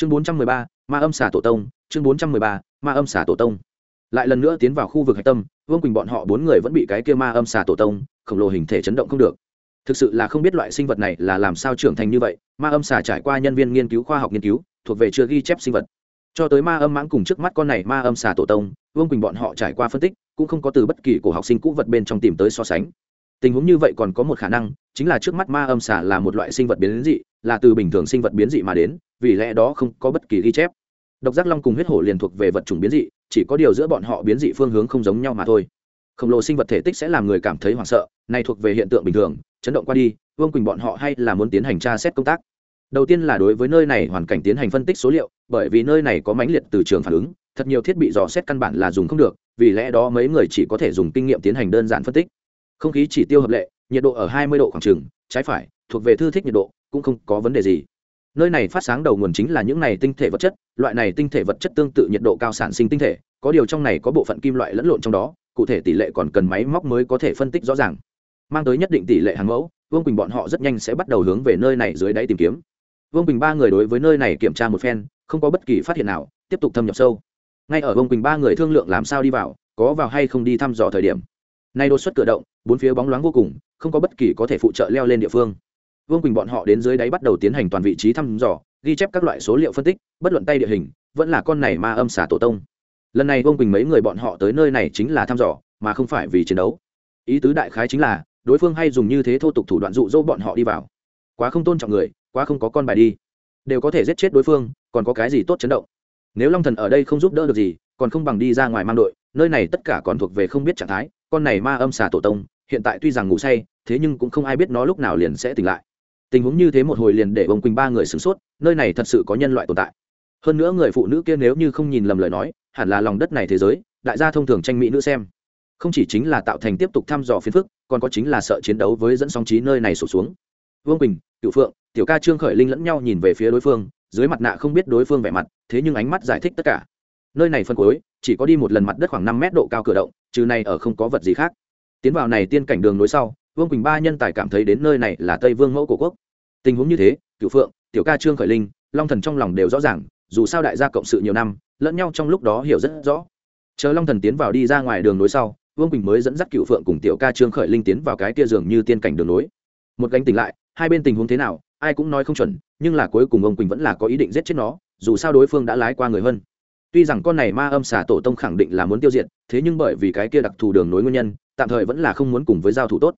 chương bốn trăm mười ba, ma âm xà tổ tông, chương bốn trăm mười ba, ma âm xà tổ tông. Lại lần nữa tiến vào khu vực hạch tâm, vương quỳnh bọn họ bốn người vẫn bị cái kia ma âm xà tổ tông, khổng lồ hình thể chấn động không được. Thực sự là không biết loại sinh vật này là làm sao trưởng thành như vậy, ma âm xà trải qua nhân viên nghiên cứu khoa học nghiên cứu, thuộc về chưa ghi chép sinh vật. Cho tới ma âm mãng cùng trước mắt con này ma âm xà tổ tông, vương quỳnh bọn họ trải qua phân tích, cũng không có từ bất kỳ cổ học sinh cũ vật bên trong tìm tới so sánh. Tình huống như vậy còn có một khả năng, chính là trước mắt ma âm xà là một loại sinh vật biến dị là từ bình thường sinh vật biến dị mà đến, vì lẽ đó không có bất kỳ ghi chép. Độc giác long cùng huyết hổ liền thuộc về vật chủng biến dị, chỉ có điều giữa bọn họ biến dị phương hướng không giống nhau mà thôi. Khổng lồ sinh vật thể tích sẽ làm người cảm thấy hoảng sợ, này thuộc về hiện tượng bình thường, chấn động qua đi, vương quỳnh bọn họ hay là muốn tiến hành tra xét công tác. Đầu tiên là đối với nơi này hoàn cảnh tiến hành phân tích số liệu, bởi vì nơi này có mãnh liệt từ trường phản ứng, thật nhiều thiết bị dò xét căn bản là dùng không được, vì lẽ đó mấy người chỉ có thể dùng kinh nghiệm tiến hành đơn giản phân tích. Không khí chỉ tiêu hợp lệ, nhiệt độ ở hai mươi độ khoảng trừng trái phải, thuộc về thư thích nhiệt độ cũng không có vấn đề gì. Nơi này phát sáng đầu nguồn chính là những này tinh thể vật chất, loại này tinh thể vật chất tương tự nhiệt độ cao sản sinh tinh thể, có điều trong này có bộ phận kim loại lẫn lộn trong đó, cụ thể tỷ lệ còn cần máy móc mới có thể phân tích rõ ràng. Mang tới nhất định tỷ lệ hàng mẫu, vương quỳnh bọn họ rất nhanh sẽ bắt đầu hướng về nơi này dưới đáy tìm kiếm. Vương quỳnh ba người đối với nơi này kiểm tra một phen, không có bất kỳ phát hiện nào, tiếp tục thâm nhập sâu. Ngay ở vương quỳnh ba người thương lượng làm sao đi vào, có vào hay không đi thăm dò thời điểm. Nay đột xuất cửa động, bốn phía bóng loáng vô cùng, không có bất kỳ có thể phụ trợ leo lên địa phương vương quỳnh bọn họ đến dưới đáy bắt đầu tiến hành toàn vị trí thăm dò, ghi chép các loại số liệu phân tích, bất luận tay địa hình, vẫn là con này ma âm xả tổ tông. Lần này vương quỳnh mấy người bọn họ tới nơi này chính là thăm dò, mà không phải vì chiến đấu. Ý tứ đại khái chính là, đối phương hay dùng như thế thô tục thủ đoạn dụ dỗ bọn họ đi vào. Quá không tôn trọng người, quá không có con bài đi. Đều có thể giết chết đối phương, còn có cái gì tốt chấn động? Nếu long thần ở đây không giúp đỡ được gì, còn không bằng đi ra ngoài mang đội, nơi này tất cả còn thuộc về không biết trạng thái, con này ma âm xà tổ tông, hiện tại tuy rằng ngủ say, thế nhưng cũng không ai biết nó lúc nào liền sẽ tỉnh lại tình huống như thế một hồi liền để bồng quỳnh ba người sửng sốt, nơi này thật sự có nhân loại tồn tại. Hơn nữa người phụ nữ kia nếu như không nhìn lầm lời nói, hẳn là lòng đất này thế giới, đại gia thông thường tranh mỹ nữ xem. Không chỉ chính là tạo thành tiếp tục thăm dò phiến phức, còn có chính là sợ chiến đấu với dẫn sóng trí nơi này sụp xuống. Vương quỳnh cựu phượng, tiểu ca trương khởi linh lẫn nhau nhìn về phía đối phương, dưới mặt nạ không biết đối phương vẻ mặt, thế nhưng ánh mắt giải thích tất cả. Nơi này phân cuối, chỉ có đi một lần mặt đất khoảng năm mét độ cao cửa động, trừ này ở không có vật gì khác. Tiến vào này tiên cảnh đường nối sau, vương quỳnh ba nhân tài cảm thấy đến nơi này là tây vương mẫu cổ quốc tình huống như thế cựu phượng, tiểu ca trương khởi linh, long thần trong lòng đều rõ ràng, dù sao đại gia cộng sự nhiều năm, lẫn nhau trong lúc đó hiểu rất rõ. Chờ long thần tiến vào đi ra ngoài đường nối sau, vương quỳnh mới dẫn dắt cựu phượng cùng tiểu ca trương khởi linh tiến vào cái kia giường như tiên cảnh đường nối. Một gánh tỉnh lại, hai bên tình huống thế nào, ai cũng nói không chuẩn, nhưng là cuối cùng ông quỳnh vẫn là có ý định giết chết nó, dù sao đối phương đã lái qua người hơn. Tuy rằng con này ma âm xà tổ tông khẳng định là muốn tiêu diệt, thế nhưng bởi vì cái kia đặc thù đường nối nguyên nhân, tạm thời vẫn là không muốn cùng với giao thủ tốt.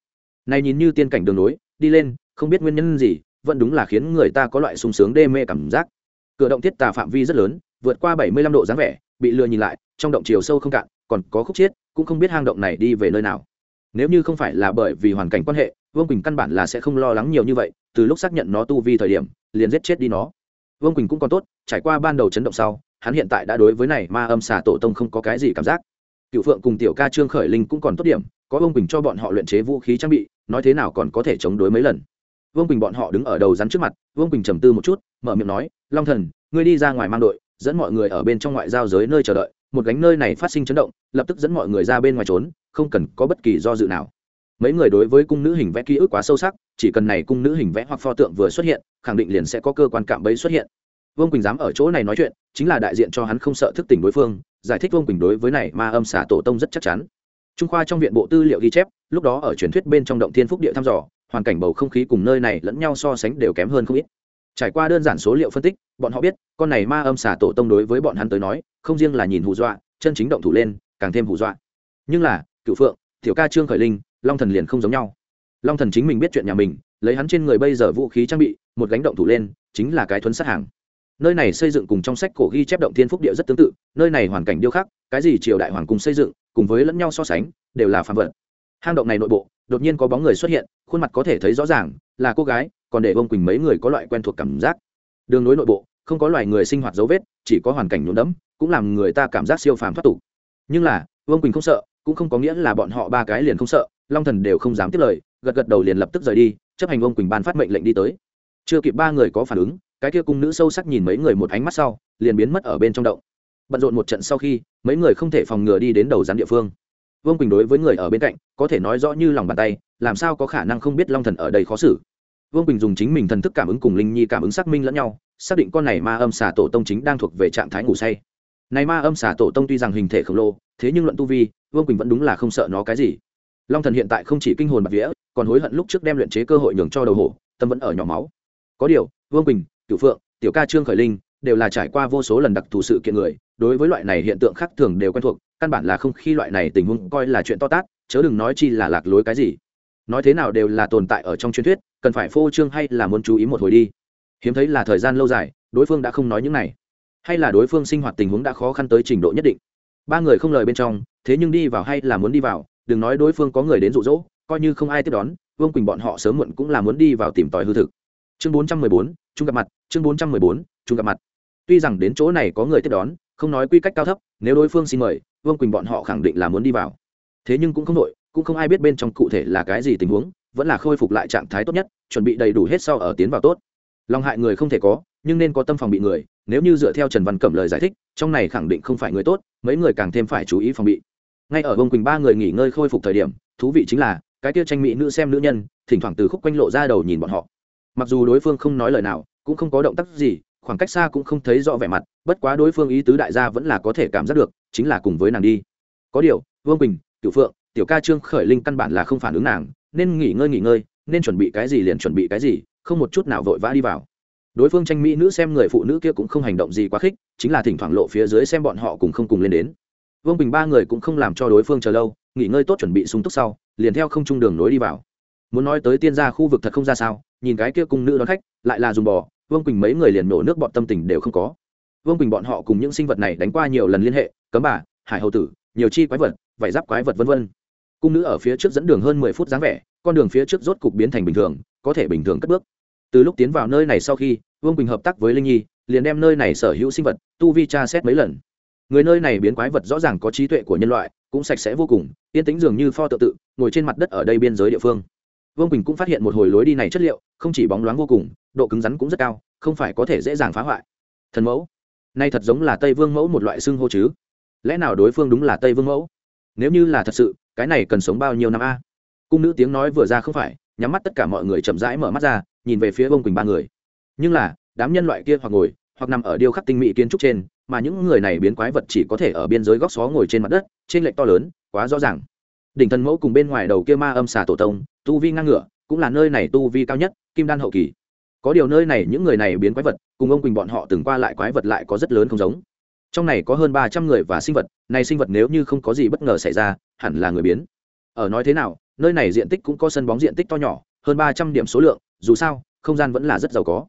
Này nhìn như tiên cảnh đường nối, đi lên, không biết nguyên nhân gì vẫn đúng là khiến người ta có loại sung sướng đê mê cảm giác. Cửa động thiết tà phạm vi rất lớn, vượt qua bảy mươi lăm độ dáng vẻ, bị lừa nhìn lại, trong động chiều sâu không cạn, còn có khúc chiết, cũng không biết hang động này đi về nơi nào. Nếu như không phải là bởi vì hoàn cảnh quan hệ, vương quỳnh căn bản là sẽ không lo lắng nhiều như vậy, từ lúc xác nhận nó tu vi thời điểm, liền giết chết đi nó. Vương quỳnh cũng còn tốt, trải qua ban đầu chấn động sau, hắn hiện tại đã đối với này ma âm xà tổ tông không có cái gì cảm giác. Cựu phượng cùng tiểu ca trương khởi linh cũng còn tốt điểm, có vương quỳnh cho bọn họ luyện chế vũ khí trang bị, nói thế nào còn có thể chống đối mấy lần vương quỳnh bọn họ đứng ở đầu rắn trước mặt vương quỳnh trầm tư một chút mở miệng nói long thần ngươi đi ra ngoài mang đội dẫn mọi người ở bên trong ngoại giao giới nơi chờ đợi một gánh nơi này phát sinh chấn động lập tức dẫn mọi người ra bên ngoài trốn không cần có bất kỳ do dự nào mấy người đối với cung nữ hình vẽ ký ức quá sâu sắc chỉ cần này cung nữ hình vẽ hoặc pho tượng vừa xuất hiện khẳng định liền sẽ có cơ quan cạm bẫy xuất hiện vương quỳnh dám ở chỗ này nói chuyện chính là đại diện cho hắn không sợ thức tỉnh đối phương giải thích vương quỳnh đối với này ma âm xả tổ tông rất chắc chắn trung khoa trong viện bộ tư liệu ghi chép lúc đó ở truyền thuyết bên trong động thiên phúc địa thăm dò hoàn cảnh bầu không khí cùng nơi này lẫn nhau so sánh đều kém hơn không ít. Trải qua đơn giản số liệu phân tích, bọn họ biết, con này ma âm xả tổ tông đối với bọn hắn tới nói, không riêng là nhìn hù dọa, chân chính động thủ lên, càng thêm hù dọa. Nhưng là cựu phượng, tiểu ca trương khởi linh, long thần liền không giống nhau. Long thần chính mình biết chuyện nhà mình, lấy hắn trên người bây giờ vũ khí trang bị, một gánh động thủ lên, chính là cái thuấn sát hàng. Nơi này xây dựng cùng trong sách cổ ghi chép động thiên phúc địa rất tương tự, nơi này hoàn cảnh điêu khắc, cái gì triều đại hoàng cùng xây dựng, cùng với lẫn nhau so sánh, đều là phạm vật. Hang động này nội bộ đột nhiên có bóng người xuất hiện, khuôn mặt có thể thấy rõ ràng, là cô gái, còn để bông quỳnh mấy người có loại quen thuộc cảm giác. Đường nối nội bộ, không có loài người sinh hoạt dấu vết, chỉ có hoàn cảnh nhuốm đẫm, cũng làm người ta cảm giác siêu phàm thoát tục. Nhưng là vương quỳnh không sợ, cũng không có nghĩa là bọn họ ba cái liền không sợ, long thần đều không dám tiếp lời, gật gật đầu liền lập tức rời đi, chấp hành Vương quỳnh ban phát mệnh lệnh đi tới. Chưa kịp ba người có phản ứng, cái kia cung nữ sâu sắc nhìn mấy người một ánh mắt sau, liền biến mất ở bên trong động. Bận rộn một trận sau khi, mấy người không thể phòng ngừa đi đến đầu rắn địa phương vương quỳnh đối với người ở bên cạnh có thể nói rõ như lòng bàn tay làm sao có khả năng không biết long thần ở đây khó xử vương quỳnh dùng chính mình thần thức cảm ứng cùng linh nhi cảm ứng xác minh lẫn nhau xác định con này ma âm xà tổ tông chính đang thuộc về trạng thái ngủ say này ma âm xà tổ tông tuy rằng hình thể khổng lồ thế nhưng luận tu vi vương quỳnh vẫn đúng là không sợ nó cái gì long thần hiện tại không chỉ kinh hồn bạc vía còn hối hận lúc trước đem luyện chế cơ hội nhường cho đầu hổ tâm vẫn ở nhỏ máu có điều vương quỳnh cửu phượng tiểu ca trương khởi linh đều là trải qua vô số lần đặc thù sự kiện người đối với loại này hiện tượng khác thường đều quen thuộc căn bản là không khi loại này tình huống coi là chuyện to tát, chớ đừng nói chi là lạc lối cái gì. Nói thế nào đều là tồn tại ở trong truyền thuyết, cần phải phô trương hay là muốn chú ý một hồi đi. Hiếm thấy là thời gian lâu dài, đối phương đã không nói những này. Hay là đối phương sinh hoạt tình huống đã khó khăn tới trình độ nhất định. Ba người không lời bên trong, thế nhưng đi vào hay là muốn đi vào, đừng nói đối phương có người đến rụ rỗ coi như không ai tiếp đón, vương quỳnh bọn họ sớm muộn cũng là muốn đi vào tìm tòi hư thực. Chương bốn trăm mười bốn chung gặp mặt, chương bốn trăm mười bốn chung gặp mặt. Tuy rằng đến chỗ này có người tiếp đón, không nói quy cách cao thấp, nếu đối phương xin mời vương quỳnh bọn họ khẳng định là muốn đi vào thế nhưng cũng không đội, cũng không ai biết bên trong cụ thể là cái gì tình huống, vẫn là khôi phục lại trạng thái tốt nhất, chuẩn bị đầy đủ hết sau ở tiến vào tốt. Lòng hại người không thể có, nhưng nên có tâm phòng bị người, nếu như dựa theo trần văn cẩm lời giải thích, trong này khẳng định không phải người tốt, mấy người càng thêm phải chú ý phòng bị. Ngay ở Vương quỳnh ba người nghỉ ngơi khôi phục thời điểm, thú vị chính là, cái kia tranh mỹ nữ xem nữ nhân, thỉnh thoảng từ khúc quanh lộ ra đầu nhìn bọn họ. Mặc dù đối phương không nói lời nào, cũng không có động tác gì khoảng cách xa cũng không thấy rõ vẻ mặt, bất quá đối phương ý tứ đại gia vẫn là có thể cảm giác được, chính là cùng với nàng đi. Có điều, vương bình cựu phượng, tiểu ca trương khởi linh căn bản là không phản ứng nàng, nên nghỉ ngơi nghỉ ngơi, nên chuẩn bị cái gì liền chuẩn bị cái gì, không một chút nào vội vã đi vào. Đối phương tranh mỹ nữ xem người phụ nữ kia cũng không hành động gì quá khích, chính là thỉnh thoảng lộ phía dưới xem bọn họ cùng không cùng lên đến. Vương bình ba người cũng không làm cho đối phương chờ lâu, nghỉ ngơi tốt chuẩn bị sung túc sau, liền theo không trung đường nối đi vào. Muốn nói tới tiên gia khu vực thật không ra sao, nhìn cái kia cung nữ đón khách, lại là dùng bò vương quỳnh mấy người liền nổ nước bọn tâm tình đều không có vương quỳnh bọn họ cùng những sinh vật này đánh qua nhiều lần liên hệ cấm bà hải hậu tử nhiều chi quái vật vảy giáp quái vật v v cung nữ ở phía trước dẫn đường hơn mười phút dáng vẻ con đường phía trước rốt cục biến thành bình thường có thể bình thường cất bước từ lúc tiến vào nơi này sau khi vương quỳnh hợp tác với linh nhi liền đem nơi này sở hữu sinh vật tu vi tra xét mấy lần người nơi này biến quái vật rõ ràng có trí tuệ của nhân loại cũng sạch sẽ vô cùng yên tĩnh dường như pho tự tự ngồi trên mặt đất ở đây biên giới địa phương vương quỳnh cũng phát hiện một hồi lối đi này chất liệu không chỉ bóng loáng vô cùng độ cứng rắn cũng rất cao, không phải có thể dễ dàng phá hoại. Thần mẫu, nay thật giống là tây vương mẫu một loại xưng hô chứ? Lẽ nào đối phương đúng là tây vương mẫu? Nếu như là thật sự, cái này cần sống bao nhiêu năm a? Cung nữ tiếng nói vừa ra không phải, nhắm mắt tất cả mọi người chậm rãi mở mắt ra, nhìn về phía Bông quỳnh ba người. Nhưng là, đám nhân loại kia hoặc ngồi, hoặc nằm ở điêu khắc tinh mỹ kiến trúc trên, mà những người này biến quái vật chỉ có thể ở biên giới góc xó ngồi trên mặt đất, trên lệch to lớn, quá rõ ràng. Đỉnh thần mẫu cùng bên ngoài đầu kia ma âm xà tổ tông, tu vi ngang ngửa, cũng là nơi này tu vi cao nhất, kim đan hậu kỳ có điều nơi này những người này biến quái vật, cùng ông quỳnh bọn họ từng qua lại quái vật lại có rất lớn không giống. Trong này có hơn ba trăm người và sinh vật, này sinh vật nếu như không có gì bất ngờ xảy ra, hẳn là người biến. Ở nói thế nào, nơi này diện tích cũng có sân bóng diện tích to nhỏ, hơn ba trăm điểm số lượng, dù sao, không gian vẫn là rất giàu có.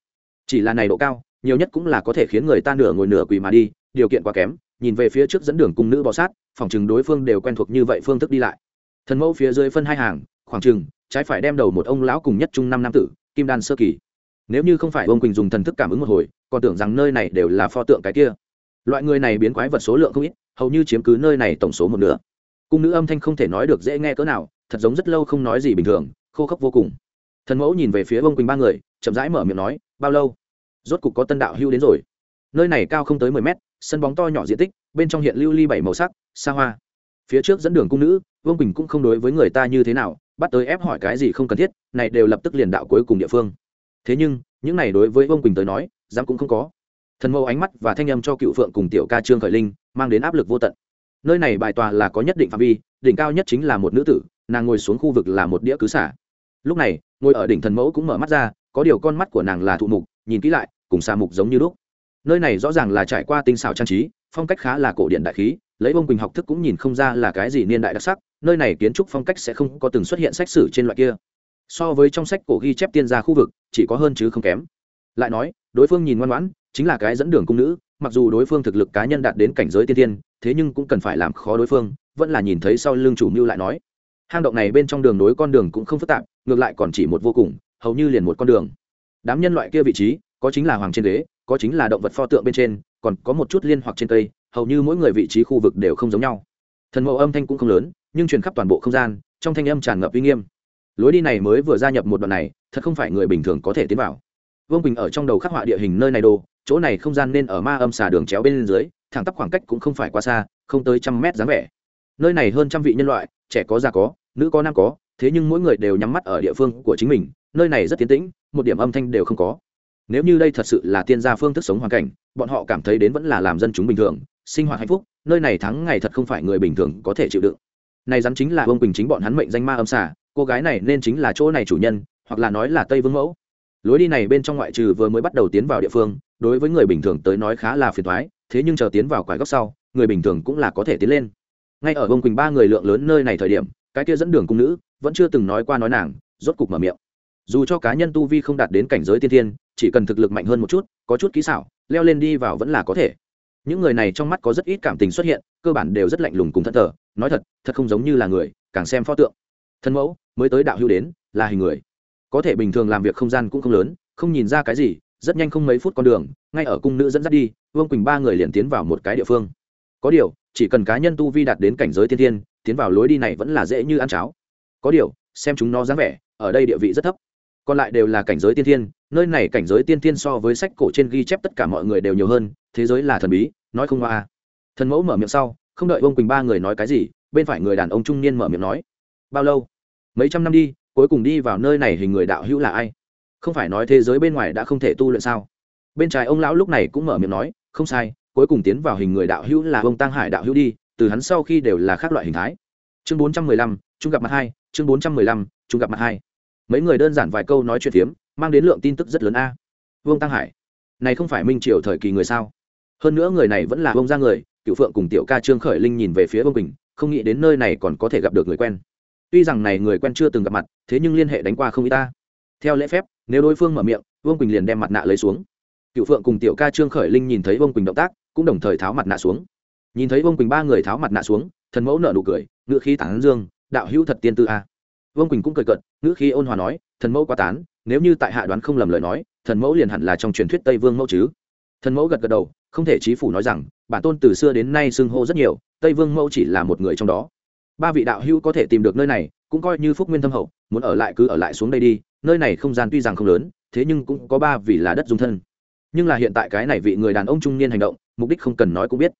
Chỉ là này độ cao, nhiều nhất cũng là có thể khiến người ta nửa ngồi nửa quỳ mà đi, điều kiện quá kém, nhìn về phía trước dẫn đường cung nữ bò sát, phòng chừng đối phương đều quen thuộc như vậy phương thức đi lại. Thần mẫu phía dưới phân hai hàng, khoảng chừng, trái phải đem đầu một ông lão cùng nhất trung năm nam tử, kim đan sơ kỳ nếu như không phải ông quỳnh dùng thần thức cảm ứng một hồi, còn tưởng rằng nơi này đều là pho tượng cái kia. Loại người này biến quái vật số lượng không ít, hầu như chiếm cứ nơi này tổng số một nửa. Cung nữ âm thanh không thể nói được dễ nghe cỡ nào, thật giống rất lâu không nói gì bình thường, khô khốc vô cùng. Thần mẫu nhìn về phía ông quỳnh ba người, chậm rãi mở miệng nói, bao lâu? Rốt cục có tân đạo hưu đến rồi. Nơi này cao không tới mười mét, sân bóng to nhỏ diện tích, bên trong hiện lưu ly bảy màu sắc, xa hoa. Phía trước dẫn đường cung nữ, vương quỳnh cũng không đối với người ta như thế nào, bắt tới ép hỏi cái gì không cần thiết, này đều lập tức liền đạo cuối cùng địa phương thế nhưng, những này đối với vương quỳnh tới nói, dám cũng không có. Thần mẫu ánh mắt và thanh âm cho cựu phượng cùng tiểu ca trương khởi linh mang đến áp lực vô tận. Nơi này bài tòa là có nhất định phạm vi, đỉnh cao nhất chính là một nữ tử, nàng ngồi xuống khu vực là một đĩa cứ xả. Lúc này, ngồi ở đỉnh thần mẫu cũng mở mắt ra, có điều con mắt của nàng là thụ mục, nhìn kỹ lại, cùng xa mục giống như lúc. Nơi này rõ ràng là trải qua tinh xảo trang trí, phong cách khá là cổ điện đại khí, lấy bông quỳnh học thức cũng nhìn không ra là cái gì niên đại đặc sắc, nơi này kiến trúc phong cách sẽ không có từng xuất hiện sách sử trên loại kia so với trong sách cổ ghi chép tiên gia khu vực chỉ có hơn chứ không kém. Lại nói đối phương nhìn ngoan ngoãn chính là cái dẫn đường cung nữ mặc dù đối phương thực lực cá nhân đạt đến cảnh giới tiên tiên thế nhưng cũng cần phải làm khó đối phương vẫn là nhìn thấy sau lưng chủ mưu lại nói. Hang động này bên trong đường nối con đường cũng không phức tạp ngược lại còn chỉ một vô cùng hầu như liền một con đường. Đám nhân loại kia vị trí có chính là hoàng trên đế, có chính là động vật pho tượng bên trên còn có một chút liên hoặc trên cây hầu như mỗi người vị trí khu vực đều không giống nhau. Thần mẫu âm thanh cũng không lớn nhưng truyền khắp toàn bộ không gian trong thanh âm tràn ngập uy nghiêm lối đi này mới vừa gia nhập một đoạn này, thật không phải người bình thường có thể tiến vào. Vương quỳnh ở trong đầu khắc họa địa hình nơi này đồ, chỗ này không gian nên ở ma âm xà đường chéo bên dưới, thẳng tắp khoảng cách cũng không phải quá xa, không tới trăm mét dáng vẻ. Nơi này hơn trăm vị nhân loại, trẻ có già có, nữ có nam có, thế nhưng mỗi người đều nhắm mắt ở địa phương của chính mình, nơi này rất tiến tĩnh, một điểm âm thanh đều không có. Nếu như đây thật sự là tiên gia phương thức sống hoàn cảnh, bọn họ cảm thấy đến vẫn là làm dân chúng bình thường, sinh hoạt hạnh phúc, nơi này thắng ngày thật không phải người bình thường có thể chịu đựng. Này rắn chính là vương quỳnh chính bọn hắn mệnh danh ma âm xà cô gái này nên chính là chỗ này chủ nhân, hoặc là nói là tây vương mẫu. Lối đi này bên trong ngoại trừ vừa mới bắt đầu tiến vào địa phương, đối với người bình thường tới nói khá là phiền thoái thế nhưng chờ tiến vào quải góc sau, người bình thường cũng là có thể tiến lên. Ngay ở vương quỳnh ba người lượng lớn nơi này thời điểm, cái kia dẫn đường cung nữ vẫn chưa từng nói qua nói nàng, rốt cục mở miệng. Dù cho cá nhân tu vi không đạt đến cảnh giới tiên thiên, chỉ cần thực lực mạnh hơn một chút, có chút kỹ xảo, leo lên đi vào vẫn là có thể. Những người này trong mắt có rất ít cảm tình xuất hiện, cơ bản đều rất lạnh lùng cùng thân thờ, nói thật thật không giống như là người, càng xem pho tượng thân mẫu mới tới đạo hữu đến là hình người. Có thể bình thường làm việc không gian cũng không lớn không nhìn ra cái gì rất nhanh không mấy phút con đường ngay ở cung nữ dẫn dắt đi vương quỳnh ba người liền tiến vào một cái địa phương. Có điều chỉ cần cá nhân tu vi đạt đến cảnh giới thiên thiên, tiến vào lối đi này vẫn là dễ như ăn cháo. Có điều xem chúng nó dáng vẻ ở đây địa vị rất thấp. Còn lại đều là cảnh giới tiên thiên nơi này cảnh giới tiên thiên so với sách cổ trên ghi chép tất cả mọi người đều nhiều hơn thế giới là thần bí nói không hoa thần mẫu mở miệng sau không đợi ông quỳnh ba người nói cái gì bên phải người đàn ông trung niên mở miệng nói bao lâu? Mấy trăm năm đi, cuối cùng đi vào nơi này hình người đạo hữu là ai? Không phải nói thế giới bên ngoài đã không thể tu luyện sao? Bên trái ông lão lúc này cũng mở miệng nói, không sai, cuối cùng tiến vào hình người đạo hữu là ông tăng hải đạo hữu đi, từ hắn sau khi đều là khác loại hình thái. Chương bốn trăm mười lăm, chúng gặp mặt hai, chương bốn trăm mười lăm, chúng gặp mặt hai. Mấy người đơn giản vài câu nói chuyện phiếm, mang đến lượng tin tức rất lớn a. Vương tăng hải, này không phải minh triều thời kỳ người sao? Hơn nữa người này vẫn là vương gia người cựu phượng cùng tiểu ca trương khởi linh nhìn về phía vương Bình không nghĩ đến nơi này còn có thể gặp được người quen tuy rằng này người quen chưa từng gặp mặt, thế nhưng liên hệ đánh qua không y ta. Theo lễ phép, nếu đối phương mở miệng, vương quỳnh liền đem mặt nạ lấy xuống. Cựu phượng cùng tiểu ca trương khởi linh nhìn thấy vương quỳnh động tác, cũng đồng thời tháo mặt nạ xuống. Nhìn thấy vương quỳnh ba người tháo mặt nạ xuống, thần mẫu nợ nụ cười, ngữ khí tản dương, đạo hữu thật tiên tư a. Vương quỳnh cũng cười cận ngữ khí ôn hòa nói, thần mẫu quá tán, nếu như tại hạ đoán không lầm lời nói, thần mẫu liền hẳn là trong truyền thuyết tây vương mẫu chứ. Thần mẫu gật gật đầu, không thể trí phủ nói rằng, bản tôn từ xưa đến nay xưng hô rất nhiều, tây vương mẫu chỉ là một người trong đó ba vị đạo hữu có thể tìm được nơi này, cũng coi như phúc nguyên thâm hậu, muốn ở lại cứ ở lại xuống đây đi, nơi này không gian tuy rằng không lớn, thế nhưng cũng có ba vì là đất dung thân. Nhưng là hiện tại cái này vị người đàn ông trung niên hành động, mục đích không cần nói cũng biết.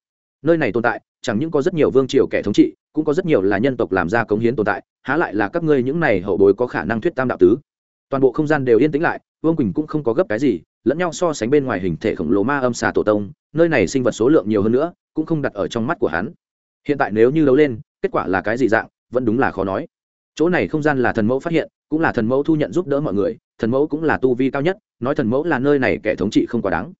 Nơi này tồn tại, chẳng những có rất nhiều vương triều kẻ thống trị, cũng có rất nhiều là nhân tộc làm ra cống hiến tồn tại, há lại là các ngươi những này hậu bối có khả năng thuyết tam đạo tứ. Toàn bộ không gian đều yên tĩnh lại, vương quỳnh cũng không có gấp cái gì, lẫn nhau so sánh bên ngoài hình thể khổng lồ ma âm xà tổ tông, nơi này sinh vật số lượng nhiều hơn nữa, cũng không đặt ở trong mắt của hắn hiện tại nếu như đấu lên, kết quả là cái gì dạng, vẫn đúng là khó nói. Chỗ này không gian là thần mẫu phát hiện, cũng là thần mẫu thu nhận giúp đỡ mọi người, thần mẫu cũng là tu vi cao nhất, nói thần mẫu là nơi này kẻ thống trị không quá đáng.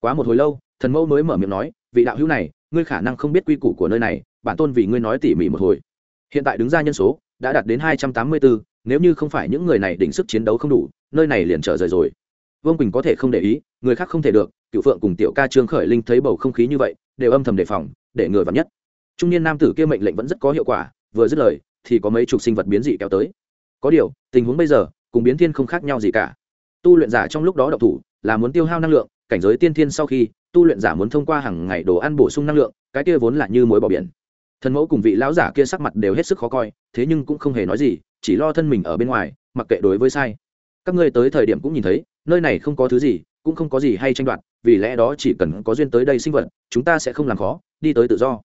Quá một hồi lâu, thần mẫu mới mở miệng nói, vị đạo hữu này, ngươi khả năng không biết quy củ của nơi này, bản tôn vì ngươi nói tỉ mỉ một hồi. Hiện tại đứng ra nhân số, đã đạt đến hai trăm tám mươi bốn nếu như không phải những người này đỉnh sức chiến đấu không đủ, nơi này liền trở rời rồi. Vương quỳnh có thể không để ý, người khác không thể được cựu phượng cùng tiểu ca trương khởi linh thấy bầu không khí như vậy, đều âm thầm đề phòng, để ngừa vắn nhất trung niên nam tử kia mệnh lệnh vẫn rất có hiệu quả, vừa dứt lời, thì có mấy chục sinh vật biến dị kéo tới. Có điều, tình huống bây giờ, cùng biến thiên không khác nhau gì cả. Tu luyện giả trong lúc đó độc thủ, là muốn tiêu hao năng lượng, cảnh giới tiên thiên sau khi, tu luyện giả muốn thông qua hàng ngày đồ ăn bổ sung năng lượng, cái kia vốn là như mối bỏ biển. Thần mẫu cùng vị lão giả kia sắc mặt đều hết sức khó coi, thế nhưng cũng không hề nói gì, chỉ lo thân mình ở bên ngoài, mặc kệ đối với sai. Các ngươi tới thời điểm cũng nhìn thấy, nơi này không có thứ gì, cũng không có gì hay tranh đoạt, vì lẽ đó chỉ cần có duyên tới đây sinh vật, chúng ta sẽ không làm khó, đi tới tự do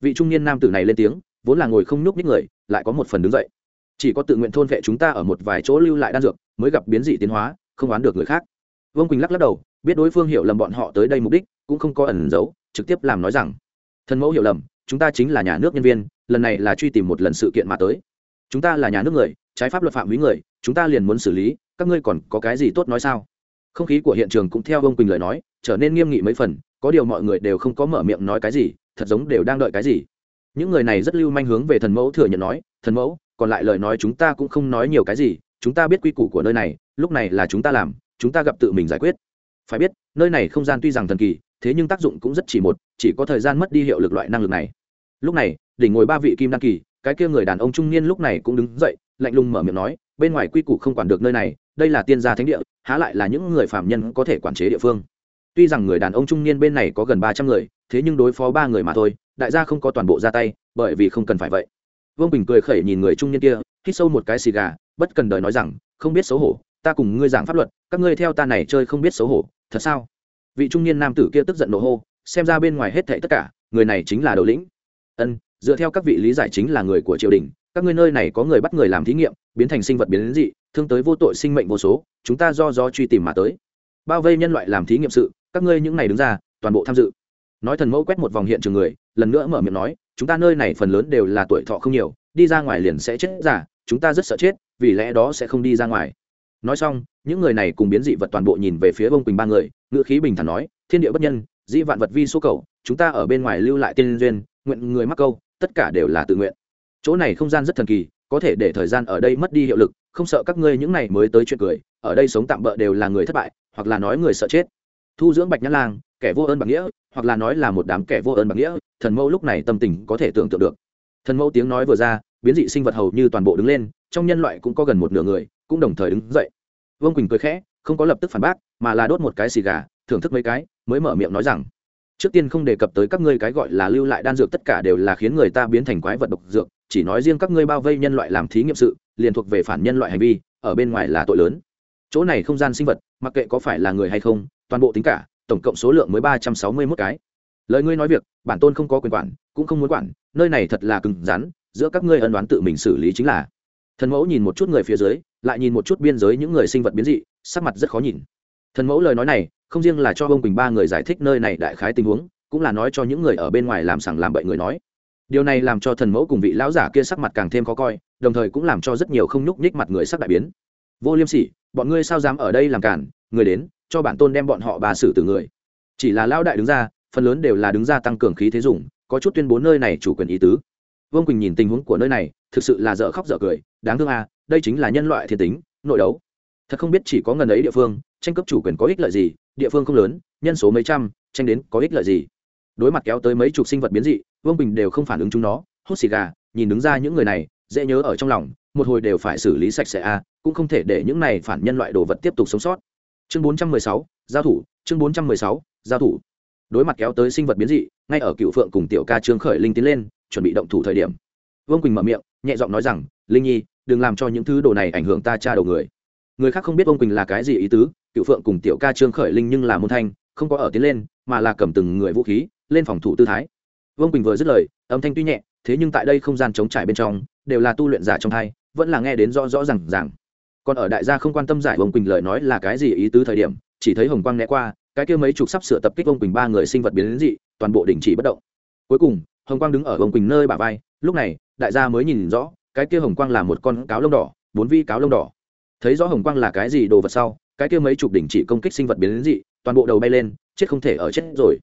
vị trung niên nam tử này lên tiếng, vốn là ngồi không nhúc nhích người, lại có một phần đứng dậy. Chỉ có tự nguyện thôn vệ chúng ta ở một vài chỗ lưu lại đan dược, mới gặp biến dị tiến hóa, không oán được người khác. Vương quỳnh lắc lắc đầu, biết đối phương hiểu lầm bọn họ tới đây mục đích, cũng không có ẩn giấu, trực tiếp làm nói rằng, thần mẫu hiểu lầm, chúng ta chính là nhà nước nhân viên, lần này là truy tìm một lần sự kiện mà tới. Chúng ta là nhà nước người, trái pháp luật phạm húy người, chúng ta liền muốn xử lý, các ngươi còn có cái gì tốt nói sao? Không khí của hiện trường cũng theo ông quỳnh lời nói, trở nên nghiêm nghị mấy phần, có điều mọi người đều không có mở miệng nói cái gì thật giống đều đang đợi cái gì. Những người này rất lưu manh hướng về thần mẫu thừa nhận nói, thần mẫu, còn lại lời nói chúng ta cũng không nói nhiều cái gì, chúng ta biết quy củ của nơi này, lúc này là chúng ta làm, chúng ta gặp tự mình giải quyết. Phải biết, nơi này không gian tuy rằng thần kỳ, thế nhưng tác dụng cũng rất chỉ một, chỉ có thời gian mất đi hiệu lực loại năng lực này. Lúc này, đỉnh ngồi ba vị kim đăng kỳ, cái kia người đàn ông trung niên lúc này cũng đứng dậy, lạnh lùng mở miệng nói, bên ngoài quy củ không quản được nơi này, đây là tiên gia thánh địa, há lại là những người phạm nhân có thể quản chế địa phương. Tuy rằng người đàn ông trung niên bên này có gần ba trăm người thế nhưng đối phó ba người mà thôi, đại gia không có toàn bộ ra tay, bởi vì không cần phải vậy. Vương bình cười khẩy nhìn người trung niên kia, hít sâu một cái xì gà, bất cần đời nói rằng, không biết xấu hổ, ta cùng ngươi giảng pháp luật, các ngươi theo ta này chơi không biết xấu hổ, thật sao? Vị trung niên nam tử kia tức giận nổ hô, xem ra bên ngoài hết thảy tất cả, người này chính là đầu lĩnh. Ân, dựa theo các vị lý giải chính là người của triều đình, các ngươi nơi này có người bắt người làm thí nghiệm, biến thành sinh vật biến dị, thương tới vô tội sinh mệnh vô số, chúng ta do do truy tìm mà tới. Bao vây nhân loại làm thí nghiệm sự, các ngươi những này đứng ra, toàn bộ tham dự nói thần mẫu quét một vòng hiện trường người, lần nữa mở miệng nói, chúng ta nơi này phần lớn đều là tuổi thọ không nhiều, đi ra ngoài liền sẽ chết giả chúng ta rất sợ chết, vì lẽ đó sẽ không đi ra ngoài. Nói xong, những người này cùng biến dị vật toàn bộ nhìn về phía bông quỳnh ba người, ngữ khí bình thản nói, thiên địa bất nhân, dĩ vạn vật vi số cầu, chúng ta ở bên ngoài lưu lại tiên duyên, nguyện người mắc câu, tất cả đều là tự nguyện. Chỗ này không gian rất thần kỳ, có thể để thời gian ở đây mất đi hiệu lực, không sợ các ngươi những này mới tới chuyện cười, ở đây sống tạm bỡ đều là người thất bại, hoặc là nói người sợ chết. Thu dưỡng bạch nhã lang kẻ vô ơn bạc nghĩa, hoặc là nói là một đám kẻ vô ơn bạc nghĩa, thần mẫu lúc này tâm tình có thể tưởng tượng được. Thần mẫu tiếng nói vừa ra, biến dị sinh vật hầu như toàn bộ đứng lên, trong nhân loại cũng có gần một nửa người, cũng đồng thời đứng dậy. Vương quỳnh cười khẽ, không có lập tức phản bác, mà là đốt một cái xì gà, thưởng thức mấy cái, mới mở miệng nói rằng, trước tiên không đề cập tới các ngươi cái gọi là lưu lại đan dược tất cả đều là khiến người ta biến thành quái vật độc dược, chỉ nói riêng các ngươi bao vây nhân loại làm thí nghiệm sự, liền thuộc về phản nhân loại hành vi, ở bên ngoài là tội lớn. Chỗ này không gian sinh vật, mặc kệ có phải là người hay không, toàn bộ tính cả tổng cộng số lượng mới ba trăm sáu mươi mốt cái. Lời ngươi nói việc, bản tôn không có quyền quản, cũng không muốn quản, nơi này thật là cứng rắn, giữa các ngươi ân đoán tự mình xử lý chính là. Thần mẫu nhìn một chút người phía dưới, lại nhìn một chút biên giới những người sinh vật biến dị, sắc mặt rất khó nhìn. Thần mẫu lời nói này, không riêng là cho ông quỳnh ba người giải thích nơi này đại khái tình huống, cũng là nói cho những người ở bên ngoài làm sằng làm bậy người nói. Điều này làm cho thần mẫu cùng vị lão giả kia sắc mặt càng thêm khó coi, đồng thời cũng làm cho rất nhiều không nhúc nhích mặt người sắc đại biến. Vô liêm sỉ, bọn ngươi sao dám ở đây làm cản, người đến cho bản tôn đem bọn họ bà xử từ người. Chỉ là lão đại đứng ra phần lớn đều là đứng ra tăng cường khí thế dùng có chút tuyên bố nơi này chủ quyền ý tứ. Vương quỳnh nhìn tình huống của nơi này thực sự là dở khóc dở cười đáng thương à đây chính là nhân loại thiên tính nội đấu. Thật không biết chỉ có ngần ấy địa phương tranh cấp chủ quyền có ích lợi gì địa phương không lớn nhân số mấy trăm tranh đến có ích lợi gì. Đối mặt kéo tới mấy chục sinh vật biến dị vương bình đều không phản ứng chúng nó hút xì gà nhìn đứng ra những người này dễ nhớ ở trong lòng một hồi đều phải xử lý sạch sẽ a à, cũng không thể để những này phản nhân loại đồ vật tiếp tục sống sót chương 416, giao thủ chương 416, giao thủ. Đối mặt kéo tới sinh vật biến dị ngay ở cựu phượng cùng tiểu ca trương khởi linh tiến lên chuẩn bị động thủ thời điểm. Vương quỳnh mở miệng nhẹ giọng nói rằng linh nhi đừng làm cho những thứ đồ này ảnh hưởng ta cha đầu người. Người khác không biết vương quỳnh là cái gì ý tứ cựu phượng cùng tiểu ca trương khởi linh nhưng là môn thanh không có ở tiến lên mà là cầm từng người vũ khí lên phòng thủ tư thái. Vương quỳnh vừa dứt lời âm thanh tuy nhẹ thế nhưng tại đây không gian chống trải bên trong đều là tu luyện giả trong thai vẫn là nghe đến rõ rõ r à n g r còn ở đại gia không quan tâm giải vương quỳnh lời nói là cái gì ý tứ thời điểm, chỉ thấy hồng quang né qua, cái kia mấy chục sắp sửa tập kích vương quỳnh ba người sinh vật biến đến dị, toàn bộ đình chỉ bất động. Cuối cùng, hồng quang đứng ở vương quỳnh nơi bà vai, lúc này, đại gia mới nhìn rõ, cái kia hồng quang là một con cáo lông đỏ, bốn vi cáo lông đỏ. Thấy rõ hồng quang là cái gì đồ vật sau, cái kia mấy chục đỉnh chỉ công kích sinh vật biến đến dị, toàn bộ đầu bay lên, chết không thể ở chết rồi.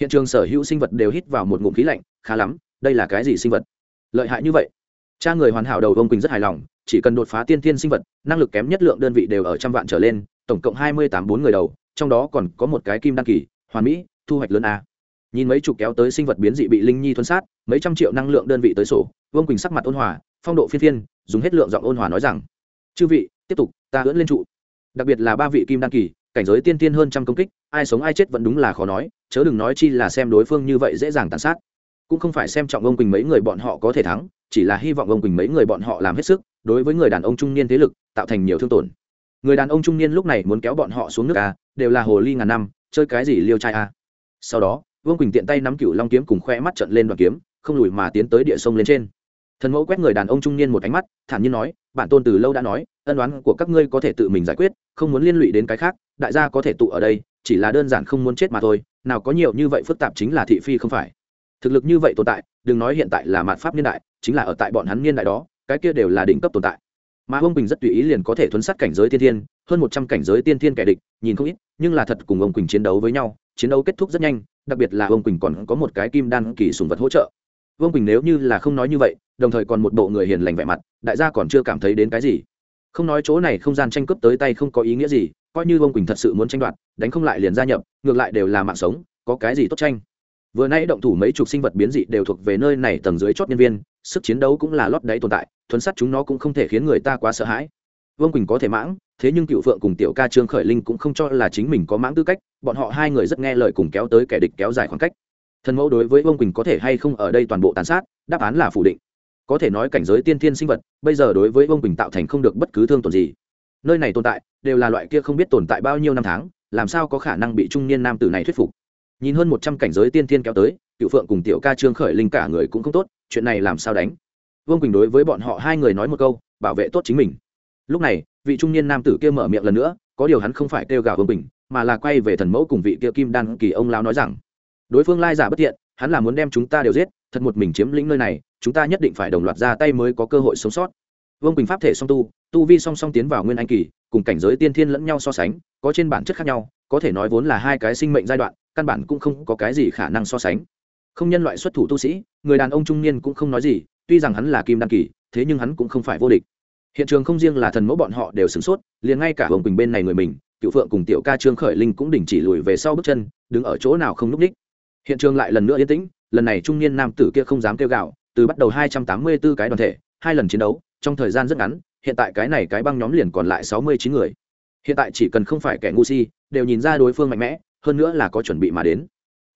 Hiện trường sở hữu sinh vật đều hít vào một ngụm khí lạnh, khá lắm, đây là cái gì sinh vật? Lợi hại như vậy. Cha người hoàn hảo đầu ông quỳnh rất hài lòng chỉ cần đột phá tiên thiên sinh vật, năng lực kém nhất lượng đơn vị đều ở trăm vạn trở lên, tổng cộng hai mươi tám bốn người đầu, trong đó còn có một cái kim đăng kỳ, hoàn mỹ, thu hoạch lớn a. Nhìn mấy chục kéo tới sinh vật biến dị bị linh nhi thuấn sát, mấy trăm triệu năng lượng đơn vị tới sổ, vương quỳnh sắc mặt ôn hòa, phong độ phiên phiên, dùng hết lượng giọng ôn hòa nói rằng, chư vị, tiếp tục, ta ưỡn lên trụ. Đặc biệt là ba vị kim đăng kỳ, cảnh giới tiên tiên hơn trăm công kích, ai sống ai chết vẫn đúng là khó nói, chớ đừng nói chi là xem đối phương như vậy dễ dàng tàn sát. Cũng không phải xem trọng ông quỳnh mấy người bọn họ có thể thắng, chỉ là hy vọng ông quỳnh mấy người bọn họ làm hết sức đối với người đàn ông trung niên thế lực, tạo thành nhiều thương tổn. Người đàn ông trung niên lúc này muốn kéo bọn họ xuống nước a đều là hồ ly ngàn năm, chơi cái gì liêu trai a sau đó, vương quỳnh tiện tay nắm cựu long kiếm cùng khoe mắt trận lên đoàn kiếm, không lùi mà tiến tới địa sông lên trên. Thần mẫu quét người đàn ông trung niên một ánh mắt, thản nhiên nói, bản tôn từ lâu đã nói, ân đoán của các ngươi có thể tự mình giải quyết, không muốn liên lụy đến cái khác, đại gia có thể tụ ở đây, chỉ là đơn giản không muốn chết mà thôi, nào có nhiều như vậy phức tạp chính là thị phi không phải. Thực lực như vậy tồn tại, đừng nói hiện tại là mạt pháp niên đại, chính là ở tại bọn hắn niên đại đó cái kia đều là đỉnh cấp tồn tại. Mà ông bình rất tùy ý liền có thể thuấn sát cảnh giới tiên thiên, hơn một trăm cảnh giới tiên thiên kẻ địch, nhìn không ít, nhưng là thật cùng ông quỳnh chiến đấu với nhau, chiến đấu kết thúc rất nhanh, đặc biệt là ông quỳnh còn có một cái kim đan kỳ sùng vật hỗ trợ. Vương quỳnh nếu như là không nói như vậy, đồng thời còn một bộ người hiền lành vẻ mặt, đại gia còn chưa cảm thấy đến cái gì. Không nói chỗ này không gian tranh cướp tới tay không có ý nghĩa gì, coi như vương quỳnh thật sự muốn tranh đoạt, đánh không lại liền gia nhập, ngược lại đều là mạng sống, có cái gì tốt tranh? Vừa nay động thủ mấy chục sinh vật biến dị đều thuộc về nơi này tầng dưới chót nhân viên, sức chiến đấu cũng là lót đáy tồn tại thuấn sắt chúng nó cũng không thể khiến người ta quá sợ hãi. Vương quỳnh có thể mãng, thế nhưng cựu phượng cùng tiểu ca trương khởi linh cũng không cho là chính mình có mãng tư cách, bọn họ hai người rất nghe lời cùng kéo tới kẻ địch kéo dài khoảng cách. Thần mẫu đối với vương quỳnh có thể hay không ở đây toàn bộ tàn sát, đáp án là phủ định. Có thể nói cảnh giới tiên thiên sinh vật, bây giờ đối với vương quỳnh tạo thành không được bất cứ thương tổn gì. Nơi này tồn tại, đều là loại kia không biết tồn tại bao nhiêu năm tháng, làm sao có khả năng bị trung niên nam tử này thuyết phục. Nhìn hơn một trăm cảnh giới tiên thiên kéo tới, cựu phượng cùng tiểu ca trương khởi linh cả người cũng không tốt, chuyện này làm sao đánh? Vương quỳnh đối với bọn họ hai người nói một câu, bảo vệ tốt chính mình. Lúc này, vị trung niên nam tử kia mở miệng lần nữa, có điều hắn không phải kêu gào vương quỳnh, mà là quay về thần mẫu cùng vị kia kim đan kỳ ông lão nói rằng, đối phương lai giả bất thiện, hắn là muốn đem chúng ta đều giết, thật một mình chiếm lĩnh nơi này, chúng ta nhất định phải đồng loạt ra tay mới có cơ hội sống sót. Vương bình pháp thể song tu tu vi song song tiến vào nguyên anh kỳ, cùng cảnh giới tiên thiên lẫn nhau so sánh, có trên bản chất khác nhau, có thể nói vốn là hai cái sinh mệnh giai đoạn, căn bản cũng không có cái gì khả năng so sánh. Không nhân loại xuất thủ tu sĩ, người đàn ông trung niên cũng không nói gì tuy rằng hắn là kim đan kỳ, thế nhưng hắn cũng không phải vô địch. Hiện trường không riêng là thần mẫu bọn họ đều sửng sốt, liền ngay cả hồng quỳnh bên này người mình, cựu phượng cùng tiểu ca trương khởi linh cũng đình chỉ lùi về sau bước chân, đứng ở chỗ nào không núp ních. Hiện trường lại lần nữa yên tĩnh, lần này trung niên nam tử kia không dám kêu gạo từ bắt đầu hai trăm tám mươi 284 cái đoàn thể, hai lần chiến đấu, trong thời gian rất ngắn, hiện tại cái này cái băng nhóm liền còn lại sáu mươi chín người. Hiện tại chỉ cần không phải kẻ ngu si, đều nhìn ra đối phương mạnh mẽ, hơn nữa là có chuẩn bị mà đến.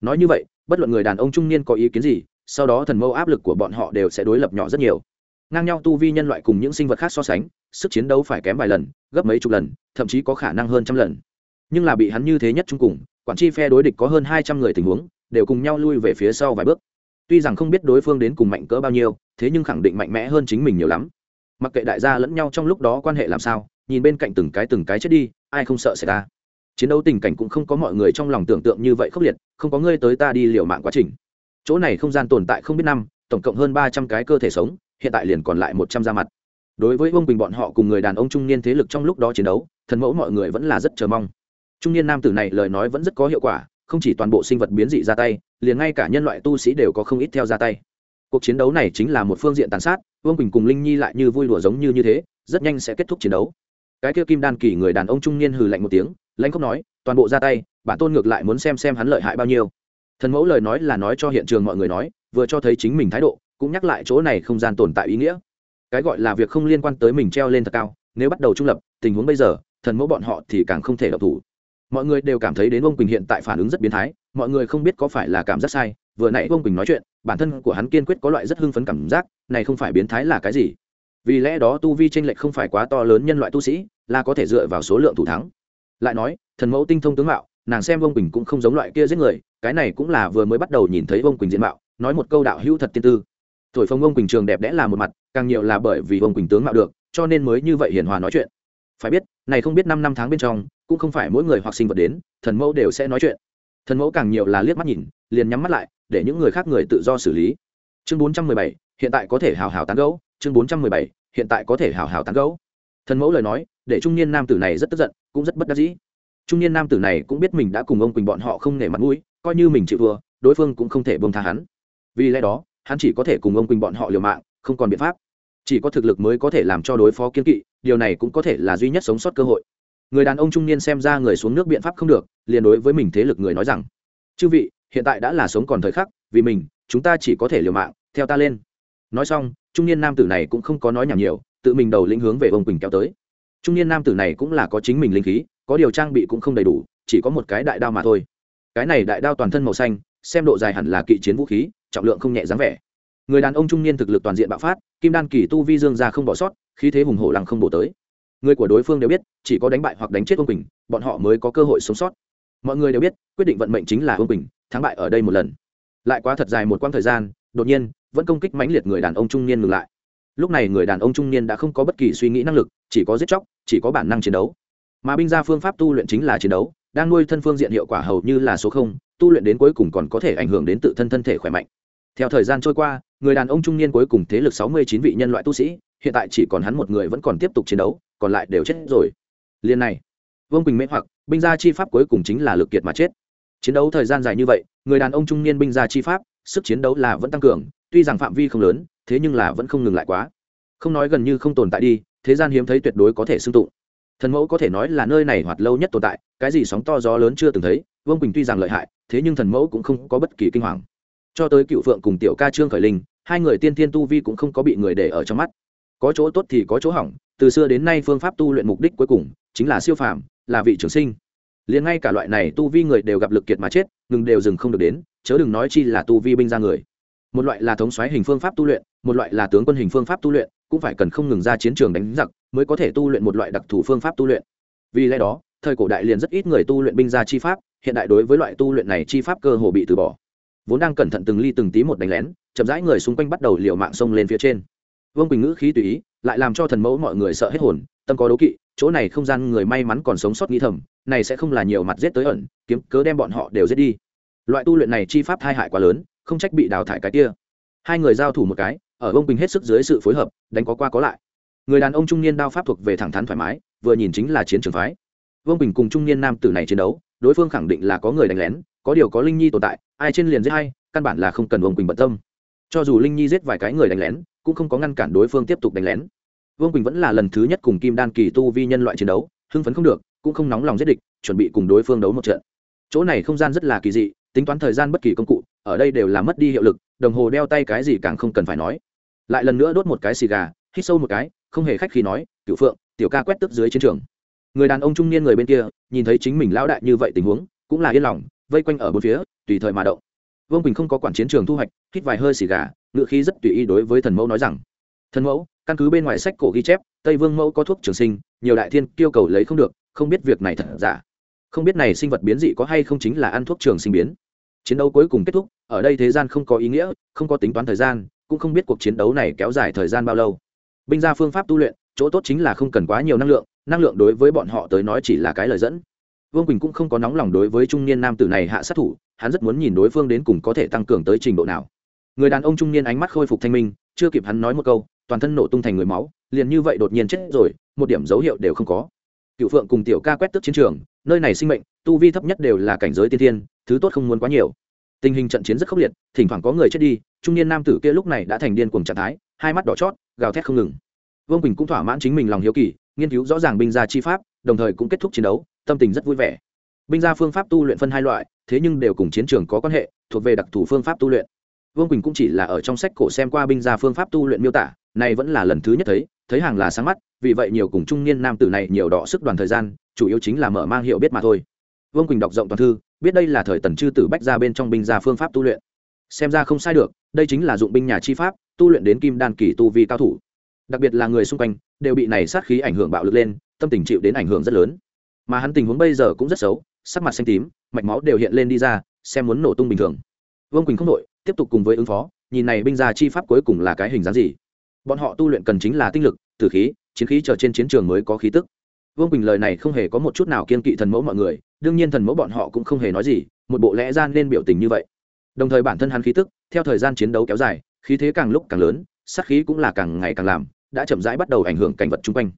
Nói như vậy, bất luận người đàn ông trung niên có ý kiến gì sau đó thần mâu áp lực của bọn họ đều sẽ đối lập nhỏ rất nhiều. Ngang nhau tu vi nhân loại cùng những sinh vật khác so sánh, sức chiến đấu phải kém vài lần, gấp mấy chục lần, thậm chí có khả năng hơn trăm lần. Nhưng là bị hắn như thế nhất chung cùng, quản chi phe đối địch có hơn hai trăm người tình huống, đều cùng nhau lui về phía sau vài bước. Tuy rằng không biết đối phương đến cùng mạnh cỡ bao nhiêu, thế nhưng khẳng định mạnh mẽ hơn chính mình nhiều lắm. Mặc kệ đại gia lẫn nhau trong lúc đó quan hệ làm sao, nhìn bên cạnh từng cái từng cái chết đi, ai không sợ xảy ra. Chiến đấu tình cảnh cũng không có mọi người trong lòng tưởng tượng như vậy khốc liệt, không có ngươi tới ta đi liều mạng quá trình chỗ này không gian tồn tại không biết năm, tổng cộng hơn ba trăm cái cơ thể sống, hiện tại liền còn lại một trăm da mặt. Đối với vương bình bọn họ cùng người đàn ông trung niên thế lực trong lúc đó chiến đấu, thần mẫu mọi người vẫn là rất chờ mong. Trung niên nam tử này lời nói vẫn rất có hiệu quả, không chỉ toàn bộ sinh vật biến dị ra tay, liền ngay cả nhân loại tu sĩ đều có không ít theo ra tay. Cuộc chiến đấu này chính là một phương diện tàn sát, vương bình cùng linh nhi lại như vui đùa giống như như thế, rất nhanh sẽ kết thúc chiến đấu. Cái kia kim đan kỳ người đàn ông trung niên hừ lạnh một tiếng lãnh khóc nói, toàn bộ ra tay, bản tôn ngược lại muốn xem xem hắn lợi hại bao nhiêu thần mẫu lời nói là nói cho hiện trường mọi người nói, vừa cho thấy chính mình thái độ, cũng nhắc lại chỗ này không gian tồn tại ý nghĩa. Cái gọi là việc không liên quan tới mình treo lên thật cao, nếu bắt đầu trung lập, tình huống bây giờ, thần mẫu bọn họ thì càng không thể đọc thủ. Mọi người đều cảm thấy đến ông quỳnh hiện tại phản ứng rất biến thái, mọi người không biết có phải là cảm giác sai, vừa nãy ông quỳnh nói chuyện, bản thân của hắn kiên quyết có loại rất hưng phấn cảm giác, này không phải biến thái là cái gì? Vì lẽ đó tu vi tranh lệch không phải quá to lớn nhân loại tu sĩ, là có thể dựa vào số lượng thủ thắng. Lại nói, thần mẫu tinh thông tướng mạo, nàng xem ông quỳnh cũng không giống loại kia giết người cái này cũng là vừa mới bắt đầu nhìn thấy ông quỳnh diện mạo, nói một câu đạo hữu thật tiên tư. Thổi phồng ông quỳnh trường đẹp đẽ là một mặt, càng nhiều là bởi vì ông quỳnh tướng mạo được, cho nên mới như vậy hiền hòa nói chuyện. Phải biết, này không biết năm năm tháng bên trong, cũng không phải mỗi người hoặc sinh vật đến, thần mẫu đều sẽ nói chuyện. Thần mẫu càng nhiều là liếc mắt nhìn, liền nhắm mắt lại, để những người khác người tự do xử lý. Chương bốn trăm mười bảy, hiện tại có thể hào hào tán gẫu. Chương bốn trăm mười bảy, hiện tại có thể hào hào tán gẫu. Thần mẫu lời nói, để trung niên nam tử này rất tức giận, cũng rất bất đắc dĩ. Trung niên nam tử này cũng biết mình đã cùng ông quỳnh bọn họ không nể mặt mũi coi như mình chịu vừa đối phương cũng không thể bông tha hắn. Vì lẽ đó, hắn chỉ có thể cùng ông quỳnh bọn họ liều mạng, không còn biện pháp. Chỉ có thực lực mới có thể làm cho đối phó kiên kỵ, điều này cũng có thể là duy nhất sống sót cơ hội. Người đàn ông trung niên xem ra người xuống nước biện pháp không được, liền đối với mình thế lực người nói rằng, chư vị, hiện tại đã là sống còn thời khắc, vì mình, chúng ta chỉ có thể liều mạng, theo ta lên. Nói xong, trung niên nam tử này cũng không có nói nhảm nhiều, tự mình đầu lĩnh hướng về ông quỳnh kéo tới. Trung niên nam tử này cũng là có chính mình linh khí, có điều trang bị cũng không đầy đủ, chỉ có một cái đại đao mà thôi cái này đại đao toàn thân màu xanh, xem độ dài hẳn là kỵ chiến vũ khí, trọng lượng không nhẹ dáng vẻ. Người đàn ông trung niên thực lực toàn diện bạo phát, kim đan kỳ tu vi dương ra không bỏ sót, khí thế hùng hổ lăng không bổ tới. Người của đối phương đều biết, chỉ có đánh bại hoặc đánh chết ông quỳnh, bọn họ mới có cơ hội sống sót. Mọi người đều biết, quyết định vận mệnh chính là ông quỳnh, thắng bại ở đây một lần. Lại quá thật dài một quãng thời gian, đột nhiên, vẫn công kích mãnh liệt người đàn ông trung niên ngừng lại. Lúc này người đàn ông trung niên đã không có bất kỳ suy nghĩ năng lực, chỉ có giết chóc, chỉ có bản năng chiến đấu. Mà binh gia phương pháp tu luyện chính là chiến đấu đang nuôi thân phương diện hiệu quả hầu như là số không, tu luyện đến cuối cùng còn có thể ảnh hưởng đến tự thân thân thể khỏe mạnh. Theo thời gian trôi qua, người đàn ông trung niên cuối cùng thế lực sáu mươi chín vị nhân loại tu sĩ, hiện tại chỉ còn hắn một người vẫn còn tiếp tục chiến đấu, còn lại đều chết rồi. Liên này, vương quỳnh Mễ hoặc, binh gia chi pháp cuối cùng chính là lực kiệt mà chết. Chiến đấu thời gian dài như vậy, người đàn ông trung niên binh gia chi pháp, sức chiến đấu là vẫn tăng cường, tuy rằng phạm vi không lớn, thế nhưng là vẫn không ngừng lại quá. Không nói gần như không tồn tại đi, thế gian hiếm thấy tuyệt đối có thể xưng tụng thần mẫu có thể nói là nơi này hoạt lâu nhất tồn tại, cái gì sóng to gió lớn chưa từng thấy, vương quỳnh tuy rằng lợi hại, thế nhưng thần mẫu cũng không có bất kỳ kinh hoàng. Cho tới cựu phượng cùng tiểu ca trương khởi linh, hai người tiên Thiên tu vi cũng không có bị người để ở trong mắt. Có chỗ tốt thì có chỗ hỏng, từ xưa đến nay phương pháp tu luyện mục đích cuối cùng chính là siêu phàm, là vị trường sinh. Liền ngay cả loại này tu vi người đều gặp lực kiệt mà chết, ngừng đều dừng không được đến, chớ đừng nói chi là tu vi binh ra người. Một loại là thống xoáy hình phương pháp tu luyện, một loại là tướng quân hình phương pháp tu luyện cũng phải cần không ngừng ra chiến trường đánh giặc mới có thể tu luyện một loại đặc thù phương pháp tu luyện. Vì lẽ đó, thời cổ đại liền rất ít người tu luyện binh gia chi pháp, hiện đại đối với loại tu luyện này chi pháp cơ hồ bị từ bỏ. Vốn đang cẩn thận từng ly từng tí một đánh lén, chậm rãi người xung quanh bắt đầu liều mạng xông lên phía trên. Vương quỳnh ngữ khí tùy ý, lại làm cho thần mẫu mọi người sợ hết hồn, tâm có đố kỵ, chỗ này không gian người may mắn còn sống sót nghĩ thầm, này sẽ không là nhiều mặt giết tới ẩn, kiếm cớ đem bọn họ đều giết đi. Loại tu luyện này chi pháp thai hại quá lớn, không trách bị đào thải cái kia. Hai người giao thủ một cái ở ông bình hết sức dưới sự phối hợp, đánh có qua có lại. Người đàn ông trung niên đao pháp thuộc về thẳng thắn thoải mái, vừa nhìn chính là chiến trường phái. Vương bình cùng trung niên nam tử này chiến đấu, đối phương khẳng định là có người đánh lén, có điều có linh nhi tồn tại, ai trên liền giết hay căn bản là không cần vương bình bận tâm. Cho dù linh nhi giết vài cái người đánh lén, cũng không có ngăn cản đối phương tiếp tục đánh lén. Vương bình vẫn là lần thứ nhất cùng kim đan kỳ tu vi nhân loại chiến đấu, hưng phấn không được, cũng không nóng lòng giết địch, chuẩn bị cùng đối phương đấu một trận. Chỗ này không gian rất là kỳ dị, tính toán thời gian bất kỳ công cụ, ở đây đều là mất đi hiệu lực, đồng hồ đeo tay cái gì càng không cần phải nói lại lần nữa đốt một cái xì gà, hít sâu một cái, không hề khách khi nói cựu phượng, tiểu ca quét tức dưới chiến trường. Người đàn ông trung niên người bên kia, nhìn thấy chính mình lão đại như vậy tình huống, cũng là yên lòng, vây quanh ở bốn phía, tùy thời mà động. Vương quỳnh không có quản chiến trường thu hoạch, hít vài hơi xì gà ngự khí rất tùy ý đối với thần mẫu nói rằng, thần mẫu, căn cứ bên ngoài sách cổ ghi chép, tây vương mẫu có thuốc trường sinh, nhiều đại thiên kêu cầu lấy không được, không biết việc này thật giả. Không biết này sinh vật biến dị có hay không chính là ăn thuốc trường sinh biến. Chiến đấu cuối cùng kết thúc, ở đây thế gian không có ý nghĩa, không có tính toán thời gian cũng không biết cuộc chiến đấu này kéo dài thời gian bao lâu. Binh gia phương pháp tu luyện, chỗ tốt chính là không cần quá nhiều năng lượng năng lượng đối với bọn họ tới nói chỉ là cái lời dẫn. Vương quỳnh cũng không có nóng lòng đối với trung niên nam tử này hạ sát thủ, hắn rất muốn nhìn đối phương đến cùng có thể tăng cường tới trình độ nào. Người đàn ông trung niên ánh mắt khôi phục thanh minh, chưa kịp hắn nói một câu, toàn thân nổ tung thành người máu, liền như vậy đột nhiên chết rồi, một điểm dấu hiệu đều không có. Cựu phượng cùng tiểu ca quét tức chiến trường, nơi này sinh mệnh, tu vi thấp nhất đều là cảnh giới tiên thiên, thứ tốt không muốn quá nhiều. Tình hình trận chiến rất khốc liệt, thỉnh thoảng có người chết đi trung niên nam tử kia lúc này đã thành điên cuồng trạng thái, hai mắt đỏ chót, gào thét không ngừng. Vương quỳnh cũng thỏa mãn chính mình lòng hiếu kỳ, nghiên cứu rõ ràng binh gia chi pháp, đồng thời cũng kết thúc chiến đấu, tâm tình rất vui vẻ. Binh gia phương pháp tu luyện phân hai loại, thế nhưng đều cùng chiến trường có quan hệ, thuộc về đặc thù phương pháp tu luyện. Vương quỳnh cũng chỉ là ở trong sách cổ xem qua binh gia phương pháp tu luyện miêu tả, này vẫn là lần thứ nhất thấy thấy hàng là sáng mắt, vì vậy nhiều cùng trung niên nam tử này nhiều đọ sức đoàn thời gian, chủ yếu chính là mở mang hiệu biết mà thôi. Vương quỳnh đọc rộng toàn thư, biết đây là thời tần chư tử bách ra bên trong binh gia phương pháp tu luyện xem ra không sai được, đây chính là dụng binh nhà chi pháp, tu luyện đến kim đan kỳ tu vi cao thủ. Đặc biệt là người xung quanh, đều bị này sát khí ảnh hưởng bạo lực lên, tâm tình chịu đến ảnh hưởng rất lớn. Mà hắn tình huống bây giờ cũng rất xấu, sắc mặt xanh tím, mạch máu đều hiện lên đi ra, xem muốn nổ tung bình thường. Vương quỳnh không đội, tiếp tục cùng với ứng phó, nhìn này binh gia chi pháp cuối cùng là cái hình dáng gì. Bọn họ tu luyện cần chính là tinh lực, tử khí, chiến khí chờ trên chiến trường mới có khí tức. Vương quỳnh lời này không hề có một chút nào kiên kỵ thần mẫu mọi người, đương nhiên thần mẫu bọn họ cũng không hề nói gì, một bộ lẽ ra nên biểu tình như vậy đồng thời bản thân hắn khí tức, theo thời gian chiến đấu kéo dài, khí thế càng lúc càng lớn, sát khí cũng là càng ngày càng làm, đã chậm rãi bắt đầu ảnh hưởng cảnh vật chung quanh.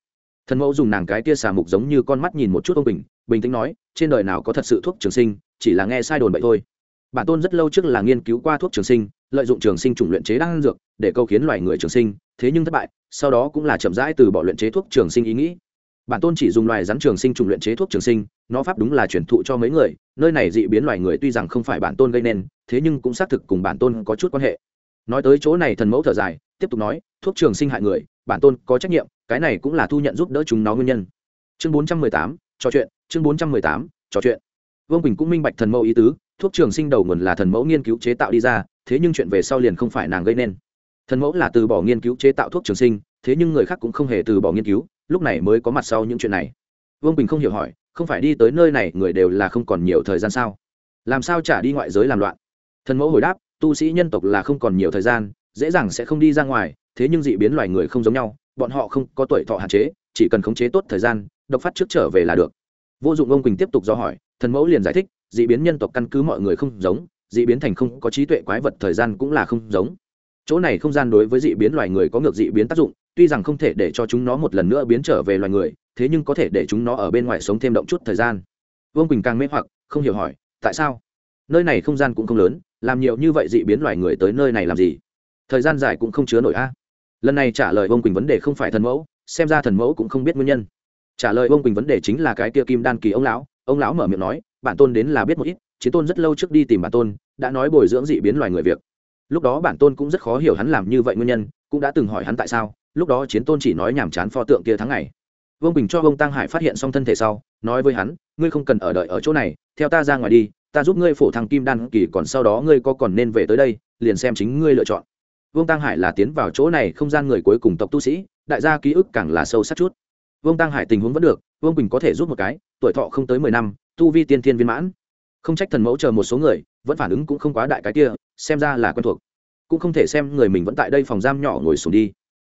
Thần mẫu dùng nàng cái tia xà mục giống như con mắt nhìn một chút ông bình bình tĩnh nói, trên đời nào có thật sự thuốc trường sinh, chỉ là nghe sai đồn vậy thôi. Bản tôn rất lâu trước là nghiên cứu qua thuốc trường sinh, lợi dụng trường sinh chủng luyện chế đan dược, để câu khiến loài người trường sinh, thế nhưng thất bại, sau đó cũng là chậm rãi từ bỏ luyện chế thuốc trường sinh ý nghĩ. Bản tôn chỉ dùng loài rắn trường sinh trùng luyện chế thuốc trường sinh nó pháp đúng là truyền thụ cho mấy người, nơi này dị biến loài người tuy rằng không phải bản tôn gây nên, thế nhưng cũng xác thực cùng bản tôn có chút quan hệ. Nói tới chỗ này thần mẫu thở dài, tiếp tục nói, thuốc trường sinh hại người, bản tôn có trách nhiệm, cái này cũng là thu nhận giúp đỡ chúng nó nguyên nhân. Chương bốn trăm mười tám, trò chuyện, chương bốn trăm mười tám, trò chuyện. Vương quỳnh cũng minh bạch thần mẫu ý tứ, thuốc trường sinh đầu nguồn là thần mẫu nghiên cứu chế tạo đi ra, thế nhưng chuyện về sau liền không phải nàng gây nên. Thần mẫu là từ bỏ nghiên cứu chế tạo thuốc trường sinh, thế nhưng người khác cũng không hề từ bỏ nghiên cứu, lúc này mới có mặt sau những chuyện này. Vương bình không hiểu hỏi không phải đi tới nơi này người đều là không còn nhiều thời gian sao? Làm sao trả đi ngoại giới làm loạn? Thần mẫu hồi đáp, tu sĩ nhân tộc là không còn nhiều thời gian, dễ dàng sẽ không đi ra ngoài, thế nhưng dị biến loài người không giống nhau, bọn họ không có tuổi thọ hạn chế, chỉ cần khống chế tốt thời gian, độc phát trước trở về là được. Vô dụng ông quỳnh tiếp tục do hỏi, thần mẫu liền giải thích, dị biến nhân tộc căn cứ mọi người không giống, dị biến thành không có trí tuệ quái vật thời gian cũng là không giống. Chỗ này không gian đối với dị biến loài người có ngược dị biến tác dụng, tuy rằng không thể để cho chúng nó một lần nữa biến trở về loài người thế nhưng có thể để chúng nó ở bên ngoài sống thêm động chút thời gian. Vương quỳnh càng mê hoặc, không hiểu hỏi, tại sao? Nơi này không gian cũng không lớn, làm nhiều như vậy dị biến loài người tới nơi này làm gì? Thời gian dài cũng không chứa nổi a. Lần này trả lời vương quỳnh vấn đề không phải thần mẫu, xem ra thần mẫu cũng không biết nguyên nhân. Trả lời vương quỳnh vấn đề chính là cái kia kim đan kỳ ông lão ông lão mở miệng nói, bản tôn đến là biết một ít, chiến tôn rất lâu trước đi tìm bản tôn, đã nói bồi dưỡng dị biến loài người việc. Lúc đó bản tôn cũng rất khó hiểu hắn làm như vậy nguyên nhân, cũng đã từng hỏi hắn tại sao, lúc đó chiến tôn chỉ nói nhàm chán pho tượng kia tháng ngày vương bình cho vương tăng hải phát hiện xong thân thể sau, nói với hắn, ngươi không cần ở đợi ở chỗ này, theo ta ra ngoài đi, ta giúp ngươi phổ thăng kim đan kỳ, còn sau đó ngươi có còn nên về tới đây, liền xem chính ngươi lựa chọn. Vương tăng hải là tiến vào chỗ này không gian người cuối cùng tộc tu sĩ, đại gia ký ức càng là sâu sắc chút. Vương tăng hải tình huống vẫn được, vương bình có thể giúp một cái, tuổi thọ không tới mười năm, tu vi tiên thiên viên mãn. Không trách thần mẫu chờ một số người, vẫn phản ứng cũng không quá đại cái kia, xem ra là quen thuộc. Cũng không thể xem người mình vẫn tại đây phòng giam nhỏ ngồi xuống đi.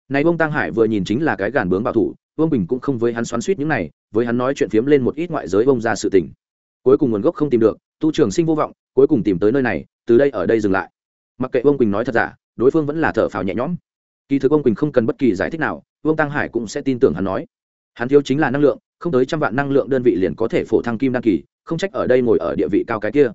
Này Vương tăng hải vừa nhìn chính là cái gàn bướng bảo thủ vương bình cũng không với hắn xoắn suýt những này, với hắn nói chuyện phiếm lên một ít ngoại giới bông ra sự tình. Cuối cùng nguồn gốc không tìm được, tu trường sinh vô vọng, cuối cùng tìm tới nơi này, từ đây ở đây dừng lại. Mặc kệ vương quỳnh nói thật giả, đối phương vẫn là thở phào nhẹ nhõm. Kỳ thực vương quỳnh không cần bất kỳ giải thích nào, vương tăng hải cũng sẽ tin tưởng hắn nói. Hắn thiếu chính là năng lượng, không tới trăm vạn năng lượng đơn vị liền có thể phổ thăng kim đăng kỳ, không trách ở đây ngồi ở địa vị cao cái kia.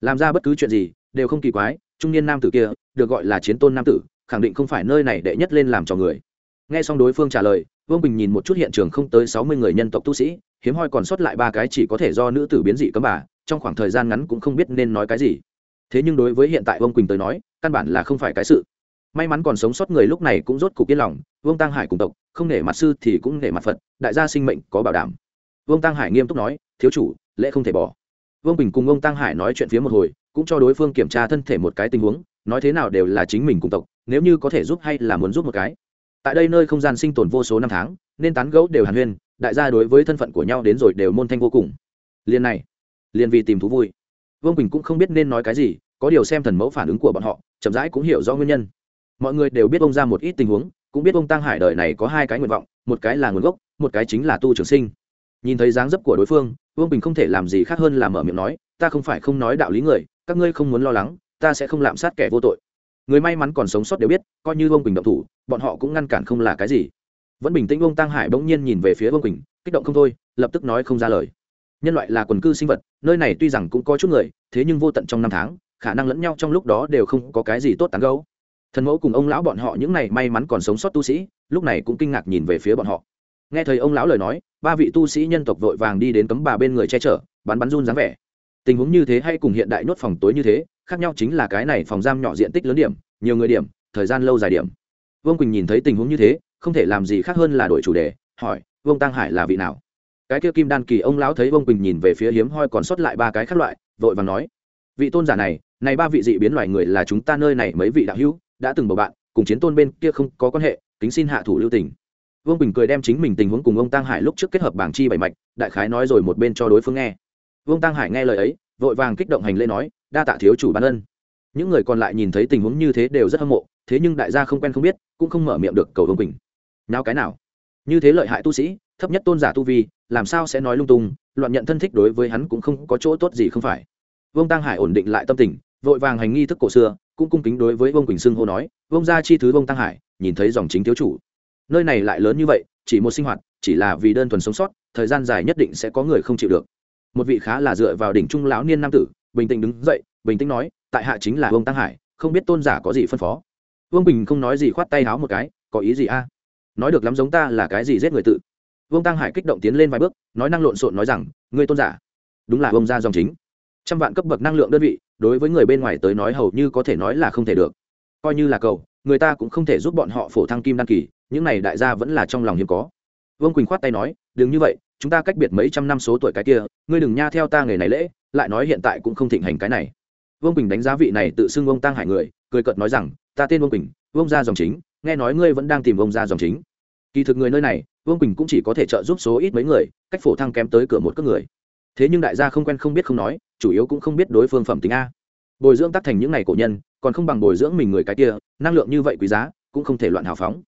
Làm ra bất cứ chuyện gì, đều không kỳ quái, trung niên nam tử kia, được gọi là chiến tôn nam tử, khẳng định không phải nơi này đệ nhất lên làm cho người nghe xong đối phương trả lời, vương bình nhìn một chút hiện trường không tới sáu mươi người nhân tộc tu sĩ, hiếm hoi còn sót lại ba cái chỉ có thể do nữ tử biến dị cấm bà, trong khoảng thời gian ngắn cũng không biết nên nói cái gì. Thế nhưng đối với hiện tại vương quỳnh tới nói, căn bản là không phải cái sự. May mắn còn sống sót người lúc này cũng rốt cục yên lòng, vương tăng hải cùng tộc, không nể mặt sư thì cũng nể mặt phật, đại gia sinh mệnh có bảo đảm. Vương tăng hải nghiêm túc nói, thiếu chủ, lễ không thể bỏ. Vương bình cùng ông tăng hải nói chuyện phía một hồi, cũng cho đối phương kiểm tra thân thể một cái tình huống, nói thế nào đều là chính mình cùng tộc, nếu như có thể giúp hay là muốn giúp một cái tại đây nơi không gian sinh tồn vô số năm tháng, nên tán gẫu đều hàn huyên, đại gia đối với thân phận của nhau đến rồi đều môn thanh vô cùng. Liền này liền vì tìm thú vui. Vương bình cũng không biết nên nói cái gì, có điều xem thần mẫu phản ứng của bọn họ, chậm rãi cũng hiểu rõ nguyên nhân. Mọi người đều biết ông ra một ít tình huống, cũng biết ông tăng hải đời này có hai cái nguyện vọng, một cái là nguồn gốc, một cái chính là tu trường sinh. Nhìn thấy dáng dấp của đối phương, vương bình không thể làm gì khác hơn là mở miệng nói, ta không phải không nói đạo lý người, các ngươi không muốn lo lắng, ta sẽ không lạm sát kẻ vô tội người may mắn còn sống sót đều biết, coi như vương bình động thủ, bọn họ cũng ngăn cản không là cái gì. Vẫn bình tĩnh vương tăng hải bỗng nhiên nhìn về phía vương bình kích động không thôi, lập tức nói không ra lời. Nhân loại là quần cư sinh vật, nơi này tuy rằng cũng có chút người, thế nhưng vô tận trong năm tháng, khả năng lẫn nhau trong lúc đó đều không có cái gì tốt tán gấu thần mẫu cùng ông lão bọn họ những này may mắn còn sống sót tu sĩ, lúc này cũng kinh ngạc nhìn về phía bọn họ. Nghe thấy ông lão lời nói, ba vị tu sĩ nhân tộc vội vàng đi đến cấm bà bên người che chở, bắn bắn run dáng vẻ. Tình huống như thế hay cùng hiện đại nhốt phòng tối như thế khác nhau chính là cái này phòng giam nhỏ diện tích lớn điểm, nhiều người điểm, thời gian lâu dài điểm. Vương quỳnh nhìn thấy tình huống như thế, không thể làm gì khác hơn là đổi chủ đề, hỏi, vương tăng hải là vị nào? Cái kia kim đan kỳ ông lão thấy vương quỳnh nhìn về phía hiếm hoi còn sót lại ba cái khác loại, vội vàng nói, vị tôn giả này này ba vị dị biến loài người là chúng ta nơi này mấy vị đạo hữu, đã từng bầu bạn, cùng chiến tôn bên kia không có quan hệ, kính xin hạ thủ lưu tình. Vương quỳnh cười đem chính mình tình huống cùng ông tăng hải lúc trước kết hợp bảng chi bảy mạch, đại khái nói rồi một bên cho đối phương nghe. Vương tăng hải nghe lời ấy, vội vàng kích động hành lễ nói đa tạ thiếu chủ ban ân. Những người còn lại nhìn thấy tình huống như thế đều rất hâm mộ, thế nhưng đại gia không quen không biết, cũng không mở miệng được cầu vương bình nào cái nào? Như thế lợi hại tu sĩ, thấp nhất tôn giả tu vi, làm sao sẽ nói lung tung, loạn nhận thân thích đối với hắn cũng không có chỗ tốt gì không phải. Vương tăng hải ổn định lại tâm tình, vội vàng hành nghi thức cổ xưa, cũng cung kính đối với vương quỳnh sưng hô nói, vương gia chi thứ vương tăng hải, nhìn thấy dòng chính thiếu chủ. Nơi này lại lớn như vậy, chỉ một sinh hoạt, chỉ là vì đơn thuần sống sót, thời gian dài nhất định sẽ có người không chịu được. Một vị khá là dựa vào đỉnh trung lão niên nam tử bình tĩnh đứng dậy, bình tĩnh nói, tại hạ chính là vương tăng hải, không biết tôn giả có gì phân phó. Vương bình không nói gì khoát tay háo một cái, có ý gì a? Nói được lắm giống ta là cái gì giết người tự. Vương tăng hải kích động tiến lên vài bước, nói năng lộn xộn nói rằng, ngươi tôn giả, đúng là vương gia dòng chính. Trăm vạn cấp bậc năng lượng đơn vị, đối với người bên ngoài tới nói hầu như có thể nói là không thể được. Coi như là cầu, người ta cũng không thể giúp bọn họ phổ thăng kim đăng kỳ, những này đại gia vẫn là trong lòng hiếm có. Vương quỳnh khoát tay nói, đừng như vậy, chúng ta cách biệt mấy trăm năm số tuổi cái kia, ngươi đừng nha theo ta nghề này lễ lại nói hiện tại cũng không thịnh hành cái này. Vương quỳnh đánh giá vị này tự xưng ông tăng hải người, cười cợt nói rằng, ta tên vương quỳnh, vương gia dòng chính, nghe nói ngươi vẫn đang tìm Vương gia dòng chính. Kỳ thực người nơi này, vương quỳnh cũng chỉ có thể trợ giúp số ít mấy người, cách phổ thăng kém tới cửa một cước người. Thế nhưng đại gia không quen không biết không nói, chủ yếu cũng không biết đối phương phẩm tính a. Bồi dưỡng tắc thành những ngày cổ nhân, còn không bằng bồi dưỡng mình người cái kia, năng lượng như vậy quý giá, cũng không thể loạn hào phóng.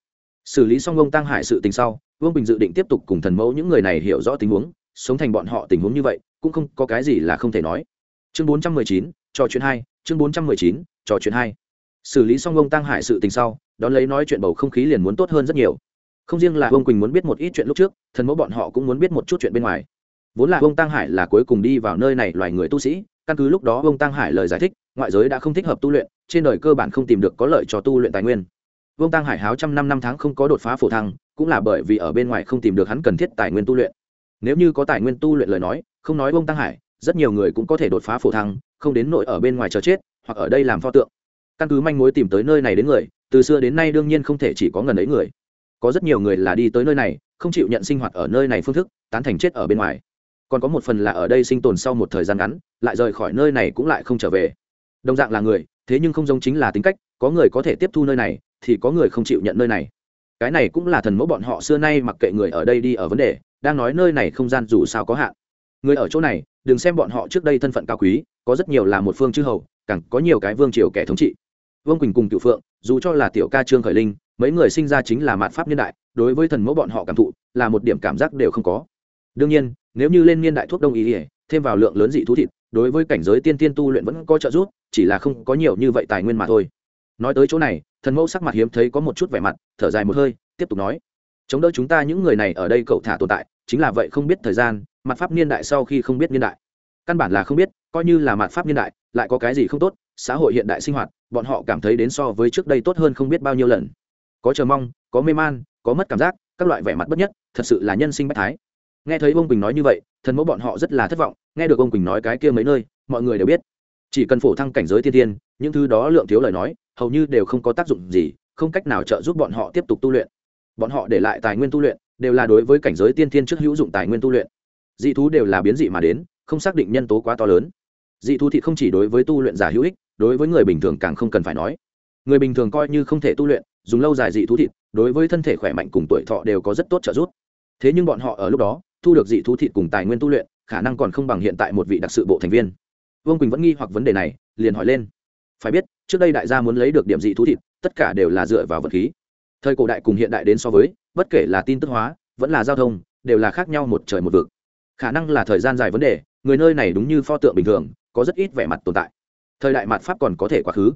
Xử lý xong ông tăng hải sự tình sau, vương bình dự định tiếp tục cùng thần mẫu những người này hiểu rõ tình huống sống thành bọn họ tình huống như vậy, cũng không có cái gì là không thể nói. Chương bốn trăm mười chín, trò chuyện hai, chương bốn trăm mười chín, trò chuyện hai. Xử lý xong ông tăng hải sự tình sau, đón lấy nói chuyện bầu không khí liền muốn tốt hơn rất nhiều. Không riêng là ông quỳnh muốn biết một ít chuyện lúc trước, thần mẫu bọn họ cũng muốn biết một chút chuyện bên ngoài. Vốn là ông tăng hải là cuối cùng đi vào nơi này loài người tu sĩ, căn cứ lúc đó ông tăng hải lời giải thích, ngoại giới đã không thích hợp tu luyện, trên đời cơ bản không tìm được có lợi cho tu luyện tài nguyên. Vương tăng hải háo trăm năm năm tháng không có đột phá phổ thăng, cũng là bởi vì ở bên ngoài không tìm được hắn cần thiết tài nguyên tu luyện nếu như có tài nguyên tu luyện lời nói, không nói bông tăng hải, rất nhiều người cũng có thể đột phá phổ thăng, không đến nội ở bên ngoài chờ chết, hoặc ở đây làm pho tượng. Căn cứ manh mối tìm tới nơi này đến người, từ xưa đến nay đương nhiên không thể chỉ có ngần ấy người. Có rất nhiều người là đi tới nơi này, không chịu nhận sinh hoạt ở nơi này phương thức, tán thành chết ở bên ngoài. Còn có một phần là ở đây sinh tồn sau một thời gian ngắn, lại rời khỏi nơi này cũng lại không trở về. Đồng dạng là người, thế nhưng không giống chính là tính cách, có người có thể tiếp thu nơi này, thì có người không chịu nhận nơi này. Cái này cũng là thần mẫu bọn họ xưa nay mặc kệ người ở đây đi ở vấn đề đang nói nơi này không gian dù sao có hạn. Người ở chỗ này, đừng xem bọn họ trước đây thân phận cao quý, có rất nhiều là một phương chư hầu, càng có nhiều cái vương triều kẻ thống trị. Vương quỳnh cùng cựu phượng, dù cho là tiểu ca trương khởi linh, mấy người sinh ra chính là mạt pháp niên đại, đối với thần mẫu bọn họ cảm thụ, là một điểm cảm giác đều không có. Đương nhiên, nếu như lên niên đại thuốc đông y ỉa thêm vào lượng lớn dị thú thịt, đối với cảnh giới tiên tiên tu luyện vẫn có trợ giúp, chỉ là không có nhiều như vậy tài nguyên mà thôi. Nói tới chỗ này, thần mẫu sắc mặt hiếm thấy có một chút vẻ mặt, thở dài một hơi, tiếp tục nói, chống đỡ chúng ta những người này ở đây cậu thả tồn tại chính là vậy không biết thời gian mặt pháp niên đại sau khi không biết niên đại. Căn bản là không biết coi như là mặt pháp niên đại lại có cái gì không tốt xã hội hiện đại sinh hoạt bọn họ cảm thấy đến so với trước đây tốt hơn không biết bao nhiêu lần. Có chờ mong có mê man có mất cảm giác các loại vẻ mặt bất nhất thật sự là nhân sinh bách thái. Nghe thấy ông quỳnh nói như vậy thần mẫu bọn họ rất là thất vọng nghe được ông quỳnh nói cái kia mấy nơi mọi người đều biết. Chỉ cần phổ thăng cảnh giới thiên thiên, những thứ đó lượng thiếu lời nói hầu như đều không có tác dụng gì không cách nào trợ giúp bọn họ tiếp tục tu luyện. Bọn họ để lại tài nguyên tu luyện đều là đối với cảnh giới tiên thiên trước hữu dụng tài nguyên tu luyện. Dị thú đều là biến dị mà đến, không xác định nhân tố quá to lớn. Dị thú thì không chỉ đối với tu luyện giả hữu ích, đối với người bình thường càng không cần phải nói. Người bình thường coi như không thể tu luyện, dùng lâu dài dị thú thịt, đối với thân thể khỏe mạnh cùng tuổi thọ đều có rất tốt trợ giúp. Thế nhưng bọn họ ở lúc đó, thu được dị thú thịt cùng tài nguyên tu luyện, khả năng còn không bằng hiện tại một vị đặc sự bộ thành viên. Vương quỳnh vẫn nghi hoặc vấn đề này, liền hỏi lên. Phải biết, trước đây đại gia muốn lấy được điểm dị thú thịt, tất cả đều là dựa vào vật khí. Thời cổ đại cùng hiện đại đến so với bất kể là tin tức hóa, vẫn là giao thông, đều là khác nhau một trời một vực. Khả năng là thời gian dài vấn đề, người nơi này đúng như pho tượng bình thường, có rất ít vẻ mặt tồn tại. Thời đại mạt pháp còn có thể quá khứ.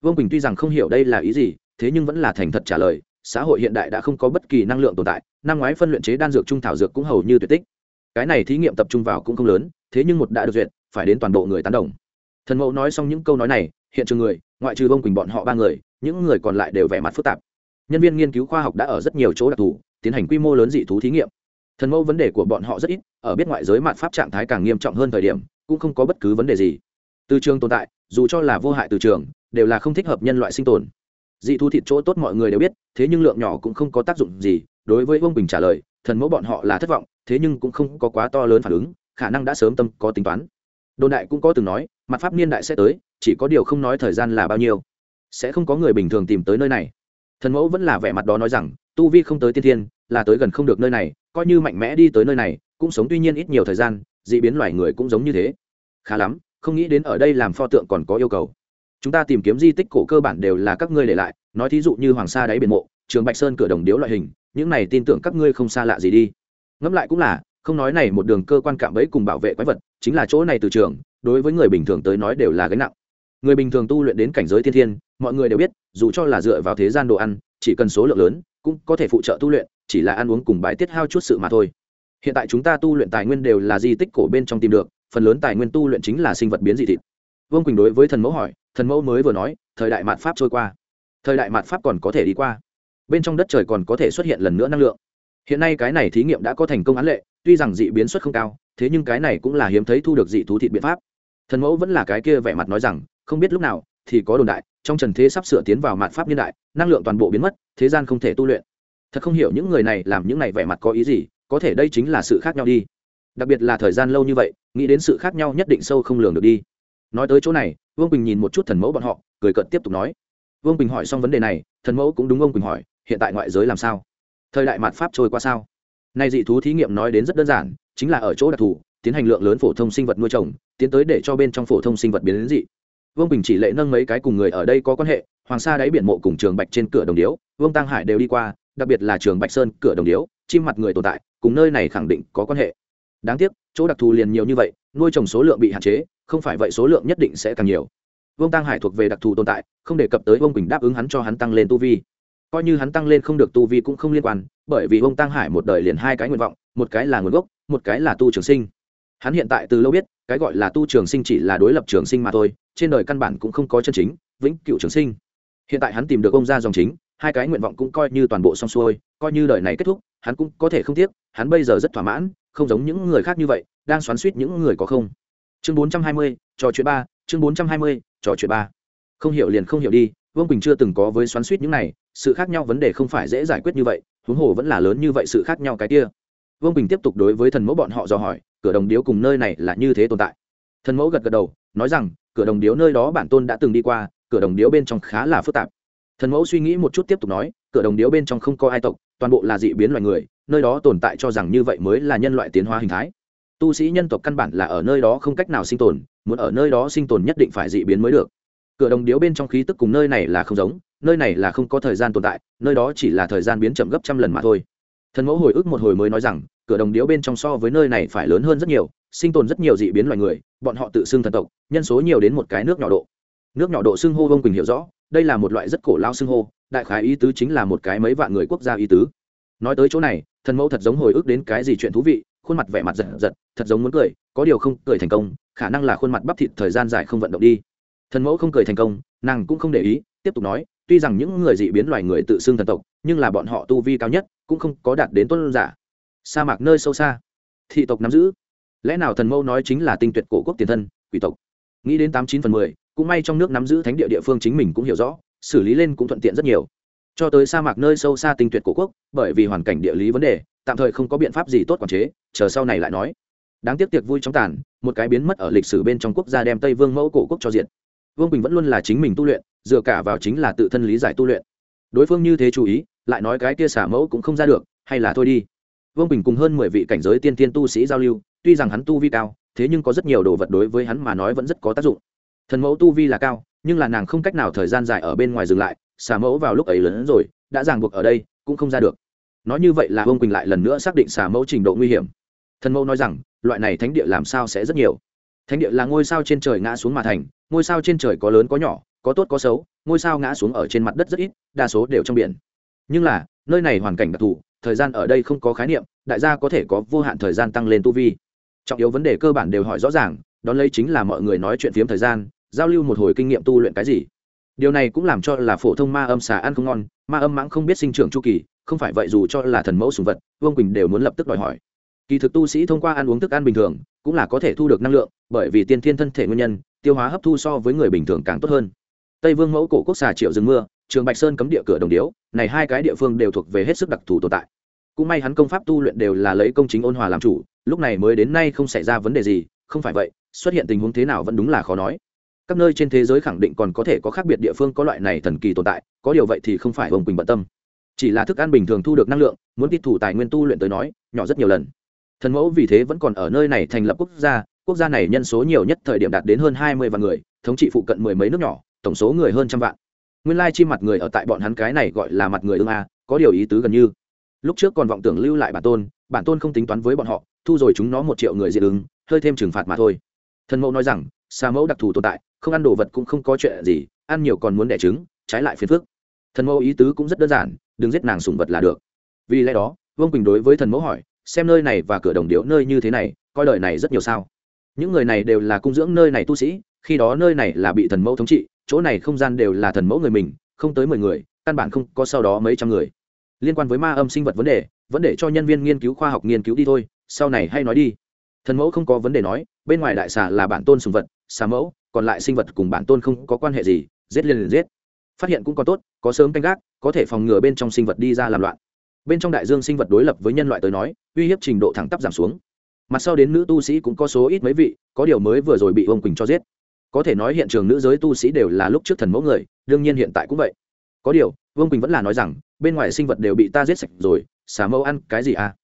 Vương quỳnh tuy rằng không hiểu đây là ý gì, thế nhưng vẫn là thành thật trả lời, xã hội hiện đại đã không có bất kỳ năng lượng tồn tại, năm ngoái phân luyện chế đan dược trung thảo dược cũng hầu như tuyệt tích. Cái này thí nghiệm tập trung vào cũng không lớn, thế nhưng một đã được duyệt, phải đến toàn bộ người tán đồng. Thần mẫu nói xong những câu nói này, hiện trường người, ngoại trừ Vương quỳnh bọn họ ba người, những người còn lại đều vẻ mặt phức tạp nhân viên nghiên cứu khoa học đã ở rất nhiều chỗ đặc thù, tiến hành quy mô lớn dị thú thí nghiệm. Thần mẫu vấn đề của bọn họ rất ít, ở biết ngoại giới mạn pháp trạng thái càng nghiêm trọng hơn thời điểm, cũng không có bất cứ vấn đề gì. Từ trường tồn tại, dù cho là vô hại từ trường, đều là không thích hợp nhân loại sinh tồn. Dị thú thịt chỗ tốt mọi người đều biết, thế nhưng lượng nhỏ cũng không có tác dụng gì, đối với ông bình trả lời, thần mẫu bọn họ là thất vọng, thế nhưng cũng không có quá to lớn phản ứng, khả năng đã sớm tâm có tính toán. Đồn đại cũng có từng nói mặt pháp niên đại sẽ tới, chỉ có điều không nói thời gian là bao nhiêu. Sẽ không có người bình thường tìm tới nơi này thần mẫu vẫn là vẻ mặt đó nói rằng, tu vi không tới tiên thiên, là tới gần không được nơi này, coi như mạnh mẽ đi tới nơi này, cũng sống tuy nhiên ít nhiều thời gian d ị biến loài người cũng giống như thế. Khá lắm, không nghĩ đến ở đây làm pho tượng còn có yêu cầu. Chúng ta tìm kiếm di tích cổ cơ bản đều là các ngươi để lại, nói thí dụ như hoàng sa đáy biển mộ, trường bạch sơn cửa đồng điếu loại hình, những này tin tưởng các ngươi không xa lạ gì đi. Ngẫm lại cũng là, không nói này một đường cơ quan cạm bẫy cùng bảo vệ quái vật, chính là chỗ này từ trường, đối với người bình thường tới nói đều là gánh nặng. Người bình thường tu luyện đến cảnh giới thiên thiên, mọi người đều biết dù cho là dựa vào thế gian đồ ăn, chỉ cần số lượng lớn, cũng có thể phụ trợ tu luyện, chỉ là ăn uống cùng bài tiết hao chút sự mà thôi. Hiện tại chúng ta tu luyện tài nguyên đều là di tích cổ bên trong tìm được, phần lớn tài nguyên tu luyện chính là sinh vật biến dị thịt. Vương quỳnh đối với thần mẫu hỏi, thần mẫu mới vừa nói, thời đại mạt pháp trôi qua. Thời đại mạt pháp còn có thể đi qua. Bên trong đất trời còn có thể xuất hiện lần nữa năng lượng. Hiện nay cái này thí nghiệm đã có thành công án lệ, tuy rằng dị biến suất không cao, thế nhưng cái này cũng là hiếm thấy thu được dị thú thịt biện pháp. Thần mẫu vẫn là cái kia vẻ mặt nói rằng, không biết lúc nào thì có đồn đại trong trần thế sắp sửa tiến vào mạt pháp niên đại, năng lượng toàn bộ biến mất, thế gian không thể tu luyện. Thật không hiểu những người này làm những này vẻ mặt có ý gì, có thể đây chính là sự khác nhau đi. Đặc biệt là thời gian lâu như vậy, nghĩ đến sự khác nhau nhất định sâu không lường được đi. Nói tới chỗ này, vương bình nhìn một chút thần mẫu bọn họ, cười cận tiếp tục nói. Vương bình hỏi xong vấn đề này, thần mẫu cũng đúng vương bình hỏi, hiện tại ngoại giới làm sao? Thời đại mạt pháp trôi qua sao? Nay dị thú thí nghiệm nói đến rất đơn giản, chính là ở chỗ đặc thù, tiến hành lượng lớn phổ thông sinh vật nuôi trồng, tiến tới để cho bên trong phổ thông sinh vật biến đến dị vương bình chỉ lệ nâng mấy cái cùng người ở đây có quan hệ hoàng sa đáy biển mộ cùng trường bạch trên cửa đồng điếu vương tăng hải đều đi qua đặc biệt là trường bạch sơn cửa đồng điếu chim mặt người tồn tại cùng nơi này khẳng định có quan hệ đáng tiếc chỗ đặc thù liền nhiều như vậy nuôi trồng số lượng bị hạn chế không phải vậy số lượng nhất định sẽ càng nhiều vương tăng hải thuộc về đặc thù tồn tại không đề cập tới vương quỳnh đáp ứng hắn cho hắn tăng lên tu vi coi như hắn tăng lên không được tu vi cũng không liên quan bởi vì vương tăng hải một đời liền hai cái nguyện vọng một cái là nguồn gốc một cái là tu trường sinh hắn hiện tại từ lâu biết, cái gọi là tu trường sinh chỉ là đối lập trường sinh mà thôi, trên đời căn bản cũng không có chân chính, vĩnh cựu trường sinh. Hiện tại hắn tìm được ông ra dòng chính, hai cái nguyện vọng cũng coi như toàn bộ xong xuôi, coi như đời này kết thúc, hắn cũng có thể không tiếc, hắn bây giờ rất thỏa mãn, không giống những người khác như vậy, đang xoắn suýt những người có không. Chương bốn trăm hai mươi, trò chuyện ba, chương bốn trăm hai mươi, trò chuyện ba. Không hiểu liền không hiểu đi, vương quỳnh chưa từng có với xoắn suýt những này, sự khác nhau vấn đề không phải dễ giải quyết như vậy, huống hồ vẫn là lớn như vậy sự khác nhau cái kia. Vương quỳnh tiếp tục đối với thần mẫu bọn họ dò hỏi cửa đồng điếu cùng nơi này là như thế tồn tại. Thần mẫu gật gật đầu, nói rằng, cửa đồng điếu nơi đó bản tôn đã từng đi qua, cửa đồng điếu bên trong khá là phức tạp. Thần mẫu suy nghĩ một chút tiếp tục nói, cửa đồng điếu bên trong không có ai tộc, toàn bộ là dị biến loài người, nơi đó tồn tại cho rằng như vậy mới là nhân loại tiến hóa hình thái. Tu sĩ nhân tộc căn bản là ở nơi đó không cách nào sinh tồn, muốn ở nơi đó sinh tồn nhất định phải dị biến mới được. Cửa đồng điếu bên trong khí tức cùng nơi này là không giống, nơi này là không có thời gian tồn tại, nơi đó chỉ là thời gian biến chậm gấp trăm lần mà thôi. Thần mẫu hồi ức một hồi mới nói rằng cửa đồng điếu bên trong so với nơi này phải lớn hơn rất nhiều, sinh tồn rất nhiều dị biến loài người, bọn họ tự xưng thần tộc, nhân số nhiều đến một cái nước nhỏ độ. Nước nhỏ độ xưng hô vông quỳnh hiểu rõ, đây là một loại rất cổ lao xưng hô, đại khái ý tứ chính là một cái mấy vạn người quốc gia ý tứ. Nói tới chỗ này, thần mẫu thật giống hồi ức đến cái gì chuyện thú vị, khuôn mặt vẻ mặt giật giật, thật giống muốn cười, có điều không cười thành công, khả năng là khuôn mặt bắp thịt thời gian dài không vận động đi. Thần mẫu không cười thành công, nàng cũng không để ý, tiếp tục nói, tuy rằng những người dị biến loài người tự xưng thần tộc, nhưng là bọn họ tu vi cao nhất, cũng không có đạt đến tuân giả sa mạc nơi sâu xa. Thị tộc nắm giữ. Lẽ nào thần mẫu nói chính là tinh tuyệt cổ quốc tiền thân, quỷ tộc? Nghĩ đến tám chín phần mười, cũng may trong nước nắm giữ thánh địa địa phương chính mình cũng hiểu rõ, xử lý lên cũng thuận tiện rất nhiều. Cho tới sa mạc nơi sâu xa tinh tuyệt cổ quốc, bởi vì hoàn cảnh địa lý vấn đề, tạm thời không có biện pháp gì tốt quản chế, chờ sau này lại nói. Đáng tiếc tiệc vui trong tàn, một cái biến mất ở lịch sử bên trong quốc gia đem tây vương mẫu cổ quốc cho diện vương bình vẫn luôn là chính mình tu luyện, dựa cả vào chính là tự thân lý giải tu luyện. Đối phương như thế chú ý, lại nói cái kia xả mẫu cũng không ra được, hay là thôi đi vương bình cùng hơn mười vị cảnh giới tiên tiên tu sĩ giao lưu, tuy rằng hắn tu vi cao, thế nhưng có rất nhiều đồ vật đối với hắn mà nói vẫn rất có tác dụng. Thần mẫu tu vi là cao, nhưng là nàng không cách nào thời gian dài ở bên ngoài dừng lại xả mẫu vào lúc ấy lớn rồi, đã ràng buộc ở đây, cũng không ra được. Nói như vậy là vương quỳnh lại lần nữa xác định xả mẫu trình độ nguy hiểm. Thần mẫu nói rằng, loại này thánh địa làm sao sẽ rất nhiều? Thánh địa là ngôi sao trên trời ngã xuống mà thành, ngôi sao trên trời có lớn có nhỏ, có tốt có xấu, ngôi sao ngã xuống ở trên mặt đất rất ít, đa số đều trong biển. Nhưng là, nơi này hoàn cảnh đặc thù thời gian ở đây không có khái niệm, đại gia có thể có vô hạn thời gian tăng lên tu vi. Trọng yếu vấn đề cơ bản đều hỏi rõ ràng, đón lấy chính là mọi người nói chuyện phiếm thời gian, giao lưu một hồi kinh nghiệm tu luyện cái gì. Điều này cũng làm cho là phổ thông ma âm xà ăn không ngon, ma âm mãng không biết sinh trưởng chu kỳ, không phải vậy dù cho là thần mẫu sùng vật, vương quỳnh đều muốn lập tức đòi hỏi. Kỳ thực tu sĩ thông qua ăn uống thức ăn bình thường, cũng là có thể thu được năng lượng, bởi vì tiên thiên thân thể nguyên nhân, tiêu hóa hấp thu so với người bình thường càng tốt hơn. Tây vương mẫu cổ quốc xà triệu rừng mưa, trường bạch sơn cấm địa cửa đồng điếu này hai cái địa phương đều thuộc về hết sức đặc thù tồn tại. Cũng may hắn công pháp tu luyện đều là lấy công chính ôn hòa làm chủ, lúc này mới đến nay không xảy ra vấn đề gì, không phải vậy, xuất hiện tình huống thế nào vẫn đúng là khó nói. Các nơi trên thế giới khẳng định còn có thể có khác biệt địa phương có loại này thần kỳ tồn tại, có điều vậy thì không phải ông quỳnh bận tâm. Chỉ là thức ăn bình thường thu được năng lượng, muốn tiết thủ tài nguyên tu luyện tới nói, nhỏ rất nhiều lần. Thần mẫu vì thế vẫn còn ở nơi này thành lập quốc gia quốc gia này nhân số nhiều nhất thời điểm đạt đến hơn hai mươi vạn người, thống trị phụ cận mười mấy nước nhỏ, tổng số người hơn trăm vạn nguyên lai chi mặt người ở tại bọn hắn cái này gọi là mặt người ương a, có điều ý tứ gần như. Lúc trước còn vọng tưởng lưu lại bản tôn bản tôn không tính toán với bọn họ, thu rồi chúng nó một triệu người diện ứng, hơi thêm trừng phạt mà thôi. Thần mẫu nói rằng xà mẫu đặc thù tồn tại, không ăn đồ vật cũng không có chuyện gì, ăn nhiều còn muốn đẻ trứng, trái lại phiền phước thần mẫu ý tứ cũng rất đơn giản, đừng giết nàng sùng vật là được. Vì lẽ đó, vương quỳnh đối với thần mẫu hỏi, xem nơi này và cửa đồng điếu nơi như thế này, coi đời này rất nhiều sao? Những người này đều là cung dưỡng nơi này tu sĩ, khi đó nơi này là bị thần mẫu thống trị chỗ này không gian đều là thần mẫu người mình, không tới mười người, căn bản không có sau đó mấy trăm người. Liên quan với ma âm sinh vật vấn đề, vẫn để cho nhân viên nghiên cứu khoa học nghiên cứu đi thôi, sau này hay nói đi. Thần mẫu không có vấn đề nói, bên ngoài đại xà là bản tôn sùng vật, xà mẫu, còn lại sinh vật cùng bản tôn không có quan hệ gì, giết liền liền giết. Phát hiện cũng có tốt, có sớm canh gác, có thể phòng ngừa bên trong sinh vật đi ra làm loạn. Bên trong đại dương sinh vật đối lập với nhân loại tới nói, uy hiếp trình độ thẳng tắp giảm xuống. Mặt sau đến nữ tu sĩ cũng có số ít mấy vị, có điều mới vừa rồi bị ông quỳnh cho giết có thể nói hiện trường nữ giới tu sĩ đều là lúc trước thần mẫu người, đương nhiên hiện tại cũng vậy. Có điều, vương quỳnh vẫn là nói rằng, bên ngoài sinh vật đều bị ta giết sạch rồi, xà mẫu ăn cái gì à?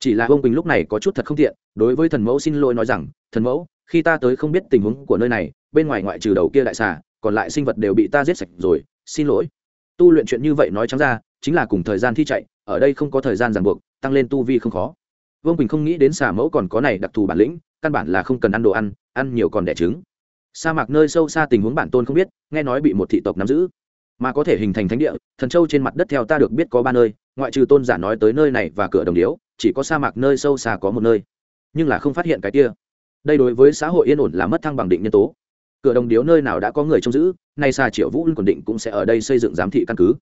Chỉ là vương quỳnh lúc này có chút thật không tiện, đối với thần mẫu xin lỗi nói rằng, thần mẫu, khi ta tới không biết tình huống của nơi này, bên ngoài ngoại trừ đầu kia đại xà, còn lại sinh vật đều bị ta giết sạch rồi, xin lỗi. Tu luyện chuyện như vậy nói trắng ra, chính là cùng thời gian thi chạy, ở đây không có thời gian ràng buộc, tăng lên tu vi không khó. Vương quỳnh không nghĩ đến xà mẫu còn có này đặc thù bản lĩnh, căn bản là không cần ăn đồ ăn ăn nhiều còn đẻ trứng sa mạc nơi sâu xa tình huống bản tôn không biết, nghe nói bị một thị tộc nắm giữ, mà có thể hình thành thánh địa, thần châu trên mặt đất theo ta được biết có ba nơi, ngoại trừ tôn giả nói tới nơi này và cửa đồng điếu, chỉ có sa mạc nơi sâu xa có một nơi. Nhưng là không phát hiện cái kia. Đây đối với xã hội yên ổn là mất thăng bằng định nhân tố. Cửa đồng điếu nơi nào đã có người trông giữ, nay xa triệu vũ quân định cũng sẽ ở đây xây dựng giám thị căn cứ.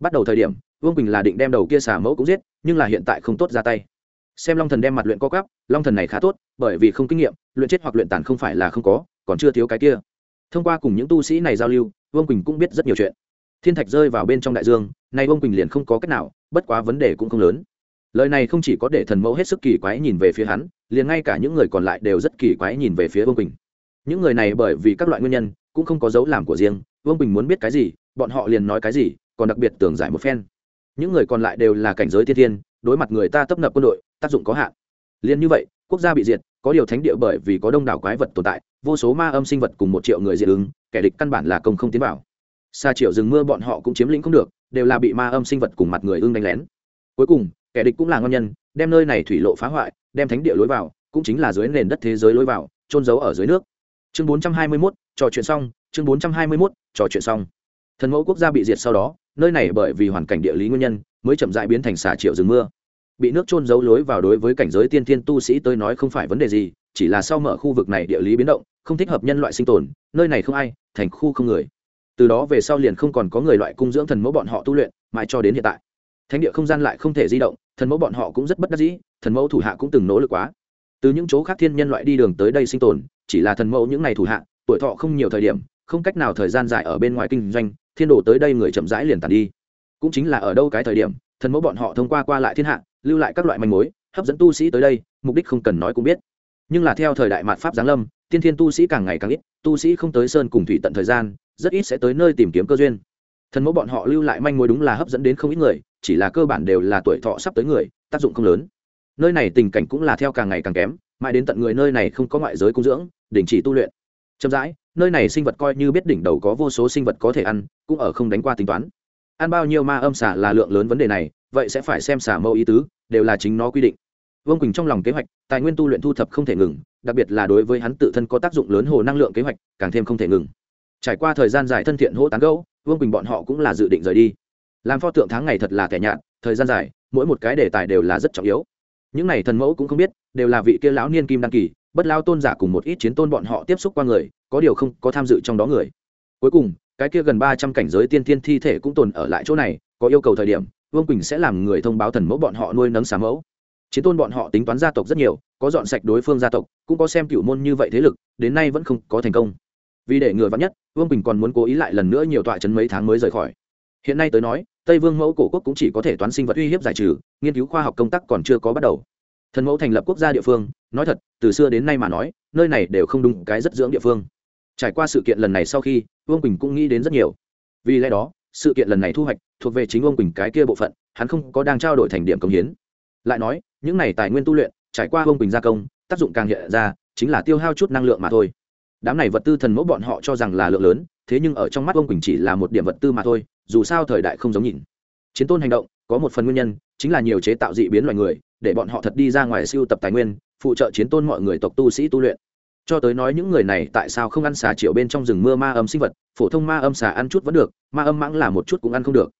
Bắt đầu thời điểm, vương quỳnh là định đem đầu kia xà mẫu cũng giết, nhưng là hiện tại không tốt ra tay. Xem long thần đem mặt luyện co cắp long thần này khá tốt, bởi vì không kinh nghiệm, luyện chết hoặc luyện tàn không phải là không có còn chưa thiếu cái kia. Thông qua cùng những tu sĩ này giao lưu, vương quỳnh cũng biết rất nhiều chuyện. Thiên thạch rơi vào bên trong đại dương, nay vương quỳnh liền không có cách nào, bất quá vấn đề cũng không lớn. Lời này không chỉ có để thần mẫu hết sức kỳ quái nhìn về phía hắn, liền ngay cả những người còn lại đều rất kỳ quái nhìn về phía vương quỳnh. Những người này bởi vì các loại nguyên nhân, cũng không có dấu làm của riêng, vương quỳnh muốn biết cái gì, bọn họ liền nói cái gì, còn đặc biệt tưởng giải một phen. Những người còn lại đều là cảnh giới tiên thiên, đối mặt người ta tấp nập quân đội, tác dụng có hạn. Liền như vậy quốc gia bị diệt có điều thánh địa bởi vì có đông đảo quái vật tồn tại vô số ma âm sinh vật cùng một triệu người diệt ứng kẻ địch căn bản là công không tiến vào. Xa triệu rừng mưa bọn họ cũng chiếm lĩnh không được đều là bị ma âm sinh vật cùng mặt người ưng đánh lén. Cuối cùng kẻ địch cũng là ngon nhân đem nơi này thủy lộ phá hoại đem thánh địa lối vào cũng chính là dưới nền đất thế giới lối vào trôn giấu ở dưới nước. Chương 421, trò chuyện xong chương 421, trò chuyện xong. Thần mẫu quốc gia bị diệt sau đó nơi này bởi vì hoàn cảnh địa lý nguyên nhân mới chậm dại biến thành xả triệu rừng mưa bị nước trôn giấu lối vào đối với cảnh giới tiên thiên tu sĩ tới nói không phải vấn đề gì, chỉ là sau mở khu vực này địa lý biến động, không thích hợp nhân loại sinh tồn, nơi này không ai, thành khu không người. Từ đó về sau liền không còn có người loại cung dưỡng thần mẫu bọn họ tu luyện, mãi cho đến hiện tại. Thánh địa không gian lại không thể di động, thần mẫu bọn họ cũng rất bất đắc dĩ, thần mẫu thủ hạ cũng từng nỗ lực quá. Từ những chỗ khác thiên nhân loại đi đường tới đây sinh tồn, chỉ là thần mẫu những ngày thủ hạ, tuổi thọ không nhiều thời điểm, không cách nào thời gian dài ở bên ngoài kinh doanh, thiên đồ tới đây người chậm rãi liền tàn đi. Cũng chính là ở đâu cái thời điểm, thần mẫu bọn họ thông qua qua lại thiên hạ lưu lại các loại manh mối, hấp dẫn tu sĩ tới đây, mục đích không cần nói cũng biết. Nhưng là theo thời đại mạt pháp giáng lâm, tiên thiên tu sĩ càng ngày càng ít, tu sĩ không tới sơn cùng thủy tận thời gian, rất ít sẽ tới nơi tìm kiếm cơ duyên. Thần mẫu bọn họ lưu lại manh mối đúng là hấp dẫn đến không ít người, chỉ là cơ bản đều là tuổi thọ sắp tới người, tác dụng không lớn. Nơi này tình cảnh cũng là theo càng ngày càng kém, mãi đến tận người nơi này không có ngoại giới cung dưỡng, đình chỉ tu luyện. Chậm rãi, nơi này sinh vật coi như biết đỉnh đầu có vô số sinh vật có thể ăn, cũng ở không đánh qua tính toán. Ăn bao nhiêu ma âm xả là lượng lớn vấn đề này vậy sẽ phải xem xả mẫu ý tứ, đều là chính nó quy định. Vương quỳnh trong lòng kế hoạch, tài nguyên tu luyện thu thập không thể ngừng, đặc biệt là đối với hắn tự thân có tác dụng lớn hồ năng lượng kế hoạch, càng thêm không thể ngừng. Trải qua thời gian dài thân thiện hỗ tán gẫu, vương quỳnh bọn họ cũng là dự định rời đi. Làm pho tượng tháng ngày thật là kẻ nhạt, thời gian dài, mỗi một cái đề tài đều là rất trọng yếu. Những này thần mẫu cũng không biết, đều là vị kia lão niên kim đăng kỳ, bất lao tôn giả cùng một ít chiến tôn bọn họ tiếp xúc qua người, có điều không có tham dự trong đó người. Cuối cùng, cái kia gần ba trăm cảnh giới tiên tiên thi thể cũng tồn ở lại chỗ này, có yêu cầu thời điểm vương quỳnh sẽ làm người thông báo thần mẫu bọn họ nuôi nấng xà mẫu. Chiến tôn bọn họ tính toán gia tộc rất nhiều, có dọn sạch đối phương gia tộc, cũng có xem cựu môn như vậy thế lực, đến nay vẫn không có thành công. Vì để ngừa vắn nhất, vương bình còn muốn cố ý lại lần nữa nhiều tọa chấn mấy tháng mới rời khỏi. Hiện nay tới nói, tây vương mẫu cổ quốc cũng chỉ có thể toán sinh vật uy hiếp giải trừ, nghiên cứu khoa học công tác còn chưa có bắt đầu. Thần mẫu thành lập quốc gia địa phương, nói thật, từ xưa đến nay mà nói, nơi này đều không đúng cái rất dưỡng địa phương. Trải qua sự kiện lần này sau khi, vương quỳnh cũng nghĩ đến rất nhiều. Vì lẽ đó sự kiện lần này thu hoạch thuộc về chính ông quỳnh cái kia bộ phận, hắn không có đang trao đổi thành điểm công hiến. Lại nói, những này tài nguyên tu luyện, trải qua ông quỳnh gia công, tác dụng càng hiện ra, chính là tiêu hao chút năng lượng mà thôi. Đám này vật tư thần mẫu bọn họ cho rằng là lượng lớn, thế nhưng ở trong mắt ông quỳnh chỉ là một điểm vật tư mà thôi, dù sao thời đại không giống nhìn. Chiến tôn hành động, có một phần nguyên nhân, chính là nhiều chế tạo dị biến loài người, để bọn họ thật đi ra ngoài siêu tập tài nguyên, phụ trợ chiến tôn mọi người tộc tu sĩ tu luyện cho tới nói những người này tại sao không ăn xà triệu bên trong rừng mưa ma âm sinh vật, phổ thông ma âm xà ăn chút vẫn được, ma âm mãng là một chút cũng ăn không được.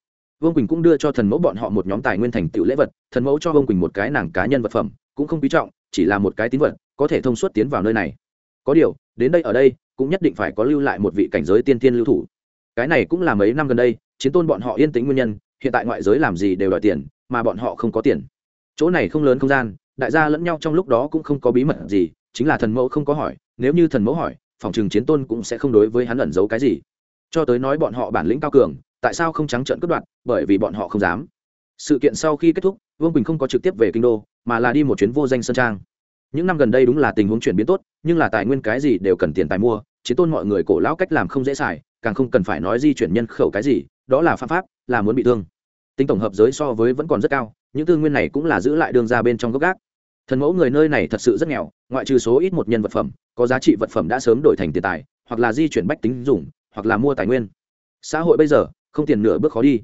Vương quỳnh cũng đưa cho thần mẫu bọn họ một nhóm tài nguyên thành tựu lễ vật, thần mẫu cho vương quỳnh một cái nàng cá nhân vật phẩm, cũng không quý trọng, chỉ là một cái tín vật, có thể thông suốt tiến vào nơi này. Có điều, đến đây ở đây, cũng nhất định phải có lưu lại một vị cảnh giới tiên tiên lưu thủ. Cái này cũng là mấy năm gần đây, chiến tôn bọn họ yên tĩnh nguyên nhân, hiện tại ngoại giới làm gì đều đòi tiền, mà bọn họ không có tiền. Chỗ này không lớn không gian, đại gia lẫn nhau trong lúc đó cũng không có bí mật gì chính là thần mẫu không có hỏi, nếu như thần mẫu hỏi, phòng trường chiến tôn cũng sẽ không đối với hắn ẩn giấu cái gì. Cho tới nói bọn họ bản lĩnh cao cường, tại sao không trắng trợn cướp đoạt, bởi vì bọn họ không dám. Sự kiện sau khi kết thúc, vương quỳnh không có trực tiếp về kinh đô, mà là đi một chuyến vô danh sơn trang. Những năm gần đây đúng là tình huống chuyển biến tốt, nhưng là tài nguyên cái gì đều cần tiền tài mua, chiến tôn mọi người cổ lão cách làm không dễ xài, càng không cần phải nói di chuyển nhân khẩu cái gì, đó là pháp pháp, là muốn bị thương. Tính tổng hợp giới so với vẫn còn rất cao, những tư nguyên này cũng là giữ lại đường ra bên trong gốc gác thần mẫu người nơi này thật sự rất nghèo, ngoại trừ số ít một nhân vật phẩm, có giá trị vật phẩm đã sớm đổi thành tiền tài, hoặc là di chuyển bách tính dùng, hoặc là mua tài nguyên. Xã hội bây giờ, không tiền nửa bước khó đi.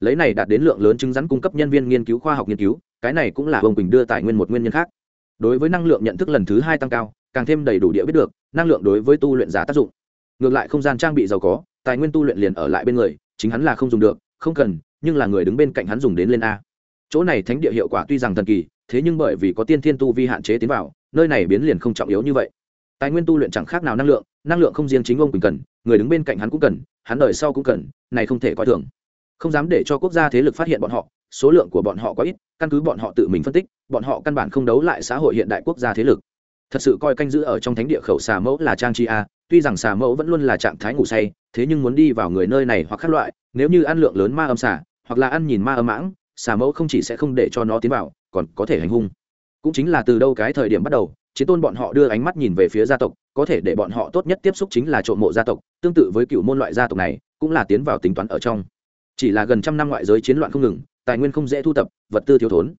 Lấy này đạt đến lượng lớn chứng rắn cung cấp nhân viên nghiên cứu khoa học nghiên cứu, cái này cũng là ông quỳnh đưa tài nguyên một nguyên nhân khác. Đối với năng lượng nhận thức lần thứ hai tăng cao, càng thêm đầy đủ địa biết được, năng lượng đối với tu luyện giá tác dụng. Ngược lại không gian trang bị giàu có, tài nguyên tu luyện liền ở lại bên người, chính hắn là không dùng được, không cần, nhưng là người đứng bên cạnh hắn dùng đến lên a chỗ này thánh địa hiệu quả tuy rằng thần kỳ, thế nhưng bởi vì có tiên thiên tu vi hạn chế tiến vào, nơi này biến liền không trọng yếu như vậy. Tài nguyên tu luyện chẳng khác nào năng lượng năng lượng không riêng chính ông quỳnh cần, người đứng bên cạnh hắn cũng cần, hắn đời sau cũng cần, này không thể coi thường. Không dám để cho quốc gia thế lực phát hiện bọn họ, số lượng của bọn họ quá ít, căn cứ bọn họ tự mình phân tích, bọn họ căn bản không đấu lại xã hội hiện đại quốc gia thế lực. Thật sự coi canh giữ ở trong thánh địa khẩu xà mẫu là trang chi a, tuy rằng xà mẫu vẫn luôn là trạng thái ngủ say, thế nhưng muốn đi vào người nơi này hoặc khác loại, nếu như ăn lượng lớn ma âm xà, hoặc là ăn nhìn ma âm mãng xà mẫu không chỉ sẽ không để cho nó tiến vào, còn có thể hành hung. Cũng chính là từ đâu cái thời điểm bắt đầu chiến tôn bọn họ đưa ánh mắt nhìn về phía gia tộc, có thể để bọn họ tốt nhất tiếp xúc chính là trộm mộ gia tộc, tương tự với cựu môn loại gia tộc này, cũng là tiến vào tính toán ở trong. Chỉ là gần trăm năm ngoại giới chiến loạn không ngừng, tài nguyên không dễ thu tập, vật tư thiếu thốn.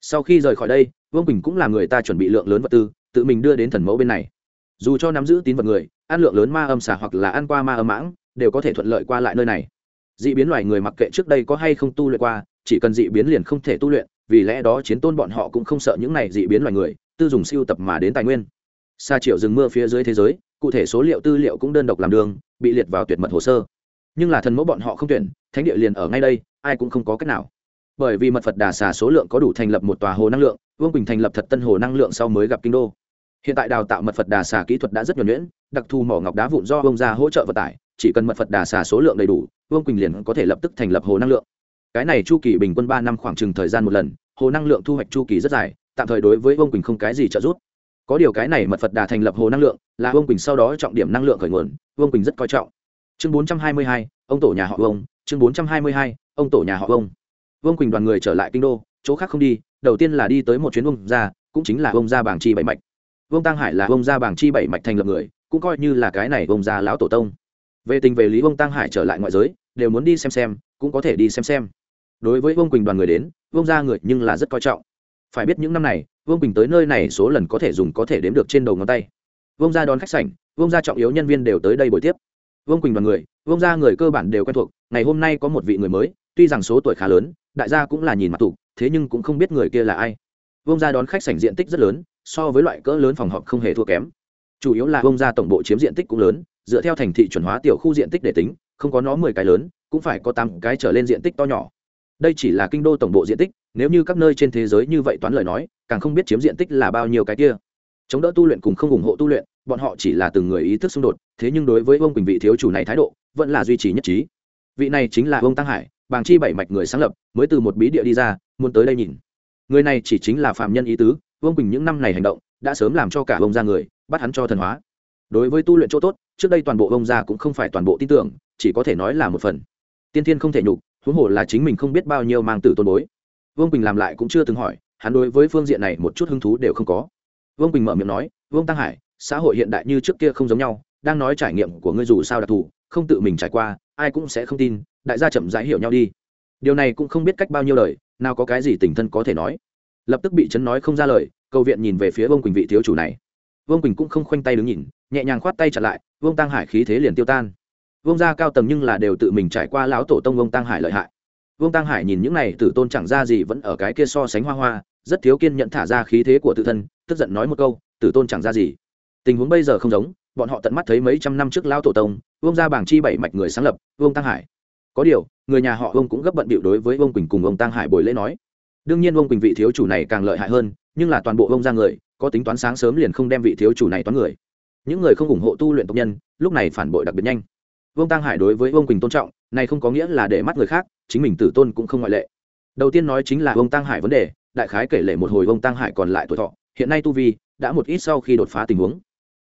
Sau khi rời khỏi đây, vương bình cũng là người ta chuẩn bị lượng lớn vật tư, tự mình đưa đến thần mẫu bên này. Dù cho nắm giữ tín vật người, ăn lượng lớn ma âm xà hoặc là ăn qua ma âm mãng, đều có thể thuận lợi qua lại nơi này. D ị biến loài người mặc kệ trước đây có hay không tu luyện qua chỉ cần dị biến liền không thể tu luyện, vì lẽ đó chiến tôn bọn họ cũng không sợ những này dị biến loài người, tư dùng siêu tập mà đến tài nguyên. Xa triệu rừng mưa phía dưới thế giới, cụ thể số liệu tư liệu cũng đơn độc làm đường, bị liệt vào tuyệt mật hồ sơ. Nhưng là thần mẫu bọn họ không tuyển, thánh địa liền ở ngay đây, ai cũng không có cách nào. Bởi vì mật phật đà xà số lượng có đủ thành lập một tòa hồ năng lượng, vương quỳnh thành lập thật tân hồ năng lượng sau mới gặp kinh đô. Hiện tại đào tạo mật phật đà xà kỹ thuật đã rất nhuẩn nhuyễn, đặc thù mỏ ngọc đá vụn do vương ra hỗ trợ vận tải, chỉ cần mật phật đà xà số lượng đầy đủ, vương quỳnh liền có thể lập tức thành lập hồ năng lượng cái này chu kỳ bình quân ba năm khoảng chừng thời gian một lần, hồ năng lượng thu hoạch chu kỳ rất dài, tạm thời đối với vương quỳnh không cái gì trợ giúp. Có điều cái này mật phật đà thành lập hồ năng lượng, là vương quỳnh sau đó trọng điểm năng lượng khởi nguồn, vương quỳnh rất coi trọng. Chương bốn trăm hai mươi hai, ông tổ nhà họ vương. Chương bốn trăm hai mươi hai, ông tổ nhà họ vương. Vương quỳnh đoàn người trở lại kinh đô, chỗ khác không đi, đầu tiên là đi tới một chuyến vương gia, cũng chính là vương gia bảng chi bảy mạch. Vương tăng hải là vương gia bảng chi bảy mạch thành lập người, cũng coi như là cái này vương gia lão tổ tông. Về tình về lý, vương tăng hải trở lại ngoại giới, đều muốn đi xem xem, cũng có thể đi xem xem đối với vương quỳnh đoàn người đến vương gia người nhưng là rất coi trọng phải biết những năm này vương quỳnh tới nơi này số lần có thể dùng có thể đếm được trên đầu ngón tay vương gia đón khách sảnh vương gia trọng yếu nhân viên đều tới đây buổi tiếp vương quỳnh đoàn người vương gia người cơ bản đều quen thuộc ngày hôm nay có một vị người mới tuy rằng số tuổi khá lớn đại gia cũng là nhìn mặt tụ thế nhưng cũng không biết người kia là ai vương gia đón khách sảnh diện tích rất lớn so với loại cỡ lớn phòng họp không hề thua kém chủ yếu là vương gia tổng bộ chiếm diện tích cũng lớn dựa theo thành thị chuẩn hóa tiểu khu diện tích để tính không có nó mười cái lớn cũng phải có tám cái trở lên diện tích to nhỏ đây chỉ là kinh đô tổng bộ diện tích, nếu như các nơi trên thế giới như vậy toán lời nói, càng không biết chiếm diện tích là bao nhiêu cái kia. Chống đỡ tu luyện cùng không ủng hộ tu luyện, bọn họ chỉ là từng người ý thức xung đột, thế nhưng đối với ông quỳnh vị thiếu chủ này thái độ, vẫn là duy trì nhất trí. Vị này chính là ông tăng hải, bàng chi bảy mạch người sáng lập, mới từ một bí địa đi ra, muốn tới đây nhìn. Người này chỉ chính là phạm nhân ý tứ, vương quỳnh những năm này hành động, đã sớm làm cho cả ông ra người, bắt hắn cho thần hóa. Đối với tu luyện chỗ tốt, trước đây toàn bộ ông gia cũng không phải toàn bộ tin tưởng, chỉ có thể nói là một phần. Tiên thiên không thể nhục huống hồ là chính mình không biết bao nhiêu mang tử tôn bối. Vương quỳnh làm lại cũng chưa từng hỏi, hắn đối với phương diện này một chút hứng thú đều không có. Vương quỳnh mở miệng nói, vương tăng hải, xã hội hiện đại như trước kia không giống nhau, đang nói trải nghiệm của ngươi dù sao đặc thù, không tự mình trải qua, ai cũng sẽ không tin, đại gia chậm rãi hiểu nhau đi. Điều này cũng không biết cách bao nhiêu lời, nào có cái gì tình thân có thể nói. Lập tức bị chấn nói không ra lời, cầu viện nhìn về phía vương quỳnh vị thiếu chủ này. Vương quỳnh cũng không khoanh tay đứng nhìn, nhẹ nhàng khoát tay trả lại, vương tăng hải khí thế liền tiêu tan vương gia cao tầng nhưng là đều tự mình trải qua lão tổ tông vương tăng hải lợi hại. Vương tăng hải nhìn những này tử tôn chẳng ra gì vẫn ở cái kia so sánh hoa hoa, rất thiếu kiên nhận thả ra khí thế của tự thân, tức giận nói một câu, tử tôn chẳng ra gì. Tình huống bây giờ không giống, bọn họ tận mắt thấy mấy trăm năm trước lão tổ tông, vương gia bảng chi bảy mạch người sáng lập, vương tăng hải. Có điều, người nhà họ vương cũng gấp bận bịu đối với vương quỳnh cùng ông tăng hải bồi lễ nói. Đương nhiên vương quỳnh vị thiếu chủ này càng lợi hại hơn, nhưng là toàn bộ vương gia người, có tính toán sáng sớm liền không đem vị thiếu chủ này toán người. Những người không ủng hộ tu luyện tộc nhân, lúc này phản bội đặc biệt nhanh vương tăng hải đối với vương quỳnh tôn trọng, này không có nghĩa là để mắt người khác, chính mình tử tôn cũng không ngoại lệ. Đầu tiên nói chính là vương tăng hải vấn đề, đại khái kể lể một hồi vương tăng hải còn lại tuổi thọ, hiện nay tu vi đã một ít sau khi đột phá tình huống.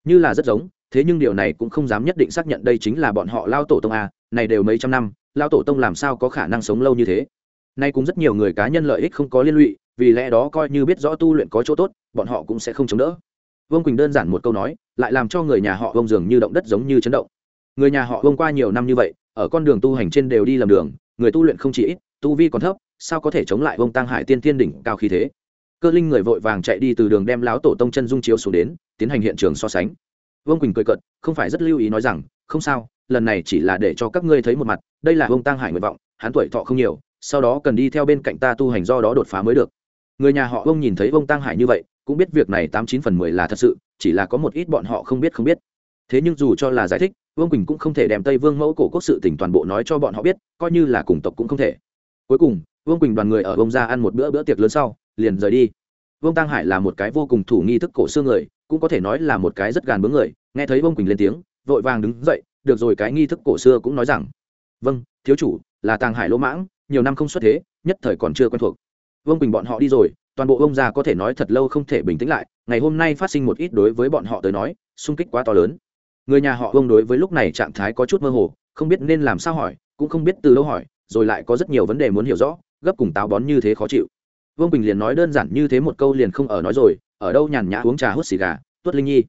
Như là rất giống, thế nhưng điều này cũng không dám nhất định xác nhận đây chính là bọn họ lao tổ tông a này đều mấy trăm năm, lao tổ tông làm sao có khả năng sống lâu như thế? Nay cũng rất nhiều người cá nhân lợi ích không có liên lụy, vì lẽ đó coi như biết rõ tu luyện có chỗ tốt, bọn họ cũng sẽ không chống đỡ. Vương quỳnh đơn giản một câu nói, lại làm cho người nhà họ vông dường như động đất giống như chấn động người nhà họ vông qua nhiều năm như vậy, ở con đường tu hành trên đều đi lầm đường, người tu luyện không chỉ ít, tu vi còn thấp, sao có thể chống lại vông tăng hải tiên tiên đỉnh cao khí thế? Cơ linh người vội vàng chạy đi từ đường đem láo tổ tông chân dung chiếu xuống đến, tiến hành hiện trường so sánh. Vương quỳnh cười cận không phải rất lưu ý nói rằng, không sao, lần này chỉ là để cho các ngươi thấy một mặt, đây là vông tăng hải nguyện vọng, hắn tuổi thọ không nhiều, sau đó cần đi theo bên cạnh ta tu hành do đó đột phá mới được. Người nhà họ vông nhìn thấy vông tăng hải như vậy, cũng biết việc này tám chín phần mười là thật sự, chỉ là có một ít bọn họ không biết không biết. Thế nhưng dù cho là giải thích vương quỳnh cũng không thể đem tây vương mẫu cổ quốc sự tỉnh toàn bộ nói cho bọn họ biết coi như là cùng tộc cũng không thể cuối cùng vương quỳnh đoàn người ở ông ra ăn một bữa bữa tiệc lớn sau liền rời đi vương tăng hải là một cái vô cùng thủ nghi thức cổ xương người cũng có thể nói là một cái rất gàn bướng người nghe thấy vương quỳnh lên tiếng vội vàng đứng dậy được rồi cái nghi thức cổ xưa cũng nói rằng vâng thiếu chủ là tàng hải lỗ mãng nhiều năm không xuất thế nhất thời còn chưa quen thuộc vương quỳnh bọn họ đi rồi toàn bộ ông già có thể nói thật lâu không thể bình tĩnh lại ngày hôm nay phát sinh một ít đối với bọn họ tới nói sung kích quá to lớn người nhà họ ông đối với lúc này trạng thái có chút mơ hồ, không biết nên làm sao hỏi, cũng không biết từ đâu hỏi, rồi lại có rất nhiều vấn đề muốn hiểu rõ, gấp cùng táo bón như thế khó chịu. Vương bình liền nói đơn giản như thế một câu liền không ở nói rồi, ở đâu nhàn nhã uống trà hút xì gà, tuất linh nhi.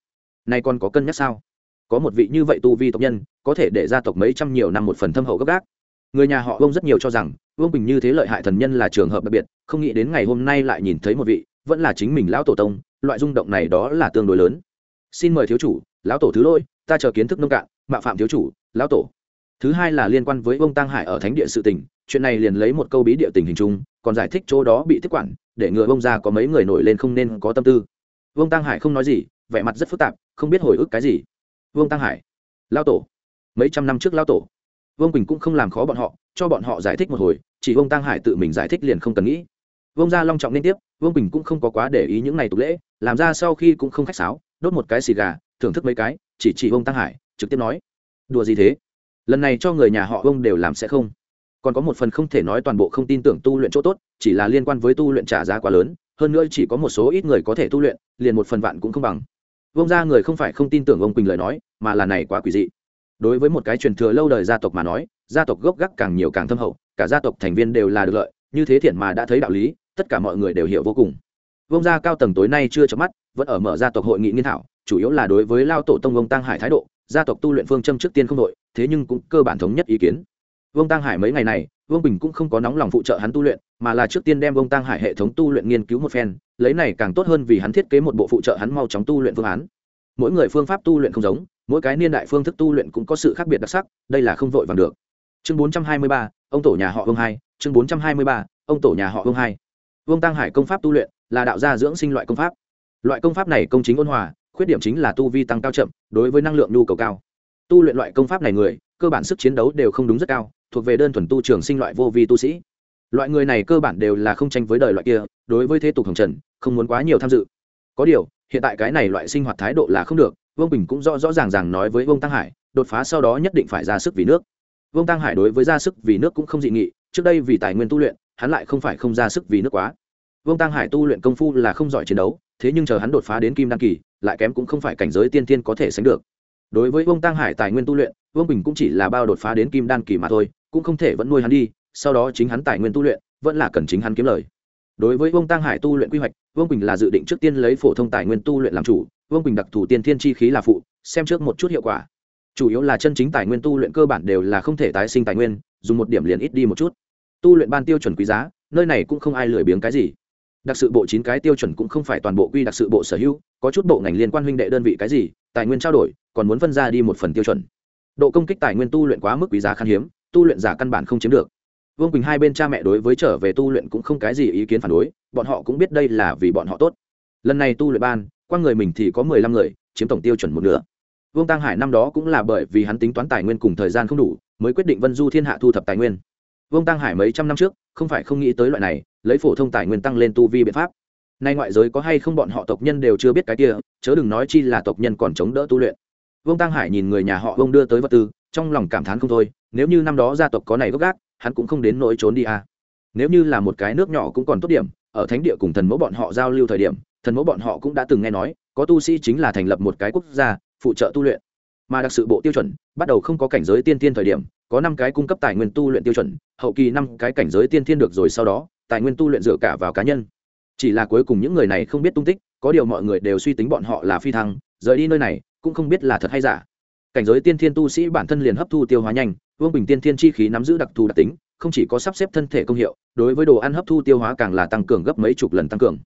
Nay còn có cân nhắc sao? Có một vị như vậy tu vi tộc nhân, có thể để gia tộc mấy trăm nhiều năm một phần thâm hậu gấp gác người nhà họ vương rất nhiều cho rằng, vương bình như thế lợi hại thần nhân là trường hợp đặc biệt, không nghĩ đến ngày hôm nay lại nhìn thấy một vị, vẫn là chính mình lão tổ tông, loại rung động này đó là tương đối lớn. Xin mời thiếu chủ, lão tổ thứ lỗi ta chờ kiến thức nông cạn, mạo phạm thiếu chủ, lão tổ. Thứ hai là liên quan với ông tăng hải ở thánh địa sự tình, chuyện này liền lấy một câu bí địa tình hình chung, còn giải thích chỗ đó bị tiếp quản, để ngừa ông ra có mấy người nổi lên không nên có tâm tư. Vương tăng hải không nói gì, vẻ mặt rất phức tạp, không biết hồi ức cái gì. Vương tăng hải lao tổ. Mấy trăm năm trước lao tổ. Vương quỳnh cũng không làm khó bọn họ, cho bọn họ giải thích một hồi, chỉ vương tăng hải tự mình giải thích liền không cần nghĩ. Vương gia long trọng liên tiếp, vương quỳnh cũng không có quá để ý những ngày tục lễ, làm ra sau khi cũng không khách sáo, đốt một cái xì gà, thưởng thức mấy cái chỉ chỉ ông tăng hải, trực tiếp nói, đùa gì thế? Lần này cho người nhà họ ông đều làm sẽ không. Còn có một phần không thể nói toàn bộ không tin tưởng tu luyện chỗ tốt, chỉ là liên quan với tu luyện trả giá quá lớn, hơn nữa chỉ có một số ít người có thể tu luyện, liền một phần vạn cũng không bằng. Vông ra người không phải không tin tưởng ông quỳnh lời nói, mà là này quá quỷ dị. Đối với một cái truyền thừa lâu đời gia tộc mà nói, gia tộc gốc gác càng nhiều càng thâm hậu, cả gia tộc thành viên đều là được lợi, như thế thiện mà đã thấy đạo lý, tất cả mọi người đều hiểu vô cùng. Vông gia cao tầng tối nay chưa chấm mắt, vẫn ở mở gia tộc hội nghị nghiên thảo chủ yếu là đối với lao tổ tông ông tăng hải thái độ gia tộc tu luyện phương châm trước tiên không đội thế nhưng cũng cơ bản thống nhất ý kiến. Vương tăng hải mấy ngày này vương bình cũng không có nóng lòng phụ trợ hắn tu luyện mà là trước tiên đem vương tăng hải hệ thống tu luyện nghiên cứu một phen lấy này càng tốt hơn vì hắn thiết kế một bộ phụ trợ hắn mau chóng tu luyện phương án. Mỗi người phương pháp tu luyện không giống mỗi cái niên đại phương thức tu luyện cũng có sự khác biệt đặc sắc đây là không vội vàng được. Chương 423, ông tổ nhà họ vương hai chương 423, ông tổ nhà họ vương hai. Vương tăng hải công pháp tu luyện là đạo gia dưỡng sinh loại công pháp. Loại công pháp này công chính ôn hòa khuyết điểm chính là tu vi tăng cao chậm, đối với năng lượng nhu cầu cao. Tu luyện loại công pháp này người, cơ bản sức chiến đấu đều không đúng rất cao, thuộc về đơn thuần tu trường sinh loại vô vi tu sĩ. Loại người này cơ bản đều là không tranh với đời loại kia, đối với thế tục hồng trần, không muốn quá nhiều tham dự. Có điều, hiện tại cái này loại sinh hoạt thái độ là không được, vương bình cũng rõ rõ ràng ràng nói với vương tăng hải, đột phá sau đó nhất định phải ra sức vì nước. Vương tăng hải đối với ra sức vì nước cũng không dị nghị, trước đây vì tài nguyên tu luyện, hắn lại không phải không ra sức vì nước quá vương tăng hải tu luyện công phu là không giỏi chiến đấu, thế nhưng chờ hắn đột phá đến kim đăng kỳ, lại kém cũng không phải cảnh giới tiên tiên có thể sánh được. Đối với vương tăng hải tài nguyên tu luyện, vương bình cũng chỉ là bao đột phá đến kim đan kỳ mà thôi, cũng không thể vẫn nuôi hắn đi, sau đó chính hắn tài nguyên tu luyện, vẫn là cần chính hắn kiếm lời. Đối với vương tăng hải tu luyện quy hoạch, vương bình là dự định trước tiên lấy phổ thông tài nguyên tu luyện làm chủ, vương bình đặc thù tiên thiên chi khí là phụ, xem trước một chút hiệu quả. Chủ yếu là chân chính tài nguyên tu luyện cơ bản đều là không thể tái sinh tài nguyên, dùng một điểm liền ít đi một chút. Tu luyện ban tiêu chuẩn quý giá, nơi này cũng không ai lười biếng cái gì đặc sự bộ chín cái tiêu chuẩn cũng không phải toàn bộ quy đặc sự bộ sở hữu, có chút bộ ngành liên quan huynh đệ đơn vị cái gì, tài nguyên trao đổi, còn muốn phân ra đi một phần tiêu chuẩn. Độ công kích tài nguyên tu luyện quá mức quý giá khan hiếm, tu luyện giả căn bản không chiếm được. Vương quỳnh hai bên cha mẹ đối với trở về tu luyện cũng không cái gì ý kiến phản đối, bọn họ cũng biết đây là vì bọn họ tốt. Lần này tu luyện ban, qua người mình thì có mười lăm người, chiếm tổng tiêu chuẩn một nửa. Vương tăng hải năm đó cũng là bởi vì hắn tính toán tài nguyên cùng thời gian không đủ, mới quyết định vân du thiên hạ thu thập tài nguyên. Vương tăng hải mấy trăm năm trước, không phải không nghĩ tới loại này lấy phổ thông tài nguyên tăng lên tu vi biện pháp. Nay ngoại giới có hay không bọn họ tộc nhân đều chưa biết cái kia, chớ đừng nói chi là tộc nhân còn chống đỡ tu luyện. Vương tăng hải nhìn người nhà họ vương đưa tới vật tư, trong lòng cảm thán không thôi, nếu như năm đó gia tộc có này gốc gác, hắn cũng không đến nỗi trốn đi à. nếu như là một cái nước nhỏ cũng còn tốt điểm, ở thánh địa cùng thần mẫu bọn họ giao lưu thời điểm, thần mẫu bọn họ cũng đã từng nghe nói, có tu sĩ chính là thành lập một cái quốc gia, phụ trợ tu luyện. Mà đặc sự bộ tiêu chuẩn, bắt đầu không có cảnh giới tiên tiên thời điểm, có năm cái cung cấp tài nguyên tu luyện tiêu chuẩn, hậu kỳ năm cái cảnh giới tiên tiên được rồi sau đó tài nguyên tu luyện dựa cả vào cá nhân. Chỉ là cuối cùng những người này không biết tung tích, có điều mọi người đều suy tính bọn họ là phi thăng, rời đi nơi này, cũng không biết là thật hay giả. Cảnh giới tiên thiên tu sĩ bản thân liền hấp thu tiêu hóa nhanh, vương bình tiên thiên chi khí nắm giữ đặc thù đặc tính, không chỉ có sắp xếp thân thể công hiệu, đối với đồ ăn hấp thu tiêu hóa càng là tăng cường gấp mấy chục lần tăng cường.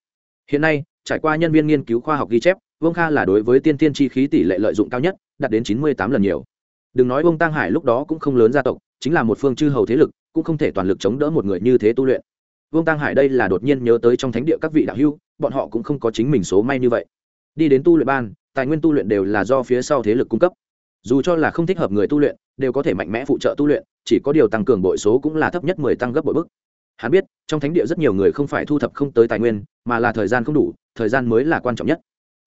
Hiện nay, trải qua nhân viên nghiên cứu khoa học ghi chép, vương kha là đối với tiên thiên chi khí tỷ lệ lợi dụng cao nhất, đạt đến chín mươi tám lần nhiều. Đừng nói vương tăng hải lúc đó cũng không lớn gia tộc, chính là một phương chư hầu thế lực, cũng không thể toàn lực chống đỡ một người như thế tu luyện vương tăng hải đây là đột nhiên nhớ tới trong thánh địa các vị đạo hưu bọn họ cũng không có chính mình số may như vậy. Đi đến tu luyện ban, tài nguyên tu luyện đều là do phía sau thế lực cung cấp. Dù cho là không thích hợp người tu luyện, đều có thể mạnh mẽ phụ trợ tu luyện, chỉ có điều tăng cường bội số cũng là thấp nhất mười tăng gấp bội bức. Hắn biết, trong thánh địa rất nhiều người không phải thu thập không tới tài nguyên, mà là thời gian không đủ, thời gian mới là quan trọng nhất.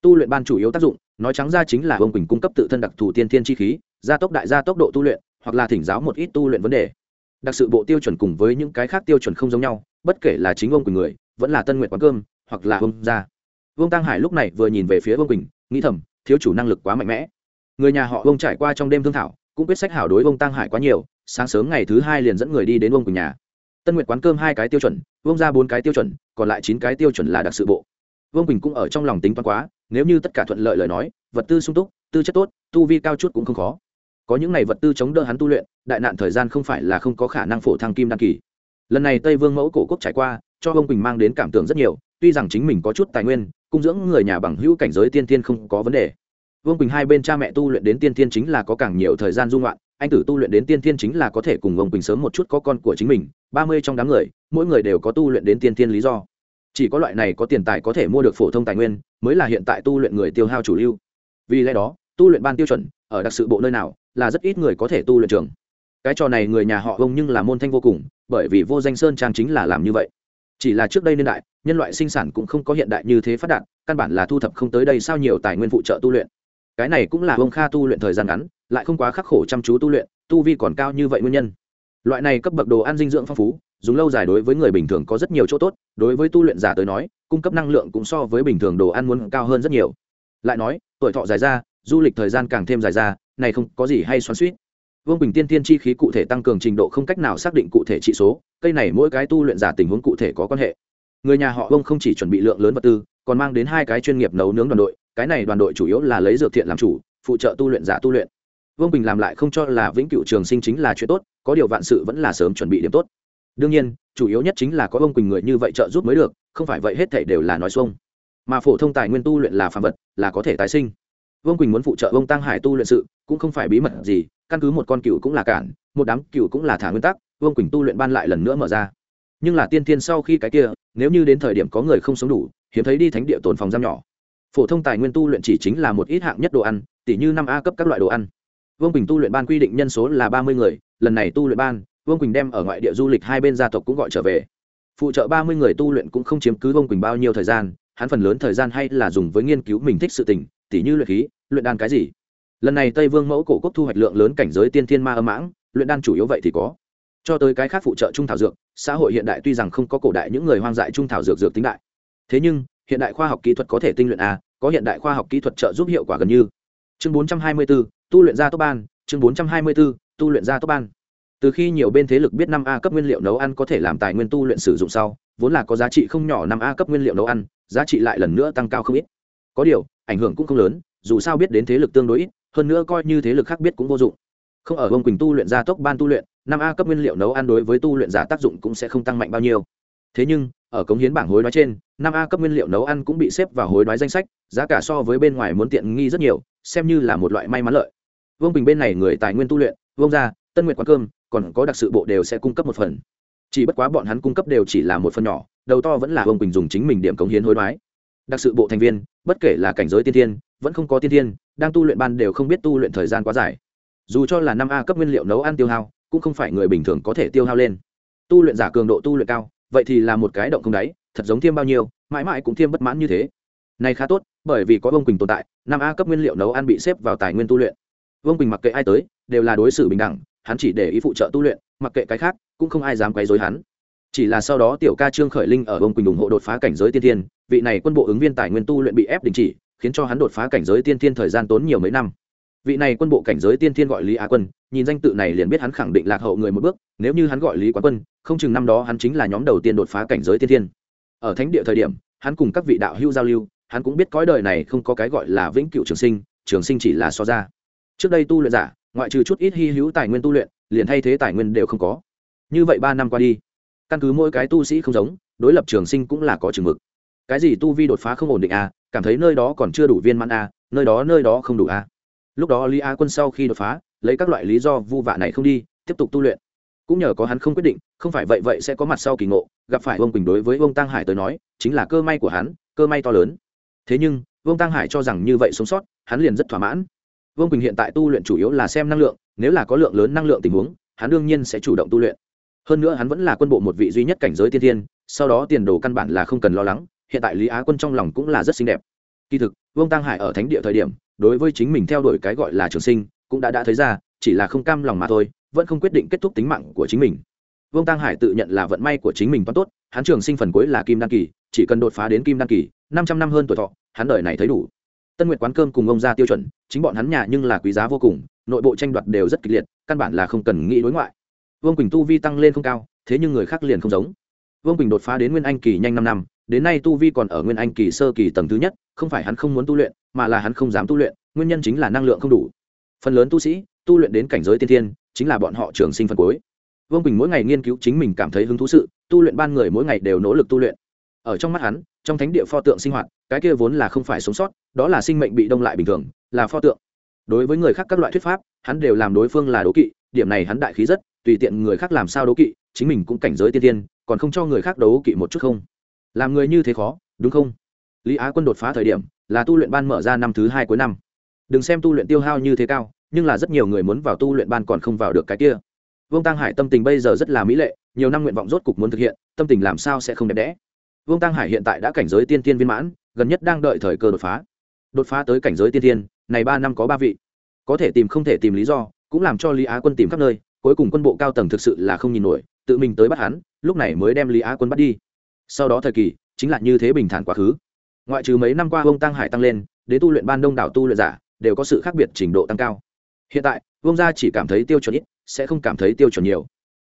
Tu luyện ban chủ yếu tác dụng, nói trắng ra chính là ông quỳnh cung cấp tự thân đặc thù tiên thiên chi khí, gia tốc đại gia tốc độ tu luyện, hoặc là thỉnh giáo một ít tu luyện vấn đề. Đặc sự bộ tiêu chuẩn cùng với những cái khác tiêu chuẩn không giống nhau bất kể là chính ông quỳnh người, vẫn là tân nguyện quán cơm, hoặc là ông gia. Vương tăng hải lúc này vừa nhìn về phía ông quỳnh, nghĩ thầm, thiếu chủ năng lực quá mạnh mẽ. Người nhà họ ông trải qua trong đêm thương thảo, cũng quyết sách hảo đối ông tăng hải quá nhiều, sáng sớm ngày thứ hai liền dẫn người đi đến ông quỳnh nhà. Tân nguyệt quán cơm hai cái tiêu chuẩn, vương ra bốn cái tiêu chuẩn, còn lại chín cái tiêu chuẩn là đặc sự bộ. Vương quỳnh cũng ở trong lòng tính toán quá, nếu như tất cả thuận lợi lời nói, vật tư sung túc, tư chất tốt, tu vi cao chút cũng không khó. Có những ngày vật tư chống đỡ hắn tu luyện, đại nạn thời gian không phải là không có khả năng phổ thăng kim đăng kỳ lần này tây vương mẫu cổ quốc trải qua, cho ông quỳnh mang đến cảm tưởng rất nhiều, tuy rằng chính mình có chút tài nguyên, cung dưỡng người nhà bằng hữu cảnh giới tiên tiên không có vấn đề. Vương quỳnh hai bên cha mẹ tu luyện đến tiên tiên chính là có càng nhiều thời gian dung loạn anh tử tu luyện đến tiên tiên chính là có thể cùng ông quỳnh sớm một chút có con của chính mình, ba mươi trong đám người, mỗi người đều có tu luyện đến tiên tiên lý do. Chỉ có loại này có tiền tài có thể mua được phổ thông tài nguyên, mới là hiện tại tu luyện người tiêu hao chủ lưu. Vì lẽ đó, tu luyện ban tiêu chuẩn, ở đặc sự bộ nơi nào, là rất ít người có thể tu luyện trường cái trò này người nhà họ ông nhưng là môn thanh vô cùng, bởi vì vô danh sơn trang chính là làm như vậy. Chỉ là trước đây niên đại, nhân loại sinh sản cũng không có hiện đại như thế phát đạt, căn bản là thu thập không tới đây sao nhiều tài nguyên phụ trợ tu luyện. Cái này cũng là ông kha tu luyện thời gian ngắn, lại không quá khắc khổ chăm chú tu luyện, tu vi còn cao như vậy nguyên nhân. Loại này cấp bậc đồ ăn dinh dưỡng phong phú, dùng lâu dài đối với người bình thường có rất nhiều chỗ tốt, đối với tu luyện giả tới nói, cung cấp năng lượng cũng so với bình thường đồ ăn muốn cao hơn rất nhiều. Lại nói, tuổi thọ dài ra, du lịch thời gian càng thêm dài ra, này không có gì hay xoắn suýt vương bình tiên tiên chi khí cụ thể tăng cường trình độ không cách nào xác định cụ thể trị số cây này mỗi cái tu luyện giả tình huống cụ thể có quan hệ người nhà họ vương không chỉ chuẩn bị lượng lớn vật tư còn mang đến hai cái chuyên nghiệp nấu nướng đoàn đội cái này đoàn đội chủ yếu là lấy dược thiện làm chủ phụ trợ tu luyện giả tu luyện vương bình làm lại không cho là vĩnh cựu trường sinh chính là chuyện tốt có điều vạn sự vẫn là sớm chuẩn bị điểm tốt đương nhiên chủ yếu nhất chính là có Vương quỳnh người như vậy trợ giúp mới được không phải vậy hết thể đều là nói xuông mà phổ thông tài nguyên tu luyện là phàm vật là có thể tái sinh vương quỳnh muốn phụ trợ ông tăng hải tu luyện sự cũng không phải bí mật gì căn cứ một con cựu cũng là cản, một đám cựu cũng là thả nguyên tắc, vương quỳnh tu luyện ban lại lần nữa mở ra. Nhưng là tiên thiên sau khi cái kia, nếu như đến thời điểm có người không sống đủ, hiếm thấy đi thánh địa tồn phòng giam nhỏ. Phổ thông tài nguyên tu luyện chỉ chính là một ít hạng nhất đồ ăn tỷ như năm a cấp các loại đồ ăn. Vương quỳnh tu luyện ban quy định nhân số là ba mươi người, lần này tu luyện ban, vương quỳnh đem ở ngoại địa du lịch hai bên gia tộc cũng gọi trở về. Phụ trợ ba mươi người tu luyện cũng không chiếm cứ vương quỳnh bao nhiêu thời gian, hắn phần lớn thời gian hay là dùng với nghiên cứu mình thích sự tình, tỉ như luyện khí, luyện đan cái gì lần này tây vương mẫu cổ quốc thu hoạch lượng lớn cảnh giới tiên thiên ma âm mãng luyện đan chủ yếu vậy thì có. Cho tới cái khác phụ trợ trung thảo dược xã hội hiện đại tuy rằng không có cổ đại những người hoang dại trung thảo dược dược tính đại. Thế nhưng hiện đại khoa học kỹ thuật có thể tinh luyện a có hiện đại khoa học kỹ thuật trợ giúp hiệu quả gần như. Chương 424, tu luyện ra top ban chương 424, tu luyện ra top ban. Từ khi nhiều bên thế lực biết năm a cấp nguyên liệu nấu ăn có thể làm tài nguyên tu luyện sử dụng sau vốn là có giá trị không nhỏ năm a cấp nguyên liệu nấu ăn giá trị lại lần nữa tăng cao không ít. Có điều ảnh hưởng cũng không lớn dù sao biết đến thế lực tương đối ít hơn nữa coi như thế lực khác biết cũng vô dụng. Không ở bông quỳnh tu luyện gia tốc ban tu luyện, năm a cấp nguyên liệu nấu ăn đối với tu luyện giả tác dụng cũng sẽ không tăng mạnh bao nhiêu. Thế nhưng, ở cống hiến bảng hối đoái trên, năm a cấp nguyên liệu nấu ăn cũng bị xếp vào hối đoái danh sách, giá cả so với bên ngoài muốn tiện nghi rất nhiều, xem như là một loại may mắn lợi. Vương bình bên này người tài nguyên tu luyện, vương gia, tân nguyện quán cơm, còn có đặc sự bộ đều sẽ cung cấp một phần. Chỉ bất quá bọn hắn cung cấp đều chỉ là một phần nhỏ, đầu to vẫn là vương bình dùng chính mình điểm cống hiến hối đoái. Đặc sự bộ thành viên, bất kể là cảnh giới tiên thiên vẫn không có tiên thiên, đang tu luyện ban đều không biết tu luyện thời gian quá dài. Dù cho là năm a cấp nguyên liệu nấu ăn tiêu hao, cũng không phải người bình thường có thể tiêu hao lên. Tu luyện giả cường độ tu luyện cao, vậy thì là một cái động không đáy, thật giống thiêm bao nhiêu, mãi mãi cũng thiêm bất mãn như thế. Này khá tốt, bởi vì có vương quỳnh tồn tại, năm a cấp nguyên liệu nấu ăn bị xếp vào tài nguyên tu luyện. Vương quỳnh mặc kệ ai tới, đều là đối xử bình đẳng, hắn chỉ để ý phụ trợ tu luyện, mặc kệ cái khác, cũng không ai dám quấy dối hắn. Chỉ là sau đó tiểu ca trương khởi linh ở vương quỳnh ủng hộ đột phá cảnh giới tiên thiên, vị này quân bộ ứng viên tài nguyên tu luyện bị ép đình chỉ khiến cho hắn đột phá cảnh giới tiên thiên thời gian tốn nhiều mấy năm. Vị này quân bộ cảnh giới tiên thiên gọi lý á quân, nhìn danh tự này liền biết hắn khẳng định lạc hậu người một bước, nếu như hắn gọi lý quán quân, không chừng năm đó hắn chính là nhóm đầu tiên đột phá cảnh giới tiên thiên. Ở thánh địa thời điểm, hắn cùng các vị đạo hữu giao lưu, hắn cũng biết cõi đời này không có cái gọi là vĩnh cựu trường sinh trường sinh chỉ là so ra. Trước đây tu luyện giả, ngoại trừ chút ít hy hữu tài nguyên tu luyện, liền thay thế tài nguyên đều không có. Như vậy ba năm qua đi, căn cứ mỗi cái tu sĩ không giống, đối lập trường sinh cũng là có chừng mực cái gì tu vi đột phá không ổn định à cảm thấy nơi đó còn chưa đủ viên mãn à nơi đó nơi đó không đủ à. Lúc đó lý á quân sau khi đột phá, lấy các loại lý do vu vạ này không đi, tiếp tục tu luyện. Cũng nhờ có hắn không quyết định, không phải vậy vậy sẽ có mặt sau kỳ ngộ, gặp phải vương quỳnh đối với vương tăng hải tới nói, chính là cơ may của hắn, cơ may to lớn. Thế nhưng, vương tăng hải cho rằng như vậy sống sót, hắn liền rất thỏa mãn. Vương quỳnh hiện tại tu luyện chủ yếu là xem năng lượng, nếu là có lượng lớn năng lượng tình huống, hắn đương nhiên sẽ chủ động tu luyện. Hơn nữa hắn vẫn là quân bộ một vị duy nhất cảnh giới tiên thiên sau đó tiền đồ căn bản là không cần lo lắng hiện tại lý á quân trong lòng cũng là rất xinh đẹp. Kỳ thực, vương tăng hải ở thánh địa thời điểm, đối với chính mình theo đuổi cái gọi là trường sinh, cũng đã đã thấy ra, chỉ là không cam lòng mà thôi, vẫn không quyết định kết thúc tính mạng của chính mình. Vương tăng hải tự nhận là vận may của chính mình toán tốt, hắn trường sinh phần cuối là kim đan kỳ, chỉ cần đột phá đến kim đan kỳ, năm trăm năm hơn tuổi thọ, hắn đời này thấy đủ. Tân nguyệt quán cơm cùng ông ra tiêu chuẩn, chính bọn hắn nhà nhưng là quý giá vô cùng, nội bộ tranh đoạt đều rất kịch liệt, căn bản là không cần nghĩ đối ngoại. Vương quỳnh tu vi tăng lên không cao, thế nhưng người khác liền không giống. Vương quỳnh đột phá đến nguyên anh kỳ nhanh năm năm đến nay tu vi còn ở nguyên anh kỳ sơ kỳ tầng thứ nhất, không phải hắn không muốn tu luyện, mà là hắn không dám tu luyện, nguyên nhân chính là năng lượng không đủ. Phần lớn tu sĩ, tu luyện đến cảnh giới tiên thiên, chính là bọn họ trường sinh phần cuối. Vương quỳnh mỗi ngày nghiên cứu chính mình cảm thấy hứng thú sự, tu luyện ban người mỗi ngày đều nỗ lực tu luyện. Ở trong mắt hắn, trong thánh địa pho tượng sinh hoạt, cái kia vốn là không phải sống sót, đó là sinh mệnh bị đông lại bình thường, là pho tượng. Đối với người khác các loại thuyết pháp, hắn đều làm đối phương là đố kỵ, điểm này hắn đại khí rất, tùy tiện người khác làm sao đố kỵ, chính mình cũng cảnh giới tiên tiên còn không cho người khác đấu kỵ một chút không? Làm người như thế khó, đúng không? Lý á quân đột phá thời điểm, là tu luyện ban mở ra năm thứ hai cuối năm. Đừng xem tu luyện tiêu hao như thế cao, nhưng là rất nhiều người muốn vào tu luyện ban còn không vào được cái kia. Vương tăng hải tâm tình bây giờ rất là mỹ lệ, nhiều năm nguyện vọng rốt cục muốn thực hiện, tâm tình làm sao sẽ không đẹp đẽ. Vương tăng hải hiện tại đã cảnh giới tiên tiên viên mãn, gần nhất đang đợi thời cơ đột phá. Đột phá tới cảnh giới tiên tiên này ba năm có ba vị. Có thể tìm không thể tìm lý do, cũng làm cho lý á quân tìm khắp nơi, cuối cùng quân bộ cao tầng thực sự là không nhìn nổi, tự mình tới bắt hắn, lúc này mới đem lý á quân bắt đi sau đó thời kỳ, chính là như thế bình thản quá khứ. Ngoại trừ mấy năm qua vương tăng hải tăng lên, đến tu luyện ban đông đảo tu luyện giả, đều có sự khác biệt trình độ tăng cao. Hiện tại, vương gia chỉ cảm thấy tiêu chuẩn ít, sẽ không cảm thấy tiêu chuẩn nhiều.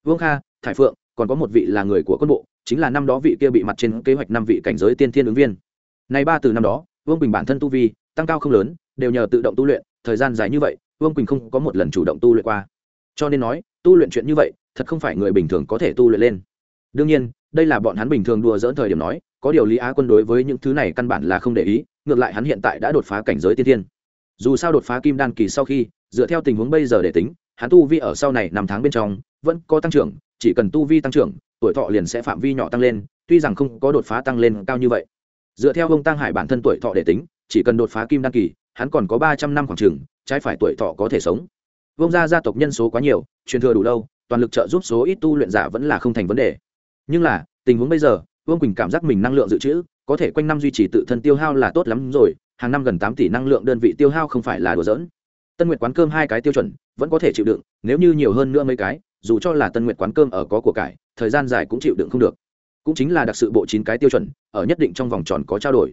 Vương kha, thải phượng, còn có một vị là người của quân bộ, chính là năm đó vị kia bị mặt trên kế hoạch năm vị cảnh giới tiên thiên ứng viên. Nay ba từ năm đó, vương bình bản thân tu vi, tăng cao không lớn, đều nhờ tự động tu luyện, thời gian dài như vậy, vương quỳnh không có một lần chủ động tu luyện qua. Cho nên nói, tu luyện chuyện như vậy, thật không phải người bình thường có thể tu luyện lên. Đương nhiên đây là bọn hắn bình thường đùa dỡn thời điểm nói, có điều lý á quân đối với những thứ này căn bản là không để ý, ngược lại hắn hiện tại đã đột phá cảnh giới tiên thiên. Dù sao đột phá kim đan kỳ sau khi, dựa theo tình huống bây giờ để tính, hắn tu vi ở sau này năm tháng bên trong, vẫn có tăng trưởng, chỉ cần tu vi tăng trưởng, tuổi thọ liền sẽ phạm vi nhỏ tăng lên, tuy rằng không có đột phá tăng lên cao như vậy. Dựa theo ông tăng hải bản thân tuổi thọ để tính, chỉ cần đột phá kim đan kỳ, hắn còn có ba trăm năm khoảng trường, trái phải tuổi thọ có thể sống. Vông gia gia tộc nhân số quá nhiều, truyền thừa đủ lâu, toàn lực trợ giúp số ít tu luyện giả vẫn là không thành vấn đề nhưng là, tình huống bây giờ, vương quỳnh cảm giác mình năng lượng dự trữ, có thể quanh năm duy trì tự thân tiêu hao là tốt lắm rồi, hàng năm gần tám tỷ năng lượng đơn vị tiêu hao không phải là đùa dỡn tân nguyệt quán cơm hai cái tiêu chuẩn, vẫn có thể chịu đựng, nếu như nhiều hơn nữa mấy cái, dù cho là tân nguyệt quán cơm ở có của cải, thời gian dài cũng chịu đựng không được. Cũng chính là đặc sự bộ chín cái tiêu chuẩn, ở nhất định trong vòng tròn có trao đổi.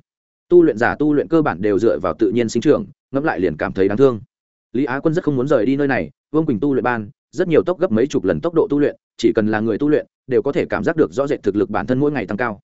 Tu luyện giả tu luyện cơ bản đều dựa vào tự nhiên sinh trưởng, ngẫm lại liền cảm thấy đáng thương. Lý á quân rất không muốn rời đi nơi này, vương quỳnh tu luyện ban rất nhiều tốc gấp mấy chục lần tốc độ tu luyện, chỉ cần là người tu luyện, đều có thể cảm giác được rõ rệt thực lực bản thân mỗi ngày tăng cao.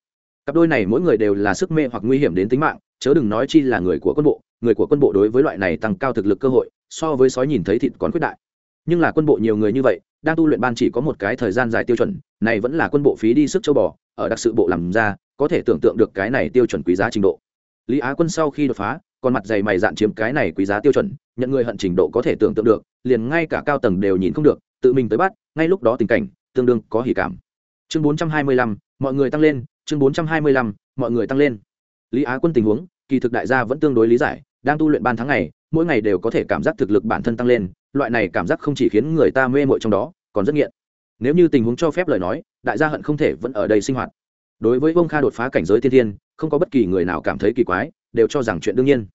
Cặp đôi này mỗi người đều là sức mê hoặc nguy hiểm đến tính mạng, chớ đừng nói chi là người của quân bộ, người của quân bộ đối với loại này tăng cao thực lực cơ hội, so với sói nhìn thấy thịt còn khuyết đại. Nhưng là quân bộ nhiều người như vậy, đang tu luyện ban chỉ có một cái thời gian dài tiêu chuẩn, này vẫn là quân bộ phí đi sức châu bò, ở đặc sự bộ làm ra, có thể tưởng tượng được cái này tiêu chuẩn quý giá trình độ. Lý á quân sau khi đột phá còn mặt dày mày dạn chiếm cái này quý giá tiêu chuẩn, nhận người hận trình độ có thể tưởng tượng được, liền ngay cả cao tầng đều nhìn không được, tự mình tới bắt, ngay lúc đó tình cảnh, tương đương có hỉ cảm. Chương bốn trăm hai mươi lăm, mọi người tăng lên, chương bốn trăm hai mươi lăm, mọi người tăng lên. Lý á quân tình huống, kỳ thực đại gia vẫn tương đối lý giải, đang tu luyện ban tháng ngày, mỗi ngày đều có thể cảm giác thực lực bản thân tăng lên, loại này cảm giác không chỉ khiến người ta mê mội trong đó, còn rất nghiện. Nếu như tình huống cho phép lời nói, đại gia hận không thể vẫn ở đây sinh hoạt. Đối với vông kha đột phá cảnh giới thiên thiên, không có bất kỳ người nào cảm thấy kỳ quái đều cho rằng chuyện đương nhiên.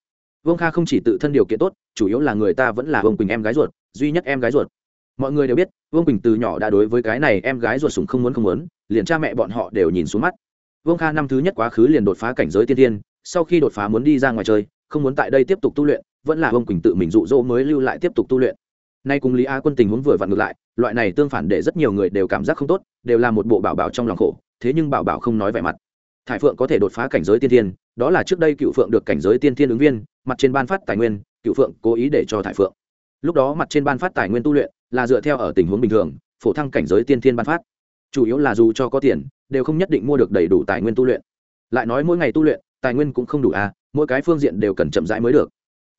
Vương kha không chỉ tự thân điều kiện tốt, chủ yếu là người ta vẫn là vương quỳnh em gái ruột, duy nhất em gái ruột. Mọi người đều biết, vương quỳnh từ nhỏ đã đối với cái này em gái ruột sùng không muốn không muốn, liền cha mẹ bọn họ đều nhìn xuống mắt. Vương kha năm thứ nhất quá khứ liền đột phá cảnh giới tiên thiên, sau khi đột phá muốn đi ra ngoài chơi, không muốn tại đây tiếp tục tu luyện, vẫn là vương quỳnh tự mình dụ dỗ mới lưu lại tiếp tục tu luyện. Nay cùng lý á quân tình huống vừa vặn ngược lại, loại này tương phản để rất nhiều người đều cảm giác không tốt, đều là một bộ bảo bảo trong lòng khổ, thế nhưng bảo bảo không nói vẻ mặt. Thải phượng có thể đột phá cảnh giới tiên thiên đó là trước đây cựu phượng được cảnh giới tiên thiên ứng viên, mặt trên ban phát tài nguyên, cựu phượng cố ý để cho thải phượng. Lúc đó mặt trên ban phát tài nguyên tu luyện là dựa theo ở tình huống bình thường, phổ thăng cảnh giới tiên thiên ban phát. Chủ yếu là dù cho có tiền, đều không nhất định mua được đầy đủ tài nguyên tu luyện. Lại nói mỗi ngày tu luyện, tài nguyên cũng không đủ à mỗi cái phương diện đều cần chậm rãi mới được.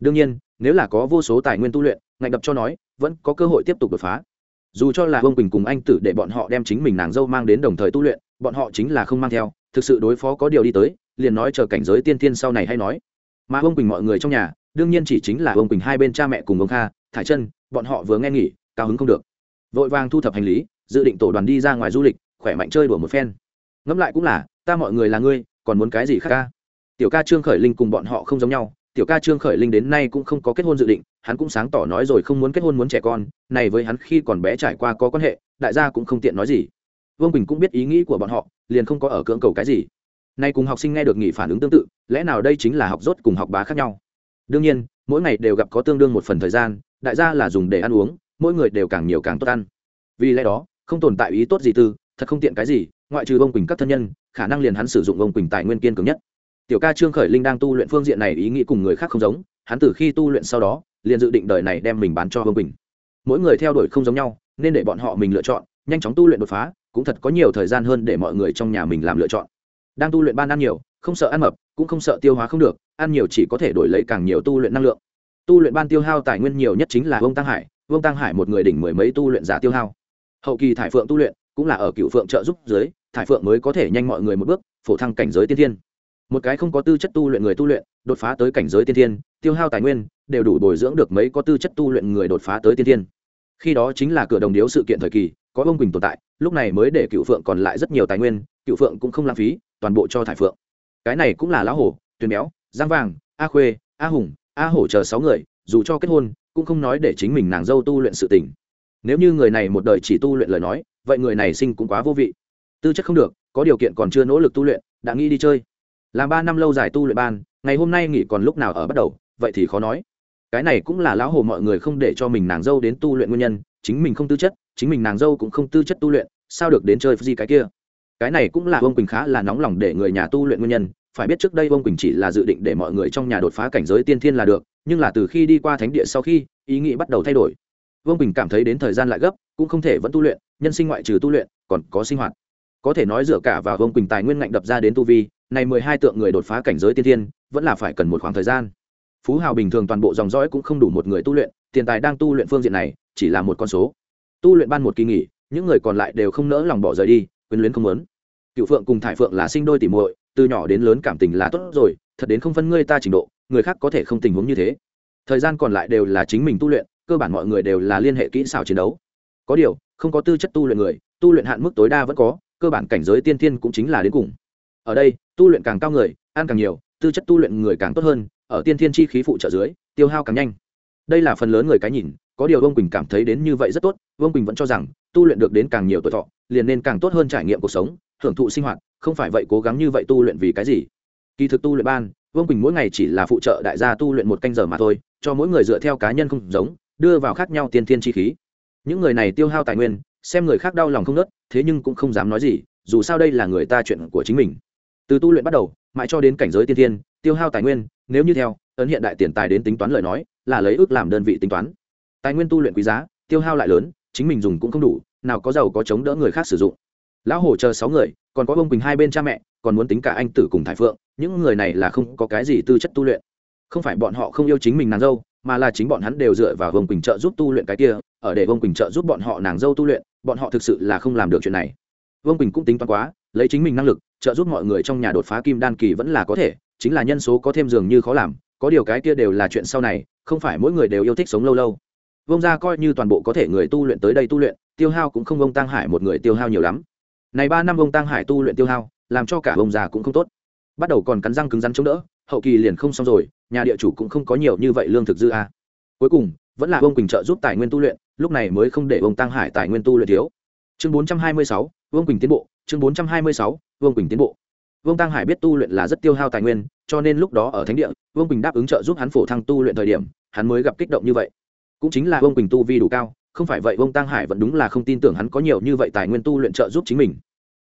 Đương nhiên, nếu là có vô số tài nguyên tu luyện, ngạnh đập cho nói, vẫn có cơ hội tiếp tục đột phá. Dù cho là vương quỳnh cùng anh tử để bọn họ đem chính mình nàng dâu mang đến đồng thời tu luyện, bọn họ chính là không mang theo thực sự đối phó có điều đi tới, liền nói chờ cảnh giới tiên tiên sau này hay nói. Mà ông quỳnh mọi người trong nhà, đương nhiên chỉ chính là ông quỳnh hai bên cha mẹ cùng ông kha, thải chân, bọn họ vừa nghe nghỉ, cao hứng không được. Vội vàng thu thập hành lý, dự định tổ đoàn đi ra ngoài du lịch, khỏe mạnh chơi đùa một phen. Ngẫm lại cũng là, ta mọi người là ngươi, còn muốn cái gì khác ca? Tiểu ca trương khởi linh cùng bọn họ không giống nhau, tiểu ca trương khởi linh đến nay cũng không có kết hôn dự định, hắn cũng sáng tỏ nói rồi không muốn kết hôn muốn trẻ con, này với hắn khi còn bé trải qua có quan hệ, đại gia cũng không tiện nói gì vương bình cũng biết ý nghĩ của bọn họ liền không có ở cưỡng cầu cái gì nay cùng học sinh nghe được nghỉ phản ứng tương tự lẽ nào đây chính là học rốt cùng học bá khác nhau đương nhiên mỗi ngày đều gặp có tương đương một phần thời gian đại gia là dùng để ăn uống mỗi người đều càng nhiều càng tốt ăn vì lẽ đó không tồn tại ý tốt gì tư thật không tiện cái gì ngoại trừ ông quỳnh các thân nhân khả năng liền hắn sử dụng ông quỳnh tài nguyên kiên cường nhất tiểu ca trương khởi linh đang tu luyện phương diện này ý nghĩ cùng người khác không giống hắn từ khi tu luyện sau đó liền dự định đời này đem mình bán cho ông quỳnh mỗi người theo đuổi không giống nhau nên để bọn họ mình lựa chọn nhanh chóng tu luyện đột phá, cũng thật có nhiều thời gian hơn để mọi người trong nhà mình làm lựa chọn. Đang tu luyện ban ăn nhiều, không sợ ăn mập, cũng không sợ tiêu hóa không được, ăn nhiều chỉ có thể đổi lấy càng nhiều tu luyện năng lượng. Tu luyện ban tiêu hao tài nguyên nhiều nhất chính là vương tăng hải, vương tăng hải một người đỉnh mười mấy tu luyện giả tiêu hao. Hậu kỳ thải phượng tu luyện, cũng là ở cựu phượng trợ giúp dưới, thải phượng mới có thể nhanh mọi người một bước, phổ thăng cảnh giới tiên thiên. Một cái không có tư chất tu luyện người tu luyện, đột phá tới cảnh giới tiên thiên, tiêu hao tài nguyên, đều đủ bồi dưỡng được mấy có tư chất tu luyện người đột phá tới tiên thiên. Khi đó chính là cửa đồng điếu sự kiện thời kỳ có ông quỳnh tồn tại, lúc này mới để cựu phượng còn lại rất nhiều tài nguyên, cựu phượng cũng không lãng phí, toàn bộ cho thải phượng. Cái này cũng là lão hổ, tuyền béo, giang vàng, a khuê, a hùng, a hổ chờ sáu người, dù cho kết hôn, cũng không nói để chính mình nàng dâu tu luyện sự tình. Nếu như người này một đời chỉ tu luyện lời nói, vậy người này sinh cũng quá vô vị. Tư chất không được, có điều kiện còn chưa nỗ lực tu luyện, đã nghĩ đi chơi. Làm ba năm lâu dài tu luyện ban, ngày hôm nay nghỉ còn lúc nào ở bắt đầu, vậy thì khó nói. Cái này cũng là lão hồ mọi người không để cho mình nàng dâu đến tu luyện nguyên nhân chính mình không tư chất, chính mình nàng dâu cũng không tư chất tu luyện, sao được đến chơi gì cái kia? Cái này cũng là ông quỳnh khá là nóng lòng để người nhà tu luyện nguyên nhân, phải biết trước đây ông quỳnh chỉ là dự định để mọi người trong nhà đột phá cảnh giới tiên thiên là được, nhưng là từ khi đi qua thánh địa sau khi, ý nghĩ bắt đầu thay đổi. Vương bình cảm thấy đến thời gian lại gấp, cũng không thể vẫn tu luyện, nhân sinh ngoại trừ tu luyện, còn có sinh hoạt. Có thể nói dựa cả vào vương quỳnh tài nguyên ngạnh đập ra đến tu vi, này mười hai tượng người đột phá cảnh giới tiên thiên, vẫn là phải cần một khoảng thời gian. Phú hào bình thường toàn bộ dòng dõi cũng không đủ một người tu luyện tiền tài đang tu luyện phương diện này, chỉ là một con số. Tu luyện ban một kỳ nghỉ, những người còn lại đều không nỡ lòng bỏ rời đi, quyến luyến không muốn. Cựu phượng cùng thải phượng là sinh đôi tỉ muội, từ nhỏ đến lớn cảm tình là tốt rồi, thật đến không phân ngươi ta trình độ, người khác có thể không tình huống như thế. Thời gian còn lại đều là chính mình tu luyện, cơ bản mọi người đều là liên hệ kỹ xảo chiến đấu. Có điều, không có tư chất tu luyện người, tu luyện hạn mức tối đa vẫn có, cơ bản cảnh giới tiên thiên cũng chính là đến cùng. Ở đây, tu luyện càng cao người, ăn càng nhiều, tư chất tu luyện người càng tốt hơn, ở tiên thiên chi khí phụ trợ dưới, tiêu hao càng nhanh đây là phần lớn người cái nhìn, có điều vương quỳnh cảm thấy đến như vậy rất tốt, vương quỳnh vẫn cho rằng, tu luyện được đến càng nhiều tuổi thọ, liền nên càng tốt hơn trải nghiệm cuộc sống, hưởng thụ sinh hoạt, không phải vậy cố gắng như vậy tu luyện vì cái gì. Kỳ thực tu luyện ban, vương quỳnh mỗi ngày chỉ là phụ trợ đại gia tu luyện một canh giờ mà thôi, cho mỗi người dựa theo cá nhân không giống, đưa vào khác nhau tiên thiên chi khí. Những người này tiêu hao tài nguyên, xem người khác đau lòng không nớt thế nhưng cũng không dám nói gì, dù sao đây là người ta chuyện của chính mình. Từ tu luyện bắt đầu, mãi cho đến cảnh giới tiên thiên, tiêu hao tài nguyên, nếu như theo ấn hiện đại tiền tài đến tính toán lời nói, là lấy ước làm đơn vị tính toán. Tài nguyên tu luyện quý giá, tiêu hao lại lớn, chính mình dùng cũng không đủ, nào có giàu có chống đỡ người khác sử dụng. Lão hổ chờ sáu người, còn có ông quỳnh hai bên cha mẹ, còn muốn tính cả anh tử cùng thái phượng, những người này là không có cái gì tư chất tu luyện. Không phải bọn họ không yêu chính mình nàng dâu, mà là chính bọn hắn đều dựa vào vương quỳnh trợ giúp tu luyện cái kia, ở để vương quỳnh trợ giúp bọn họ nàng dâu tu luyện, bọn họ thực sự là không làm được chuyện này. Vương quỳnh cũng tính toán quá, lấy chính mình năng lực, trợ giúp mọi người trong nhà đột phá kim đan kỳ vẫn là có thể, chính là nhân số có thêm dường như khó làm có điều cái kia đều là chuyện sau này, không phải mỗi người đều yêu thích sống lâu lâu. Vông ra coi như toàn bộ có thể người tu luyện tới đây tu luyện, tiêu hao cũng không ông tăng hải một người tiêu hao nhiều lắm. Này ba năm ông tăng hải tu luyện tiêu hao, làm cho cả ông già cũng không tốt. Bắt đầu còn cắn răng cứng rắn chống đỡ, hậu kỳ liền không xong rồi, nhà địa chủ cũng không có nhiều như vậy lương thực dư a. Cuối cùng, vẫn là ông quỳnh trợ giúp tài nguyên tu luyện, lúc này mới không để ông tăng hải tài nguyên tu luyện thiếu. Chương bốn trăm hai mươi sáu, vương quỳnh tiến bộ, chương bốn trăm hai mươi sáu, vương quỳnh tiến bộ vương tăng hải biết tu luyện là rất tiêu hao tài nguyên, cho nên lúc đó ở thánh địa, vương quỳnh đáp ứng trợ giúp hắn phổ thăng tu luyện thời điểm, hắn mới gặp kích động như vậy. Cũng chính là vương quỳnh tu vi đủ cao, không phải vậy vương tăng hải vẫn đúng là không tin tưởng hắn có nhiều như vậy tài nguyên tu luyện trợ giúp chính mình.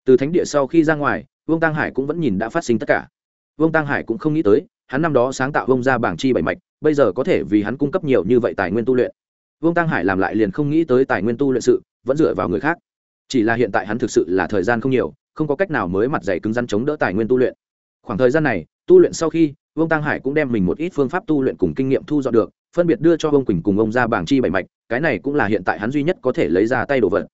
Từ thánh địa sau khi ra ngoài, vương tăng hải cũng vẫn nhìn đã phát sinh tất cả. Vương tăng hải cũng không nghĩ tới, hắn năm đó sáng tạo vông ra bảng chi bảy mạch, bây giờ có thể vì hắn cung cấp nhiều như vậy tài nguyên tu luyện. Vương tăng hải làm lại liền không nghĩ tới tài nguyên tu luyện sự, vẫn dựa vào người khác. Chỉ là hiện tại hắn thực sự là thời gian không nhiều không có cách nào mới mặt dày cứng rắn chống đỡ tài nguyên tu luyện. Khoảng thời gian này, tu luyện sau khi, vương tăng hải cũng đem mình một ít phương pháp tu luyện cùng kinh nghiệm thu dọn được, phân biệt đưa cho ông quỳnh cùng ông ra bảng chi bảy mạch, cái này cũng là hiện tại hắn duy nhất có thể lấy ra tay đồ vật.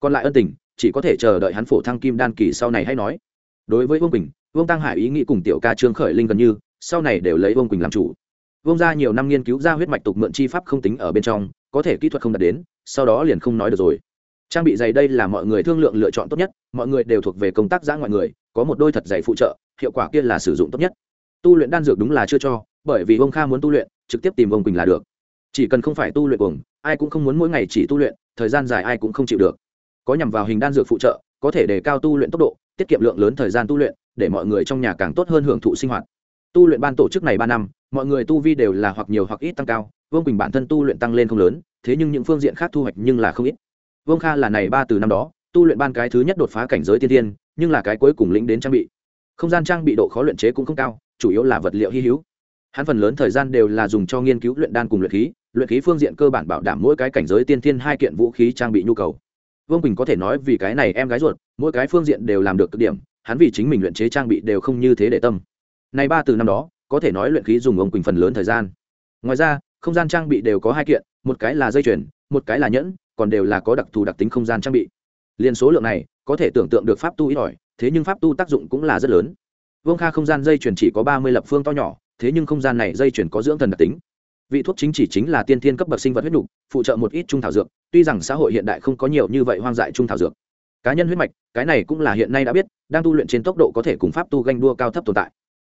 Còn lại ân tình, chỉ có thể chờ đợi hắn phổ thăng kim đan kỳ sau này hay nói. Đối với vương quỳnh, vương tăng hải ý nghĩ cùng tiểu ca trương khởi linh gần như, sau này đều lấy vương quỳnh làm chủ. Vương ra nhiều năm nghiên cứu ra huyết mạch tục mượn chi pháp không tính ở bên trong, có thể kỹ thuật không đạt đến, sau đó liền không nói được rồi trang bị giày đây là mọi người thương lượng lựa chọn tốt nhất, mọi người đều thuộc về công tác giã ngoại người, có một đôi thật giày phụ trợ, hiệu quả kia là sử dụng tốt nhất. Tu luyện đan dược đúng là chưa cho, bởi vì ông kha muốn tu luyện, trực tiếp tìm ông quỳnh là được. Chỉ cần không phải tu luyện cuồng, ai cũng không muốn mỗi ngày chỉ tu luyện, thời gian dài ai cũng không chịu được. Có nhằm vào hình đan dược phụ trợ, có thể đề cao tu luyện tốc độ, tiết kiệm lượng lớn thời gian tu luyện, để mọi người trong nhà càng tốt hơn hưởng thụ sinh hoạt. Tu luyện ban tổ chức này ba năm, mọi người tu vi đều là hoặc nhiều hoặc ít tăng cao vương quỳnh bản thân tu luyện tăng lên không lớn, thế nhưng những phương diện khác thu hoạch nhưng là không ít vương kha là này ba từ năm đó, tu luyện ban cái thứ nhất đột phá cảnh giới tiên tiên, nhưng là cái cuối cùng lĩnh đến trang bị. Không gian trang bị độ khó luyện chế cũng không cao, chủ yếu là vật liệu hy hữu. Hắn phần lớn thời gian đều là dùng cho nghiên cứu luyện đan cùng luyện khí luyện khí phương diện cơ bản bảo đảm mỗi cái cảnh giới tiên thiên hai kiện vũ khí trang bị nhu cầu. Vương quỳnh có thể nói vì cái này em gái ruột, mỗi cái phương diện đều làm được cực điểm, hắn vì chính mình luyện chế trang bị đều không như thế để tâm. Này ba từ năm đó, có thể nói luyện khí dùng ông quỳnh phần lớn thời gian. Ngoài ra, không gian trang bị đều có hai kiện, một cái là dây chuyền, một cái là nhẫn còn đều là có đặc thù đặc tính không gian trang bị. Liền số lượng này, có thể tưởng tượng được pháp tu ít ỏi, thế nhưng pháp tu tác dụng cũng là rất lớn. Vương kha không gian dây chuyển chỉ có ba mươi lập phương to nhỏ, thế nhưng không gian này dây chuyển có dưỡng thần đặc tính. Vị thuốc chính chỉ chính là tiên thiên cấp bậc sinh vật huyết nhục, phụ trợ một ít trung thảo dược, tuy rằng xã hội hiện đại không có nhiều như vậy hoang dại trung thảo dược. Cá nhân huyết mạch, cái này cũng là hiện nay đã biết, đang tu luyện trên tốc độ có thể cùng pháp tu ganh đua cao thấp tồn tại.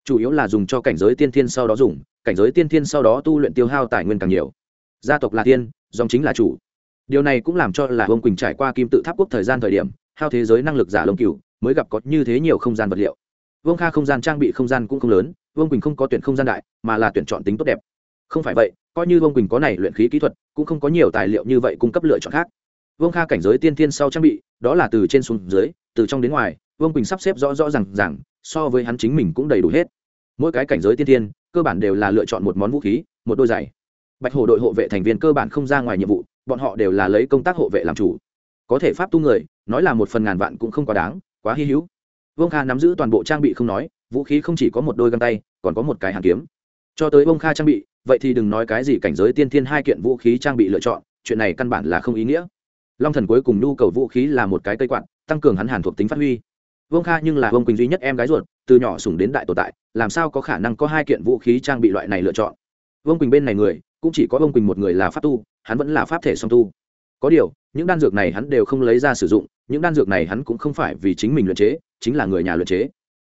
Chủ yếu là dùng cho cảnh giới tiên thiên sau đó dùng, cảnh giới tiên thiên sau đó tu luyện tiêu hao tài nguyên càng nhiều. Gia tộc là tiên, dòng chính là chủ điều này cũng làm cho là Vương quỳnh trải qua kim tự tháp quốc thời gian thời điểm, hao thế giới năng lực giả lông cửu mới gặp có như thế nhiều không gian vật liệu. Vương kha không gian trang bị không gian cũng không lớn, vương quỳnh không có tuyển không gian đại, mà là tuyển chọn tính tốt đẹp. Không phải vậy, coi như vương quỳnh có này luyện khí kỹ thuật, cũng không có nhiều tài liệu như vậy cung cấp lựa chọn khác. Vương kha cảnh giới tiên thiên sau trang bị, đó là từ trên xuống dưới, từ trong đến ngoài, vương quỳnh sắp xếp rõ rõ r à n g rằng so với hắn chính mình cũng đầy đủ hết. Mỗi cái cảnh giới tiên thiên, cơ bản đều là lựa chọn một món vũ khí, một đôi giày. Bạch hồ đội hộ vệ thành viên cơ bản không ra ngoài nhiệm vụ bọn họ đều là lấy công tác hộ vệ làm chủ. Có thể pháp tu người, nói là một phần ngàn vạn cũng không quá đáng, quá hy hữu. Vương kha nắm giữ toàn bộ trang bị không nói, vũ khí không chỉ có một đôi găng tay, còn có một cái hàn kiếm. Cho tới vương kha trang bị, vậy thì đừng nói cái gì cảnh giới tiên thiên hai kiện vũ khí trang bị lựa chọn, chuyện này căn bản là không ý nghĩa. Long thần cuối cùng nhu cầu vũ khí là một cái cây quặn tăng cường hắn hàn thuộc tính phát huy. Vương kha nhưng là vương quỳnh duy nhất em gái ruột, từ nhỏ sùng đến đại tồn tại, làm sao có khả năng có hai kiện vũ khí trang bị loại này lựa chọn? Vương quỳnh bên này người cũng chỉ có ông quỳnh một người là pháp tu, hắn vẫn là pháp thể song tu. Có điều, những đan dược này hắn đều không lấy ra sử dụng, những đan dược này hắn cũng không phải vì chính mình luyện chế, chính là người nhà luyện chế.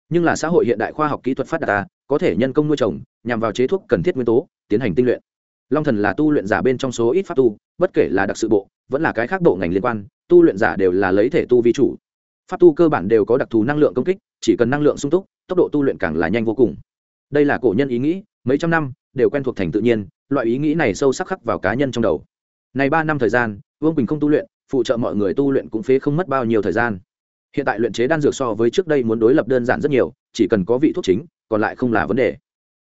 Nhưng là xã hội hiện đại khoa học kỹ thuật phát đạt ta, có thể nhân công nuôi trồng, nhằm vào chế thuốc cần thiết nguyên tố, tiến hành tinh luyện. Long thần là tu luyện giả bên trong số ít pháp tu, bất kể là đặc sự bộ, vẫn là cái khác bộ ngành liên quan, tu luyện giả đều là lấy thể tu vi chủ. Pháp tu cơ bản đều có đặc thù năng lượng công kích, chỉ cần năng lượng sung túc, tốc độ tu luyện càng là nhanh vô cùng. Đây là cổ nhân ý nghĩ, mấy trăm năm đều quen thuộc thành tự nhiên, loại ý nghĩ này sâu sắc khắc vào cá nhân trong đầu. Này ba năm thời gian, vương quỳnh không tu luyện, phụ trợ mọi người tu luyện cũng phế không mất bao nhiêu thời gian. Hiện tại luyện chế đan dược so với trước đây muốn đối lập đơn giản rất nhiều, chỉ cần có vị thuốc chính, còn lại không là vấn đề.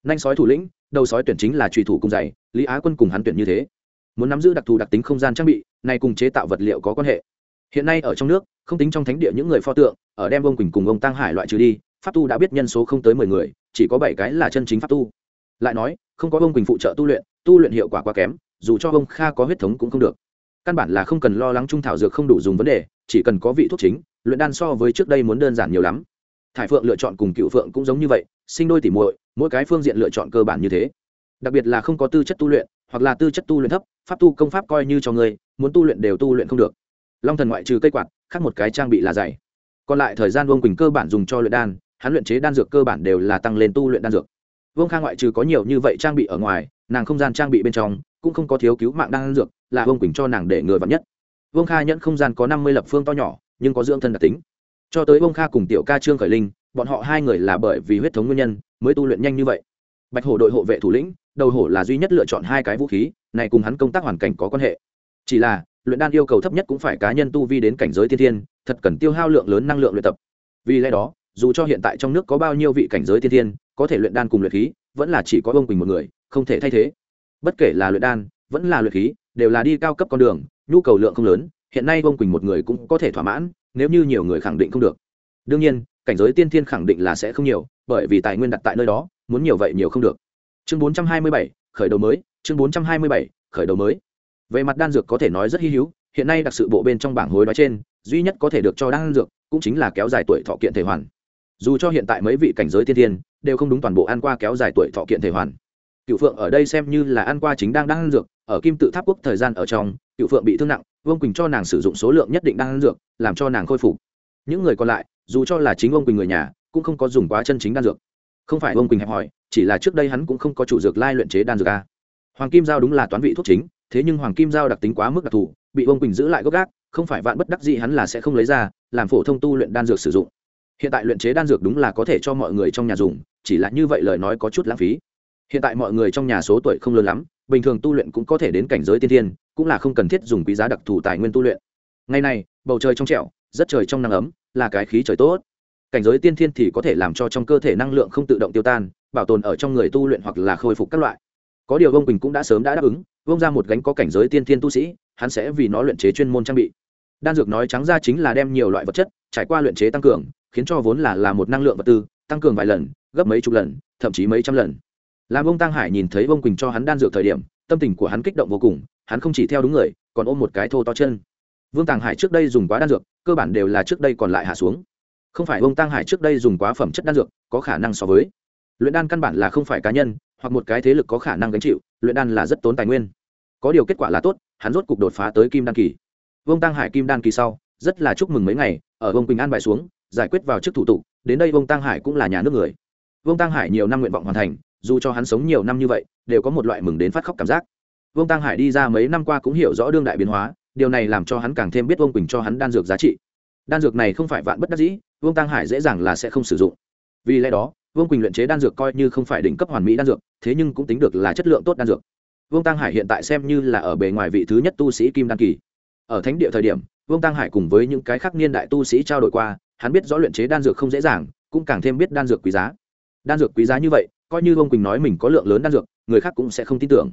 Nanh sói thủ lĩnh, đầu sói tuyển chính là trùy thủ cung dày lý á quân cùng hắn tuyển như thế. Muốn nắm giữ đặc thù đặc tính không gian trang bị nay cùng chế tạo vật liệu có quan hệ. Hiện nay ở trong nước, không tính trong thánh địa những người pho tượng, ở đem ông quỳnh cùng ông tăng hải loại trừ đi, pháp tu đã biết nhân số không tới mười người, chỉ có bảy cái là chân chính pháp tu lại nói, không có ông quỳnh phụ trợ tu luyện tu luyện hiệu quả quá kém, dù cho ông kha có huyết thống cũng không được. Căn bản là không cần lo lắng trung thảo dược không đủ dùng vấn đề, chỉ cần có vị thuốc chính, luyện đan so với trước đây muốn đơn giản nhiều lắm. Thải phượng lựa chọn cùng cựu phượng cũng giống như vậy, sinh đôi tỉ muội, mỗi cái phương diện lựa chọn cơ bản như thế. Đặc biệt là không có tư chất tu luyện, hoặc là tư chất tu luyện thấp, pháp tu công pháp coi như cho người, muốn tu luyện đều tu luyện không được. Long thần ngoại trừ cây quạt, khác một cái trang bị là dày. Còn lại thời gian vương quỳnh cơ bản dùng cho luyện đan, hắn luyện chế đan dược cơ bản đều là tăng lên tu luyện đan dược vương kha ngoại trừ có nhiều như vậy trang bị ở ngoài nàng không gian trang bị bên trong cũng không có thiếu cứu mạng đang dược là vương quỳnh cho nàng để ngừa vắn nhất vương kha nhẫn không gian có năm mươi lập phương to nhỏ nhưng có dưỡng thân đặc tính cho tới vương kha cùng tiểu ca trương khởi linh bọn họ hai người là bởi vì huyết thống nguyên nhân mới tu luyện nhanh như vậy bạch hổ đội hộ vệ thủ lĩnh đầu hổ là duy nhất lựa chọn hai cái vũ khí này cùng hắn công tác hoàn cảnh có quan hệ chỉ là luyện đan yêu cầu thấp nhất cũng phải cá nhân tu vi đến cảnh giới thiên thiên thật cần tiêu hao lượng lớn năng lượng luyện tập vì lẽ đó dù cho hiện tại trong nước có bao nhiêu vị cảnh giới thiên thiên có thể luyện đan cùng luyện khí vẫn là chỉ có ông quỳnh một người không thể thay thế. Bất kể là luyện đan vẫn là luyện khí đều là đi cao cấp con đường nhu cầu lượng không lớn hiện nay ông quỳnh một người cũng có thể thỏa mãn nếu như nhiều người khẳng định không được. Đương nhiên cảnh giới tiên thiên khẳng định là sẽ không nhiều bởi vì tài nguyên đặt tại nơi đó muốn nhiều vậy nhiều không được. Chương 427, khởi đầu mới chương 427, khởi đầu mới. Về mặt đan dược có thể nói rất hy hữu hiện nay đặc sự bộ bên trong bảng hối nói trên duy nhất có thể được cho đan dược cũng chính là kéo dài tuổi thọ kiện thể hoàn dù cho hiện tại mấy vị cảnh giới tiên thiên đều không đúng toàn bộ ăn qua kéo dài tuổi thọ kiện thể hoàn. Cựu phượng ở đây xem như là ăn qua chính đang đang ăn dược, ở kim tự tháp quốc thời gian ở trong, cựu phượng bị thương nặng, vương quỳnh cho nàng sử dụng số lượng nhất định đang ăn dược, làm cho nàng khôi phục. Những người còn lại, dù cho là chính Vương quỳnh người nhà, cũng không có dùng quá chân chính đan dược. Không phải Vương quỳnh hẹp hỏi, chỉ là trước đây hắn cũng không có chủ dược lai luyện chế đan dược a. Hoàng kim giao đúng là toán vị thuốc chính, thế nhưng hoàng kim giao đặc tính quá mức đặc thù, bị Vương quỳnh giữ lại gốc gác, không phải vạn bất đắc gì hắn là sẽ không lấy ra, làm phổ thông tu luyện đan dược sử dụng hiện tại luyện chế đan dược đúng là có thể cho mọi người trong nhà dùng, chỉ là như vậy lời nói có chút lãng phí. Hiện tại mọi người trong nhà số tuổi không lớn lắm, bình thường tu luyện cũng có thể đến cảnh giới tiên thiên, cũng là không cần thiết dùng quý giá đặc thù tài nguyên tu luyện. Ngày này bầu trời trong trẻo, rất trời trong nắng ấm, là cái khí trời tốt. Cảnh giới tiên thiên thì có thể làm cho trong cơ thể năng lượng không tự động tiêu tan, bảo tồn ở trong người tu luyện hoặc là khôi phục các loại. Có điều vương quỳnh cũng đã sớm đã đáp ứng vông ra một gánh có cảnh giới tiên thiên tu sĩ, hắn sẽ vì nó luyện chế chuyên môn trang bị. Đan dược nói trắng ra chính là đem nhiều loại vật chất, trải qua luyện chế tăng cường khiến cho vốn là là một năng lượng vật tư, tăng cường vài lần, gấp mấy chục lần, thậm chí mấy trăm lần. Làm ông tăng hải nhìn thấy ông quỳnh cho hắn đan dược thời điểm, tâm tình của hắn kích động vô cùng, hắn không chỉ theo đúng người, còn ôm một cái thô to chân. Vương tàng hải trước đây dùng quá đan dược, cơ bản đều là trước đây còn lại hạ xuống. Không phải vương Tăng hải trước đây dùng quá phẩm chất đan dược, có khả năng so với. Luyện đan căn bản là không phải cá nhân, hoặc một cái thế lực có khả năng gánh chịu, luyện đan là rất tốn tài nguyên. Có điều kết quả là tốt, hắn rốt cục đột phá tới kim đan kỳ. Vương tăng hải kim đan kỳ sau, rất là chúc mừng mấy ngày, ở vương quỳnh an bài xuống giải quyết vào chức thủ tục, đến đây vương tăng hải cũng là nhà nước người. Vương tăng hải nhiều năm nguyện vọng hoàn thành, dù cho hắn sống nhiều năm như vậy, đều có một loại mừng đến phát khóc cảm giác. Vương tăng hải đi ra mấy năm qua cũng hiểu rõ đương đại biến hóa, điều này làm cho hắn càng thêm biết vương quỳnh cho hắn đan dược giá trị. Đan dược này không phải vạn bất đắc dĩ, vương tăng hải dễ dàng là sẽ không sử dụng. Vì lẽ đó, vương quỳnh luyện chế đan dược coi như không phải đỉnh cấp hoàn mỹ đan dược, thế nhưng cũng tính được là chất lượng tốt đan dược. Vương tăng hải hiện tại xem như là ở bề ngoài vị thứ nhất tu sĩ kim đan kỳ. Ở thánh địa thời điểm, vương tăng hải cùng với những cái khác niên đại tu sĩ trao đổi qua hắn biết rõ luyện chế đan dược không dễ dàng, cũng càng thêm biết đan dược quý giá. Đan dược quý giá như vậy, coi như vương quỳnh nói mình có lượng lớn đan dược, người khác cũng sẽ không tin tưởng.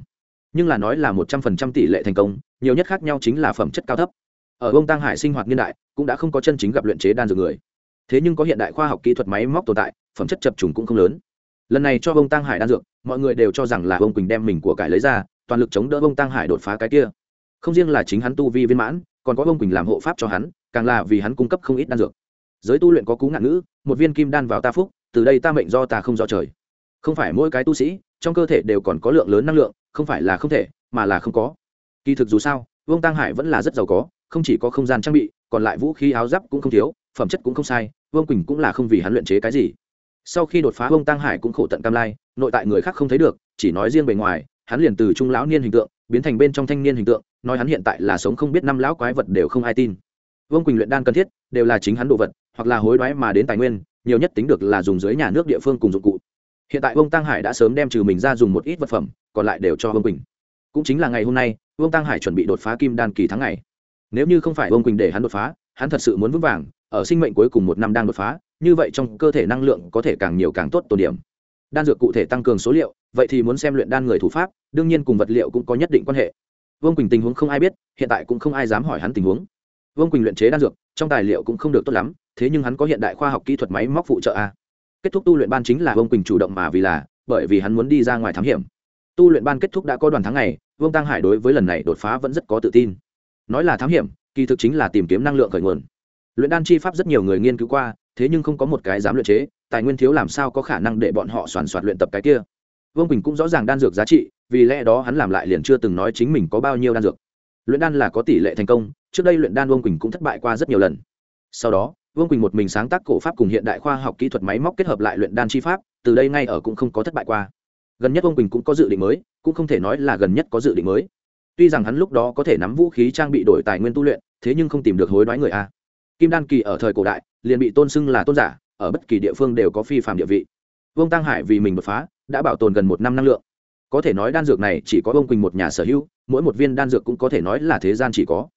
Nhưng là nói là một trăm phần trăm tỷ lệ thành công, nhiều nhất khác nhau chính là phẩm chất cao thấp. Ở vương tăng hải sinh hoạt niên đại, cũng đã không có chân chính gặp luyện chế đan dược người. Thế nhưng có hiện đại khoa học kỹ thuật máy móc tồn tại, phẩm chất chập trùng cũng không lớn. Lần này cho ông tăng hải đan dược, mọi người đều cho rằng là ông quỳnh đem mình của cải lấy ra, toàn lực chống đỡ ông tăng hải đột phá cái kia. Không riêng là chính hắn tu vi viên mãn, còn có ông quỳnh làm hộ pháp cho hắn, càng là vì hắn cung cấp không ít đan dược giới tu luyện có cú ngạn ngữ, một viên kim đan vào ta phúc, từ đây ta mệnh do ta không do trời. Không phải mỗi cái tu sĩ, trong cơ thể đều còn có lượng lớn năng lượng, không phải là không thể, mà là không có. Kỳ thực dù sao, vương tăng hải vẫn là rất giàu có, không chỉ có không gian trang bị, còn lại vũ khí áo giáp cũng không thiếu, phẩm chất cũng không sai, vương quỳnh cũng là không vì hắn luyện chế cái gì. Sau khi đột phá vương tăng hải cũng khổ tận cam lai, nội tại người khác không thấy được, chỉ nói riêng bề ngoài, hắn liền từ trung lão niên hình tượng, biến thành bên trong thanh niên hình tượng, nói hắn hiện tại là sống không biết năm lão quái vật đều không ai tin. Vương quỳnh luyện đan cần thiết, đều là chính hắn đồ vật hoặc là hối đoái mà đến tài nguyên, nhiều nhất tính được là dùng dưới nhà nước địa phương cùng dụng cụ. Hiện tại vương tăng hải đã sớm đem trừ mình ra dùng một ít vật phẩm, còn lại đều cho vương quỳnh. Cũng chính là ngày hôm nay, vương tăng hải chuẩn bị đột phá kim đan kỳ tháng ngày. Nếu như không phải vương quỳnh để hắn đột phá, hắn thật sự muốn vững vàng, ở sinh mệnh cuối cùng một năm đang đột phá, như vậy trong cơ thể năng lượng có thể càng nhiều càng tốt tổ điểm. Đan dược cụ thể tăng cường số liệu, vậy thì muốn xem luyện đan người thủ pháp, đương nhiên cùng vật liệu cũng có nhất định quan hệ. Vương quỳnh tình huống không ai biết, hiện tại cũng không ai dám hỏi hắn tình huống. Vương quỳnh luyện chế đan dược, trong tài liệu cũng không được tốt lắm thế nhưng hắn có hiện đại khoa học kỹ thuật máy móc phụ trợ a. Kết thúc tu luyện ban chính là vương quỳnh chủ động mà vì là, bởi vì hắn muốn đi ra ngoài thám hiểm. Tu luyện ban kết thúc đã có đoàn tháng này vương tăng hải đối với lần này đột phá vẫn rất có tự tin. Nói là thám hiểm, kỳ thực chính là tìm kiếm năng lượng khởi nguồn. Luyện đan chi pháp rất nhiều người nghiên cứu qua, thế nhưng không có một cái dám luyện chế, tài nguyên thiếu làm sao có khả năng để bọn họ soàn soạt luyện tập cái kia. Vương quỳnh cũng rõ ràng đan dược giá trị, vì lẽ đó hắn làm lại liền chưa từng nói chính mình có bao nhiêu đan dược. Luyện đan là có tỷ lệ thành công, trước đây luyện đan vương quỳnh cũng thất bại qua rất nhiều lần. Sau đó vương quỳnh một mình sáng tác cổ pháp cùng hiện đại khoa học kỹ thuật máy móc kết hợp lại luyện đan chi pháp, từ đây ngay ở cũng không có thất bại qua. Gần nhất vương quỳnh cũng có dự định mới, cũng không thể nói là gần nhất có dự định mới. Tuy rằng hắn lúc đó có thể nắm vũ khí trang bị đổi tài nguyên tu luyện, thế nhưng không tìm được hối đoái người a. Kim đan kỳ ở thời cổ đại, liền bị tôn xưng là tôn giả, ở bất kỳ địa phương đều có phi phạm địa vị. Vương tăng hải vì mình đột phá, đã bảo tồn gần một năm năng lượng. Có thể nói đan dược này chỉ có Vương quỳnh một nhà sở hữu, mỗi một viên đan dược cũng có thể nói là thế gian chỉ có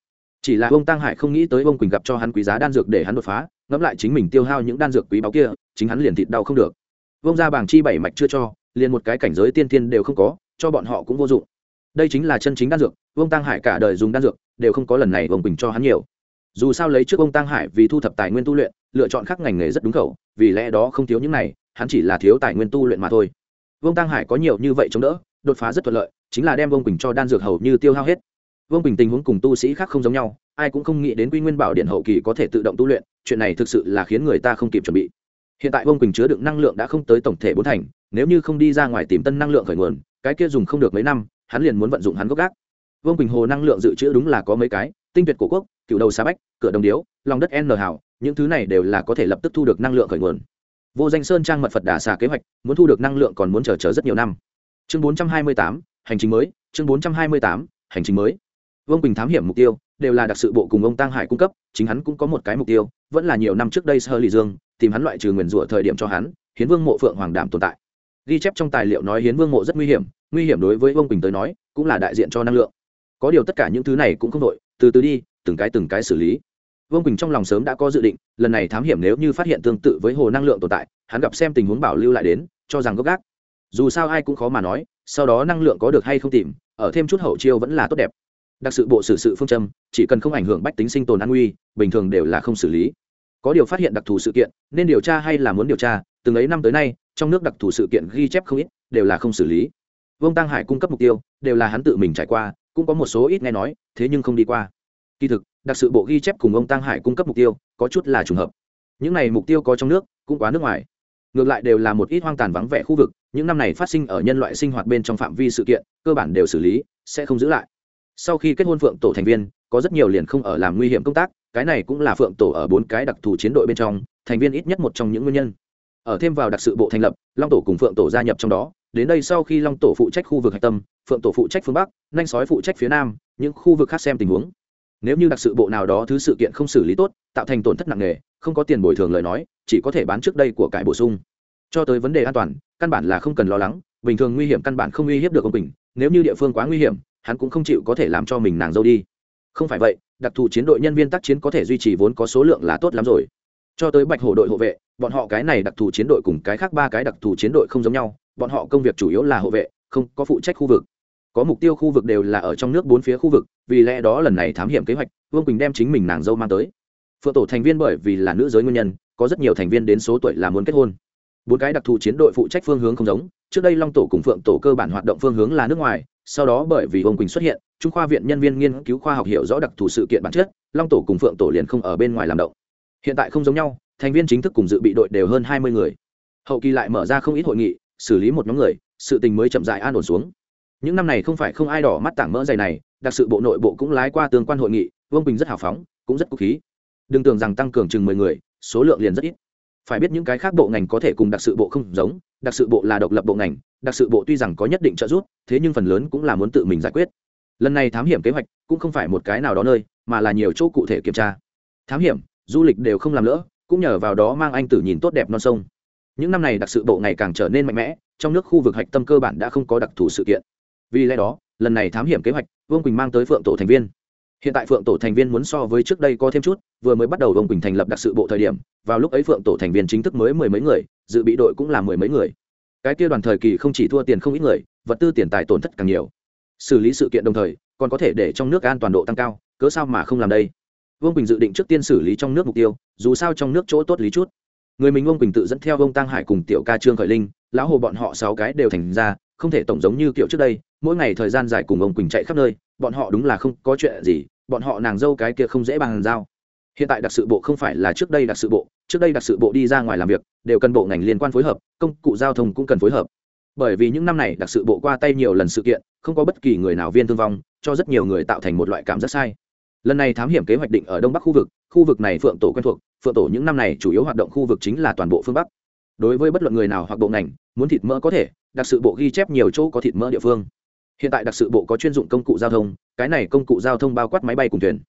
chỉ là ông tăng hải không nghĩ tới ông quỳnh gặp cho hắn quý giá đan dược để hắn đột phá, ngẫm lại chính mình tiêu hao những đan dược quý báu kia, chính hắn liền thịt đau không được. Vông ra bảng chi bảy mạch chưa cho, liền một cái cảnh giới tiên tiên đều không có, cho bọn họ cũng vô dụng. Đây chính là chân chính đan dược vương tăng hải cả đời dùng đan dược, đều không có lần này ông quỳnh cho hắn nhiều. Dù sao lấy trước ông tăng hải vì thu thập tài nguyên tu luyện, lựa chọn khác ngành nghề rất đúng khẩu, vì lẽ đó không thiếu những này, hắn chỉ là thiếu tài nguyên tu luyện mà thôi. Vương tăng hải có nhiều như vậy chống đỡ, đột phá rất thuận lợi, chính là đem vương quỳnh cho đan dược hầu như tiêu hao hết vương Bình tình huống cùng tu sĩ khác không giống nhau, ai cũng không nghĩ đến quy nguyên bảo điện hậu kỳ có thể tự động tu luyện, chuyện này thực sự là khiến người ta không kịp chuẩn bị. Hiện tại vương quỳnh chứa đựng năng lượng đã không tới tổng thể bốn thành, nếu như không đi ra ngoài tìm tân năng lượng khởi nguồn, cái kia dùng không được mấy năm, hắn liền muốn vận dụng hắn gốc gác. Vương quỳnh hồ năng lượng dự trữ đúng là có mấy cái, tinh tuyệt cổ quốc, cựu đầu xa bách, cửa đồng điếu, lòng đất n hảo những thứ này đều là có thể lập tức thu được năng lượng khởi nguồn. Vô danh sơn trang mật phật đà xà kế hoạch, muốn thu được năng lượng còn muốn chờ chờ rất nhiều năm. Chương bốn trăm hai mươi tám, hành trình mới, chương bốn trăm hai mươi tám, hành trình mới vương quỳnh thám hiểm mục tiêu đều là đặc sự bộ cùng ông tăng hải cung cấp, chính hắn cũng có một cái mục tiêu, vẫn là nhiều năm trước đây sơ lì dương tìm hắn loại trừ nguyền rủa thời điểm cho hắn, hiến vương mộ phượng hoàng đảm tồn tại. Ghi chép trong tài liệu nói hiến vương mộ rất nguy hiểm nguy hiểm đối với vương quỳnh tới nói cũng là đại diện cho năng lượng. Có điều tất cả những thứ này cũng không đội từ từ đi, từng cái từng cái xử lý. Vương quỳnh trong lòng sớm đã có dự định, lần này thám hiểm nếu như phát hiện tương tự với hồ năng lượng tồn tại, hắn gặp xem tình huống bảo lưu lại đến, cho rằng gốc gác. Dù sao ai cũng khó mà nói, sau đó năng lượng có được hay không tìm, ở thêm chút hậu chiêu vẫn là tốt đẹp đặc sự bộ xử sự phương châm, chỉ cần không ảnh hưởng bách tính sinh tồn an nguy, bình thường đều là không xử lý. Có điều phát hiện đặc thù sự kiện, nên điều tra hay là muốn điều tra, từng ấy năm tới nay, trong nước đặc thù sự kiện ghi chép không ít, đều là không xử lý. Vương tăng hải cung cấp mục tiêu, đều là hắn tự mình trải qua, cũng có một số ít nghe nói, thế nhưng không đi qua. Kỳ thực, đặc sự bộ ghi chép cùng ông tăng hải cung cấp mục tiêu, có chút là trùng hợp. Những này mục tiêu có trong nước, cũng quá nước ngoài. Ngược lại đều là một ít hoang tàn vắng vẻ khu vực, những năm này phát sinh ở nhân loại sinh hoạt bên trong phạm vi sự kiện, cơ bản đều xử lý, sẽ không giữ lại sau khi kết hôn phượng tổ thành viên, có rất nhiều liền không ở làm nguy hiểm công tác, cái này cũng là phượng tổ ở bốn cái đặc thù chiến đội bên trong, thành viên ít nhất một trong những nguyên nhân. Ở thêm vào đặc sự bộ thành lập, long tổ cùng phượng tổ gia nhập trong đó, đến đây sau khi long tổ phụ trách khu vực hạch tâm, phượng tổ phụ trách phương bắc nhanh sói phụ trách phía nam, những khu vực khác xem tình huống. Nếu như đặc sự bộ nào đó thứ sự kiện không xử lý tốt, tạo thành tổn thất nặng nề, không có tiền bồi thường lời nói, chỉ có thể bán trước đây của cải bổ sung. Cho tới vấn đề an toàn, căn bản là không cần lo lắng, bình thường nguy hiểm căn bản không uy hiếp được ông bình nếu như địa phương quá nguy hiểm hắn cũng không chịu có thể làm cho mình nàng dâu đi. Không phải vậy, đặc thù chiến đội nhân viên tác chiến có thể duy trì vốn có số lượng là tốt lắm rồi. Cho tới bạch hổ đội hộ vệ, bọn họ cái này đặc thù chiến đội cùng cái khác ba cái đặc thù chiến đội không giống nhau, bọn họ công việc chủ yếu là hộ vệ, không có phụ trách khu vực. Có mục tiêu khu vực đều là ở trong nước bốn phía khu vực, vì lẽ đó lần này thám hiểm kế hoạch, vương quỳnh đem chính mình nàng dâu mang tới. Phượng tổ thành viên bởi vì là nữ giới nguyên nhân, có rất nhiều thành viên đến số tuổi là muốn kết hôn. Bốn cái đặc thù chiến đội phụ trách phương hướng không giống, trước đây long tổ cùng phượng tổ cơ bản hoạt động phương hướng là nước ngoài sau đó bởi vì ông quỳnh xuất hiện, trung khoa viện nhân viên nghiên cứu khoa học hiểu rõ đặc thù sự kiện bản chất, long tổ cùng phượng tổ liền không ở bên ngoài làm động. Hiện tại không giống nhau, thành viên chính thức cùng dự bị đội đều hơn hai mươi người. Hậu kỳ lại mở ra không ít hội nghị, xử lý một nhóm người, sự tình mới chậm dại an ổn xuống. Những năm này không phải không ai đỏ mắt tảng mỡ dày này, đặc sự bộ nội bộ cũng lái qua tương quan hội nghị, vương bình rất hào phóng, cũng rất cục khí. Đừng tưởng rằng tăng cường chừng mười người, số lượng liền rất ít. Phải biết những cái khác bộ ngành có thể cùng đặc sự bộ không giống đặc sự bộ là độc lập bộ ngành, đặc sự bộ tuy rằng có nhất định trợ giúp, thế nhưng phần lớn cũng là muốn tự mình giải quyết. Lần này thám hiểm kế hoạch cũng không phải một cái nào đó nơi, mà là nhiều chỗ cụ thể kiểm tra. Thám hiểm, du lịch đều không làm lỡ, cũng nhờ vào đó mang anh tử nhìn tốt đẹp non sông. Những năm này đặc sự bộ ngày càng trở nên mạnh mẽ, trong nước khu vực hạch tâm cơ bản đã không có đặc thù sự kiện. Vì lẽ đó, lần này thám hiểm kế hoạch, vương quỳnh mang tới phượng tổ thành viên. Hiện tại phượng tổ thành viên muốn so với trước đây có thêm chút vừa mới bắt đầu ông quỳnh thành lập đặc sự bộ thời điểm, vào lúc ấy phượng tổ thành viên chính thức mới mười mấy người, dự bị đội cũng là mười mấy người. Cái kia đoàn thời kỳ không chỉ thua tiền không ít người, vật tư tiền tài tổn thất càng nhiều. Xử lý sự kiện đồng thời, còn có thể để trong nước an toàn độ tăng cao, cớ sao mà không làm đây? Vương quỳnh dự định trước tiên xử lý trong nước mục tiêu, dù sao trong nước chỗ tốt lý chút. Người mình vương quỳnh tự dẫn theo vương tăng hải cùng tiểu ca trương khởi linh, lão hồ bọn họ sáu cái đều thành ra, không thể tổng giống như kiểu trước đây, mỗi ngày thời gian dài cùng ông quỳnh chạy khắp nơi, bọn họ đúng là không có chuyện gì, bọn họ nàng dâu cái kia không dễ bàn giao hiện tại đặc sự bộ không phải là trước đây đặc sự bộ, trước đây đặc sự bộ đi ra ngoài làm việc, đều cần bộ ngành liên quan phối hợp, công cụ giao thông cũng cần phối hợp. Bởi vì những năm này đặc sự bộ qua tay nhiều lần sự kiện, không có bất kỳ người nào viên thương vong, cho rất nhiều người tạo thành một loại cảm giác sai. Lần này thám hiểm kế hoạch định ở đông bắc khu vực khu vực này phượng tổ quen thuộc, phượng tổ những năm này chủ yếu hoạt động khu vực chính là toàn bộ phương bắc. Đối với bất luận người nào hoặc bộ ngành, muốn thịt mỡ có thể, đặc sự bộ ghi chép nhiều chỗ có thịt mỡ địa phương. Hiện tại đặc sự bộ có chuyên dụng công cụ giao thông, cái này công cụ giao thông bao quát máy bay cùng thuyền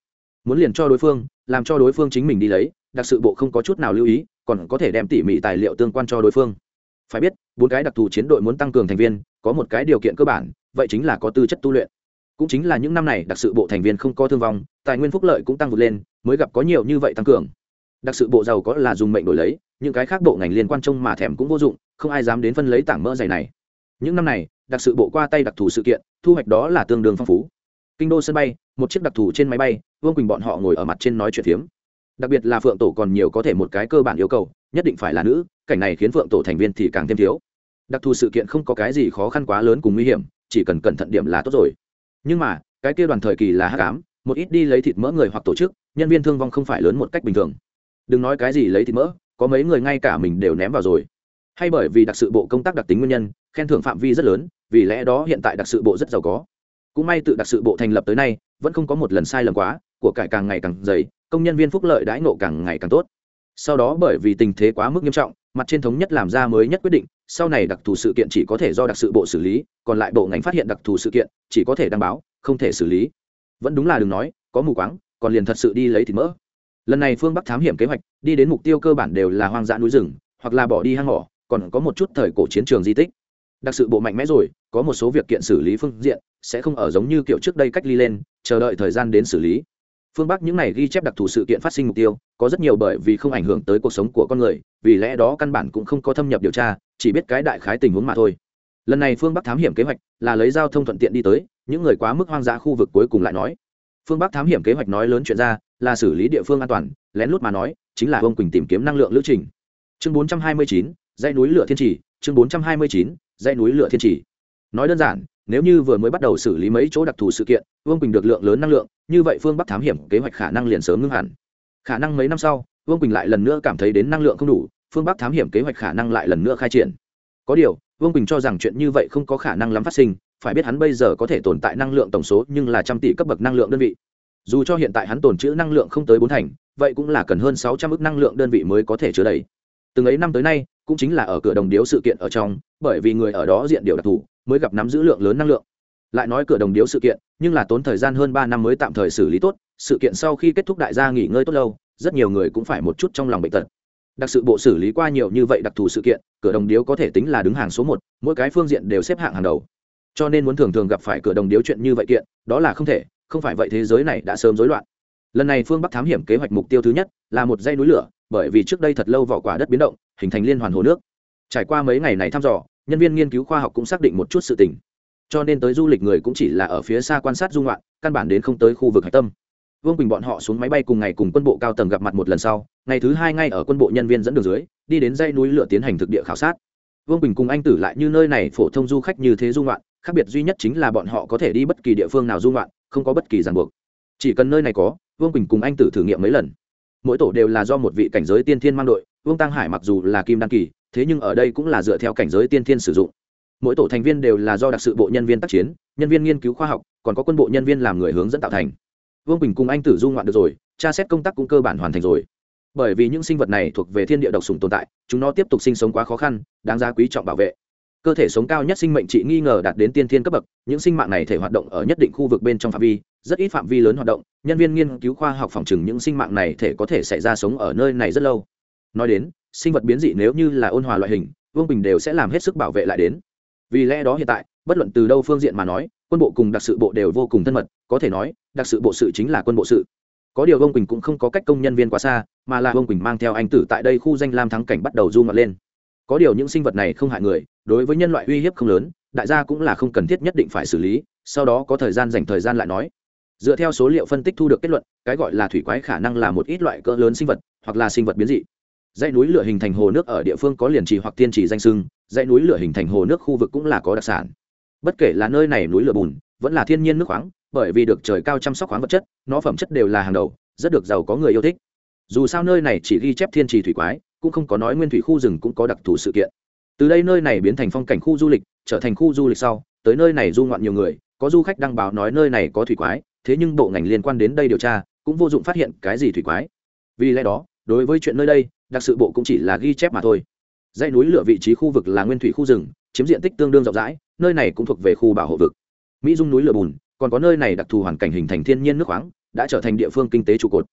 muốn liền cho đối phương, làm cho đối phương chính mình đi lấy, đặc sự bộ không có chút nào lưu ý, còn có thể đem tỉ mỉ tài liệu tương quan cho đối phương. Phải biết, bốn cái đặc thù chiến đội muốn tăng cường thành viên, có một cái điều kiện cơ bản, vậy chính là có tư chất tu luyện. Cũng chính là những năm này đặc sự bộ thành viên không có thương vong, tài nguyên phúc lợi cũng tăng vượt lên, mới gặp có nhiều như vậy tăng cường. Đặc sự bộ giàu có là dùng mệnh đổi lấy, những cái khác bộ ngành liên quan trông mà thèm cũng vô dụng, không ai dám đến phân lấy tảng mỡ dày này. Những năm này, đặc sự bộ qua tay đặc thù sự kiện, thu hoạch đó là tương đương phong phú kinh đô sân bay, một chiếc đặc thù trên máy bay, vương quỳnh bọn họ ngồi ở mặt trên nói chuyện phiếm. Đặc biệt là phượng tổ còn nhiều có thể một cái cơ bản yêu cầu, nhất định phải là nữ, cảnh này khiến phượng tổ thành viên thì càng thêm thiếu. Đặc thù sự kiện không có cái gì khó khăn quá lớn cùng nguy hiểm, chỉ cần cẩn thận điểm là tốt rồi. Nhưng mà, cái kia đoàn thời kỳ là hắc ám, một ít đi lấy thịt mỡ người hoặc tổ chức, nhân viên thương vong không phải lớn một cách bình thường. Đừng nói cái gì lấy thịt mỡ, có mấy người ngay cả mình đều ném vào rồi. Hay bởi vì đặc sự bộ công tác đặc tính nguyên nhân, khen thưởng phạm vi rất lớn, vì lẽ đó hiện tại đặc sự bộ rất giàu có cũng may tự đặc sự bộ thành lập tới nay, vẫn không có một lần sai lầm quá, của cải càng ngày càng dày, công nhân viên phúc lợi đãi nộ càng ngày càng tốt. Sau đó bởi vì tình thế quá mức nghiêm trọng, mặt trên thống nhất làm ra mới nhất quyết định, sau này đặc thù sự kiện chỉ có thể do đặc sự bộ xử lý, còn lại bộ ngành phát hiện đặc thù sự kiện, chỉ có thể đăng báo, không thể xử lý. Vẫn đúng là đừng nói, có mù quáng, còn liền thật sự đi lấy thịt mỡ. Lần này phương bắc thám hiểm kế hoạch, đi đến mục tiêu cơ bản đều là hoang dã núi rừng, hoặc là bỏ đi hang mỏ, còn có một chút thời cổ chiến trường di tích. Đặc sự bộ mạnh mẽ rồi có một số việc kiện xử lý phương diện sẽ không ở giống như kiểu trước đây cách ly lên chờ đợi thời gian đến xử lý. Phương bắc những này ghi chép đặc thù sự kiện phát sinh mục tiêu có rất nhiều bởi vì không ảnh hưởng tới cuộc sống của con người vì lẽ đó căn bản cũng không có thâm nhập điều tra chỉ biết cái đại khái tình huống mà thôi. Lần này phương bắc thám hiểm kế hoạch là lấy giao thông thuận tiện đi tới những người quá mức hoang dã khu vực cuối cùng lại nói. Phương bắc thám hiểm kế hoạch nói lớn chuyện ra là xử lý địa phương an toàn lén lút mà nói chính là ông quỳnh tìm kiếm năng lượng lữ trình. Chương 429, dãy núi lửa thiên trì chương 429, dãy núi lửa thiên trì nói đơn giản, nếu như vừa mới bắt đầu xử lý mấy chỗ đặc thù sự kiện, vương quỳnh được lượng lớn năng lượng, như vậy phương bắc thám hiểm kế hoạch khả năng liền sớm ngưng hẳn. Khả năng mấy năm sau, vương quỳnh lại lần nữa cảm thấy đến năng lượng không đủ, phương bắc thám hiểm kế hoạch khả năng lại lần nữa khai triển. Có điều, vương quỳnh cho rằng chuyện như vậy không có khả năng lắm phát sinh, phải biết hắn bây giờ có thể tồn tại năng lượng tổng số nhưng là trăm tỷ cấp bậc năng lượng đơn vị. Dù cho hiện tại hắn tồn trữ năng lượng không tới bốn thành, vậy cũng là cần hơn sáu trăm ước năng lượng đơn vị mới có thể chứa đầy. Từng ấy năm tới nay, cũng chính là ở cửa đồng điếu sự kiện ở trong, bởi vì người ở đó diện điều đặc thù mới gặp nắm giữ lượng lớn năng lượng. Lại nói cửa đồng điếu sự kiện, nhưng là tốn thời gian hơn ba năm mới tạm thời xử lý tốt, sự kiện sau khi kết thúc đại gia nghỉ ngơi tốt lâu, rất nhiều người cũng phải một chút trong lòng bệnh tật. Đặc sự bộ xử lý qua nhiều như vậy đặc thù sự kiện, cửa đồng điếu có thể tính là đứng hàng số một, mỗi cái phương diện đều xếp hạng hàng đầu. Cho nên muốn thường thường gặp phải cửa đồng điếu chuyện như vậy kiện, đó là không thể, không phải vậy thế giới này đã sớm rối loạn. Lần này phương bắc thám hiểm kế hoạch mục tiêu thứ nhất là một dây núi lửa, bởi vì trước đây thật lâu vỏ quả đất biến động, hình thành liên hoàn hồ nước. Trải qua mấy ngày này thăm dò nhân viên nghiên cứu khoa học cũng xác định một chút sự tình. Cho nên tới du lịch người cũng chỉ là ở phía xa quan sát dung loạn, căn bản đến không tới khu vực hạch tâm. Vương quỳnh bọn họ xuống máy bay cùng ngày cùng quân bộ cao tầng gặp mặt một lần sau, ngày thứ hai ngay ở quân bộ nhân viên dẫn đường dưới, đi đến dãy núi lửa tiến hành thực địa khảo sát. Vương quỳnh cùng anh tử lại như nơi này phổ thông du khách như thế dung loạn, khác biệt duy nhất chính là bọn họ có thể đi bất kỳ địa phương nào dung loạn, không có bất kỳ ràng buộc. Chỉ cần nơi này có, vương quỳnh cùng anh tử thử nghiệm mấy lần. Mỗi tổ đều là do một vị cảnh giới tiên thiên mang đội, vương tăng hải mặc dù là kim đăng kỳ thế nhưng ở đây cũng là dựa theo cảnh giới tiên thiên sử dụng. Mỗi tổ thành viên đều là do đặc sự bộ nhân viên tác chiến, nhân viên nghiên cứu khoa học, còn có quân bộ nhân viên làm người hướng dẫn tạo thành. Vương bình cùng anh tử du ngoạn được rồi, tra xét công tác cũng cơ bản hoàn thành rồi. Bởi vì những sinh vật này thuộc về thiên địa độc sùng tồn tại, chúng nó tiếp tục sinh sống quá khó khăn, đáng giá quý trọng bảo vệ. Cơ thể sống cao nhất sinh mệnh trị nghi ngờ đạt đến tiên thiên cấp bậc, những sinh mạng này thể hoạt động ở nhất định khu vực bên trong phạm vi, rất ít phạm vi lớn hoạt động, nhân viên nghiên cứu khoa học phòng chừng những sinh mạng này thể có thể xảy ra sống ở nơi này rất lâu. Nói đến sinh vật biến dị nếu như là ôn hòa loại hình, vương bình đều sẽ làm hết sức bảo vệ lại đến. Vì lẽ đó hiện tại, bất luận từ đâu phương diện mà nói, quân bộ cùng đặc sự bộ đều vô cùng thân mật, có thể nói, đặc sự bộ sự chính là quân bộ sự. Có điều vương quỳnh cũng không có cách công nhân viên quá xa, mà là vương quỳnh mang theo anh tử tại đây khu danh lam thắng cảnh bắt đầu du ngọt lên. Có điều những sinh vật này không hại người, đối với nhân loại uy hiếp không lớn, đại gia cũng là không cần thiết nhất định phải xử lý, sau đó có thời gian dành thời gian lại nói. Dựa theo số liệu phân tích thu được kết luận, cái gọi là thủy quái khả năng là một ít loại cỡ lớn sinh vật, hoặc là sinh vật biến dị dãy núi lửa hình thành hồ nước ở địa phương có liền trì hoặc tiên trì danh sưng, dãy núi lửa hình thành hồ nước khu vực cũng là có đặc sản. Bất kể là nơi này núi lửa bùn, vẫn là thiên nhiên nước khoáng, bởi vì được trời cao chăm sóc khoáng vật chất, nó phẩm chất đều là hàng đầu, rất được giàu có người yêu thích. Dù sao nơi này chỉ ghi chép thiên trì thủy quái, cũng không có nói nguyên thủy khu rừng cũng có đặc thù sự kiện. Từ đây nơi này biến thành phong cảnh khu du lịch, trở thành khu du lịch sau, tới nơi này du ngoạn nhiều người, có du khách đăng báo nói nơi này có thủy quái, thế nhưng bộ ngành liên quan đến đây điều tra, cũng vô dụng phát hiện cái gì thủy quái. Vì lẽ đó, đối với chuyện nơi đây đặc sự bộ cũng chỉ là ghi chép mà thôi. Dãy núi lửa vị trí khu vực là nguyên thủy khu rừng, chiếm diện tích tương đương rộng rãi, nơi này cũng thuộc về khu bảo hộ vực. Mỹ dung núi lửa bùn, còn có nơi này đặc thù hoàn cảnh hình thành thiên nhiên nước khoáng, đã trở thành địa phương kinh tế trụ cột.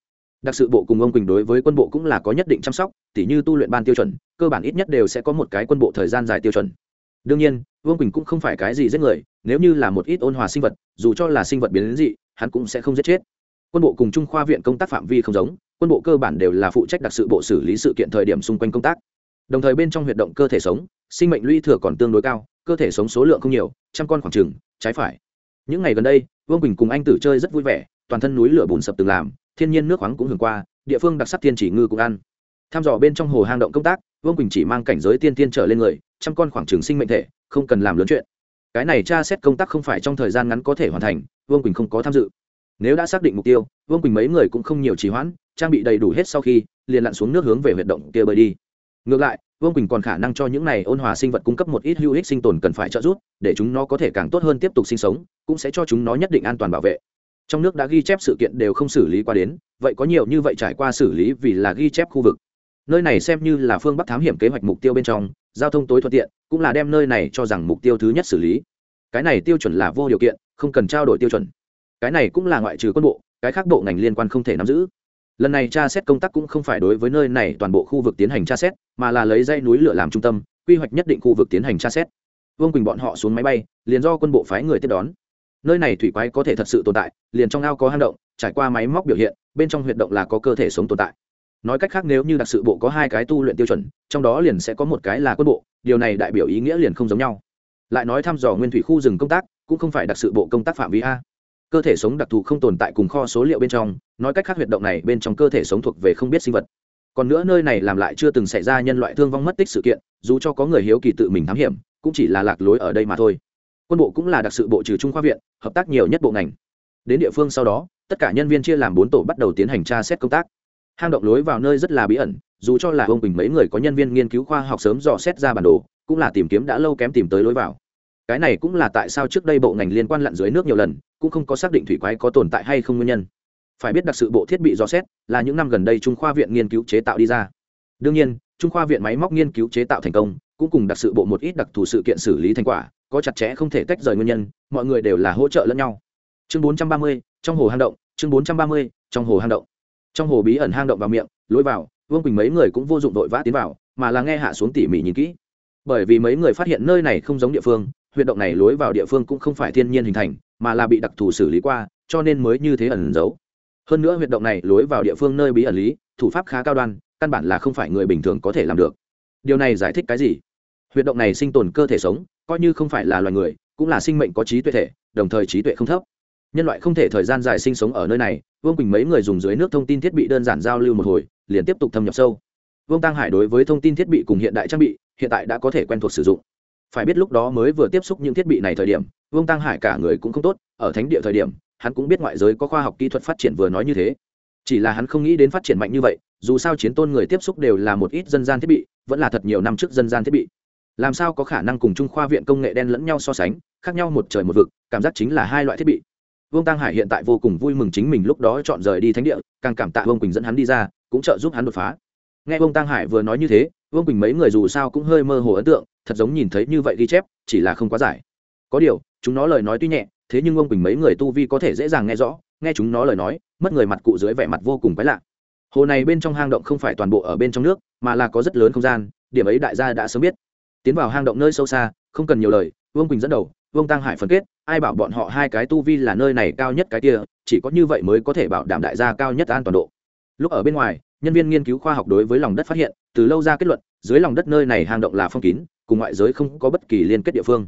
Đặc sự bộ cùng ông quỳnh đối với quân bộ cũng là có nhất định chăm sóc, tỉ như tu luyện ban tiêu chuẩn, cơ bản ít nhất đều sẽ có một cái quân bộ thời gian dài tiêu chuẩn. Đương nhiên vương quỳnh cũng không phải cái gì giết người, nếu như là một ít ôn hòa sinh vật, dù cho là sinh vật biến đến dị, hắn cũng sẽ không giết chết. Quân bộ cùng trung khoa viện công tác phạm vi không giống quân bộ cơ bản đều là phụ trách đặc sự bộ xử lý sự kiện thời điểm xung quanh công tác. Đồng thời bên trong huyệt động cơ thể sống, sinh mệnh lũy thừa còn tương đối cao, cơ thể sống số lượng không nhiều, trăm con khoảng trừng trái phải. Những ngày gần đây, vương quỳnh cùng anh tử chơi rất vui vẻ, toàn thân núi lửa bùn sập từng làm, thiên nhiên nước khoáng cũng hưởng qua, địa phương đặc sắc tiên chỉ ngư cũng ăn. Tham dò bên trong hồ hang động công tác, vương quỳnh chỉ mang cảnh giới tiên tiên trở lên người, trăm con khoảng trường sinh mệnh thể, không cần làm lớn chuyện. Cái này tra xét công tác không phải trong thời gian ngắn có thể hoàn thành, vương quỳnh không có tham dự. Nếu đã xác định mục tiêu, vương quỳnh mấy người cũng không nhiều trì hoãn trang bị đầy đủ hết sau khi, liền lặn xuống nước hướng về huyệt động kia bơi đi. Ngược lại, vương quỳnh còn khả năng cho những này ôn hòa sinh vật cung cấp một ít hữu ích sinh tồn cần phải trợ giúp, để chúng nó có thể càng tốt hơn tiếp tục sinh sống, cũng sẽ cho chúng nó nhất định an toàn bảo vệ. Trong nước đã ghi chép sự kiện đều không xử lý qua đến, vậy có nhiều như vậy trải qua xử lý vì là ghi chép khu vực. Nơi này xem như là phương bắc thám hiểm kế hoạch mục tiêu bên trong, giao thông tối thuận tiện, cũng là đem nơi này cho rằng mục tiêu thứ nhất xử lý. Cái này tiêu chuẩn là vô điều kiện, không cần trao đổi tiêu chuẩn. Cái này cũng là ngoại trừ quân bộ, cái khác bộ ngành liên quan không thể nắm giữ lần này tra xét công tác cũng không phải đối với nơi này toàn bộ khu vực tiến hành tra xét, mà là lấy dây núi lửa làm trung tâm, quy hoạch nhất định khu vực tiến hành tra xét. Vương quỳnh bọn họ xuống máy bay, liền do quân bộ phái người tiếp đón. Nơi này thủy quái có thể thật sự tồn tại, liền trong ao có hang động, trải qua máy móc biểu hiện, bên trong huyệt động là có cơ thể sống tồn tại. Nói cách khác, nếu như đặc sự bộ có hai cái tu luyện tiêu chuẩn, trong đó liền sẽ có một cái là quân bộ, điều này đại biểu ý nghĩa liền không giống nhau. Lại nói thăm dò nguyên thủy khu rừng công tác, cũng không phải đặc sự bộ công tác phạm vi a cơ thể sống đặc thù không tồn tại cùng kho số liệu bên trong, nói cách khác huyệt động này bên trong cơ thể sống thuộc về không biết sinh vật. Còn nữa nơi này làm lại chưa từng xảy ra nhân loại thương vong mất tích sự kiện, dù cho có người hiếu kỳ tự mình thám hiểm, cũng chỉ là lạc lối ở đây mà thôi. Quân bộ cũng là đặc sự bộ trừ trung khoa viện, hợp tác nhiều nhất bộ ngành. Đến địa phương sau đó, tất cả nhân viên chia làm bốn tổ bắt đầu tiến hành tra xét công tác. Hang động lối vào nơi rất là bí ẩn, dù cho là ông bình mấy người có nhân viên nghiên cứu khoa học sớm dò xét ra bản đồ, cũng là tìm kiếm đã lâu kém tìm tới lối vào cái này cũng là tại sao trước đây bộ ngành liên quan lặn dưới nước nhiều lần cũng không có xác định thủy quái có tồn tại hay không nguyên nhân. Phải biết đặc sự bộ thiết bị dò xét là những năm gần đây trung khoa viện nghiên cứu chế tạo đi ra. Đương nhiên trung khoa viện máy móc nghiên cứu chế tạo thành công cũng cùng đặc sự bộ một ít đặc thù sự kiện xử lý thành quả có chặt chẽ không thể tách rời nguyên nhân mọi người đều là hỗ trợ lẫn nhau. Chương 430, trong hồ hang động chương 430, trong hồ hang động. Trong hồ bí ẩn hang động vào miệng lối vào vương quỳnh mấy người cũng vô dụng vội vã tiến vào mà là nghe hạ xuống tỉ mỉ nhìn kỹ. Bởi vì mấy người phát hiện nơi này không giống địa phương huyệt động này lối vào địa phương cũng không phải thiên nhiên hình thành, mà là bị đặc thù xử lý qua, cho nên mới như thế ẩn giấu. Hơn nữa huyệt động này lối vào địa phương nơi bí ẩn lý, thủ pháp khá cao đoan, căn bản là không phải người bình thường có thể làm được. Điều này giải thích cái gì? Huyệt động này sinh tồn cơ thể sống, coi như không phải là loài người, cũng là sinh mệnh có trí tuệ thể, đồng thời trí tuệ không thấp. Nhân loại không thể thời gian dài sinh sống ở nơi này, vương quỳnh mấy người dùng dưới nước thông tin thiết bị đơn giản giao lưu một hồi, liền tiếp tục thâm nhập sâu. Vương tăng hải đối với thông tin thiết bị cùng hiện đại trang bị, hiện tại đã có thể quen thuộc sử dụng phải biết lúc đó mới vừa tiếp xúc những thiết bị này thời điểm, vương tăng hải cả người cũng không tốt, ở thánh địa thời điểm, hắn cũng biết ngoại giới có khoa học kỹ thuật phát triển vừa nói như thế. Chỉ là hắn không nghĩ đến phát triển mạnh như vậy, dù sao chiến tôn người tiếp xúc đều là một ít dân gian thiết bị, vẫn là thật nhiều năm trước dân gian thiết bị. Làm sao có khả năng cùng trung khoa viện công nghệ đen lẫn nhau so sánh, khác nhau một trời một vực, cảm giác chính là hai loại thiết bị. Vương tăng hải hiện tại vô cùng vui mừng chính mình lúc đó chọn rời đi thánh địa, càng cảm tạ vương quỳnh dẫn hắn đi ra, cũng trợ giúp hắn đột phá. Nghe vương tăng hải vừa nói như thế, vương quỳnh mấy người dù sao cũng hơi mơ hồ ấn tượng thật giống nhìn thấy như vậy ghi chép, chỉ là không quá giải. Có điều, chúng nó lời nói tuy nhẹ, thế nhưng vương quỳnh mấy người tu vi có thể dễ dàng nghe rõ, nghe chúng nó lời nói, mất người mặt cụ dưới vẻ mặt vô cùng quái lạ. Hồ này bên trong hang động không phải toàn bộ ở bên trong nước, mà là có rất lớn không gian, điểm ấy đại gia đã sớm biết. Tiến vào hang động nơi sâu xa, không cần nhiều lời, vương quỳnh dẫn đầu, vương tăng hải phân kết, ai bảo bọn họ hai cái tu vi là nơi này cao nhất cái kia, chỉ có như vậy mới có thể bảo đảm đại gia cao nhất an toàn độ. Lúc ở bên ngoài, nhân viên nghiên cứu khoa học đối với lòng đất phát hiện, từ lâu ra kết luận, dưới lòng đất nơi này hang động là phong kín cùng ngoại giới không có bất kỳ liên kết địa phương.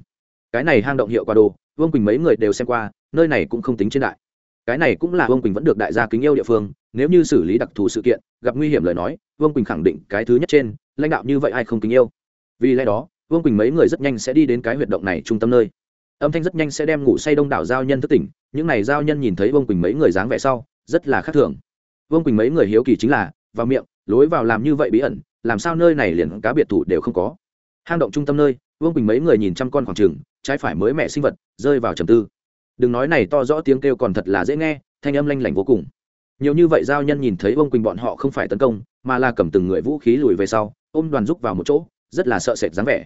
Cái này hang động hiệu quả đồ, vương quỳnh mấy người đều xem qua, nơi này cũng không tính trên đại. Cái này cũng là vương quỳnh vẫn được đại gia kính yêu địa phương, nếu như xử lý đặc thù sự kiện, gặp nguy hiểm lời nói, vương quỳnh khẳng định cái thứ nhất trên, lãnh đạo như vậy ai không kính yêu. Vì lẽ đó, vương quỳnh mấy người rất nhanh sẽ đi đến cái huyệt động này trung tâm nơi. Âm thanh rất nhanh sẽ đem ngủ say đông đảo giao nhân thức tỉnh, những n à y giao nhân nhìn thấy vương quỳnh mấy người dáng vẻ sau, rất là khác thường. Vương quỳnh mấy người hiếu kỳ chính là, vào miệng, lối vào làm như vậy bí ẩn, làm sao nơi này liền cá biệt thủ đều không có hang động trung tâm nơi vương quỳnh mấy người nhìn trăm con khoảng trường, trái phải mới mẹ sinh vật rơi vào trầm tư. Đừng nói này to rõ tiếng kêu còn thật là dễ nghe thanh âm lanh lảnh vô cùng. Nhiều như vậy giao nhân nhìn thấy vương quỳnh bọn họ không phải tấn công mà là cầm từng người vũ khí lùi về sau ôm đoàn rúc vào một chỗ rất là sợ sệt dáng vẻ.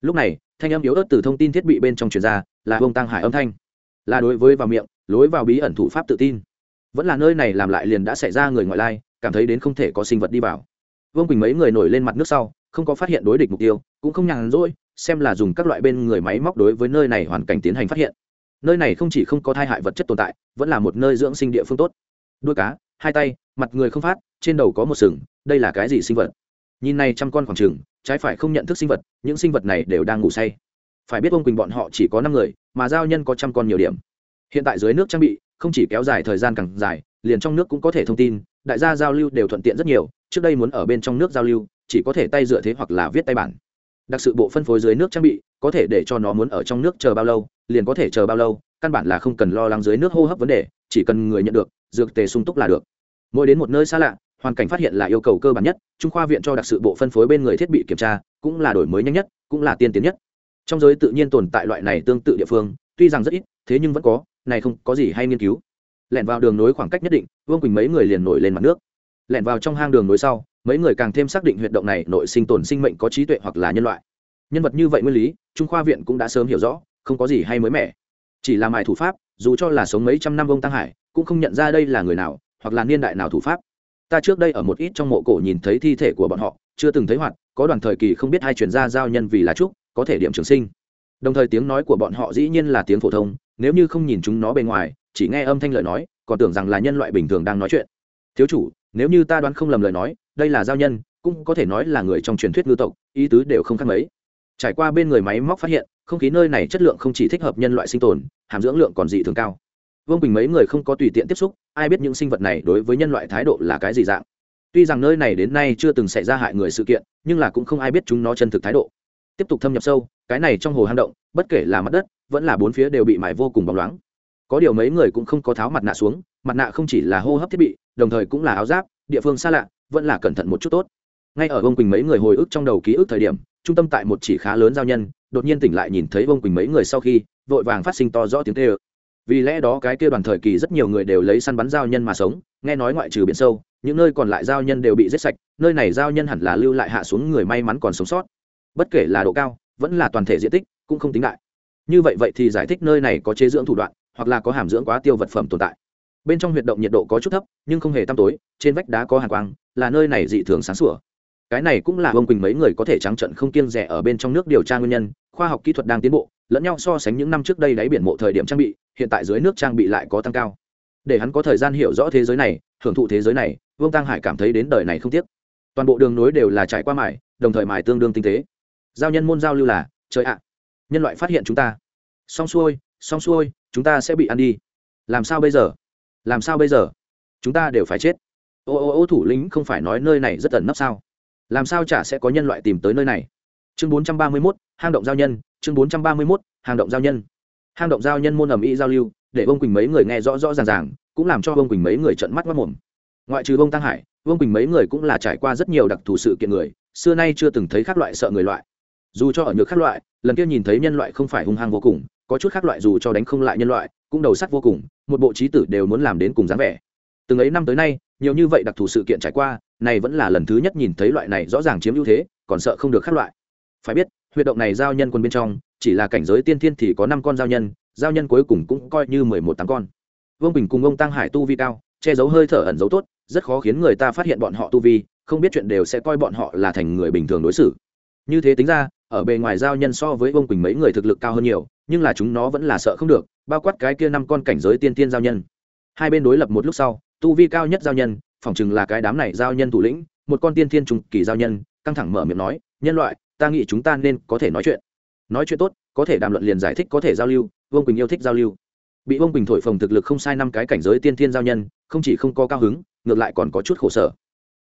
Lúc này thanh âm yếu ớt từ thông tin thiết bị bên trong truyền ra là vương tăng hải âm thanh. Là đối với vào miệng lối vào bí ẩn thủ pháp tự tin. Vẫn là nơi này làm lại liền đã xảy ra người ngoại lai cảm thấy đến không thể có sinh vật đi vào. Vương quỳnh mấy người nổi lên mặt nước sau không có phát hiện đối địch mục tiêu, cũng không nhàn rỗi, xem là dùng các loại bên người máy móc đối với nơi này hoàn cảnh tiến hành phát hiện. Nơi này không chỉ không có thai hại vật chất tồn tại, vẫn là một nơi dưỡng sinh địa phương tốt. Đuôi cá, hai tay, mặt người không phát, trên đầu có một sừng, đây là cái gì sinh vật? Nhìn này trăm con khoảng trừng trái phải không nhận thức sinh vật, những sinh vật này đều đang ngủ say. Phải biết ông quỳnh bọn họ chỉ có năm người, mà giao nhân có trăm con nhiều điểm. Hiện tại dưới nước trang bị, không chỉ kéo dài thời gian càng dài, liền trong nước cũng có thể thông tin, đại gia giao lưu đều thuận tiện rất nhiều, trước đây muốn ở bên trong nước giao lưu chỉ có thể tay dựa thế hoặc là viết tay bản. Đặc sự bộ phân phối dưới nước trang bị, có thể để cho nó muốn ở trong nước chờ bao lâu, liền có thể chờ bao lâu, căn bản là không cần lo lắng dưới nước hô hấp vấn đề, chỉ cần người nhận được, dược tề sung túc là được. Mỗi đến một nơi xa lạ, hoàn cảnh phát hiện là yêu cầu cơ bản nhất, trung khoa viện cho đặc sự bộ phân phối bên người thiết bị kiểm tra, cũng là đổi mới nhanh nhất, cũng là tiên tiến nhất. Trong giới tự nhiên tồn tại loại này tương tự địa phương, tuy rằng rất ít, thế nhưng vẫn có, này không có gì hay nghiên cứu. Lẻn vào đường nối khoảng cách nhất định, vương quỳnh mấy người liền nổi lên mặt nước. Lẻn vào trong hang đường nối sau mấy người càng thêm xác định huyệt động này nội sinh tồn sinh mệnh có trí tuệ hoặc là nhân loại. Nhân vật như vậy nguyên lý, trung khoa viện cũng đã sớm hiểu rõ, không có gì hay mới mẻ. Chỉ là mài thủ pháp, dù cho là sống mấy trăm năm ông tăng hải, cũng không nhận ra đây là người nào, hoặc là niên đại nào thủ pháp. Ta trước đây ở một ít trong mộ cổ nhìn thấy thi thể của bọn họ, chưa từng thấy hoạt, có đoàn thời kỳ không biết hai chuyển gia giao nhân vì là trúc, có thể điểm trường sinh. Đồng thời tiếng nói của bọn họ dĩ nhiên là tiếng phổ thông, nếu như không nhìn chúng nó bề ngoài, chỉ nghe âm thanh lời nói, còn tưởng rằng là nhân loại bình thường đang nói chuyện. Thiếu chủ, nếu như ta đoán không lầm lời nói đây là giao nhân, cũng có thể nói là người trong truyền thuyết ngư tộc, ý tứ đều không khác mấy. Trải qua bên người máy móc phát hiện, không khí nơi này chất lượng không chỉ thích hợp nhân loại sinh tồn, hàm dưỡng lượng còn dị thường cao. Vương bình mấy người không có tùy tiện tiếp xúc, ai biết những sinh vật này đối với nhân loại thái độ là cái gì dạng. Tuy rằng nơi này đến nay chưa từng xảy ra hại người sự kiện, nhưng là cũng không ai biết chúng nó chân thực thái độ. Tiếp tục thâm nhập sâu, cái này trong hồ hang động, bất kể là mặt đất, vẫn là bốn phía đều bị mải vô cùng bóng loáng. Có điều mấy người cũng không có tháo mặt nạ xuống, mặt nạ không chỉ là hô hấp thiết bị, đồng thời cũng là áo giáp, địa phương xa lạ vẫn là cẩn thận một chút tốt. Ngay ở Vương quỳnh mấy người hồi ức trong đầu ký ức thời điểm, trung tâm tại một chỉ khá lớn giao nhân, đột nhiên tỉnh lại nhìn thấy Vương quỳnh mấy người sau khi, vội vàng phát sinh to rõ tiếng tê ơ. Vì lẽ đó cái kia đoàn thời kỳ rất nhiều người đều lấy săn bắn giao nhân mà sống, nghe nói ngoại trừ biển sâu, những nơi còn lại giao nhân đều bị giết sạch, nơi này giao nhân hẳn là lưu lại hạ xuống người may mắn còn sống sót. Bất kể là độ cao, vẫn là toàn thể diện tích, cũng không tính lại như vậy vậy thì giải thích nơi này có chế dưỡng thủ đoạn, hoặc là có hàm dưỡng quá tiêu vật phẩm tồn tại bên trong huyệt động nhiệt độ có chút thấp, nhưng không hề tăm tối, trên vách đá có hàng quang, là nơi này dị thường sáng sủa. Cái này cũng là ông quỳnh mấy người có thể trắng trận không kiêng rẻ ở bên trong nước điều tra nguyên nhân, khoa học kỹ thuật đang tiến bộ, lẫn nhau so sánh những năm trước đây đáy biển mộ thời điểm trang bị, hiện tại dưới nước trang bị lại có tăng cao. Để hắn có thời gian hiểu rõ thế giới này, hưởng thụ thế giới này, vương tăng hải cảm thấy đến đời này không tiếc. Toàn bộ đường nối đều là trải qua mải đồng thời mải tương đương tinh tế. Giao nhân môn giao lưu là, trời ạ, nhân loại phát hiện chúng ta. Xong xuôi xong xuôi, chúng ta sẽ bị ăn đi. Làm sao bây giờ? Làm sao bây giờ? Chúng ta đều phải chết. Ô ô ô, thủ lĩnh không phải nói nơi này rất ẩn nấp sao? Làm sao chả sẽ có nhân loại tìm tới nơi này? Chương bốn trăm ba mươi mốt, hang động giao nhân. Chương bốn trăm ba mươi mốt, hang động giao nhân. Hang động giao nhân môn ẩm ý giao lưu, để bông quỳnh mấy người nghe rõ rõ ràng ràng, cũng làm cho bông quỳnh mấy người trận mắt mất mồm ngoại trừ bông tăng hải bông quỳnh mấy người cũng là trải qua rất nhiều đặc thù sự kiện người, xưa nay chưa từng thấy khác loại sợ người loại. Dù cho ở nhược khác loại, lần kia nhìn thấy nhân loại không phải hung hăng vô cùng, có chút khác loại dù cho đánh không lại nhân loại cũng đầu sắt vô cùng, một bộ trí tử đều muốn làm đến cùng dáng vẻ. Từng ấy năm tới nay, nhiều như vậy đặc thù sự kiện trải qua, này vẫn là lần thứ nhất nhìn thấy loại này rõ ràng chiếm ưu thế, còn sợ không được khác loại. Phải biết, huyệt động này giao nhân quân bên trong, chỉ là cảnh giới tiên thiên thì có năm con giao nhân giao nhân cuối cùng cũng coi như mười một tám con. Vương bình cùng ông tăng hải tu vi cao, che giấu hơi thở ẩn giấu tốt, rất khó khiến người ta phát hiện bọn họ tu vi, không biết chuyện đều sẽ coi bọn họ là thành người bình thường đối xử. Như thế tính ra, ở bề ngoài giao nhân so với vương quỳnh mấy người thực lực cao hơn nhiều, nhưng là chúng nó vẫn là sợ không được bao quát cái kia năm con cảnh giới tiên tiên giao nhân. Hai bên đối lập một lúc sau, tu vi cao nhất giao nhân, phỏng chừng là cái đám này giao nhân thủ lĩnh, một con tiên thiên trùng kỳ giao nhân, căng thẳng mở miệng nói, nhân loại, ta nghĩ chúng ta nên có thể nói chuyện. Nói chuyện tốt, có thể đàm luận liền giải thích, có thể giao lưu, vương quỳnh yêu thích giao lưu. Bị vương quỳnh thổi phồng thực lực không sai năm cái cảnh giới tiên thiên giao nhân, không chỉ không có cao hứng, ngược lại còn có chút khổ sở.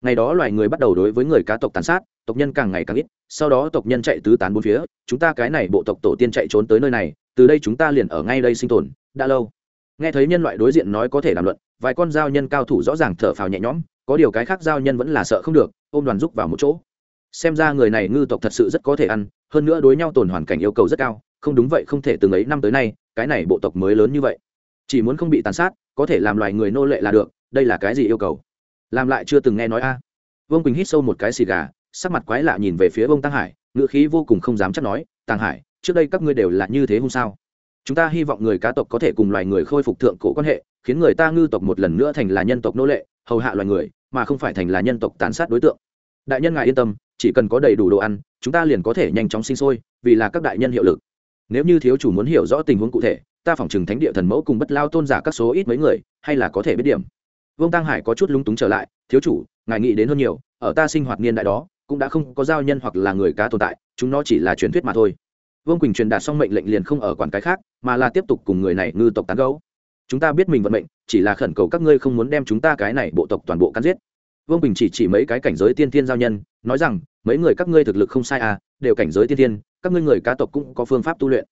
Ngày đó loài người bắt đầu đối với người cá tộc tàn sát, tộc nhân càng ngày càng ít, sau đó tộc nhân chạy tứ tán bốn phía, chúng ta cái này bộ tộc tổ tiên chạy trốn tới nơi này từ đây chúng ta liền ở ngay đây sinh tồn, đã lâu. Nghe thấy nhân loại đối diện nói có thể làm luận, vài con giao nhân cao thủ rõ ràng thở phào nhẹ nhõm, có điều cái khác giao nhân vẫn là sợ không được, ôm đoàn giúp vào một chỗ. Xem ra người này ngư tộc thật sự rất có thể ăn, hơn nữa đối nhau tồn hoàn cảnh yêu cầu rất cao, không đúng vậy không thể từng ấy năm tới nay, cái này bộ tộc mới lớn như vậy. Chỉ muốn không bị tàn sát, có thể làm loài người nô lệ là được, đây là cái gì yêu cầu? Làm lại chưa từng nghe nói a. Vương quỳnh hít sâu một cái xì gà, sắc mặt quái lạ nhìn về phía vương tăng hải ngựa khí vô cùng không dám chắc nói tăng hải trước đây các ngươi đều là như thế hôm sao? Chúng ta hy vọng người cá tộc có thể cùng loài người khôi phục thượng cổ quan hệ, khiến người ta ngư tộc một lần nữa thành là nhân tộc nô lệ, hầu hạ loài người, mà không phải thành là nhân tộc tàn sát đối tượng. Đại nhân ngài yên tâm, chỉ cần có đầy đủ đồ ăn, chúng ta liền có thể nhanh chóng sinh sôi, vì là các đại nhân hiệu lực. Nếu như thiếu chủ muốn hiểu rõ tình huống cụ thể, ta phỏng chừng thánh địa thần mẫu cùng bất lao tôn giả các số ít mấy người, hay là có thể biết điểm. Vương tăng hải có chút lúng túng trở lại, thiếu chủ, ngài nghĩ đến hơn nhiều, ở ta sinh hoạt niên đại đó, cũng đã không có giao nhân hoặc là người cá tồn tại, chúng nó chỉ là truyền thuyết mà thôi vương quỳnh truyền đạt xong mệnh lệnh liền không ở quản cái khác, mà là tiếp tục cùng người này ngư tộc tán gấu chúng ta biết mình vận mệnh, chỉ là khẩn cầu các ngươi không muốn đem chúng ta cái này bộ tộc toàn bộ cắn giết. Vương bình chỉ chỉ mấy cái cảnh giới tiên tiên giao nhân, nói rằng, mấy người các ngươi thực lực không sai à đều cảnh giới tiên tiên các ngươi người cá tộc cũng có phương pháp tu luyện.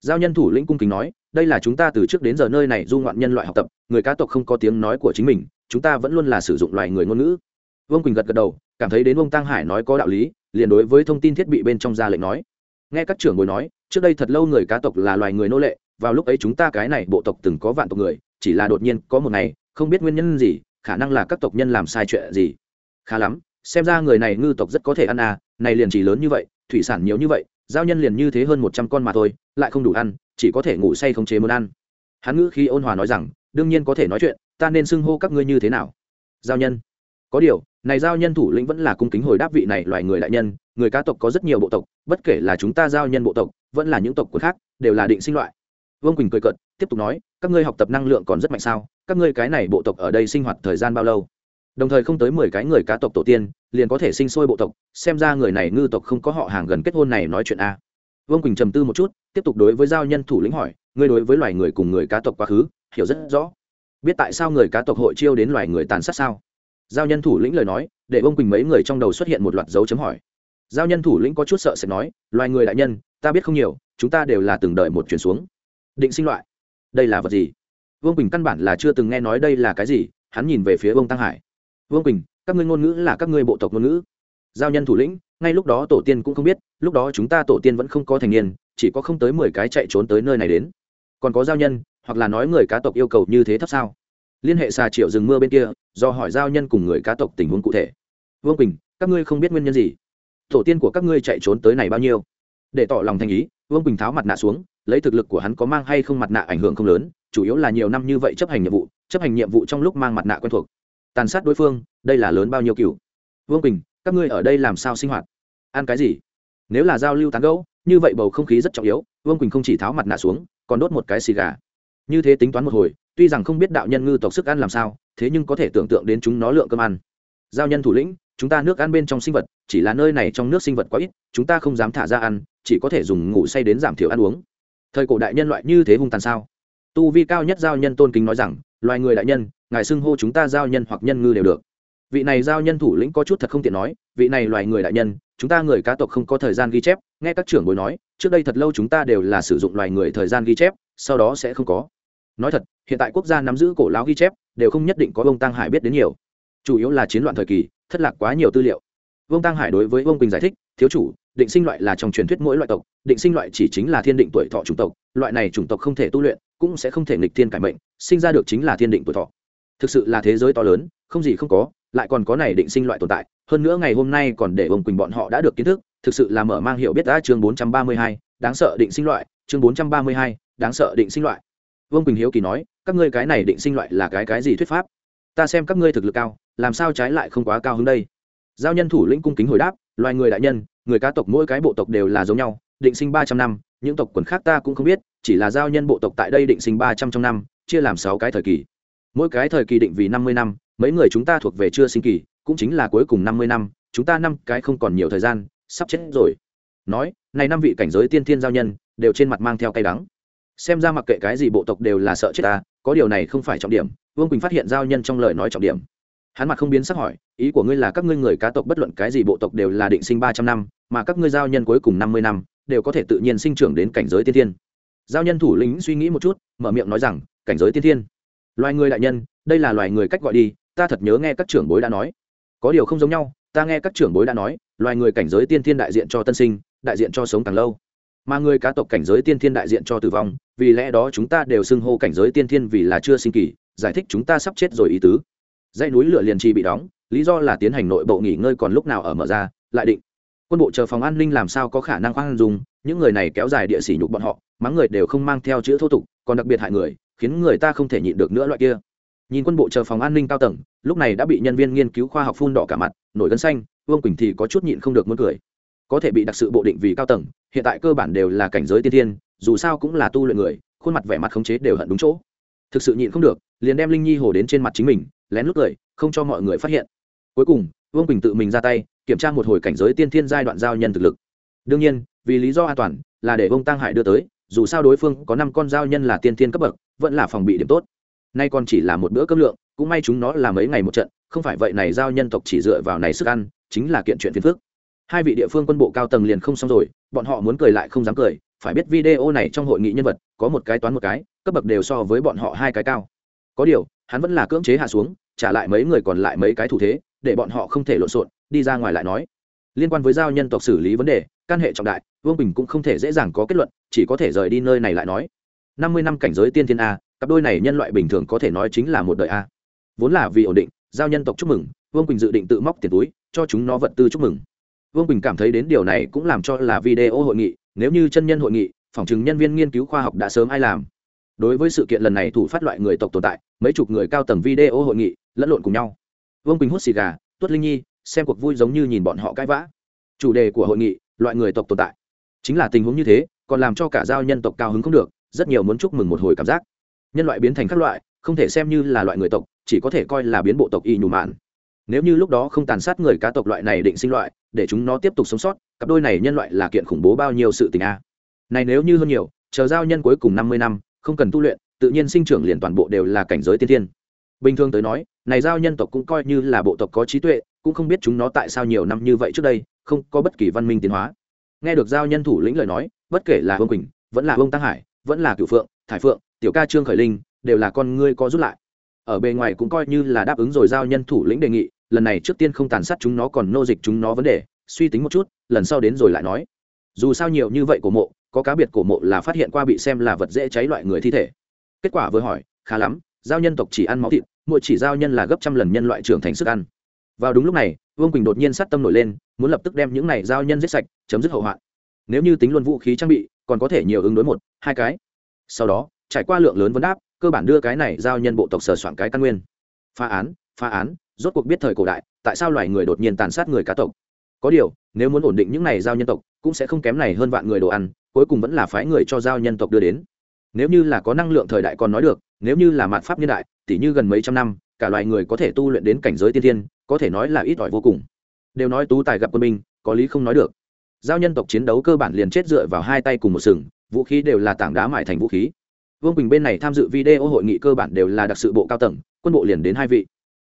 Giao nhân thủ lĩnh cung kính nói, đây là chúng ta từ trước đến giờ nơi này du ngoạn nhân loại học tập, người cá tộc không có tiếng nói của chính mình, chúng ta vẫn luôn là sử dụng loài người ngôn ngữ. Vương quỳnh gật gật đầu, cảm thấy đến ông tăng hải nói có đạo lý, liền đối với thông tin thiết bị bên trong ra lệnh nói nghe các trưởng bồi nói, trước đây thật lâu người cá tộc là loài người nô lệ, vào lúc ấy chúng ta cái này bộ tộc từng có vạn tộc người, chỉ là đột nhiên có một ngày, không biết nguyên nhân gì, khả năng là các tộc nhân làm sai chuyện gì. Khá lắm, xem ra người này ngư tộc rất có thể ăn à này liền chỉ lớn như vậy, thủy sản nhiều như vậy, giao nhân liền như thế hơn một trăm con mà thôi, lại không đủ ăn, chỉ có thể ngủ say không chế muốn ăn. Hắn ngữ khi ôn hòa nói rằng, đương nhiên có thể nói chuyện, ta nên xưng hô các ngươi như thế nào? Giao nhân. Có điều này giao nhân thủ lĩnh vẫn là cung kính hồi đáp vị này loài người đại nhân, người cá tộc có rất nhiều bộ tộc, bất kể là chúng ta giao nhân bộ tộc, vẫn là những tộc của khác, đều là định sinh loại. Vương quỳnh cười cợt, tiếp tục nói, các ngươi học tập năng lượng còn rất mạnh sao? Các ngươi cái này bộ tộc ở đây sinh hoạt thời gian bao lâu? Đồng thời không tới mười cái người cá tộc tổ tiên, liền có thể sinh sôi bộ tộc, xem ra người này ngư tộc không có họ hàng gần kết hôn này nói chuyện a. Vương quỳnh trầm tư một chút, tiếp tục đối với giao nhân thủ lĩnh hỏi, ngươi đối với loài người cùng người cá tộc quá khứ, hiểu rất rõ. Biết tại sao người cá tộc hội chiêu đến loài người tàn sát sao? Giao nhân thủ lĩnh lời nói, để vương quỳnh mấy người trong đầu xuất hiện một loạt dấu chấm hỏi. Giao nhân thủ lĩnh có chút sợ sẽ nói, loài người đại nhân, ta biết không nhiều, chúng ta đều là từng đợi một chuyển xuống. Định sinh loại. Đây là vật gì? Vương quỳnh căn bản là chưa từng nghe nói đây là cái gì, hắn nhìn về phía vương tăng hải. Vương quỳnh, các ngươi ngôn ngữ là các ngươi bộ tộc ngôn ngữ. Giao nhân thủ lĩnh, ngay lúc đó tổ tiên cũng không biết, lúc đó chúng ta tổ tiên vẫn không có thành niên, chỉ có không tới mười cái chạy trốn tới nơi này đến. Còn có giao nhân, hoặc là nói người cá tộc yêu cầu như thế thấp sao? Liên hệ xà triệu rừng mưa bên kia, do hỏi giao nhân cùng người cá tộc tình huống cụ thể. Vương quỳnh, các ngươi không biết nguyên nhân gì? Tổ tiên của các ngươi chạy trốn tới này bao nhiêu? Để tỏ lòng thành ý, vương quỳnh tháo mặt nạ xuống, lấy thực lực của hắn có mang hay không mặt nạ ảnh hưởng không lớn, chủ yếu là nhiều năm như vậy chấp hành nhiệm vụ, chấp hành nhiệm vụ trong lúc mang mặt nạ quen thuộc. Tàn sát đối phương, đây là lớn bao nhiêu cựu vương quỳnh, các ngươi ở đây làm sao sinh hoạt? Ăn cái gì? Nếu là giao lưu tán gẫu, như vậy bầu không khí rất trọng yếu, vương quỳnh không chỉ tháo mặt nạ xuống, còn đốt một cái xì gà. Như thế tính toán một hồi tuy rằng không biết đạo nhân ngư tộc sức ăn làm sao, thế nhưng có thể tưởng tượng đến chúng nó lượng cơm ăn. Giao nhân thủ lĩnh, chúng ta nước ăn bên trong sinh vật, chỉ là nơi này trong nước sinh vật quá ít, chúng ta không dám thả ra ăn, chỉ có thể dùng ngủ say đến giảm thiểu ăn uống. Thời cổ đại nhân loại như thế hung tàn sao? Tu vi cao nhất giao nhân tôn kính nói rằng, loài người đại nhân, ngài xưng hô chúng ta giao nhân hoặc nhân ngư đều được. Vị này giao nhân thủ lĩnh có chút thật không tiện nói, vị này loài người đại nhân, chúng ta người cá tộc không có thời gian ghi chép, nghe các trưởng bối nói, trước đây thật lâu chúng ta đều là sử dụng loài người thời gian ghi chép, sau đó sẽ không có. Nói thật hiện tại quốc gia nắm giữ cổ lão ghi chép đều không nhất định có ông tăng hải biết đến nhiều. Chủ yếu là chiến loạn thời kỳ thất lạc quá nhiều tư liệu. Vương tăng hải đối với vương quỳnh giải thích thiếu chủ định sinh loại là trong truyền thuyết mỗi loại tộc định sinh loại chỉ chính là thiên định tuổi thọ chủng tộc loại này chủng tộc không thể tu luyện cũng sẽ không thể nghịch thiên cải mệnh sinh ra được chính là thiên định tuổi thọ. Thực sự là thế giới to lớn không gì không có lại còn có này định sinh loại tồn tại hơn nữa ngày hôm nay còn để ông quỳnh bọn họ đã được kiến thức thực sự là mở mang hiểu biết đã chương 432, đáng sợ định sinh loại chương 432, đáng sợ định sinh loại. Vương quỳnh hiếu kỳ nói các ngươi cái này định sinh loại là cái cái gì thuyết pháp? Ta xem các ngươi thực lực cao, làm sao trái lại không quá cao hơn đây? Giao nhân thủ lĩnh cung kính hồi đáp, loài người đại nhân, người cá tộc mỗi cái bộ tộc đều là giống nhau, định sinh ba trăm năm, những tộc quần khác ta cũng không biết, chỉ là giao nhân bộ tộc tại đây định sinh ba trăm trong năm, chia làm sáu cái thời kỳ. Mỗi cái thời kỳ định vì năm mươi năm, mấy người chúng ta thuộc về chưa sinh kỳ, cũng chính là cuối cùng năm mươi năm, chúng ta năm cái không còn nhiều thời gian, sắp chết rồi. Nói, này năm vị cảnh giới tiên thiên giao nhân, đều trên mặt mang theo cay đắng. Xem ra mặc kệ cái gì bộ tộc đều là sợ chết ta có điều này không phải trọng điểm, vương quỳnh phát hiện giao nhân trong lời nói trọng điểm. Hắn mặt không biến sắc hỏi, ý của ngươi là các ngươi người cá tộc bất luận cái gì bộ tộc đều là định sinh ba trăm năm, mà các ngươi giao nhân cuối cùng năm mươi năm, đều có thể tự nhiên sinh trưởng đến cảnh giới tiên thiên. Giao nhân thủ lĩnh suy nghĩ một chút, mở miệng nói rằng, cảnh giới tiên thiên. Loài người đại nhân, đây là loài người cách gọi đi, ta thật nhớ nghe các trưởng bối đã nói. Có điều không giống nhau, ta nghe các trưởng bối đã nói, loài người cảnh giới tiên thiên đại diện cho tân sinh, đại diện cho sống càng lâu. Mà người cá tộc cảnh giới tiên thiên đại diện cho tử vong vì lẽ đó chúng ta đều xưng hô cảnh giới tiên thiên vì là chưa sinh kỳ, giải thích chúng ta sắp chết rồi ý tứ. Dãy núi lửa liền trì bị đóng, lý do là tiến hành nội bộ nghỉ ngơi còn lúc nào ở mở ra, lại định. Quân bộ chờ phòng an ninh làm sao có khả năng khoan dùng những người này kéo dài địa sỉ nhục bọn họ, mắng người đều không mang theo chữ thô tục, còn đặc biệt hại người, khiến người ta không thể nhịn được nữa loại kia. Nhìn quân bộ chờ phòng an ninh cao tầng, lúc này đã bị nhân viên nghiên cứu khoa học phun đỏ cả mặt, nổi gân xanh, vương quỳnh thì có chút nhịn không được muốn cười. Có thể bị đặc sự bộ định vì cao tầng hiện tại cơ bản đều là cảnh giới tiên thiên, dù sao cũng là tu luyện người, khuôn mặt vẻ mặt khống chế đều hận đúng chỗ. Thực sự nhịn không được, liền đem linh nhi hồ đến trên mặt chính mình, lén lút cười, không cho mọi người phát hiện. Cuối cùng, vương quỳnh tự mình ra tay, kiểm tra một hồi cảnh giới tiên thiên giai đoạn giao nhân thực lực. Đương nhiên, vì lý do an toàn, là để vương tăng hải đưa tới, dù sao đối phương có năm con giao nhân là tiên thiên cấp bậc, vẫn là phòng bị điểm tốt. Nay còn chỉ là một bữa cấp lượng, cũng may chúng nó là mấy ngày một trận, không phải vậy này giao nhân tộc chỉ dựa vào này sức ăn, chính là kiện chuyện phiền phức hai vị địa phương quân bộ cao tầng liền không xong rồi, bọn họ muốn cười lại không dám cười, phải biết video này trong hội nghị nhân vật, có một cái toán một cái, cấp bậc đều so với bọn họ hai cái cao. Có điều, hắn vẫn là cưỡng chế hạ xuống, trả lại mấy người còn lại mấy cái thủ thế, để bọn họ không thể lộn xộn, đi ra ngoài lại nói. Liên quan với giao nhân tộc xử lý vấn đề, căn hệ trọng đại, vương bình cũng không thể dễ dàng có kết luận, chỉ có thể rời đi nơi này lại nói. Năm mươi năm cảnh giới tiên thiên a, cặp đôi này nhân loại bình thường có thể nói chính là một đời a. Vốn là vì ổn định, giao nhân tộc chúc mừng, vương quỳnh dự định tự móc tiền túi, cho chúng nó vật tư chúc mừng vương quỳnh cảm thấy đến điều này cũng làm cho là video hội nghị, nếu như chân nhân hội nghị, phỏng chừng nhân viên nghiên cứu khoa học đã sớm ai làm. Đối với sự kiện lần này thủ phát loại người tộc tồn tại, mấy chục người cao tầng video hội nghị, lẫn lộn cùng nhau. Vương quỳnh hút xì gà, tuất linh nhi, xem cuộc vui giống như nhìn bọn họ cãi vã. Chủ đề của hội nghị, loại người tộc tồn tại. Chính là tình huống như thế, còn làm cho cả giao nhân tộc cao hứng không được, rất nhiều muốn chúc mừng một hồi cảm giác. Nhân loại biến thành các loại, không thể xem như là loại người tộc, chỉ có thể coi là biến bộ tộc y nhù mạn. Nếu như lúc đó không tàn sát người cá tộc loại này định sinh loại để chúng nó tiếp tục sống sót, cặp đôi này nhân loại là kiện khủng bố bao nhiêu sự tình a. Này nếu như hơn nhiều, chờ giao nhân cuối cùng năm mươi năm, không cần tu luyện, tự nhiên sinh trưởng liền toàn bộ đều là cảnh giới tiên thiên. Bình thường tới nói, này giao nhân tộc cũng coi như là bộ tộc có trí tuệ, cũng không biết chúng nó tại sao nhiều năm như vậy trước đây, không có bất kỳ văn minh tiến hóa. Nghe được giao nhân thủ lĩnh lời nói, bất kể là vương quỳnh, vẫn là vương tăng hải, vẫn là cựu phượng, thải phượng, tiểu ca trương khởi linh, đều là con ngươi có rút lại. Ở bề ngoài cũng coi như là đáp ứng rồi giao nhân thủ lĩnh đề nghị lần này trước tiên không tàn sát chúng nó còn nô dịch chúng nó vấn đề, suy tính một chút, lần sau đến rồi lại nói. Dù sao nhiều như vậy của mộ, có cá biệt cổ mộ là phát hiện qua bị xem là vật dễ cháy loại người thi thể. Kết quả vừa hỏi, khá lắm, giao nhân tộc chỉ ăn máu thịt, mỗi chỉ giao nhân là gấp trăm lần nhân loại trưởng thành sức ăn. Vào đúng lúc này, vương quỳnh đột nhiên sát tâm nổi lên, muốn lập tức đem những này giao nhân giết sạch, chấm dứt hậu hoạn. Nếu như tính luôn vũ khí trang bị, còn có thể nhiều ứng đối một, hai cái. Sau đó, trải qua lượng lớn vấn đáp, cơ bản đưa cái này giao nhân bộ tộc sờ soạn cái căn nguyên. Phá án phá án rốt cuộc biết thời cổ đại, tại sao loài người đột nhiên tàn sát người cá tộc? Có điều, nếu muốn ổn định những này giao nhân tộc, cũng sẽ không kém này hơn vạn người đồ ăn, cuối cùng vẫn là phái người cho giao nhân tộc đưa đến. Nếu như là có năng lượng thời đại còn nói được, nếu như là mạt pháp nhân đại tỷ như gần mấy trăm năm, cả loài người có thể tu luyện đến cảnh giới tiên thiên, có thể nói là ít ỏi vô cùng. Đều nói tú tài gặp quân binh, có lý không nói được. Giao nhân tộc chiến đấu cơ bản liền chết dựa vào hai tay cùng một sừng, vũ khí đều là tảng đá mại thành vũ khí. Vương quỳnh bên này tham dự video hội nghị cơ bản đều là đặc sự bộ cao tầng, quân bộ liền đến hai vị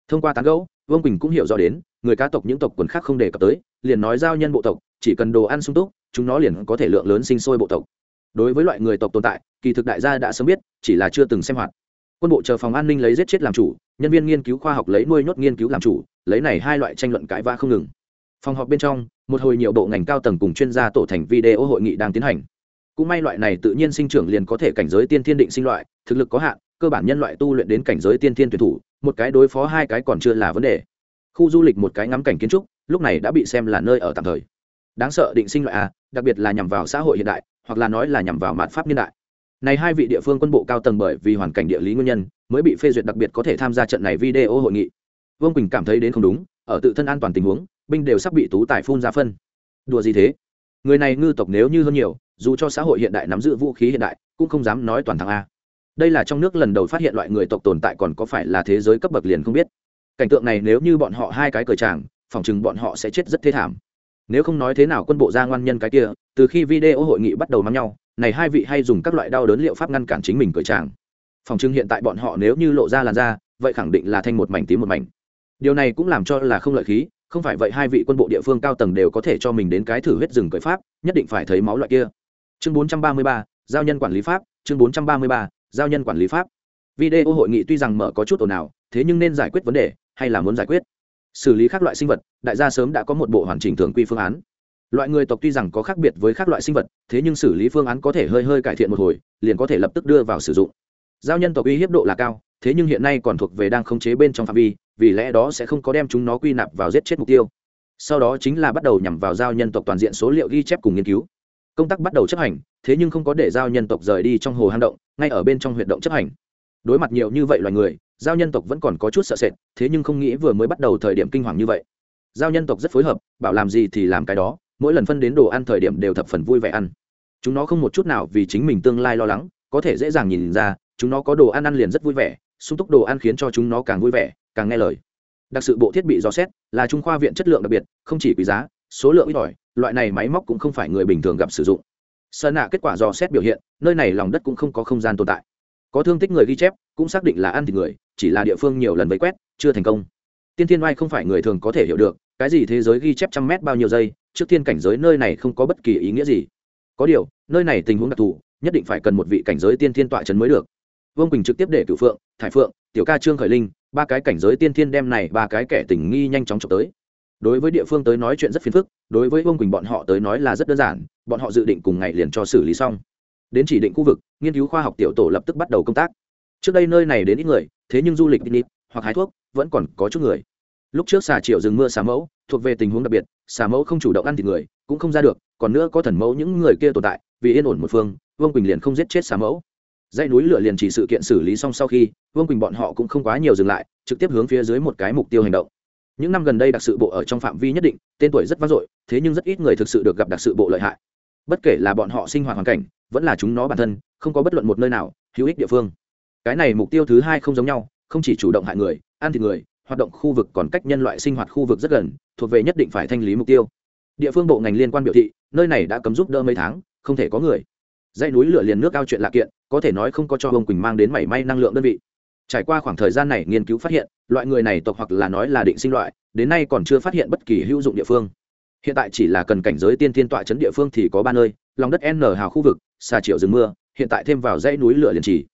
thông qua tán gẫu, vương quỳnh cũng hiểu rõ đến, người cá tộc những tộc quần khác không đề cập tới, liền nói giao nhân bộ tộc, chỉ cần đồ ăn sung túc, chúng nó liền có thể lượng lớn sinh sôi bộ tộc. Đối với loại người tộc tồn tại, kỳ thực đại gia đã sớm biết, chỉ là chưa từng xem hoạt. Quân bộ chờ phòng an ninh lấy giết chết làm chủ, nhân viên nghiên cứu khoa học lấy nuôi nhốt nghiên cứu làm chủ, lấy này hai loại tranh luận cãi vã không ngừng. Phòng họp bên trong, một hồi nhiều bộ ngành cao tầng cùng chuyên gia tổ thành video hội nghị đang tiến hành. Cũng may loại này tự nhiên sinh trưởng liền có thể cảnh giới tiên thiên định sinh loại, thực lực có hạn cơ bản nhân loại tu luyện đến cảnh giới tiên thiên tuyển thủ, một cái đối phó hai cái còn chưa là vấn đề. Khu du lịch một cái ngắm cảnh kiến trúc, lúc này đã bị xem là nơi ở tạm thời. Đáng sợ định sinh loại a, đặc biệt là nhằm vào xã hội hiện đại, hoặc là nói là nhằm vào mạt pháp niên đại. Này hai vị địa phương quân bộ cao tầng bởi vì hoàn cảnh địa lý nguyên nhân, mới bị phê duyệt đặc biệt có thể tham gia trận này video hội nghị. Vương quỳnh cảm thấy đến không đúng, ở tự thân an toàn tình huống, binh đều sắp bị tú tài phun ra phân. Đùa gì thế? Người này ngư tộc nếu như hơn nhiều, dù cho xã hội hiện đại nắm giữ vũ khí hiện đại, cũng không dám nói toàn thắng a đây là trong nước lần đầu phát hiện loại người tộc tồn tại còn có phải là thế giới cấp bậc liền không biết. Cảnh tượng này nếu như bọn họ hai cái cờ tràng phòng chừng bọn họ sẽ chết rất thế thảm. Nếu không nói thế nào quân bộ ra ngoan nhân cái kia từ khi video hội nghị bắt đầu mắng nhau này hai vị hay dùng các loại đau đớn liệu pháp ngăn cản chính mình cởi tràng. Phòng trưng hiện tại bọn họ nếu như lộ ra làn da vậy khẳng định là thanh một mảnh tím một mảnh. Điều này cũng làm cho là không lợi khí không phải vậy hai vị quân bộ địa phương cao tầng đều có thể cho mình đến cái thử huyết rừng cởi pháp nhất định phải thấy máu loại kia. Chương 433, giao nhân quản lý pháp chương 433, giao nhân quản lý pháp. Video hội nghị tuy rằng mở có chút ồn ào, thế nhưng nên giải quyết vấn đề, hay là muốn giải quyết? Xử lý các loại sinh vật, đại gia sớm đã có một bộ hoàn chỉnh thường quy phương án. Loại người tộc tuy rằng có khác biệt với các loại sinh vật, thế nhưng xử lý phương án có thể hơi hơi cải thiện một hồi, liền có thể lập tức đưa vào sử dụng. Giao nhân tộc uy hiếp độ là cao, thế nhưng hiện nay còn thuộc về đang khống chế bên trong phạm vi, vì lẽ đó sẽ không có đem chúng nó quy nạp vào giết chết mục tiêu. Sau đó chính là bắt đầu nhằm vào giao nhân tộc toàn diện số liệu ghi chép cùng nghiên cứu. Công tác bắt đầu chấp hành, thế nhưng không có để giao nhân tộc rời đi trong hồ hang động ngay ở bên trong huyệt động chấp hành. Đối mặt nhiều như vậy loài người, giao nhân tộc vẫn còn có chút sợ sệt, thế nhưng không nghĩ vừa mới bắt đầu thời điểm kinh hoàng như vậy. Giao nhân tộc rất phối hợp, bảo làm gì thì làm cái đó, mỗi lần phân đến đồ ăn thời điểm đều thập phần vui vẻ ăn. Chúng nó không một chút nào vì chính mình tương lai lo lắng, có thể dễ dàng nhìn ra, chúng nó có đồ ăn ăn liền rất vui vẻ, sung túc đồ ăn khiến cho chúng nó càng vui vẻ, càng nghe lời. Đặc sự bộ thiết bị dò xét, là trung khoa viện chất lượng đặc biệt, không chỉ quý giá, số lượng ít ỏi, loại này máy móc cũng không phải người bình thường gặp sử dụng sơn nạ kết quả dò xét biểu hiện, nơi này lòng đất cũng không có không gian tồn tại. Có thương tích người ghi chép, cũng xác định là ăn thịt người, chỉ là địa phương nhiều lần vây quét, chưa thành công. Tiên thiên oai không phải người thường có thể hiểu được, cái gì thế giới ghi chép trăm mét bao nhiêu giây, trước tiên cảnh giới nơi này không có bất kỳ ý nghĩa gì. Có điều, nơi này tình huống đặc thù, nhất định phải cần một vị cảnh giới tiên thiên tọa trấn mới được. Vương quỳnh trực tiếp để cửu phượng, thải phượng, tiểu ca trương khởi linh, ba cái cảnh giới tiên thiên đem này ba cái kẻ tình nghi nhanh chóng trộm tới đối với địa phương tới nói chuyện rất phiền phức, đối với vương quỳnh bọn họ tới nói là rất đơn giản, bọn họ dự định cùng ngày liền cho xử lý xong. Đến chỉ định khu vực, nghiên cứu khoa học tiểu tổ lập tức bắt đầu công tác. Trước đây nơi này đến ít người, thế nhưng du lịch đi hoặc hái thuốc, vẫn còn có chút người. Lúc trước xà triệu rừng mưa xà mẫu, thuộc về tình huống đặc biệt, xà mẫu không chủ động ăn thịt người, cũng không ra được, còn nữa có thần mẫu những người kia tồn tại, vì yên ổn một phương, vương quỳnh liền không giết chết xà mẫu. Dãy núi lửa liền chỉ sự kiện xử lý xong sau khi, vương quỳnh bọn họ cũng không quá nhiều dừng lại, trực tiếp hướng phía dưới một cái mục tiêu hành động những năm gần đây đặc sự bộ ở trong phạm vi nhất định, tên tuổi rất vang dội, thế nhưng rất ít người thực sự được gặp đặc sự bộ lợi hại. Bất kể là bọn họ sinh hoạt hoàn cảnh, vẫn là chúng nó bản thân, không có bất luận một nơi nào hữu ích địa phương. Cái này mục tiêu thứ hai không giống nhau, không chỉ chủ động hại người, ăn thịt người, hoạt động khu vực còn cách nhân loại sinh hoạt khu vực rất gần, thuộc về nhất định phải thanh lý mục tiêu. Địa phương bộ ngành liên quan biểu thị, nơi này đã cấm giúp đỡ mấy tháng, không thể có người. Dãy núi lửa liền nước cao chuyện lạ kiện, có thể nói không có cho ông quỳnh mang đến mảy may năng lượng đơn vị trải qua khoảng thời gian này nghiên cứu phát hiện, loại người này tộc hoặc là nói là định sinh loại, đến nay còn chưa phát hiện bất kỳ hữu dụng địa phương. Hiện tại chỉ là cần cảnh giới tiên thiên tọa chấn địa phương thì có ba nơi, lòng đất n hào khu vực, xà triệu rừng mưa, hiện tại thêm vào dãy núi lửa liền trì.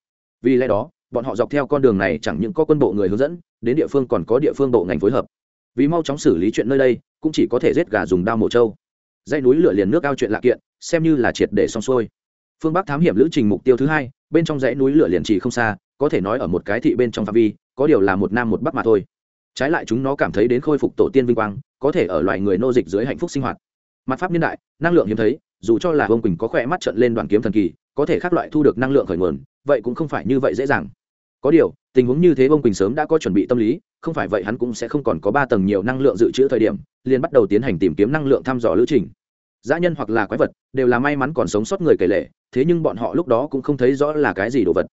Vì lẽ đó, bọn họ dọc theo con đường này chẳng những có quân bộ người hướng dẫn, đến địa phương còn có địa phương bộ ngành phối hợp. Vì mau chóng xử lý chuyện nơi đây, cũng chỉ có thể giết gà dùng đao mổ trâu. Dãy núi lửa liền nước ao chuyện lạ kiện, xem như là triệt để xong xuôi. Phương bắc thám hiểm lữ trình mục tiêu thứ hai, bên trong dãy núi lửa liền trì không xa có thể nói ở một cái thị bên trong phạm vi, có điều là một nam một bắc mà thôi. Trái lại chúng nó cảm thấy đến khôi phục tổ tiên vinh quang, có thể ở loài người nô dịch dưới hạnh phúc sinh hoạt. Mặt pháp niên đại, năng lượng hiếm thấy, dù cho là vương quỳnh có khỏe mắt trận lên đoàn kiếm thần kỳ, có thể khác loại thu được năng lượng khởi nguồn, vậy cũng không phải như vậy dễ dàng. Có điều, tình huống như thế vương quỳnh sớm đã có chuẩn bị tâm lý, không phải vậy hắn cũng sẽ không còn có ba tầng nhiều năng lượng dự trữ thời điểm, liền bắt đầu tiến hành tìm kiếm năng lượng thăm dò lữ trình. Dã nhân hoặc là quái vật, đều là may mắn còn sống sót người kể lệ, thế nhưng bọn họ lúc đó cũng không thấy rõ là cái gì đồ vật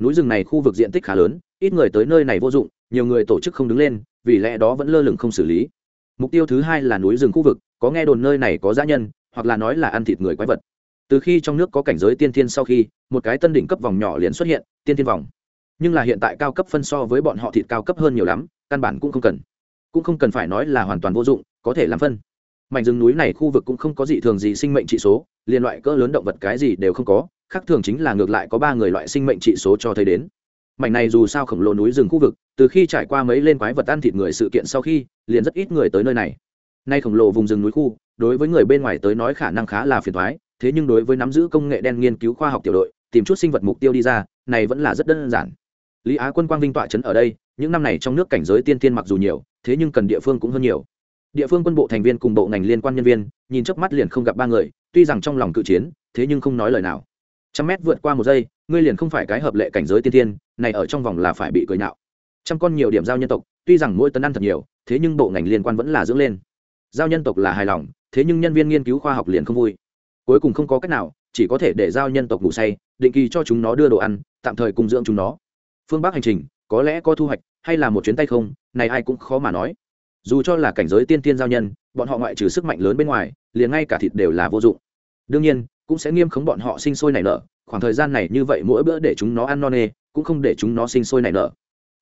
núi rừng này khu vực diện tích khá lớn, ít người tới nơi này vô dụng, nhiều người tổ chức không đứng lên, vì lẽ đó vẫn lơ lửng không xử lý. Mục tiêu thứ hai là núi rừng khu vực, có nghe đồn nơi này có dã nhân, hoặc là nói là ăn thịt người quái vật. Từ khi trong nước có cảnh giới tiên thiên sau khi, một cái tân đỉnh cấp vòng nhỏ liền xuất hiện, tiên thiên vòng. Nhưng là hiện tại cao cấp phân so với bọn họ thịt cao cấp hơn nhiều lắm, căn bản cũng không cần. Cũng không cần phải nói là hoàn toàn vô dụng, có thể làm phân. Mảnh rừng núi này khu vực cũng không có gì thường gì sinh mệnh trị số, liên loại cỡ lớn động vật cái gì đều không có khác thường chính là ngược lại có ba người loại sinh mệnh trị số cho thấy đến. Mảnh này dù sao khổng lồ núi rừng khu vực, từ khi trải qua mấy lên quái vật ăn thịt người sự kiện sau khi, liền rất ít người tới nơi này. Nay khổng lồ vùng rừng núi khu, đối với người bên ngoài tới nói khả năng khá là phiền thoái thế nhưng đối với nắm giữ công nghệ đen nghiên cứu khoa học tiểu đội, tìm chút sinh vật mục tiêu đi ra, này vẫn là rất đơn giản. Lý á quân quang vinh tọa trấn ở đây, những năm này trong nước cảnh giới tiên tiên mặc dù nhiều, thế nhưng cần địa phương cũng hơn nhiều. Địa phương quân bộ thành viên cùng bộ ngành liên quan nhân viên, nhìn trước mắt liền không gặp ba người, tuy rằng trong lòng cự chiến, thế nhưng không nói lời nào trăm mét vượt qua một giây, ngươi liền không phải cái hợp lệ cảnh giới tiên tiên, này ở trong vòng là phải bị cười nhạo. Trăm con nhiều điểm giao nhân tộc, tuy rằng mỗi tấn ăn thật nhiều, thế nhưng bộ ngành liên quan vẫn là dưỡng lên. Giao nhân tộc là hài lòng, thế nhưng nhân viên nghiên cứu khoa học liền không vui. Cuối cùng không có cách nào, chỉ có thể để giao nhân tộc ngủ say, định kỳ cho chúng nó đưa đồ ăn, tạm thời cùng dưỡng chúng nó. Phương bắc hành trình, có lẽ có thu hoạch, hay là một chuyến tay không, này ai cũng khó mà nói. Dù cho là cảnh giới tiên tiên giao nhân, bọn họ ngoại trừ sức mạnh lớn bên ngoài, liền ngay cả thịt đều là vô dụng. Đương nhiên cũng sẽ nghiêm khống bọn họ sinh sôi nảy nở. Khoảng thời gian này như vậy mỗi bữa để chúng nó ăn no nê, cũng không để chúng nó sinh sôi nảy nở.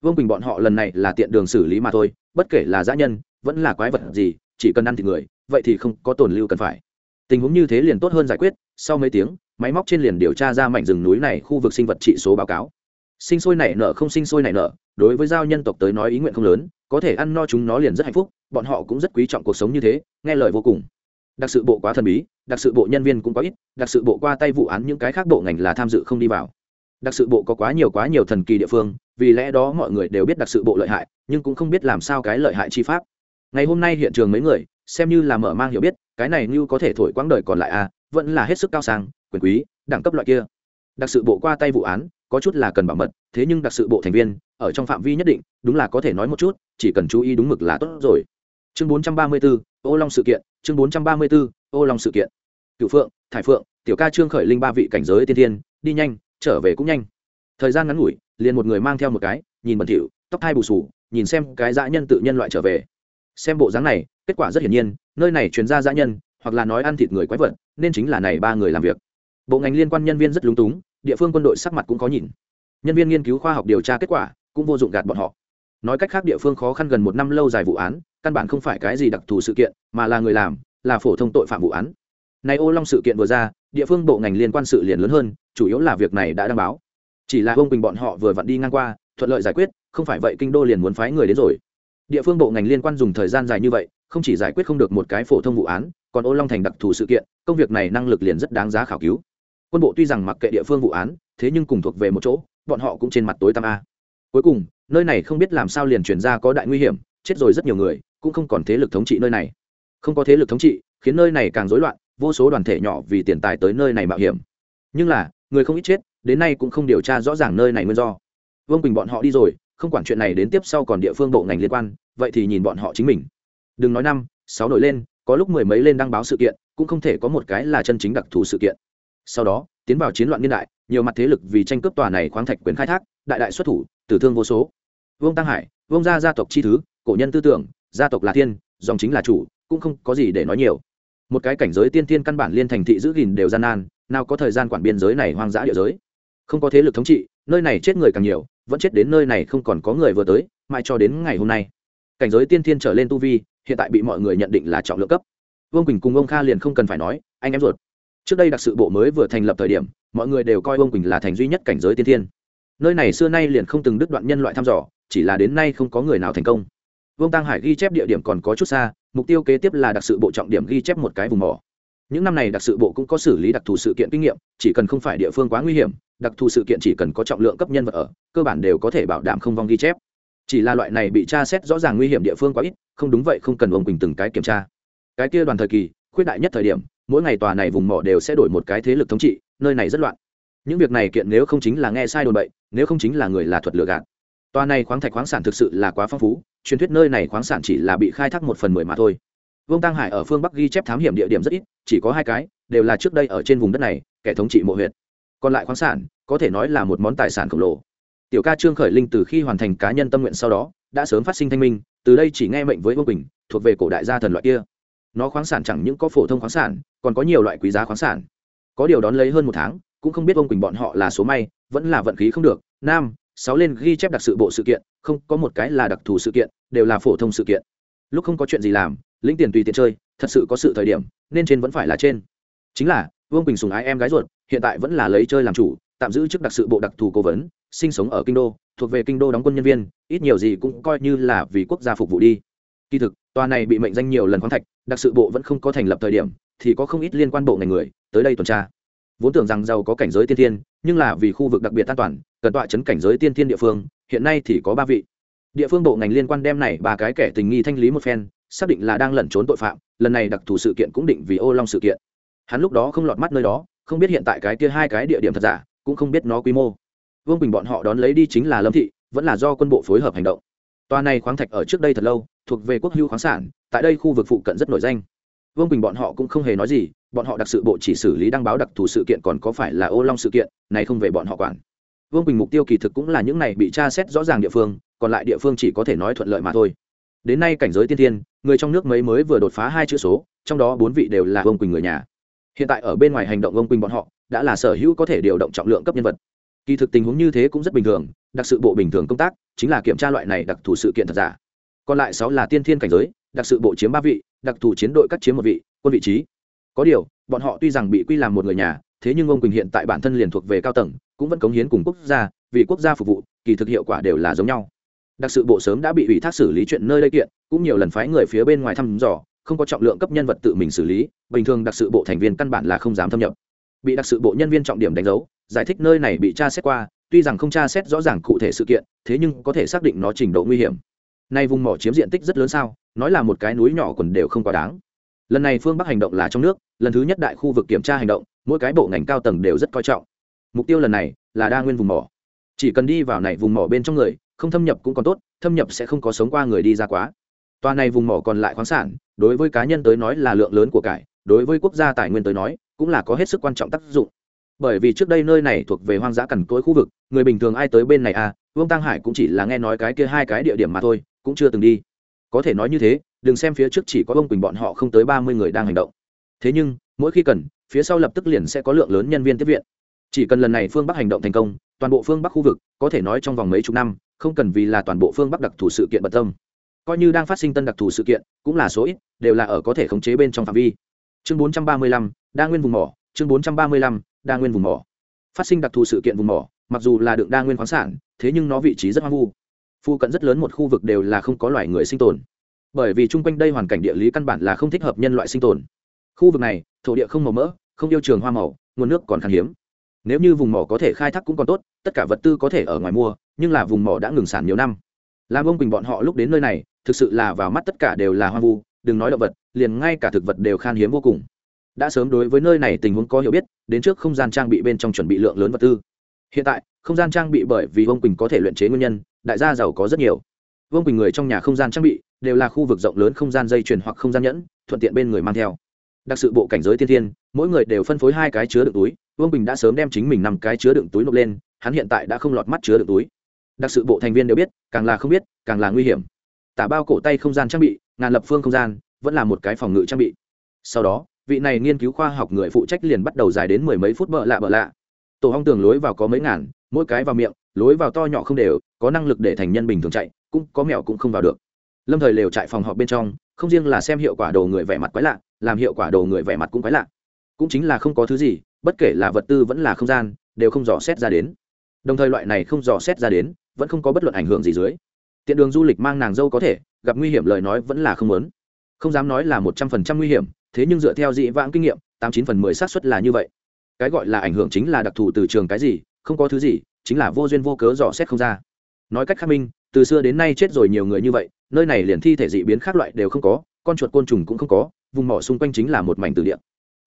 Vương bình bọn họ lần này là tiện đường xử lý mà thôi, bất kể là dã nhân, vẫn là quái vật gì, chỉ cần ăn thịt người, vậy thì không có tổn lưu cần phải. Tình huống như thế liền tốt hơn giải quyết, sau mấy tiếng, máy móc trên liền điều tra ra mảnh rừng núi này khu vực sinh vật trị số báo cáo. Sinh sôi nảy nở không sinh sôi nảy nở, đối với giao nhân tộc tới nói ý nguyện không lớn, có thể ăn no chúng nó liền rất hạnh phúc, bọn họ cũng rất quý trọng cuộc sống như thế, nghe lời vô cùng đặc sự bộ quá thần bí, đặc sự bộ nhân viên cũng có ít, đặc sự bộ qua tay vụ án những cái khác bộ ngành là tham dự không đi vào. Đặc sự bộ có quá nhiều quá nhiều thần kỳ địa phương, vì lẽ đó mọi người đều biết đặc sự bộ lợi hại, nhưng cũng không biết làm sao cái lợi hại chi pháp. Ngày hôm nay hiện trường mấy người, xem như là mở mang hiểu biết, cái này như có thể thổi quãng đời còn lại à vẫn là hết sức cao sang, quyền quý, đẳng cấp loại kia. Đặc sự bộ qua tay vụ án, có chút là cần bảo mật, thế nhưng đặc sự bộ thành viên, ở trong phạm vi nhất định, đúng là có thể nói một chút, chỉ cần chú ý đúng mực là tốt rồi chương 434, ô long sự kiện chương 434, ô long sự kiện. Cựu phượng thải phượng tiểu ca trương khởi linh ba vị cảnh giới tiên tiên đi nhanh trở về cũng nhanh. Thời gian ngắn ngủi liền một người mang theo một cái nhìn bẩn thỉu tóc hai bù sù nhìn xem cái dã nhân tự nhân loại trở về. Xem bộ dáng này kết quả rất hiển nhiên nơi này truyền ra dã nhân hoặc là nói ăn thịt người quái vật nên chính là này ba người làm việc. Bộ ngành liên quan nhân viên rất lúng túng địa phương quân đội sắc mặt cũng có nhìn. Nhân viên nghiên cứu khoa học điều tra kết quả cũng vô dụng gạt bọn họ. Nói cách khác địa phương khó khăn gần một năm lâu dài vụ án căn bản không phải cái gì đặc thù sự kiện, mà là người làm, là phổ thông tội phạm vụ án. Này ô long sự kiện vừa ra, địa phương bộ ngành liên quan sự liền lớn hơn, chủ yếu là việc này đã đăng báo. Chỉ là ông quỳnh bọn họ vừa vặn đi ngang qua, thuận lợi giải quyết, không phải vậy kinh đô liền muốn phái người đến rồi. Địa phương bộ ngành liên quan dùng thời gian dài như vậy, không chỉ giải quyết không được một cái phổ thông vụ án, còn ô long thành đặc thù sự kiện, công việc này năng lực liền rất đáng giá khảo cứu. Quân bộ tuy rằng mặc kệ địa phương vụ án, thế nhưng cùng thuộc về một chỗ, bọn họ cũng trên mặt tối tăm a. Cuối cùng, nơi này không biết làm sao liền chuyển ra có đại nguy hiểm, chết rồi rất nhiều người cũng không còn thế lực thống trị nơi này. Không có thế lực thống trị, khiến nơi này càng rối loạn, vô số đoàn thể nhỏ vì tiền tài tới nơi này mạo hiểm. Nhưng là, người không ít chết, đến nay cũng không điều tra rõ ràng nơi này nguyên do. Vương quỳnh bọn họ đi rồi, không quản chuyện này đến tiếp sau còn địa phương bộ ngành liên quan, vậy thì nhìn bọn họ chính mình. Đừng nói năm, sáu nổi lên, có lúc mười mấy lên đăng báo sự kiện, cũng không thể có một cái là chân chính đặc thù sự kiện. Sau đó, tiến vào chiến loạn niên đại, nhiều mặt thế lực vì tranh cướp tòa này khoáng thạch quyền khai thác, đại đại xuất thủ, tử thương vô số. Vương tăng hải, vương gia gia tộc chi thứ, cổ nhân tư tưởng gia tộc là thiên, dòng chính là chủ, cũng không có gì để nói nhiều. Một cái cảnh giới tiên tiên căn bản liên thành thị giữ gìn đều gian nan, nào có thời gian quản biên giới này hoang dã địa giới. Không có thế lực thống trị, nơi này chết người càng nhiều, vẫn chết đến nơi này không còn có người vừa tới, mãi cho đến ngày hôm nay. Cảnh giới tiên thiên trở lên tu vi, hiện tại bị mọi người nhận định là trọng lượng cấp. Vương quỳnh cùng ông kha liền không cần phải nói, anh em ruột. Trước đây đặc sự bộ mới vừa thành lập thời điểm, mọi người đều coi vương quỳnh là thành duy nhất cảnh giới tiên thiên. Nơi này xưa nay liền không từng đứt đoạn nhân loại thăm dò, chỉ là đến nay không có người nào thành công vương tăng hải ghi chép địa điểm còn có chút xa, mục tiêu kế tiếp là đặc sự bộ trọng điểm ghi chép một cái vùng mỏ. Những năm này đặc sự bộ cũng có xử lý đặc thù sự kiện kinh nghiệm, chỉ cần không phải địa phương quá nguy hiểm, đặc thù sự kiện chỉ cần có trọng lượng cấp nhân vật ở, cơ bản đều có thể bảo đảm không vong ghi chép. Chỉ là loại này bị tra xét rõ ràng nguy hiểm địa phương quá ít, không đúng vậy không cần ông quỳnh từng cái kiểm tra. Cái kia đoàn thời kỳ, khuyết đại nhất thời điểm, mỗi ngày tòa này vùng mỏ đều sẽ đổi một cái thế lực thống trị, nơi này rất loạn. Những việc này kiện nếu không chính là nghe sai đồn bậy, nếu không chính là người là thuật lừa gạt. Tòa này khoáng thạch khoáng sản thực sự là quá phong phú truyền thuyết nơi này khoáng sản chỉ là bị khai thác một phần mười mà thôi. Vương tăng hải ở phương bắc ghi chép thám hiểm địa điểm rất ít, chỉ có hai cái, đều là trước đây ở trên vùng đất này, kẻ thống trị mộ huyện còn lại khoáng sản, có thể nói là một món tài sản khổng lồ. Tiểu ca trương khởi linh từ khi hoàn thành cá nhân tâm nguyện sau đó, đã sớm phát sinh thanh minh, từ đây chỉ nghe mệnh với vương bình thuộc về cổ đại gia thần loại kia. Nó khoáng sản chẳng những có phổ thông khoáng sản, còn có nhiều loại quý giá khoáng sản. Có điều đón lấy hơn một tháng, cũng không biết ông quỳnh bọn họ là số may, vẫn là vận khí không được. Nam sáu lên ghi chép đặc sự bộ sự kiện, không có một cái là đặc thù sự kiện, đều là phổ thông sự kiện. Lúc không có chuyện gì làm, lĩnh tiền tùy tiện chơi, thật sự có sự thời điểm, nên trên vẫn phải là trên. Chính là, vương quỳnh sùng ái em gái ruột, hiện tại vẫn là lấy chơi làm chủ, tạm giữ chức đặc sự bộ đặc thù cố vấn, sinh sống ở kinh đô, thuộc về kinh đô đóng quân nhân viên, ít nhiều gì cũng coi như là vì quốc gia phục vụ đi. Kỳ thực, tòa này bị mệnh danh nhiều lần khoáng thạch, đặc sự bộ vẫn không có thành lập thời điểm, thì có không ít liên quan bộ ngành người, tới đây tuần tra vốn tưởng rằng giàu có cảnh giới tiên thiên, nhưng là vì khu vực đặc biệt an toàn, cần tọa chấn cảnh giới tiên thiên địa phương, hiện nay thì có ba vị. Địa phương bộ ngành liên quan đem này ba cái kẻ tình nghi thanh lý một phen, xác định là đang lẩn trốn tội phạm, lần này đặc thù sự kiện cũng định vì ô long sự kiện. Hắn lúc đó không lọt mắt nơi đó, không biết hiện tại cái kia hai cái địa điểm thật giả, cũng không biết nó quy mô. Vương bình bọn họ đón lấy đi chính là lâm thị, vẫn là do quân bộ phối hợp hành động. Tòa này khoáng thạch ở trước đây thật lâu, thuộc về quốc hữu khoáng sản, tại đây khu vực phụ cận rất nổi danh vương bình bọn họ cũng không hề nói gì bọn họ đặc sự bộ chỉ xử lý đăng báo đặc thù sự kiện còn có phải là ô long sự kiện này không về bọn họ quản vương bình mục tiêu kỳ thực cũng là những này bị tra xét rõ ràng địa phương còn lại địa phương chỉ có thể nói thuận lợi mà thôi đến nay cảnh giới tiên thiên người trong nước mấy mới vừa đột phá hai chữ số trong đó bốn vị đều là vương quỳnh người nhà hiện tại ở bên ngoài hành động vương quỳnh bọn họ đã là sở hữu có thể điều động trọng lượng cấp nhân vật kỳ thực tình huống như thế cũng rất bình thường đặc sự bộ bình thường công tác chính là kiểm tra loại này đặc thù sự kiện thật giả còn lại sáu là tiên thiên cảnh giới đặc sự bộ chiếm ba vị đặc thù chiến đội cắt chiếm một vị, quân vị trí. Có điều, bọn họ tuy rằng bị quy làm một người nhà, thế nhưng ông quỳnh hiện tại bản thân liền thuộc về cao tầng, cũng vẫn cống hiến cùng quốc gia, vì quốc gia phục vụ, kỳ thực hiệu quả đều là giống nhau. Đặc sự bộ sớm đã bị ủy thác xử lý chuyện nơi đây kiện, cũng nhiều lần phái người phía bên ngoài thăm dò, không có trọng lượng cấp nhân vật tự mình xử lý, bình thường đặc sự bộ thành viên căn bản là không dám thâm nhập. Bị đặc sự bộ nhân viên trọng điểm đánh dấu, giải thích nơi này bị tra xét qua, tuy rằng không tra xét rõ ràng cụ thể sự kiện, thế nhưng có thể xác định nó trình độ nguy hiểm. Nay vùng mỏ chiếm diện tích rất lớn sao? Nói là một cái núi nhỏ quần đều không quá đáng. Lần này phương bắc hành động là trong nước, lần thứ nhất đại khu vực kiểm tra hành động, mỗi cái bộ ngành cao tầng đều rất coi trọng. Mục tiêu lần này là đa nguyên vùng mỏ. Chỉ cần đi vào này vùng mỏ bên trong người, không thâm nhập cũng còn tốt, thâm nhập sẽ không có sống qua người đi ra quá. Tòa này vùng mỏ còn lại khoáng sản, đối với cá nhân tới nói là lượng lớn của cải, đối với quốc gia tài nguyên tới nói cũng là có hết sức quan trọng tác dụng. Bởi vì trước đây nơi này thuộc về hoang dã cằn cỗi khu vực, người bình thường ai tới bên này à vương tăng hải cũng chỉ là nghe nói cái kia hai cái địa điểm mà thôi, cũng chưa từng đi có thể nói như thế, đừng xem phía trước chỉ có ông quỳnh bọn họ không tới ba mươi người đang hành động. Thế nhưng, mỗi khi cần, phía sau lập tức liền sẽ có lượng lớn nhân viên tiếp viện. Chỉ cần lần này phương bắc hành động thành công, toàn bộ phương bắc khu vực, có thể nói trong vòng mấy chục năm, không cần vì là toàn bộ phương bắc đặc thù sự kiện bận tâm. Coi như đang phát sinh tân đặc thù sự kiện, cũng là số ít, đều là ở có thể khống chế bên trong phạm vi. Chương bốn trăm ba mươi lăm, đa nguyên vùng mỏ, chương bốn trăm ba mươi lăm, đa nguyên vùng mỏ. Phát sinh đặc thù sự kiện vùng mỏ, mặc dù là đựng đa nguyên khoáng sản, thế nhưng nó vị trí rất hoang vu phu cận rất lớn một khu vực đều là không có loài người sinh tồn. Bởi vì chung quanh đây hoàn cảnh địa lý căn bản là không thích hợp nhân loại sinh tồn. Khu vực này, thổ địa không màu mỡ, không yêu trường hoa màu, nguồn nước còn khan hiếm. Nếu như vùng mỏ có thể khai thác cũng còn tốt, tất cả vật tư có thể ở ngoài mua, nhưng là vùng mỏ đã ngừng sản nhiều năm. Làm ông quỳnh bọn họ lúc đến nơi này, thực sự là vào mắt tất cả đều là hoang vu, đừng nói động vật, liền ngay cả thực vật đều khan hiếm vô cùng. Đã sớm đối với nơi này tình huống có hiểu biết, đến trước không gian trang bị bên trong chuẩn bị lượng lớn vật tư hiện tại, không gian trang bị bởi vì vương quỳnh có thể luyện chế nguyên nhân, đại gia giàu có rất nhiều. Vương quỳnh người trong nhà không gian trang bị đều là khu vực rộng lớn không gian dây chuyền hoặc không gian nhẫn, thuận tiện bên người mang theo. Đặc sự bộ cảnh giới tiên thiên, mỗi người đều phân phối hai cái chứa đựng túi, vương bình đã sớm đem chính mình nằm cái chứa đựng túi nộp lên, hắn hiện tại đã không lọt mắt chứa đựng túi. Đặc sự bộ thành viên đều biết, càng là không biết, càng là nguy hiểm. Tả bao cổ tay không gian trang bị, ngàn lập phương không gian, vẫn là một cái phòng ngự trang bị. Sau đó, vị này nghiên cứu khoa học người phụ trách liền bắt đầu dài đến mười mấy phút bợ lạ bợ lạ tổ hong tường lối vào có mấy ngàn, mỗi cái vào miệng, lối vào to nhỏ không đều, có năng lực để thành nhân bình thường chạy, cũng có mẹo cũng không vào được. Lâm thời lều trại phòng họp bên trong, không riêng là xem hiệu quả đồ người vẻ mặt quái lạ, làm hiệu quả đồ người vẻ mặt cũng quái lạ. Cũng chính là không có thứ gì, bất kể là vật tư vẫn là không gian, đều không dò xét ra đến. Đồng thời loại này không dò xét ra đến, vẫn không có bất luận ảnh hưởng gì dưới. Tiện đường du lịch mang nàng dâu có thể, gặp nguy hiểm lời nói vẫn là không muốn. Không dám nói là một trăm phần trăm nguy hiểm, thế nhưng dựa theo dị vãng kinh nghiệm, tám chín phần mười xác suất là như vậy cái gọi là ảnh hưởng chính là đặc thù từ trường cái gì, không có thứ gì, chính là vô duyên vô cớ dò xét không ra. Nói cách khác minh, từ xưa đến nay chết rồi nhiều người như vậy, nơi này liền thi thể dị biến khác loại đều không có, con chuột côn trùng cũng không có, vùng mỏ xung quanh chính là một mảnh từ địa.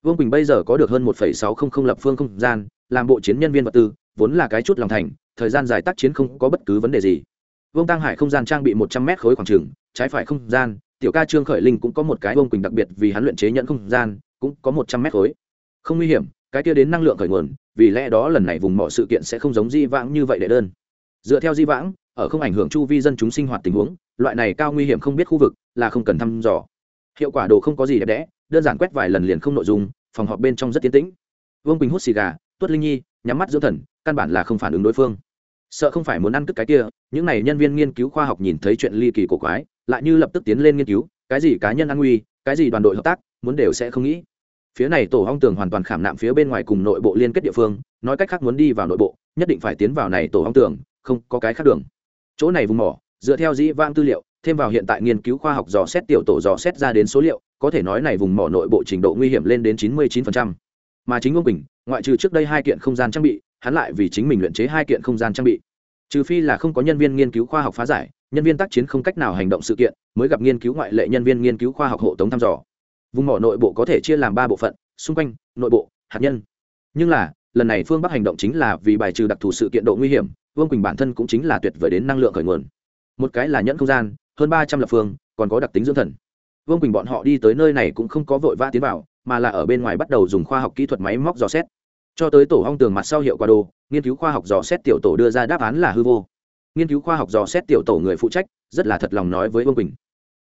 Vương quỳnh bây giờ có được hơn một sáu không không lập phương không gian, làm bộ chiến nhân viên vật tư, vốn là cái chút lòng thành, thời gian dài tác chiến không có bất cứ vấn đề gì. Vương tăng hải không gian trang bị một trăm mét khối khoảng trừng trái phải không gian, tiểu ca trương khởi linh cũng có một cái vương quỳnh đặc biệt vì hắn luyện chế nhận không gian, cũng có một trăm mét khối. Không nguy hiểm cái kia đến năng lượng khởi nguồn, vì lẽ đó lần này vùng mỏ sự kiện sẽ không giống di vãng như vậy để đơn. Dựa theo di vãng, ở không ảnh hưởng chu vi dân chúng sinh hoạt tình huống, loại này cao nguy hiểm không biết khu vực là không cần thăm dò. Hiệu quả đồ không có gì đẹp đẽ, đơn giản quét vài lần liền không nội dung, phòng họp bên trong rất tiến tĩnh. Vương quỳnh hút xì gà, tuất linh nhi, nhắm mắt dưỡng thần, căn bản là không phản ứng đối phương. Sợ không phải muốn ăn cất cái kia, những n à y nhân viên nghiên cứu khoa học nhìn thấy chuyện ly kỳ cổ quái, lại như lập tức tiến lên nghiên cứu, cái gì cá nhân an nguy, cái gì đoàn đội hợp tác, muốn đều sẽ không nghĩ phía này tổ hong tường hoàn toàn khảm nạm phía bên ngoài cùng nội bộ liên kết địa phương, nói cách khác muốn đi vào nội bộ, nhất định phải tiến vào này tổ hong tường, không có cái khác đường. Chỗ này vùng mỏ, dựa theo dĩ vang tư liệu, thêm vào hiện tại nghiên cứu khoa học dò xét tiểu tổ dò xét ra đến số liệu, có thể nói này vùng mỏ nội bộ trình độ nguy hiểm lên đến 99%. mà chính ông bình, ngoại trừ trước đây hai kiện không gian trang bị, hắn lại vì chính mình luyện chế hai kiện không gian trang bị. Trừ phi là không có nhân viên nghiên cứu khoa học phá giải, nhân viên tác chiến không cách nào hành động sự kiện, mới gặp nghiên cứu ngoại lệ nhân viên nghiên cứu khoa học hộ tống thăm dò vùng mỏ nội bộ có thể chia làm ba bộ phận, xung quanh, nội bộ, hạt nhân. Nhưng là, lần này phương bắc hành động chính là vì bài trừ đặc thù sự kiện độ nguy hiểm, vương quỳnh bản thân cũng chính là tuyệt vời đến năng lượng khởi nguồn. Một cái là nhẫn không gian, hơn ba trăm lập phương, còn có đặc tính dưỡng thần. Vương quỳnh bọn họ đi tới nơi này cũng không có vội vã tiến vào, mà là ở bên ngoài bắt đầu dùng khoa học kỹ thuật máy móc dò xét. Cho tới tổ hong tường mặt sau hiệu quả đồ, nghiên cứu khoa học dò xét tiểu tổ đưa ra đáp án là hư vô. Nghiên cứu khoa học dò xét tiểu tổ người phụ trách, rất là thật lòng nói với vương quỳnh.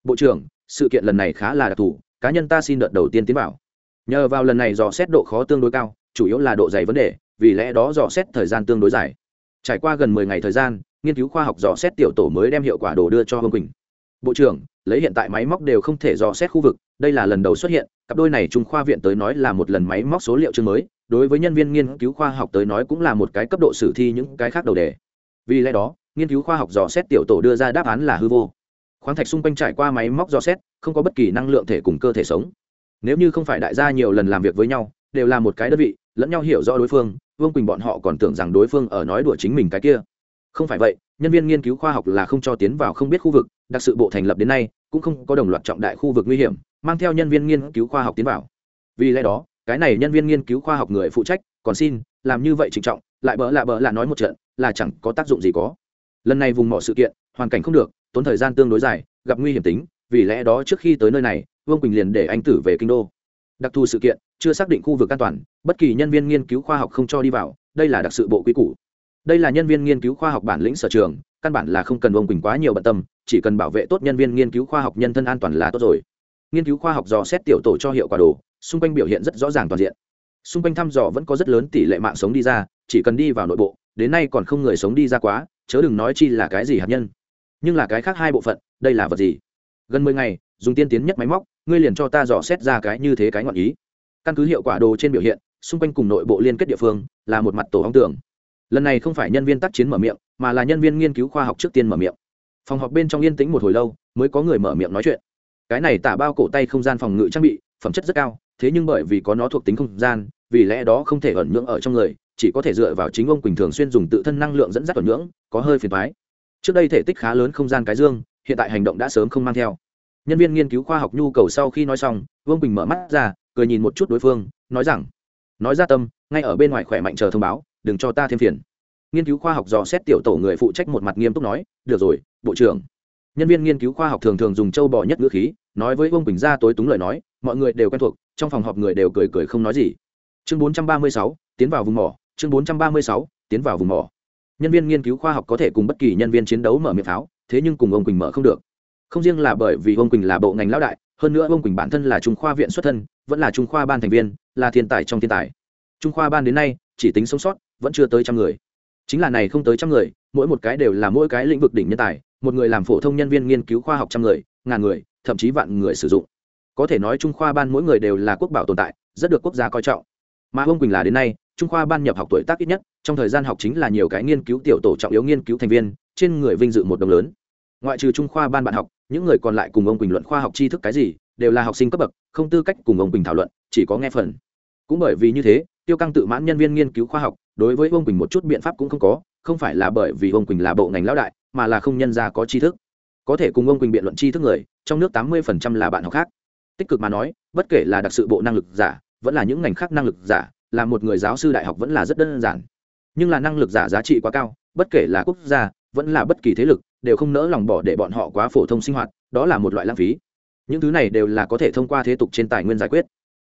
Bộ trưởng, sự kiện lần này khá là đặc thù cá nhân ta xin đợt đầu tiên tiến vào. Nhờ vào lần này dò xét độ khó tương đối cao, chủ yếu là độ dày vấn đề, vì lẽ đó dò xét thời gian tương đối dài. Trải qua gần mười ngày thời gian, nghiên cứu khoa học dò xét tiểu tổ mới đem hiệu quả đồ đưa cho vương quỳnh. Bộ trưởng, lấy hiện tại máy móc đều không thể dò xét khu vực, đây là lần đầu xuất hiện, cặp đôi này trung khoa viện tới nói là một lần máy móc số liệu chương mới, đối với nhân viên nghiên cứu khoa học tới nói cũng là một cái cấp độ sử thi những cái khác đầu đề. Vì lẽ đó, nghiên cứu khoa học dò xét tiểu tổ đưa ra đáp án là hư vô. Khoáng thạch xung quanh trải qua máy móc dò xét không có bất kỳ năng lượng thể cùng cơ thể sống. Nếu như không phải đại gia nhiều lần làm việc với nhau, đều là một cái đơn vị, lẫn nhau hiểu rõ đối phương, vương quỳnh bọn họ còn tưởng rằng đối phương ở nói đùa chính mình cái kia. Không phải vậy, nhân viên nghiên cứu khoa học là không cho tiến vào không biết khu vực, đặc sự bộ thành lập đến nay, cũng không có đồng loạt trọng đại khu vực nguy hiểm, mang theo nhân viên nghiên cứu khoa học tiến vào. Vì lẽ đó, cái này nhân viên nghiên cứu khoa học người phụ trách, còn xin, làm như vậy trịnh trọng, lại bỡ lạ bỡ là nói một trận, là chẳng có tác dụng gì có. Lần này vùng mỏ sự kiện, hoàn cảnh không được, tốn thời gian tương đối dài, gặp nguy hiểm tính vì lẽ đó trước khi tới nơi này, vương quỳnh liền để anh tử về kinh đô. Đặc thù sự kiện, chưa xác định khu vực an toàn, bất kỳ nhân viên nghiên cứu khoa học không cho đi vào, đây là đặc sự bộ quy củ. Đây là nhân viên nghiên cứu khoa học bản lĩnh sở trường, căn bản là không cần vương quỳnh quá nhiều bận tâm, chỉ cần bảo vệ tốt nhân viên nghiên cứu khoa học nhân thân an toàn là tốt rồi. Nghiên cứu khoa học dò xét tiểu tổ cho hiệu quả đồ, xung quanh biểu hiện rất rõ ràng toàn diện. Xung quanh thăm dò vẫn có rất lớn tỷ lệ mạng sống đi ra, chỉ cần đi vào nội bộ, đến nay còn không người sống đi ra quá, chớ đừng nói chi là cái gì hạt nhân. Nhưng là cái khác hai bộ phận, đây là vật gì? Gần mười ngày, dùng tiên tiến nhất máy móc, ngươi liền cho ta dò xét ra cái như thế cái ngọn ý. Căn cứ hiệu quả đồ trên biểu hiện, xung quanh cùng nội bộ liên kết địa phương, là một mặt tổ hóng tường. Lần này không phải nhân viên tác chiến mở miệng, mà là nhân viên nghiên cứu khoa học trước tiên mở miệng. Phòng họp bên trong yên tĩnh một hồi lâu, mới có người mở miệng nói chuyện. Cái này tả bao cổ tay không gian phòng ngự trang bị, phẩm chất rất cao, thế nhưng bởi vì có nó thuộc tính không gian, vì lẽ đó không thể ẩn nhưỡng ở trong người, chỉ có thể dựa vào chính ông quỳnh thường xuyên dùng tự thân năng lượng dẫn dắt ẩn nhưỡng có hơi phiền thoái trước đây thể tích khá lớn không gian cái dương hiện tại hành động đã sớm không mang theo. Nhân viên nghiên cứu khoa học nhu cầu sau khi nói xong vương bình mở mắt ra cười nhìn một chút đối phương nói rằng nói ra tâm ngay ở bên ngoài khỏe mạnh chờ thông báo đừng cho ta thêm phiền. Nghiên cứu khoa học dò xét tiểu tổ người phụ trách một mặt nghiêm túc nói được rồi bộ trưởng. Nhân viên nghiên cứu khoa học thường thường dùng châu bò nhất ngữ khí nói với vương bình ra tối túng lời nói mọi người đều quen thuộc trong phòng họp người đều cười cười không nói gì. Chương 436, tiến vào vùng mỏ chương 436, tiến vào vùng mỏ. Nhân viên nghiên cứu khoa học có thể cùng bất kỳ nhân viên chiến đấu mở miệng pháo thế nhưng cùng ông quỳnh mở không được. Không riêng là bởi vì ông quỳnh là bộ ngành lão đại, hơn nữa ông quỳnh bản thân là trung khoa viện xuất thân, vẫn là trung khoa ban thành viên, là thiên tài trong thiên tài. Trung khoa ban đến nay, chỉ tính sống sót, vẫn chưa tới trăm người. Chính là này không tới trăm người, mỗi một cái đều là mỗi cái lĩnh vực đỉnh nhân tài, một người làm phổ thông nhân viên nghiên cứu khoa học trăm người, ngàn người, thậm chí vạn người sử dụng. Có thể nói trung khoa ban mỗi người đều là quốc bảo tồn tại, rất được quốc gia coi trọng. Mà ông quỳnh là đến nay, trung khoa ban nhập học tuổi tác ít nhất, trong thời gian học chính là nhiều cái nghiên cứu tiểu tổ trọng yếu nghiên cứu thành viên trên người vinh dự một đồng lớn. Ngoại trừ trung khoa ban bạn học, những người còn lại cùng ông quỳnh luận khoa học tri thức cái gì, đều là học sinh cấp bậc, không tư cách cùng ông quỳnh thảo luận, chỉ có nghe phần. Cũng bởi vì như thế, tiêu căng tự mãn nhân viên nghiên cứu khoa học, đối với ông quỳnh một chút biện pháp cũng không có, không phải là bởi vì ông quỳnh là bộ ngành lão đại, mà là không nhân ra có tri thức. Có thể cùng ông quỳnh biện luận tri thức người, trong nước tám mươi là bạn học khác. Tích cực mà nói, bất kể là đặc sự bộ năng lực giả, vẫn là những ngành khác năng lực giả, là một người giáo sư đại học vẫn là rất đơn giản. Nhưng là năng lực giả giá trị quá cao, bất kể là quốc gia vẫn là bất kỳ thế lực, đều không nỡ lòng bỏ để bọn họ quá phổ thông sinh hoạt, đó là một loại lãng phí. Những thứ này đều là có thể thông qua thế tục trên tài nguyên giải quyết.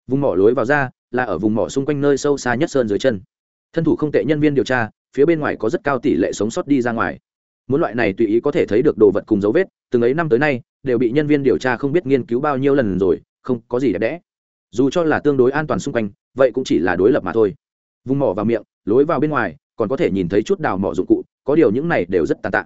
Vùng mỏ lối vào ra, là ở vùng mỏ xung quanh nơi sâu xa nhất sơn dưới chân. Thân thủ không tệ nhân viên điều tra, phía bên ngoài có rất cao tỷ lệ sống sót đi ra ngoài. Muốn loại này tùy ý có thể thấy được đồ vật cùng dấu vết, từng ấy năm tới nay, đều bị nhân viên điều tra không biết nghiên cứu bao nhiêu lần rồi, không có gì đẹp đẽ. Dù cho là tương đối an toàn xung quanh, vậy cũng chỉ là đối lập mà thôi. Vùng mỏ vào miệng, lối vào bên ngoài, còn có thể nhìn thấy chút đào mỏ dụng cụ có điều những này đều rất tàn tạ.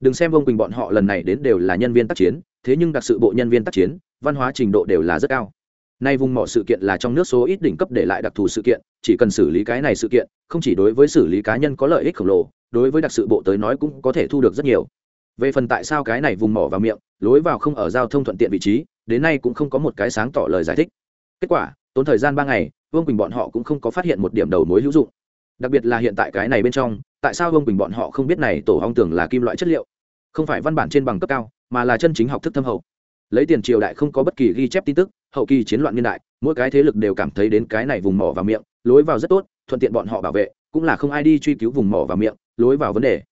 Đừng xem ông quỳnh bọn họ lần này đến đều là nhân viên tác chiến, thế nhưng đặc sự bộ nhân viên tác chiến, văn hóa trình độ đều là rất cao. Nay vùng mỏ sự kiện là trong nước số ít đỉnh cấp để lại đặc thù sự kiện, chỉ cần xử lý cái này sự kiện, không chỉ đối với xử lý cá nhân có lợi ích khổng lồ, đối với đặc sự bộ tới nói cũng có thể thu được rất nhiều. Về phần tại sao cái này vùng mỏ vào miệng, lối vào không ở giao thông thuận tiện vị trí, đến nay cũng không có một cái sáng tỏ lời giải thích. Kết quả, tốn thời gian ba ngày, vương quỳnh bọn họ cũng không có phát hiện một điểm đầu mối hữu dụng. Đặc biệt là hiện tại cái này bên trong tại sao ông quỳnh bọn họ không biết này tổ hong tưởng là kim loại chất liệu? Không phải văn bản trên bằng cấp cao, mà là chân chính học thức thâm hậu. Lấy tiền triều đại không có bất kỳ ghi chép tin tức, hậu kỳ chiến loạn niên đại, mỗi cái thế lực đều cảm thấy đến cái này vùng mỏ vào miệng, lối vào rất tốt, thuận tiện bọn họ bảo vệ, cũng là không ai đi truy cứu vùng mỏ vào miệng, lối vào vấn đề.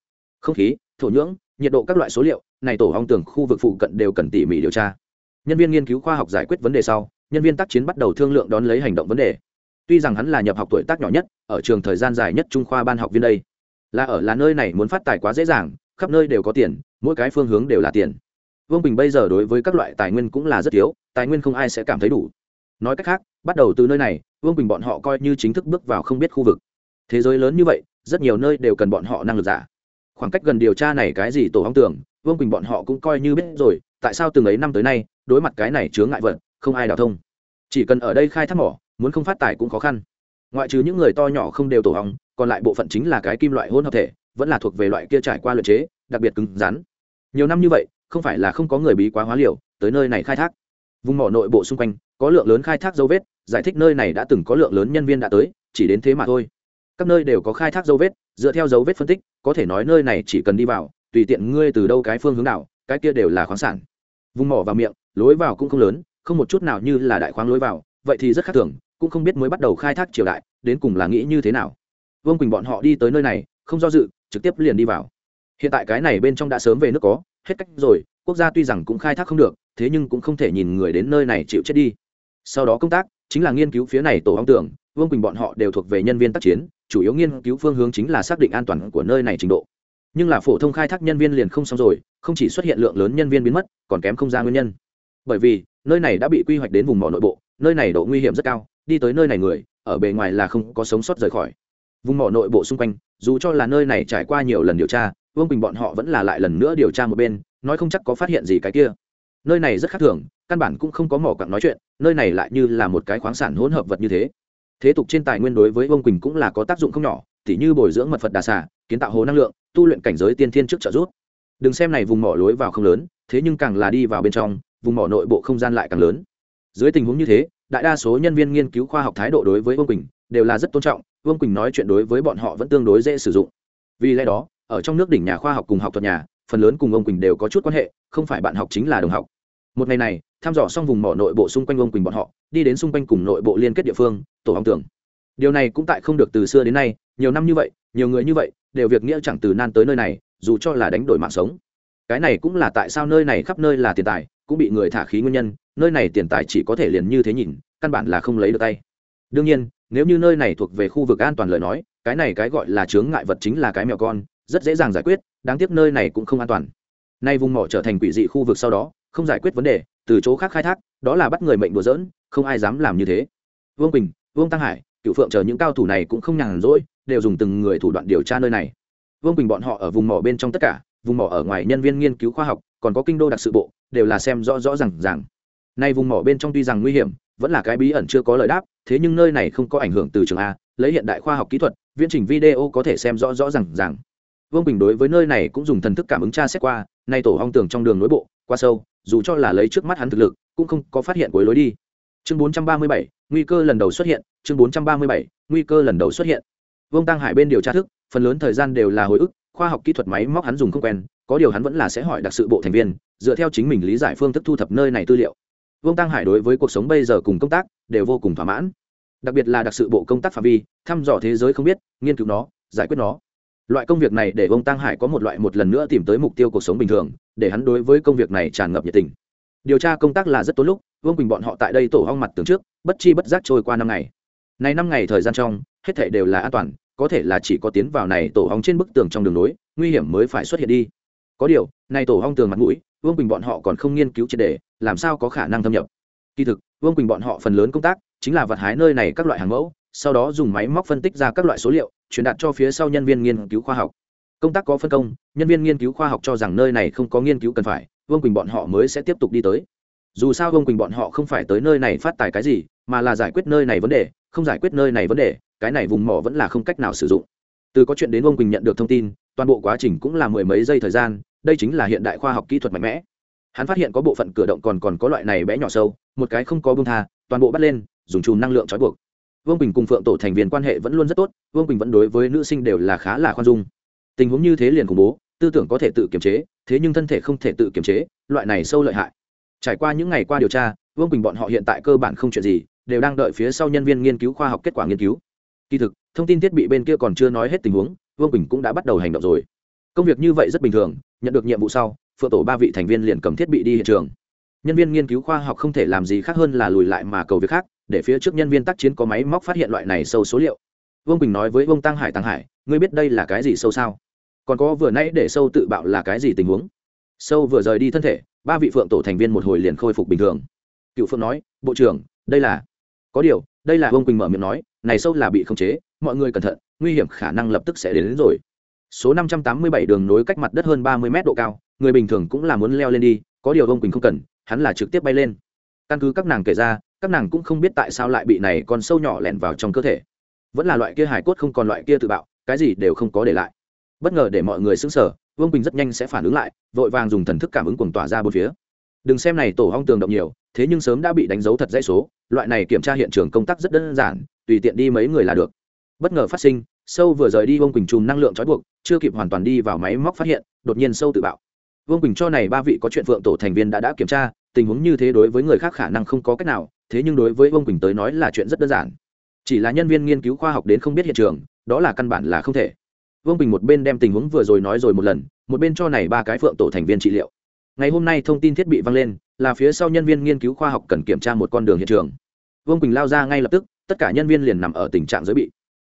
Không khí, thổ nhưỡng, nhiệt độ các loại số liệu, này tổ hong tường khu vực phụ cận đều cần tỉ mỉ điều tra. Nhân viên nghiên cứu khoa học giải quyết vấn đề sau, nhân viên tác chiến bắt đầu thương lượng đón lấy hành động vấn đề. Tuy rằng hắn là nhập học tuổi tác nhỏ nhất, ở trường thời gian dài nhất trung khoa ban học viên đây là ở là nơi này muốn phát tài quá dễ dàng, khắp nơi đều có tiền, mỗi cái phương hướng đều là tiền. Vương bình bây giờ đối với các loại tài nguyên cũng là rất thiếu, tài nguyên không ai sẽ cảm thấy đủ. Nói cách khác, bắt đầu từ nơi này, vương bình bọn họ coi như chính thức bước vào không biết khu vực. Thế giới lớn như vậy, rất nhiều nơi đều cần bọn họ năng lực giả. Khoảng cách gần điều tra này cái gì tổ hóng tưởng, vương bình bọn họ cũng coi như biết rồi, tại sao từng ấy năm tới nay, đối mặt cái này chướng ngại vật, không ai đào thông. Chỉ cần ở đây khai thác mỏ, muốn không phát tài cũng khó khăn. Ngoại trừ những người to nhỏ không đều tổ hóng còn lại bộ phận chính là cái kim loại hỗn hợp thể, vẫn là thuộc về loại kia trải qua luyện chế, đặc biệt cứng rắn. Nhiều năm như vậy, không phải là không có người bí quá hóa liều, tới nơi này khai thác. Vùng mỏ nội bộ xung quanh, có lượng lớn khai thác dấu vết, giải thích nơi này đã từng có lượng lớn nhân viên đã tới, chỉ đến thế mà thôi. Các nơi đều có khai thác dấu vết, dựa theo dấu vết phân tích, có thể nói nơi này chỉ cần đi vào, tùy tiện ngươi từ đâu cái phương hướng nào, cái kia đều là khoáng sản. Vùng mỏ vào miệng, lối vào cũng không lớn, không một chút nào như là đại khoáng lối vào, vậy thì rất khác thường, cũng không biết mới bắt đầu khai thác triều đại, đến cùng là nghĩ như thế nào vương quỳnh bọn họ đi tới nơi này, không do dự, trực tiếp liền đi vào. Hiện tại cái này bên trong đã sớm về nước có, hết cách rồi, quốc gia tuy rằng cũng khai thác không được, thế nhưng cũng không thể nhìn người đến nơi này chịu chết đi. Sau đó công tác, chính là nghiên cứu phía này tổ hong tưởng vương quỳnh bọn họ đều thuộc về nhân viên tác chiến, chủ yếu nghiên cứu phương hướng chính là xác định an toàn của nơi này trình độ. Nhưng là phổ thông khai thác nhân viên liền không xong rồi, không chỉ xuất hiện lượng lớn nhân viên biến mất, còn kém không ra nguyên nhân. Bởi vì, nơi này đã bị quy hoạch đến vùng mỏ nội bộ, nơi này độ nguy hiểm rất cao, đi tới nơi này người, ở bề ngoài là không có sống sót rời khỏi vùng mỏ nội bộ xung quanh, dù cho là nơi này trải qua nhiều lần điều tra, vương bình bọn họ vẫn là lại lần nữa điều tra một bên, nói không chắc có phát hiện gì cái kia. Nơi này rất khác thường, căn bản cũng không có mỏ cặn nói chuyện, nơi này lại như là một cái khoáng sản hỗn hợp vật như thế. Thế tục trên tài nguyên đối với vương quỳnh cũng là có tác dụng không nhỏ, tỉ như bồi dưỡng mật phật đà xà, kiến tạo hồ năng lượng, tu luyện cảnh giới tiên thiên trước trợ giúp. Đừng xem này vùng mỏ lối vào không lớn, thế nhưng càng là đi vào bên trong, vùng mỏ nội bộ không gian lại càng lớn. Dưới tình huống như thế, đại đa số nhân viên nghiên cứu khoa học thái độ đối với vương quỳnh đều là rất tôn trọng, vương quỳnh nói chuyện đối với bọn họ vẫn tương đối dễ sử dụng. Vì lẽ đó, ở trong nước đỉnh nhà khoa học cùng học thuật nhà, phần lớn cùng ông quỳnh đều có chút quan hệ, không phải bạn học chính là đồng học. Một ngày này, thăm dò xong vùng mỏ nội bộ xung quanh ông quỳnh bọn họ, đi đến xung quanh cùng nội bộ liên kết địa phương, tổ hong tưởng. Điều này cũng tại không được từ xưa đến nay, nhiều năm như vậy, nhiều người như vậy, đều việc nghĩa chẳng từ nan tới nơi này, dù cho là đánh đổi mạng sống. Cái này cũng là tại sao nơi này khắp nơi là tiền tài, cũng bị người thả khí nguyên nhân, nơi này tiền tài chỉ có thể liền như thế nhìn, căn bản là không lấy được tay. Đương nhiên nếu như nơi này thuộc về khu vực an toàn lời nói, cái này cái gọi là chướng ngại vật chính là cái mèo con, rất dễ dàng giải quyết, đáng tiếc nơi này cũng không an toàn. Nay vùng mỏ trở thành quỷ dị khu vực sau đó, không giải quyết vấn đề, từ chỗ khác khai thác, đó là bắt người mệnh đùa dỡn không ai dám làm như thế. Vương bình vương tăng hải, cựu phượng chờ những cao thủ này cũng không nhàn rỗi, đều dùng từng người thủ đoạn điều tra nơi này. Vương bình bọn họ ở vùng mỏ bên trong tất cả, vùng mỏ ở ngoài nhân viên nghiên cứu khoa học, còn có kinh đô đặc sự bộ, đều là xem rõ rõ r à n g rằng nay vùng mỏ bên trong tuy rằng nguy hiểm, vẫn là cái bí ẩn chưa có lời đáp thế nhưng nơi này không có ảnh hưởng từ trường a lấy hiện đại khoa học kỹ thuật viễn trình video có thể xem rõ rõ r à n g rằng vương bình đối với nơi này cũng dùng thần thức cảm ứng tra xét qua nay tổ hong tường trong đường nối bộ qua sâu dù cho là lấy trước mắt hắn thực lực cũng không có phát hiện cuối lối đi. Chương 437, nguy cơ lần đầu xuất hiện chương 437, nguy cơ lần đầu xuất hiện. Vương tăng hải bên điều tra thức phần lớn thời gian đều là hồi ức khoa học kỹ thuật máy móc hắn dùng không quen có điều hắn vẫn là sẽ hỏi đặc sự bộ thành viên dựa theo chính mình lý giải phương thức thu thập nơi này tư liệu vương tăng hải đối với cuộc sống bây giờ cùng công tác đều vô cùng thỏa mãn đặc biệt là đặc sự bộ công tác phạm vi thăm dò thế giới không biết nghiên cứu nó giải quyết nó loại công việc này để Vương tăng hải có một loại một lần nữa tìm tới mục tiêu cuộc sống bình thường để hắn đối với công việc này tràn ngập nhiệt tình điều tra công tác là rất tốt lúc vương quỳnh bọn họ tại đây tổ hong mặt tường trước bất chi bất giác trôi qua năm ngày này năm ngày thời gian trong hết thể đều là an toàn có thể là chỉ có tiến vào này tổ hong trên bức tường trong đường nối nguy hiểm mới phải xuất hiện đi có điều này tổ hong tường mặt mũi vương quỳnh bọn họ còn không nghiên cứu triệt đề, làm sao có khả năng thâm nhập? Kỳ thực, vương quỳnh bọn họ phần lớn công tác chính là vật hái nơi này các loại hàng mẫu, sau đó dùng máy móc phân tích ra các loại số liệu, truyền đạt cho phía sau nhân viên nghiên cứu khoa học. Công tác có phân công, nhân viên nghiên cứu khoa học cho rằng nơi này không có nghiên cứu cần phải, vương quỳnh bọn họ mới sẽ tiếp tục đi tới. Dù sao vương quỳnh bọn họ không phải tới nơi này phát tài cái gì, mà là giải quyết nơi này vấn đề, không giải quyết nơi này vấn đề, cái này vùng mỏ vẫn là không cách nào sử dụng. Từ có chuyện đến vương quỳnh nhận được thông tin, toàn bộ quá trình cũng là mười mấy giây thời gian đây chính là hiện đại khoa học kỹ thuật mạnh mẽ. Hắn phát hiện có bộ phận cửa động còn còn có loại này bé nhỏ sâu, một cái không có bông tha, toàn bộ bắt lên, dùng chùm năng lượng trói buộc. Vương bình cùng phượng tổ thành viên quan hệ vẫn luôn rất tốt, vương bình vẫn đối với nữ sinh đều là khá là khoan dung. Tình huống như thế liền khủng bố, tư tưởng có thể tự kiềm chế, thế nhưng thân thể không thể tự kiềm chế, loại này sâu lợi hại. Trải qua những ngày qua điều tra, vương bình bọn họ hiện tại cơ bản không chuyện gì, đều đang đợi phía sau nhân viên nghiên cứu khoa học kết quả nghiên cứu. Kỳ thực, thông tin thiết bị bên kia còn chưa nói hết tình huống, vương bình cũng đã bắt đầu hành động rồi. Công việc như vậy rất bình thường nhận được nhiệm vụ sau phượng tổ ba vị thành viên liền cầm thiết bị đi hiện trường. Nhân viên nghiên cứu khoa học không thể làm gì khác hơn là lùi lại mà cầu việc khác để phía trước nhân viên tác chiến có máy móc phát hiện loại này sâu số liệu. Vương bình nói với vương tăng hải tăng hải ngươi biết đây là cái gì sâu sao? Còn có vừa nãy để sâu tự bạo là cái gì tình huống? Sâu vừa rời đi thân thể ba vị phượng tổ thành viên một hồi liền khôi phục bình thường. Cựu phượng nói bộ trưởng đây là có điều đây là vương quỳnh mở miệng nói này sâu là bị khống chế mọi người cẩn thận nguy hiểm khả năng lập tức sẽ đến, đến rồi số năm trăm tám mươi bảy đường nối cách mặt đất hơn ba mươi mét độ cao, người bình thường cũng là muốn leo lên đi, có điều vương quỳnh không cần, hắn là trực tiếp bay lên. Căn cứ các nàng kể ra, các nàng cũng không biết tại sao lại bị này con sâu nhỏ lẹn vào trong cơ thể. Vẫn là loại kia hải cốt không còn loại kia tự bạo, cái gì đều không có để lại. Bất ngờ để mọi người xứng sở vương bình rất nhanh sẽ phản ứng lại, vội vàng dùng thần thức cảm ứng cuồng tỏa ra bốn phía. Đừng xem này tổ hong tường động nhiều, thế nhưng sớm đã bị đánh dấu thật dãy số, loại này kiểm tra hiện trường công tác rất đơn giản, tùy tiện đi mấy người là được. Bất ngờ phát sinh sâu vừa rời đi, vương quỳnh chùm năng lượng trói buộc, chưa kịp hoàn toàn đi vào máy móc phát hiện, đột nhiên sâu tự bạo. Vương quỳnh cho này ba vị có chuyện phượng tổ thành viên đã đã kiểm tra, tình huống như thế đối với người khác khả năng không có cách nào, thế nhưng đối với vương quỳnh tới nói là chuyện rất đơn giản. Chỉ là nhân viên nghiên cứu khoa học đến không biết hiện trường, đó là căn bản là không thể. Vương bình một bên đem tình huống vừa rồi nói rồi một lần, một bên cho này ba cái phượng tổ thành viên trị liệu. Ngày hôm nay thông tin thiết bị vang lên, là phía sau nhân viên nghiên cứu khoa học cần kiểm tra một con đường hiện trường. Vương quỳnh lao ra ngay lập tức, tất cả nhân viên liền nằm ở tình trạng giới bị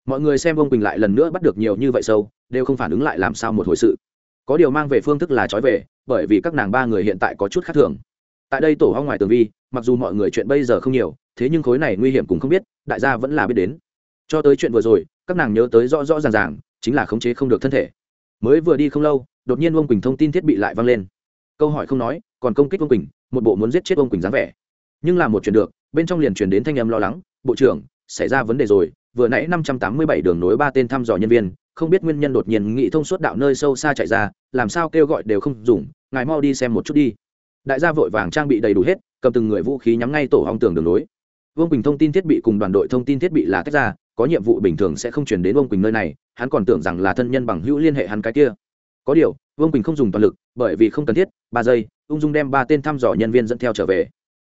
mọi người xem vương quỳnh lại lần nữa bắt được nhiều như vậy sâu, đều không phản ứng lại làm sao một hồi sự. Có điều mang về phương thức là trói về, bởi vì các nàng ba người hiện tại có chút khác thường. Tại đây tổ hoang ngoài tường vi, mặc dù mọi người chuyện bây giờ không nhiều, thế nhưng khối này nguy hiểm cũng không biết, đại gia vẫn là biết đến. Cho tới chuyện vừa rồi, các nàng nhớ tới rõ rõ ràng ràng, chính là khống chế không được thân thể. Mới vừa đi không lâu, đột nhiên Vương quỳnh thông tin thiết bị lại vang lên. Câu hỏi không nói, còn công kích Vương quỳnh, một bộ muốn giết chết Vương quỳnh dáng vẻ. Nhưng làm một chuyện được, bên trong liền truyền đến thanh âm lo lắng, bộ trưởng, xảy ra vấn đề rồi vừa nãy năm trăm tám mươi bảy đường nối ba tên thăm dò nhân viên, không biết nguyên nhân đột nhiên nghị thông suốt đạo nơi sâu xa chạy ra, làm sao kêu gọi đều không dùng, ngài mau đi xem một chút đi. Đại gia vội vàng trang bị đầy đủ hết, cầm từng người vũ khí nhắm ngay tổ hong tường đường nối. Vương quỳnh thông tin thiết bị cùng đoàn đội thông tin thiết bị là tách ra, có nhiệm vụ bình thường sẽ không chuyển đến vương quỳnh nơi này, hắn còn tưởng rằng là thân nhân bằng hữu liên hệ hắn cái kia. Có điều, vương quỳnh không dùng toàn lực, bởi vì không cần thiết, ba giây, ung dung đem ba tên thăm dò nhân viên dẫn theo trở về.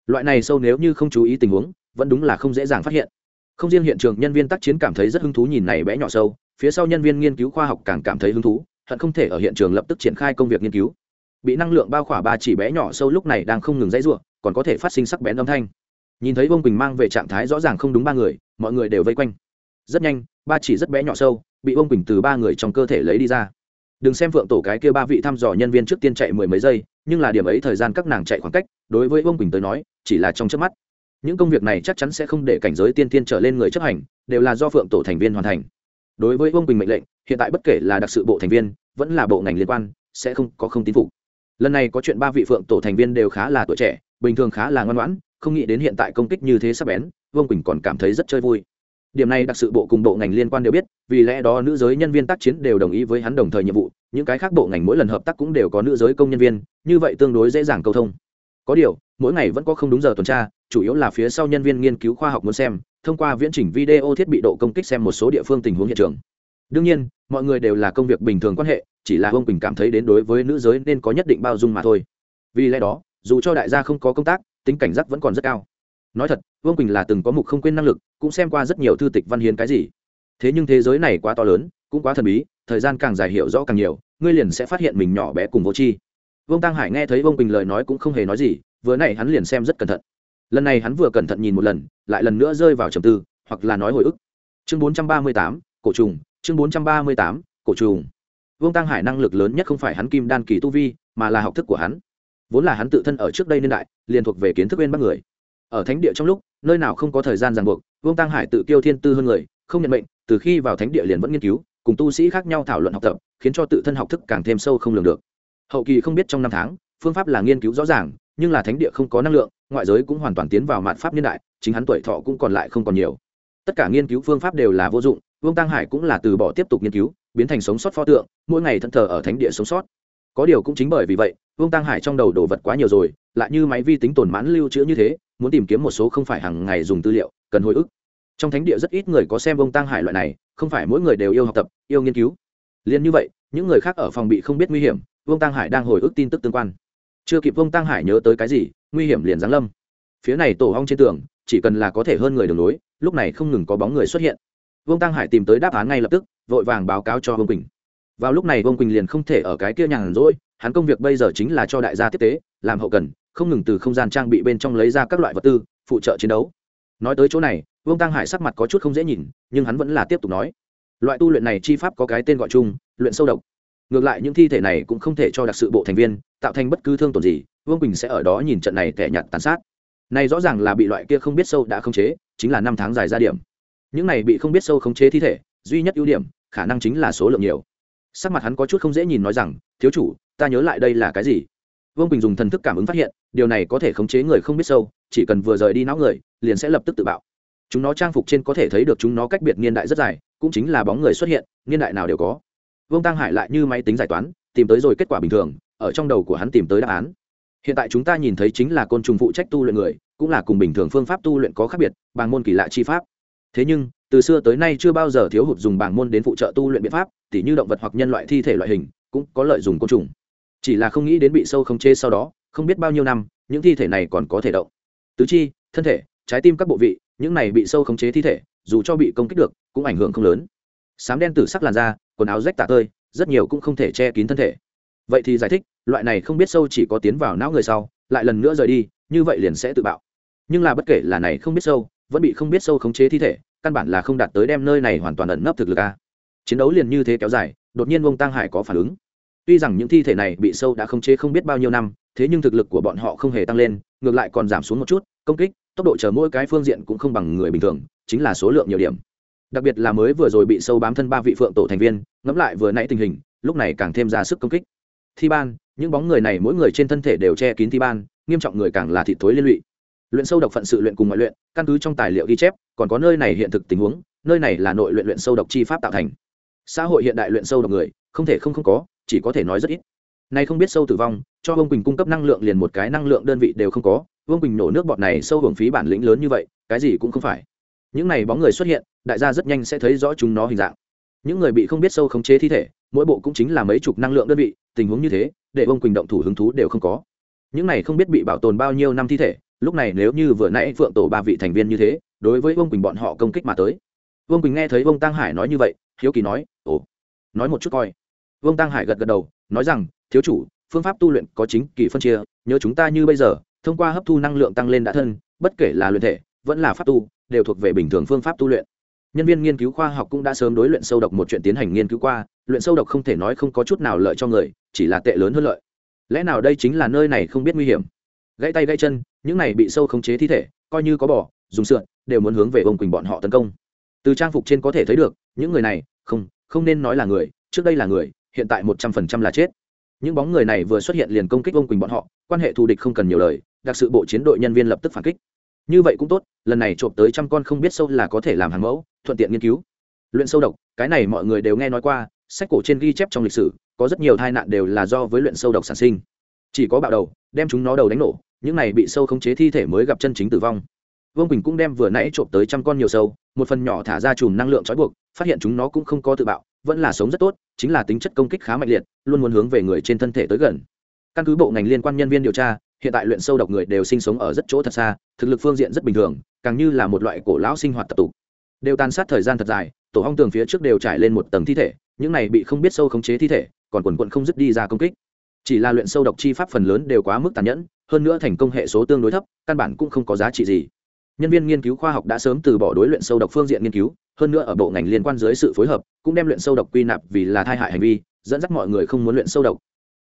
Loại này sâu nếu như không chú ý tình huống, vẫn đúng là không dễ dàng phát hiện không riêng hiện trường nhân viên tác chiến cảm thấy rất hứng thú nhìn này bé nhỏ sâu, phía sau nhân viên nghiên cứu khoa học càng cảm thấy hứng thú, hận không thể ở hiện trường lập tức triển khai công việc nghiên cứu. Bị năng lượng bao khỏa ba chỉ bé nhỏ sâu lúc này đang không ngừng dãy ruộng còn có thể phát sinh sắc bén âm thanh. Nhìn thấy vương quỳnh mang về trạng thái rõ ràng không đúng ba người, mọi người đều vây quanh. Rất nhanh, ba chỉ rất bé nhỏ sâu bị vương quỳnh từ ba người trong cơ thể lấy đi ra. Đừng xem phượng tổ cái kia ba vị thăm dò nhân viên trước tiên chạy mười mấy giây, nhưng là điểm ấy thời gian các nàng chạy khoảng cách, đối với vương quỳnh tới nói, chỉ là trong trước mắt những công việc này chắc chắn sẽ không để cảnh giới tiên tiên trở lên người chấp hành, đều là do phượng tổ thành viên hoàn thành. Đối với vương quỳnh mệnh lệnh, hiện tại bất kể là đặc sự bộ thành viên, vẫn là bộ ngành liên quan, sẽ không có không tín phục. Lần này có chuyện ba vị phượng tổ thành viên đều khá là tuổi trẻ, bình thường khá là ngoan ngoãn, không nghĩ đến hiện tại công kích như thế sắp bén, vương quỳnh còn cảm thấy rất chơi vui. Điểm này đặc sự bộ cùng bộ ngành liên quan đều biết, vì lẽ đó nữ giới nhân viên tác chiến đều đồng ý với hắn đồng thời nhiệm vụ, những cái khác bộ ngành mỗi lần hợp tác cũng đều có nữ giới công nhân viên, như vậy tương đối dễ dàng câu thông. Có điều mỗi ngày vẫn có không đúng giờ tuần tra, chủ yếu là phía sau nhân viên nghiên cứu khoa học muốn xem, thông qua viễn chỉnh video thiết bị độ công kích xem một số địa phương tình huống hiện trường. Đương nhiên, mọi người đều là công việc bình thường quan hệ, chỉ là vương quỳnh cảm thấy đến đối với nữ giới nên có nhất định bao dung mà thôi. Vì lẽ đó, dù cho đại gia không có công tác, tính cảnh giác vẫn còn rất cao. Nói thật vương quỳnh là từng có mục không quên năng lực, cũng xem qua rất nhiều thư tịch văn hiến cái gì. Thế nhưng thế giới này quá to lớn, cũng quá thần bí, thời gian càng dài hiểu rõ càng nhiều, ngươi liền sẽ phát hiện mình nhỏ bé cùng vô tri. Vương tăng hải nghe thấy vương quỳnh lời nói cũng không hề nói gì vừa nãy hắn liền xem rất cẩn thận. Lần này hắn vừa cẩn thận nhìn một lần, lại lần nữa rơi vào trầm tư, hoặc là nói hồi ức. Chương bốn trăm ba mươi tám, cổ trùng, chương bốn trăm ba mươi tám, cổ trùng. Vương tăng hải năng lực lớn nhất không phải hắn kim đan kỳ tu vi, mà là học thức của hắn. Vốn là hắn tự thân ở trước đây niên đại, liền thuộc về kiến thức bên bắc người. Ở thánh địa trong lúc, nơi nào không có thời gian ràng buộc, vương tăng hải tự kiêu thiên tư hơn người, không nhận mệnh, từ khi vào thánh địa liền vẫn nghiên cứu, cùng tu sĩ khác nhau thảo luận học tập, khiến cho tự thân học thức càng thêm sâu không lường được. Hậu kỳ không biết trong năm tháng, phương pháp là nghiên cứu rõ ràng nhưng là thánh địa không có năng lượng, ngoại giới cũng hoàn toàn tiến vào mạn pháp niên đại, chính hắn tuổi thọ cũng còn lại không còn nhiều. Tất cả nghiên cứu phương pháp đều là vô dụng, vương tăng hải cũng là từ bỏ tiếp tục nghiên cứu, biến thành sống sót pho tượng, mỗi ngày thân thờ ở thánh địa sống sót. Có điều cũng chính bởi vì vậy, vương tăng hải trong đầu đồ vật quá nhiều rồi, lại như máy vi tính tồn mãn lưu trữ như thế, muốn tìm kiếm một số không phải hàng ngày dùng tư liệu, cần hồi ức. Trong thánh địa rất ít người có xem vương tăng hải loại này, không phải mỗi người đều yêu học tập, yêu nghiên cứu. Liền như vậy, những người khác ở phòng bị không biết nguy hiểm, vương tăng hải đang hồi ức tin tức tương quan chưa kịp vương tăng hải nhớ tới cái gì, nguy hiểm liền giáng lâm. Phía này tổ hong trên tường, chỉ cần là có thể hơn người đường lối, lúc này không ngừng có bóng người xuất hiện. Vương tăng hải tìm tới đáp án ngay lập tức, vội vàng báo cáo cho vương quỳnh. Vào lúc này vương quỳnh liền không thể ở cái kia nhàn rỗi, hắn công việc bây giờ chính là cho đại gia tiếp tế, làm hậu cần, không ngừng từ không gian trang bị bên trong lấy ra các loại vật tư, phụ trợ chiến đấu. Nói tới chỗ này, vương tăng hải sắc mặt có chút không dễ nhìn, nhưng hắn vẫn là tiếp tục nói. Loại tu luyện này chi pháp có cái tên gọi chung, luyện sâu độc ngược lại những thi thể này cũng không thể cho đặc sự bộ thành viên, tạo thành bất cứ thương tổn gì, vương quỳnh sẽ ở đó nhìn trận này tẻ nhặt tàn sát. Này rõ ràng là bị loại kia không biết sâu đã khống chế, chính là năm tháng dài ra điểm. Những này bị không biết sâu khống chế thi thể, duy nhất ưu điểm, khả năng chính là số lượng nhiều. Sắc mặt hắn có chút không dễ nhìn nói rằng, thiếu chủ, ta nhớ lại đây là cái gì? Vương quỳnh dùng thần thức cảm ứng phát hiện, điều này có thể khống chế người không biết sâu, chỉ cần vừa rời đi não người, liền sẽ lập tức tự bạo. Chúng nó trang phục trên có thể thấy được chúng nó cách biệt niên đại rất dài, cũng chính là bóng người xuất hiện, niên đại nào đều có vương tăng hải lại như máy tính giải toán, tìm tới rồi kết quả bình thường, ở trong đầu của hắn tìm tới đáp án. Hiện tại chúng ta nhìn thấy chính là côn trùng phụ trách tu luyện người, cũng là cùng bình thường phương pháp tu luyện có khác biệt bằng môn kỳ lạ chi pháp. Thế nhưng, từ xưa tới nay chưa bao giờ thiếu hụt dùng bảng môn đến phụ trợ tu luyện biện pháp, tỉ như động vật hoặc nhân loại thi thể loại hình, cũng có lợi dùng côn trùng. Chỉ là không nghĩ đến bị sâu không chê sau đó, không biết bao nhiêu năm, những thi thể này còn có thể động. Tứ chi, thân thể, trái tim các bộ vị, những này bị sâu khống chế thi thể, dù cho bị công kích được, cũng ảnh hưởng không lớn. Sám đen tử sắc làn da quần áo rách tả tơi, rất nhiều cũng không thể che kín thân thể. Vậy thì giải thích, loại này không biết sâu chỉ có tiến vào não người sau, lại lần nữa rời đi, như vậy liền sẽ tự bạo. Nhưng là bất kể là này không biết sâu, vẫn bị không biết sâu khống chế thi thể, căn bản là không đạt tới đem nơi này hoàn toàn ẩn nấp thực lực a. Chiến đấu liền như thế kéo dài, đột nhiên vông tăng hải có phản ứng. Tuy rằng những thi thể này bị sâu đã khống chế không biết bao nhiêu năm, thế nhưng thực lực của bọn họ không hề tăng lên, ngược lại còn giảm xuống một chút, công kích, tốc độ chờ mỗi cái phương diện cũng không bằng người bình thường, chính là số lượng nhiều điểm đặc biệt là mới vừa rồi bị sâu bám thân ba vị phượng tổ thành viên, ngẫm lại vừa nãy tình hình, lúc này càng thêm ra sức công kích. Thi ban, những bóng người này mỗi người trên thân thể đều che kín thi ban, nghiêm trọng người càng là thịt thối liên lụy. Luyện sâu độc phận sự luyện cùng ngoại luyện, căn cứ trong tài liệu ghi chép, còn có nơi này hiện thực tình huống, nơi này là nội luyện luyện sâu độc chi pháp tạo thành. Xã hội hiện đại luyện sâu độc người, không thể không không có, chỉ có thể nói rất ít. Nay không biết sâu tử vong, cho vương quỳnh cung cấp năng lượng liền một cái năng lượng đơn vị đều không có, vương quỳnh nổ nước bọt này sâu hưởng phí bản lĩnh lớn như vậy, cái gì cũng không phải. Những này bóng người xuất hiện đại gia rất nhanh sẽ thấy rõ chúng nó hình dạng. Những người bị không biết sâu khống chế thi thể, mỗi bộ cũng chính là mấy chục năng lượng đơn vị, tình huống như thế, để vương quỳnh động thủ hứng thú đều không có. Những này không biết bị bảo tồn bao nhiêu năm thi thể, lúc này nếu như vừa nãy phượng tổ ba vị thành viên như thế, đối với vương quỳnh bọn họ công kích mà tới. Vương quỳnh nghe thấy vương tăng hải nói như vậy, hiếu kỳ nói, ồ, nói một chút coi. Vương tăng hải gật gật đầu, nói rằng, thiếu chủ, phương pháp tu luyện có chính kỳ phân chia, nhớ chúng ta như bây giờ, thông qua hấp thu năng lượng tăng lên đã thân, bất kể là luyện thể, vẫn là pháp tu, đều thuộc về bình thường phương pháp tu luyện nhân viên nghiên cứu khoa học cũng đã sớm đối luyện sâu độc một chuyện tiến hành nghiên cứu qua, luyện sâu độc không thể nói không có chút nào lợi cho người, chỉ là tệ lớn hơn lợi. Lẽ nào đây chính là nơi này không biết nguy hiểm? Gãy tay gãy chân, những này bị sâu khống chế thi thể, coi như có bỏ dùng sượn, đều muốn hướng về ông quỳnh bọn họ tấn công. Từ trang phục trên có thể thấy được, những người này, không không nên nói là người, trước đây là người, hiện tại một trăm phần trăm là chết. Những bóng người này vừa xuất hiện liền công kích ông quỳnh bọn họ, quan hệ thù địch không cần nhiều lời, đặc sự bộ chiến đội nhân viên lập tức phản kích. Như vậy cũng tốt, lần này trộm tới trăm con không biết sâu là có thể làm hàng mẫu thuận tiện nghiên cứu. Luyện sâu độc, cái này mọi người đều nghe nói qua, sách cổ trên ghi chép trong lịch sử, có rất nhiều tai nạn đều là do với luyện sâu độc sản sinh. Chỉ có bạo đầu, đem chúng nó đầu đánh nổ, những này bị sâu khống chế thi thể mới gặp chân chính tử vong. Vương quỳnh cũng đem vừa nãy trộm tới trăm con nhiều sâu, một phần nhỏ thả ra chùm năng lượng trói buộc, phát hiện chúng nó cũng không có tự bạo, vẫn là sống rất tốt, chính là tính chất công kích khá mạnh liệt, luôn muốn hướng về người trên thân thể tới gần. Căn cứ bộ ngành liên quan nhân viên điều tra, hiện tại luyện sâu độc người đều sinh sống ở rất chỗ thật xa, thực lực phương diện rất bình thường, càng như là một loại cổ lão sinh hoạt tập tục đều tàn sát thời gian thật dài, tổ hong tường phía trước đều trải lên một tầng thi thể, những này bị không biết sâu khống chế thi thể, còn quần quận không dứt đi ra công kích. Chỉ là luyện sâu độc chi pháp phần lớn đều quá mức tàn nhẫn, hơn nữa thành công hệ số tương đối thấp, căn bản cũng không có giá trị gì. Nhân viên nghiên cứu khoa học đã sớm từ bỏ đối luyện sâu độc phương diện nghiên cứu, hơn nữa ở bộ ngành liên quan dưới sự phối hợp, cũng đem luyện sâu độc quy nạp vì là thai hại hành vi, dẫn dắt mọi người không muốn luyện sâu độc.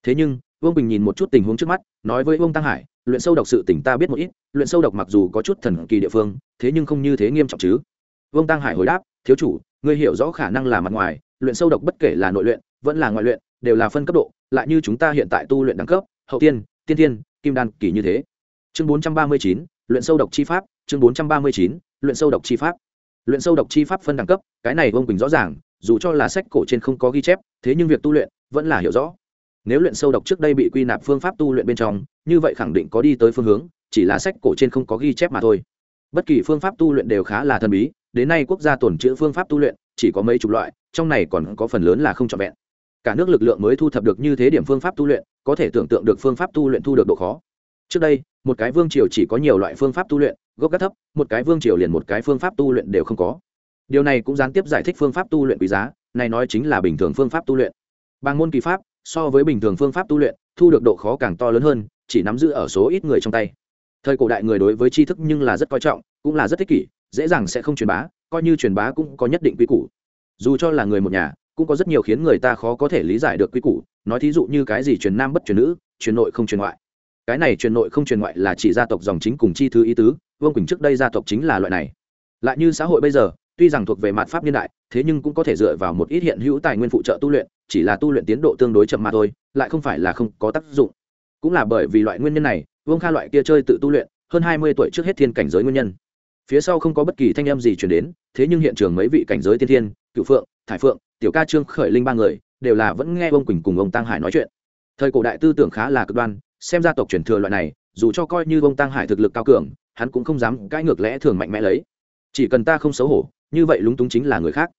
Thế nhưng, vương bình nhìn một chút tình huống trước mắt, nói với vương tăng hải, luyện sâu độc sự tỉnh ta biết một ít, luyện sâu độc mặc dù có chút thần kỳ địa phương, thế nhưng không như thế nghiêm trọng chứ vương tăng hải hồi đáp, thiếu chủ, ngươi hiểu rõ khả năng là mặt ngoài, luyện sâu độc bất kể là nội luyện, vẫn là ngoại luyện, đều là phân cấp độ, lại như chúng ta hiện tại tu luyện đẳng cấp, hậu tiên tiên tiên kim đan kỳ như thế. Chương bốn trăm ba mươi chín, luyện sâu độc chi pháp, chương bốn trăm ba mươi chín, luyện sâu độc chi pháp. Luyện sâu độc chi pháp phân đẳng cấp, cái này vương quỳnh rõ ràng, dù cho là sách cổ trên không có ghi chép, thế nhưng việc tu luyện vẫn là hiểu rõ. Nếu luyện sâu độc trước đây bị quy nạp phương pháp tu luyện bên trong, như vậy khẳng định có đi tới phương hướng, chỉ là sách cổ trên không có ghi chép mà thôi. Bất kỳ phương pháp tu luyện đều khá là thần bí đến nay quốc gia tổn chữ phương pháp tu luyện chỉ có mấy chục loại, trong này còn có phần lớn là không trọn vẹn. Cả nước lực lượng mới thu thập được như thế điểm phương pháp tu luyện, có thể tưởng tượng được phương pháp tu luyện thu được độ khó. Trước đây, một cái vương triều chỉ có nhiều loại phương pháp tu luyện, gốc gác thấp, một cái vương triều liền một cái phương pháp tu luyện đều không có. Điều này cũng gián tiếp giải thích phương pháp tu luyện quý giá, này nói chính là bình thường phương pháp tu luyện. Bằng môn kỳ pháp, so với bình thường phương pháp tu luyện, thu được độ khó càng to lớn hơn, chỉ nắm giữ ở số ít người trong tay. Thời cổ đại người đối với tri thức nhưng là rất coi trọng, cũng là rất thích kỷ dễ dàng sẽ không truyền bá, coi như truyền bá cũng có nhất định quy củ. Dù cho là người một nhà, cũng có rất nhiều khiến người ta khó có thể lý giải được quy củ, nói thí dụ như cái gì truyền nam bất truyền nữ, truyền nội không truyền ngoại. Cái này truyền nội không truyền ngoại là chỉ gia tộc dòng chính cùng chi thứ ý tứ, vương quỳnh trước đây gia tộc chính là loại này. Lại như xã hội bây giờ, tuy rằng thuộc về mặt pháp niên đại, thế nhưng cũng có thể dựa vào một ít hiện hữu tài nguyên phụ trợ tu luyện, chỉ là tu luyện tiến độ tương đối chậm mà thôi, lại không phải là không có tác dụng. Cũng là bởi vì loại nguyên nhân này, vương kha loại kia chơi tự tu luyện, hơn hai mươi tuổi trước hết thiên cảnh giới nguyên nhân phía sau không có bất kỳ thanh âm gì chuyển đến, thế nhưng hiện trường mấy vị cảnh giới tiên thiên cựu phượng, thải phượng, tiểu ca trương, khởi linh ba người, đều là vẫn nghe ông quỳnh cùng ông tăng hải nói chuyện. Thời cổ đại tư tưởng khá là cực đoan, xem gia tộc truyền thừa loại này, dù cho coi như ông tăng hải thực lực cao cường, hắn cũng không dám cãi ngược lẽ thường mạnh mẽ lấy. Chỉ cần ta không xấu hổ, như vậy lúng túng chính là người khác.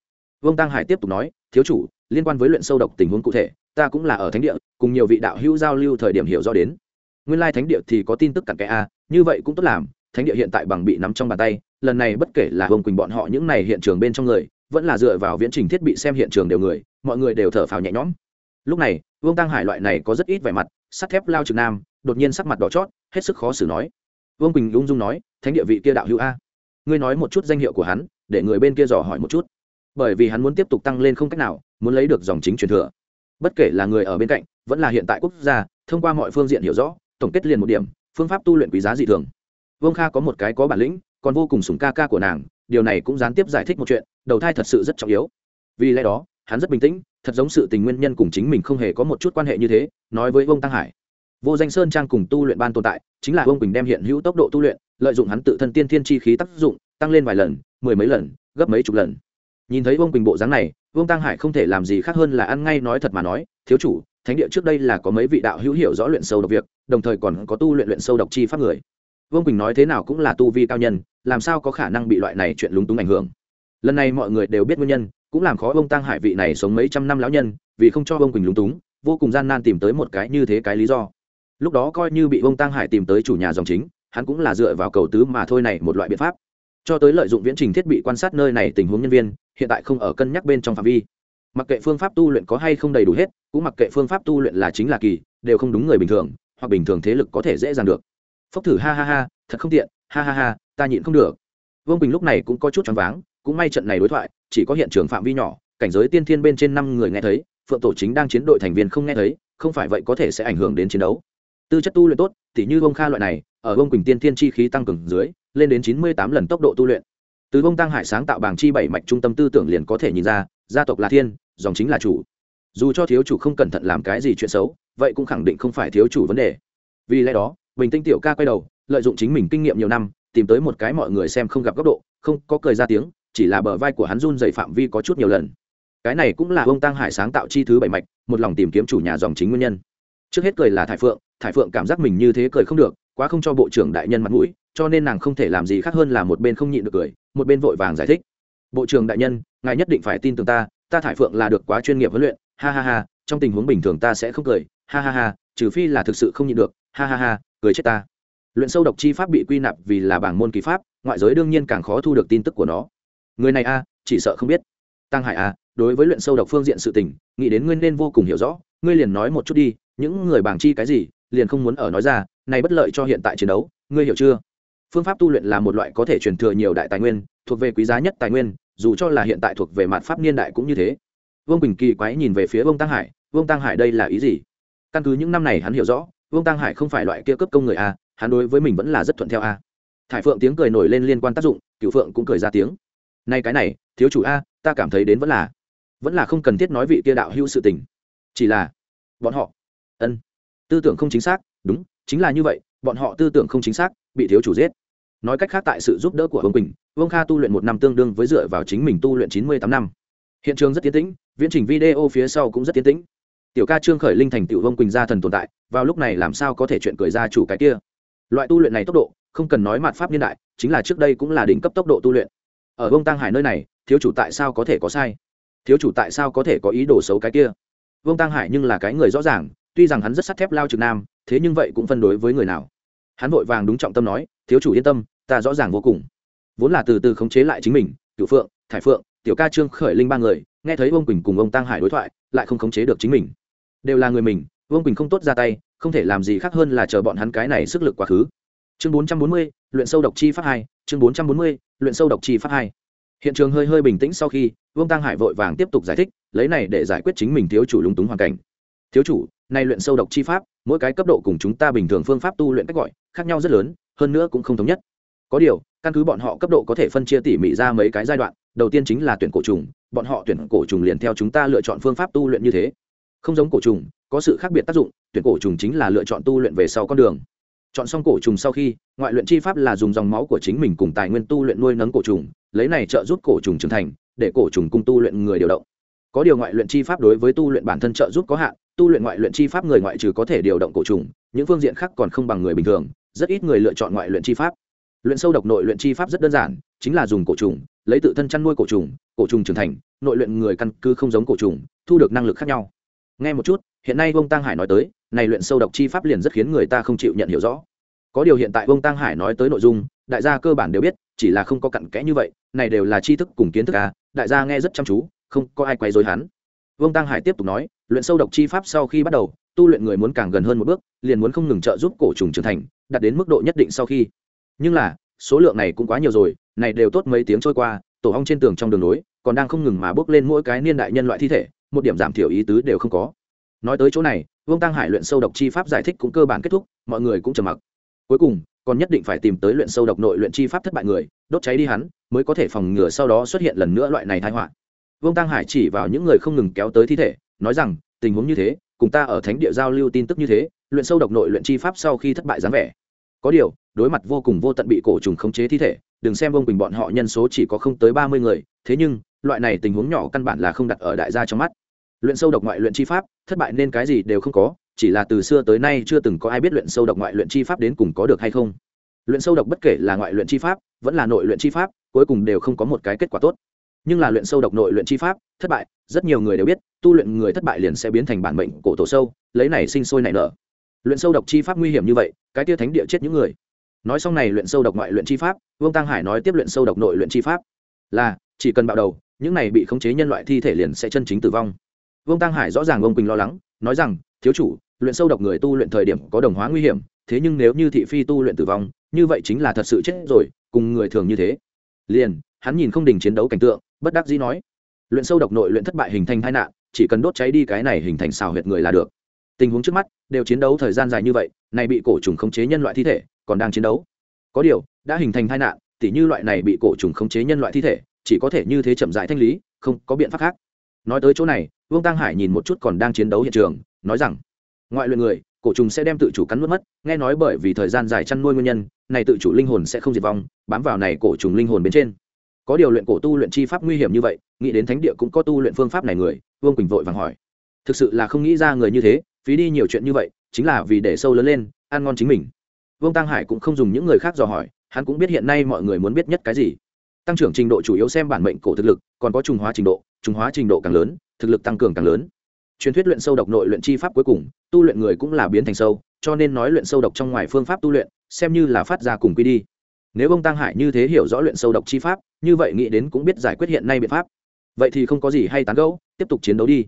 Vương tăng hải tiếp tục nói, thiếu chủ, liên quan với luyện sâu độc tình huống cụ thể, ta cũng là ở thánh địa, cùng nhiều vị đạo hữu giao lưu thời điểm hiểu rõ đến. Nguyên lai thánh địa thì có tin tức cặn kẽ a, như vậy cũng tốt làm thánh địa hiện tại bằng bị nắm trong bàn tay, lần này bất kể là vương quỳnh bọn họ những này hiện trường bên trong người, vẫn là dựa vào viễn trình thiết bị xem hiện trường đều người, mọi người đều thở phào nhẹ nhõm. Lúc này, vương tăng hải loại này có rất ít vẻ mặt, sắt thép lao trực nam, đột nhiên sắc mặt đỏ chót, hết sức khó xử nói. Vương quỳnh ung dung nói, thánh địa vị kia đạo hữu a, ngươi nói một chút danh hiệu của hắn, để người bên kia dò hỏi một chút. Bởi vì hắn muốn tiếp tục tăng lên không cách nào, muốn lấy được dòng chính truyền thừa. Bất kể là người ở bên cạnh, vẫn là hiện tại quốc gia, thông qua mọi phương diện hiểu rõ, tổng kết liền một điểm, phương pháp tu luyện quý giá dị thường vương kha có một cái có bản lĩnh, còn vô cùng sùng ca ca của nàng, điều này cũng gián tiếp giải thích một chuyện, đầu thai thật sự rất trọng yếu. Vì lẽ đó, hắn rất bình tĩnh, thật giống sự tình nguyên nhân cùng chính mình không hề có một chút quan hệ như thế, nói với Vương tăng hải. Vô danh sơn trang cùng tu luyện ban tồn tại, chính là Vương bình đem hiện hữu tốc độ tu luyện, lợi dụng hắn tự thân tiên thiên chi khí tác dụng, tăng lên vài lần, mười mấy lần, gấp mấy chục lần. Nhìn thấy Vương bình bộ dáng này, vương tăng hải không thể làm gì khác hơn là ăn ngay nói thật mà nói, thiếu chủ, thánh địa trước đây là có mấy vị đạo hữu hiểu rõ luyện sâu độc việc, đồng thời còn có tu luyện luyện sâu độc chi pháp người vương quỳnh nói thế nào cũng là tu vi cao nhân làm sao có khả năng bị loại này chuyện lúng túng ảnh hưởng lần này mọi người đều biết nguyên nhân cũng làm khó ông tăng hải vị này sống mấy trăm năm lão nhân vì không cho Vương quỳnh lúng túng vô cùng gian nan tìm tới một cái như thế cái lý do lúc đó coi như bị ông tăng hải tìm tới chủ nhà dòng chính hắn cũng là dựa vào cầu tứ mà thôi này một loại biện pháp cho tới lợi dụng viễn trình thiết bị quan sát nơi này tình huống nhân viên hiện tại không ở cân nhắc bên trong phạm vi mặc kệ phương pháp tu luyện có hay không đầy đủ hết cũng mặc kệ phương pháp tu luyện là chính là kỳ đều không đúng người bình thường hoặc bình thường thế lực có thể dễ dàng được phốc thử ha ha ha, thật không tiện, ha ha ha, ta nhịn không được. Vương bình lúc này cũng có chút choáng váng, cũng may trận này đối thoại, chỉ có hiện trường phạm vi nhỏ, cảnh giới tiên thiên bên trên năm người nghe thấy, phượng tổ chính đang chiến đội thành viên không nghe thấy, không phải vậy có thể sẽ ảnh hưởng đến chiến đấu. Tư chất tu luyện tốt thì như bông kha loại này, ở bông quỳnh tiên thiên chi khí tăng cường dưới, lên đến chín mươi tám lần tốc độ tu luyện. Từ bông tăng hải sáng tạo bảng chi bảy mạch trung tâm tư tưởng liền có thể nhìn ra, gia tộc là thiên, dòng chính là chủ. Dù cho thiếu chủ không cẩn thận làm cái gì chuyện xấu, vậy cũng khẳng định không phải thiếu chủ vấn đề. Vì lẽ đó bình tinh tiểu ca quay đầu, lợi dụng chính mình kinh nghiệm nhiều năm, tìm tới một cái mọi người xem không gặp góc độ, không có cười ra tiếng, chỉ là bờ vai của hắn run dày phạm vi có chút nhiều lần. Cái này cũng là ông tăng hải sáng tạo chi thứ bảy mạch, một lòng tìm kiếm chủ nhà dòng chính nguyên nhân. Trước hết cười là thải phượng thải phượng cảm giác mình như thế cười không được, quá không cho bộ trưởng đại nhân mặt mũi, cho nên nàng không thể làm gì khác hơn là một bên không nhịn được cười, một bên vội vàng giải thích. Bộ trưởng đại nhân, ngài nhất định phải tin tưởng ta ta thải phượng là được quá chuyên nghiệp huấn luyện, ha ha ha, trong tình huống bình thường ta sẽ không cười, ha ha ha, trừ phi là thực sự không nhịn được, ha ha ha cười chết ta. Luyện sâu độc chi pháp bị quy nạp vì là bảng môn kỳ pháp, ngoại giới đương nhiên càng khó thu được tin tức của nó. Người này a, chỉ sợ không biết. Tăng hải a, đối với luyện sâu độc phương diện sự tình, nghĩ đến ngươi nên vô cùng hiểu rõ, ngươi liền nói một chút đi, những người bảng chi cái gì, liền không muốn ở nói ra, này bất lợi cho hiện tại chiến đấu, ngươi hiểu chưa? Phương pháp tu luyện là một loại có thể truyền thừa nhiều đại tài nguyên, thuộc về quý giá nhất tài nguyên, dù cho là hiện tại thuộc về mặt pháp niên đại cũng như thế. Vương bình kỳ quái nhìn về phía vương tăng hải, vương tăng hải đây là ý gì? Căn cứ những năm này hắn hiểu rõ vương tăng hải không phải loại kia cấp công người a, hắn đối với mình vẫn là rất thuận theo a. Thải phượng tiếng cười nổi lên liên quan tác dụng cựu phượng cũng cười ra tiếng. Nay cái này, thiếu chủ a, ta cảm thấy đến vẫn là vẫn là không cần thiết nói vị kia đạo hữu sự tình. Chỉ là, bọn họ, ân, tư tưởng không chính xác, đúng, chính là như vậy, bọn họ tư tưởng không chính xác, bị thiếu chủ giết. Nói cách khác tại sự giúp đỡ của vương quỳnh, vương kha tu luyện một năm tương đương với dựa vào chính mình tu luyện chín mươi tám năm. Hiện trường rất tiến tĩnh, viễn trình video phía sau cũng rất tiến tĩnh tiểu ca trương khởi linh thành tiểu vương quỳnh gia thần tồn tại, vào lúc này làm sao có thể chuyện cười ra chủ cái kia? Loại tu luyện này tốc độ, không cần nói mặt pháp niên đại, chính là trước đây cũng là đỉnh cấp tốc độ tu luyện. Ở vương tăng hải nơi này, thiếu chủ tại sao có thể có sai? Thiếu chủ tại sao có thể có ý đồ xấu cái kia? Vương tăng hải nhưng là cái người rõ ràng, tuy rằng hắn rất sắt thép lao trực nam, thế nhưng vậy cũng phân đối với người nào? Hắn vội vàng đúng trọng tâm nói, thiếu chủ yên tâm, ta rõ ràng vô cùng. Vốn là từ từ khống chế lại chính mình cựu phượng, thải phượng, tiểu ca trương khởi linh ba người nghe thấy vương quỳnh cùng ông tăng hải đối thoại, lại không khống chế được chính mình. Đều là người mình, vương quỳnh không tốt ra tay, không thể làm gì khác hơn là chờ bọn hắn cái này sức lực quá khứ. Chương bốn trăm bốn mươi, luyện sâu độc chi pháp hai, chương bốn trăm bốn mươi, luyện sâu độc chi pháp hai. Hiện trường hơi hơi bình tĩnh sau khi, vương tăng hải vội vàng tiếp tục giải thích, lấy này để giải quyết chính mình thiếu chủ lúng túng hoàn cảnh. Thiếu chủ nay luyện sâu độc chi pháp, mỗi cái cấp độ cùng chúng ta bình thường phương pháp tu luyện cách gọi, khác nhau rất lớn, hơn nữa cũng không thống nhất có điều, căn cứ bọn họ cấp độ có thể phân chia tỉ mỉ ra mấy cái giai đoạn, đầu tiên chính là tuyển cổ trùng, bọn họ tuyển cổ trùng liền theo chúng ta lựa chọn phương pháp tu luyện như thế. Không giống cổ trùng, có sự khác biệt tác dụng, tuyển cổ trùng chính là lựa chọn tu luyện về sau con đường. Chọn xong cổ trùng sau khi, ngoại luyện chi pháp là dùng dòng máu của chính mình cùng tài nguyên tu luyện nuôi nấng cổ trùng, lấy này trợ giúp cổ trùng trưởng thành, để cổ trùng cung tu luyện người điều động. Có điều ngoại luyện chi pháp đối với tu luyện bản thân trợ giúp có hạn, tu luyện ngoại luyện chi pháp người ngoại trừ có thể điều động cổ trùng, những phương diện khác còn không bằng người bình thường, rất ít người lựa chọn ngoại luyện chi pháp luyện sâu độc nội luyện chi pháp rất đơn giản, chính là dùng cổ trùng, lấy tự thân chăn nuôi cổ trùng cổ trùng trưởng thành, nội luyện người căn cứ không giống cổ trùng, thu được năng lực khác nhau. Nghe một chút, hiện nay Vương tăng hải nói tới, này luyện sâu độc chi pháp liền rất khiến người ta không chịu nhận hiểu rõ. Có điều hiện tại Vương tăng hải nói tới nội dung, đại gia cơ bản đều biết, chỉ là không có cặn kẽ như vậy, này đều là tri thức cùng kiến thức à đại gia nghe rất chăm chú, không có ai quay dối hắn. Vương tăng hải tiếp tục nói, luyện sâu độc chi pháp sau khi bắt đầu, tu luyện người muốn càng gần hơn một bước, liền muốn không ngừng trợ giúp cổ trùng trưởng thành, đạt đến mức độ nhất định sau khi nhưng là, số lượng này cũng quá nhiều rồi, này đều tốt mấy tiếng trôi qua, tổ hong trên tường trong đường nối, còn đang không ngừng mà bước lên mỗi cái niên đại nhân loại thi thể, một điểm giảm thiểu ý tứ đều không có. Nói tới chỗ này, vương tăng hải luyện sâu độc chi pháp giải thích cũng cơ bản kết thúc, mọi người cũng trầm mặc. Cuối cùng, còn nhất định phải tìm tới luyện sâu độc nội luyện chi pháp thất bại người, đốt cháy đi hắn, mới có thể phòng ngừa sau đó xuất hiện lần nữa loại này tai họa. Vương tăng hải chỉ vào những người không ngừng kéo tới thi thể, nói rằng, tình huống như thế, cùng ta ở thánh địa giao lưu tin tức như thế, luyện sâu độc nội luyện chi pháp sau khi thất bại dáng vẻ. Có điều đối mặt vô cùng vô tận bị cổ trùng khống chế thi thể, đừng xem vông bình bọn họ nhân số chỉ có không tới ba mươi người, thế nhưng, loại này tình huống nhỏ căn bản là không đặt ở đại gia trong mắt. Luyện sâu độc ngoại luyện chi pháp, thất bại nên cái gì đều không có, chỉ là từ xưa tới nay chưa từng có ai biết luyện sâu độc ngoại luyện chi pháp đến cùng có được hay không. Luyện sâu độc bất kể là ngoại luyện chi pháp, vẫn là nội luyện chi pháp, cuối cùng đều không có một cái kết quả tốt. Nhưng là luyện sâu độc nội luyện chi pháp, thất bại, rất nhiều người đều biết, tu luyện người thất bại liền sẽ biến thành bản mệnh cổ tổ sâu, lấy này sinh sôi nảy nở. Luyện sâu độc chi pháp nguy hiểm như vậy, cái tia thánh địa chết những người nói xong này luyện sâu độc ngoại luyện chi pháp, vương tăng hải nói tiếp luyện sâu độc nội luyện chi pháp. Là, chỉ cần bạo đầu, những này bị khống chế nhân loại thi thể liền sẽ chân chính tử vong. Vương tăng hải rõ ràng ông quỳnh lo lắng, nói rằng, thiếu chủ, luyện sâu độc người tu luyện thời điểm có đồng hóa nguy hiểm, thế nhưng nếu như thị phi tu luyện tử vong, như vậy chính là thật sự chết rồi, cùng người thường như thế. Liền, hắn nhìn không đình chiến đấu cảnh tượng, bất đắc dĩ nói, luyện sâu độc nội luyện thất bại hình thành tai nạn, chỉ cần đốt cháy đi cái này hình thành xào huyệt người là được. Tình huống trước mắt, đều chiến đấu thời gian dài như vậy, này bị cổ trùng khống chế nhân loại thi thể còn đang chiến đấu. Có điều, đã hình thành tai nạn, tỉ như loại này bị cổ trùng khống chế nhân loại thi thể, chỉ có thể như thế chậm rãi thanh lý, không có biện pháp khác. Nói tới chỗ này, vương tăng hải nhìn một chút còn đang chiến đấu hiện trường, nói rằng, ngoại luyện người, cổ trùng sẽ đem tự chủ cắn nuốt mất, nghe nói bởi vì thời gian dài chăn nuôi nguyên nhân, này tự chủ linh hồn sẽ không diệt vong, bám vào này cổ trùng linh hồn bên trên. Có điều luyện cổ tu luyện chi pháp nguy hiểm như vậy, nghĩ đến thánh địa cũng có tu luyện phương pháp này người, vương quỳnh vội vàng hỏi. Thực sự là không nghĩ ra người như thế, phí đi nhiều chuyện như vậy, chính là vì để sâu lớn lên, ăn ngon chính mình vương tăng hải cũng không dùng những người khác dò hỏi hắn cũng biết hiện nay mọi người muốn biết nhất cái gì tăng trưởng trình độ chủ yếu xem bản mệnh cổ thực lực còn có trùng hóa trình độ trùng hóa trình độ càng lớn thực lực tăng cường càng lớn truyền thuyết luyện sâu độc nội luyện chi pháp cuối cùng tu luyện người cũng là biến thành sâu cho nên nói luyện sâu độc trong ngoài phương pháp tu luyện xem như là phát ra cùng quy đi nếu ông tăng hải như thế hiểu rõ luyện sâu độc chi pháp như vậy nghĩ đến cũng biết giải quyết hiện nay biện pháp vậy thì không có gì hay tán gẫu tiếp tục chiến đấu đi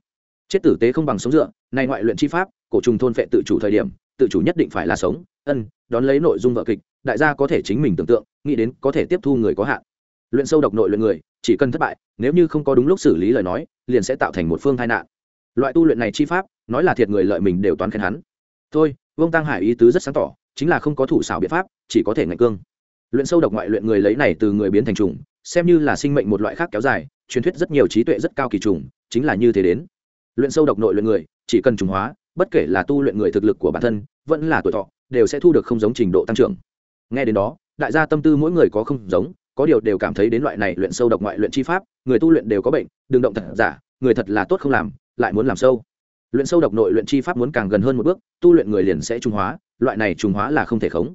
chết tử tế không bằng sống dựa này ngoại luyện chi pháp cổ trùng thôn phệ tự chủ thời điểm, tự chủ nhất định phải là sống, ân, đón lấy nội dung vợ kịch, đại gia có thể chính mình tưởng tượng, nghĩ đến có thể tiếp thu người có hạn. Luyện sâu độc nội luyện người, chỉ cần thất bại, nếu như không có đúng lúc xử lý lời nói, liền sẽ tạo thành một phương tai nạn. Loại tu luyện này chi pháp, nói là thiệt người lợi mình đều toán khen hắn. Thôi, vương tăng hải ý tứ rất sáng tỏ, chính là không có thủ xảo biện pháp, chỉ có thể ngạch cương. Luyện sâu độc ngoại luyện người lấy này từ người biến thành trùng, xem như là sinh mệnh một loại khác kéo dài, truyền thuyết rất nhiều trí tuệ rất cao kỳ trùng, chính là như thế đến. Luyện sâu độc nội luyện người, chỉ cần trùng hóa bất kể là tu luyện người thực lực của bản thân, vẫn là tuổi thọ, đều sẽ thu được không giống trình độ tăng trưởng. Nghe đến đó, đại gia tâm tư mỗi người có không giống, có điều đều cảm thấy đến loại này luyện sâu độc ngoại luyện chi pháp, người tu luyện đều có bệnh, đừng động thật giả, người thật là tốt không làm, lại muốn làm sâu. Luyện sâu độc nội luyện chi pháp muốn càng gần hơn một bước, tu luyện người liền sẽ trung hóa, loại này trung hóa là không thể khống.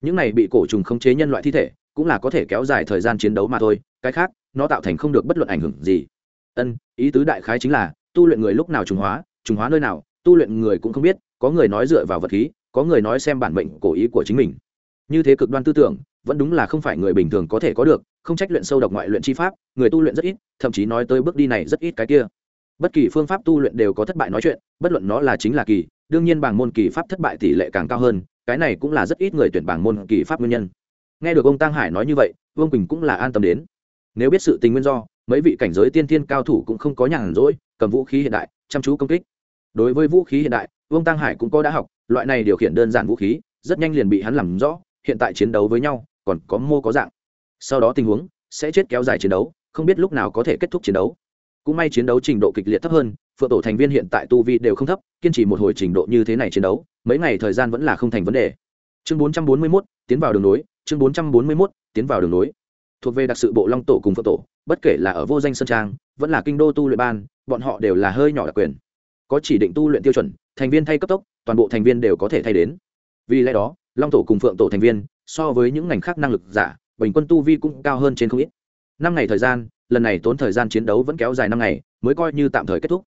Những này bị cổ trùng khống chế nhân loại thi thể, cũng là có thể kéo dài thời gian chiến đấu mà thôi, cái khác, nó tạo thành không được bất luận ảnh hưởng gì. Ân, ý tứ đại khái chính là, tu luyện người lúc nào trùng hóa trùng hóa nơi nào tu luyện người cũng không biết, có người nói dựa vào vật khí, có người nói xem bản mệnh cổ ý của chính mình. Như thế cực đoan tư tưởng, vẫn đúng là không phải người bình thường có thể có được, không trách luyện sâu độc ngoại luyện chi pháp, người tu luyện rất ít, thậm chí nói tới bước đi này rất ít cái kia. Bất kỳ phương pháp tu luyện đều có thất bại nói chuyện, bất luận nó là chính là kỳ, đương nhiên bảng môn kỳ pháp thất bại tỷ lệ càng cao hơn, cái này cũng là rất ít người tuyển bảng môn kỳ pháp nguyên nhân. Nghe được ông tăng hải nói như vậy, vương quỳnh cũng là an tâm đến. Nếu biết sự tình nguyên do, mấy vị cảnh giới tiên thiên cao thủ cũng không có nhàn rỗi, cầm vũ khí hiện đại, chăm chú công kích đối với vũ khí hiện đại vương tăng hải cũng có đã học loại này điều khiển đơn giản vũ khí rất nhanh liền bị hắn làm rõ hiện tại chiến đấu với nhau còn có mô có dạng. Sau đó tình huống sẽ chết kéo dài chiến đấu không biết lúc nào có thể kết thúc chiến đấu. Cũng may chiến đấu trình độ kịch liệt thấp hơn phượng tổ thành viên hiện tại tu vi đều không thấp kiên trì một hồi trình độ như thế này chiến đấu mấy ngày thời gian vẫn là không thành vấn đề. Chương 441, tiến vào đường nối chương 441, tiến vào đường nối thuộc về đặc sự bộ long tổ cùng phượng tổ bất kể là ở vô danh sơn trang vẫn là kinh đô tu luyện ban bọn họ đều là hơi nhỏ đặc quyền có chỉ định tu luyện tiêu chuẩn, thành viên thay cấp tốc, toàn bộ thành viên đều có thể thay đến. Vì lẽ đó, long tổ cùng phượng tổ thành viên, so với những ngành khác năng lực giả, bình quân tu vi cũng cao hơn trên không ít. Năm ngày thời gian, lần này tốn thời gian chiến đấu vẫn kéo dài năm ngày, mới coi như tạm thời kết thúc.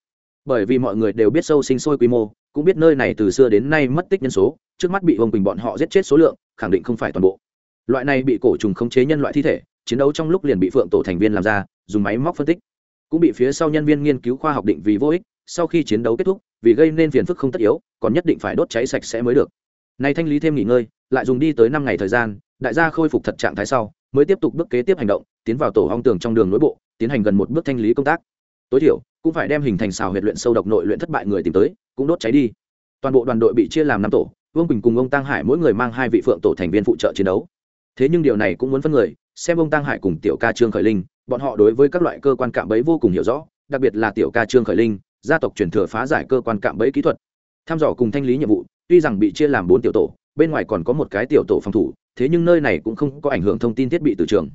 Bởi vì mọi người đều biết sâu sinh sôi quy mô, cũng biết nơi này từ xưa đến nay mất tích nhân số, trước mắt bị Vương quỳnh bọn họ giết chết số lượng, khẳng định không phải toàn bộ. Loại này bị cổ trùng khống chế nhân loại thi thể, chiến đấu trong lúc liền bị phượng tổ thành viên làm ra, dùng máy móc phân tích. Cũng bị phía sau nhân viên nghiên cứu khoa học định vì vô ích sau khi chiến đấu kết thúc, vì gây nên phiền phức không tất yếu, còn nhất định phải đốt cháy sạch sẽ mới được. Nay thanh lý thêm nghỉ ngơi, lại dùng đi tới năm ngày thời gian, đại gia khôi phục thật trạng thái sau, mới tiếp tục bước kế tiếp hành động, tiến vào tổ hong tường trong đường nội bộ, tiến hành gần một bước thanh lý công tác. Tối thiểu, cũng phải đem hình thành xào huyệt luyện sâu độc nội luyện thất bại người tìm tới, cũng đốt cháy đi. Toàn bộ đoàn đội bị chia làm năm tổ, vương quỳnh cùng ông tăng hải mỗi người mang hai vị phượng tổ thành viên phụ trợ chiến đấu. Thế nhưng điều này cũng muốn phân người, xem ông tăng hải cùng tiểu ca trương khởi linh, bọn họ đối với các loại cơ quan cạm bẫy vô cùng hiểu rõ, đặc biệt là tiểu ca trương khởi linh gia tộc truyền thừa phá giải cơ quan cạm bẫy kỹ thuật. Tham dò cùng thanh lý nhiệm vụ, tuy rằng bị chia làm bốn tiểu tổ, bên ngoài còn có một cái tiểu tổ phòng thủ, thế nhưng nơi này cũng không có ảnh hưởng thông tin thiết bị từ trường.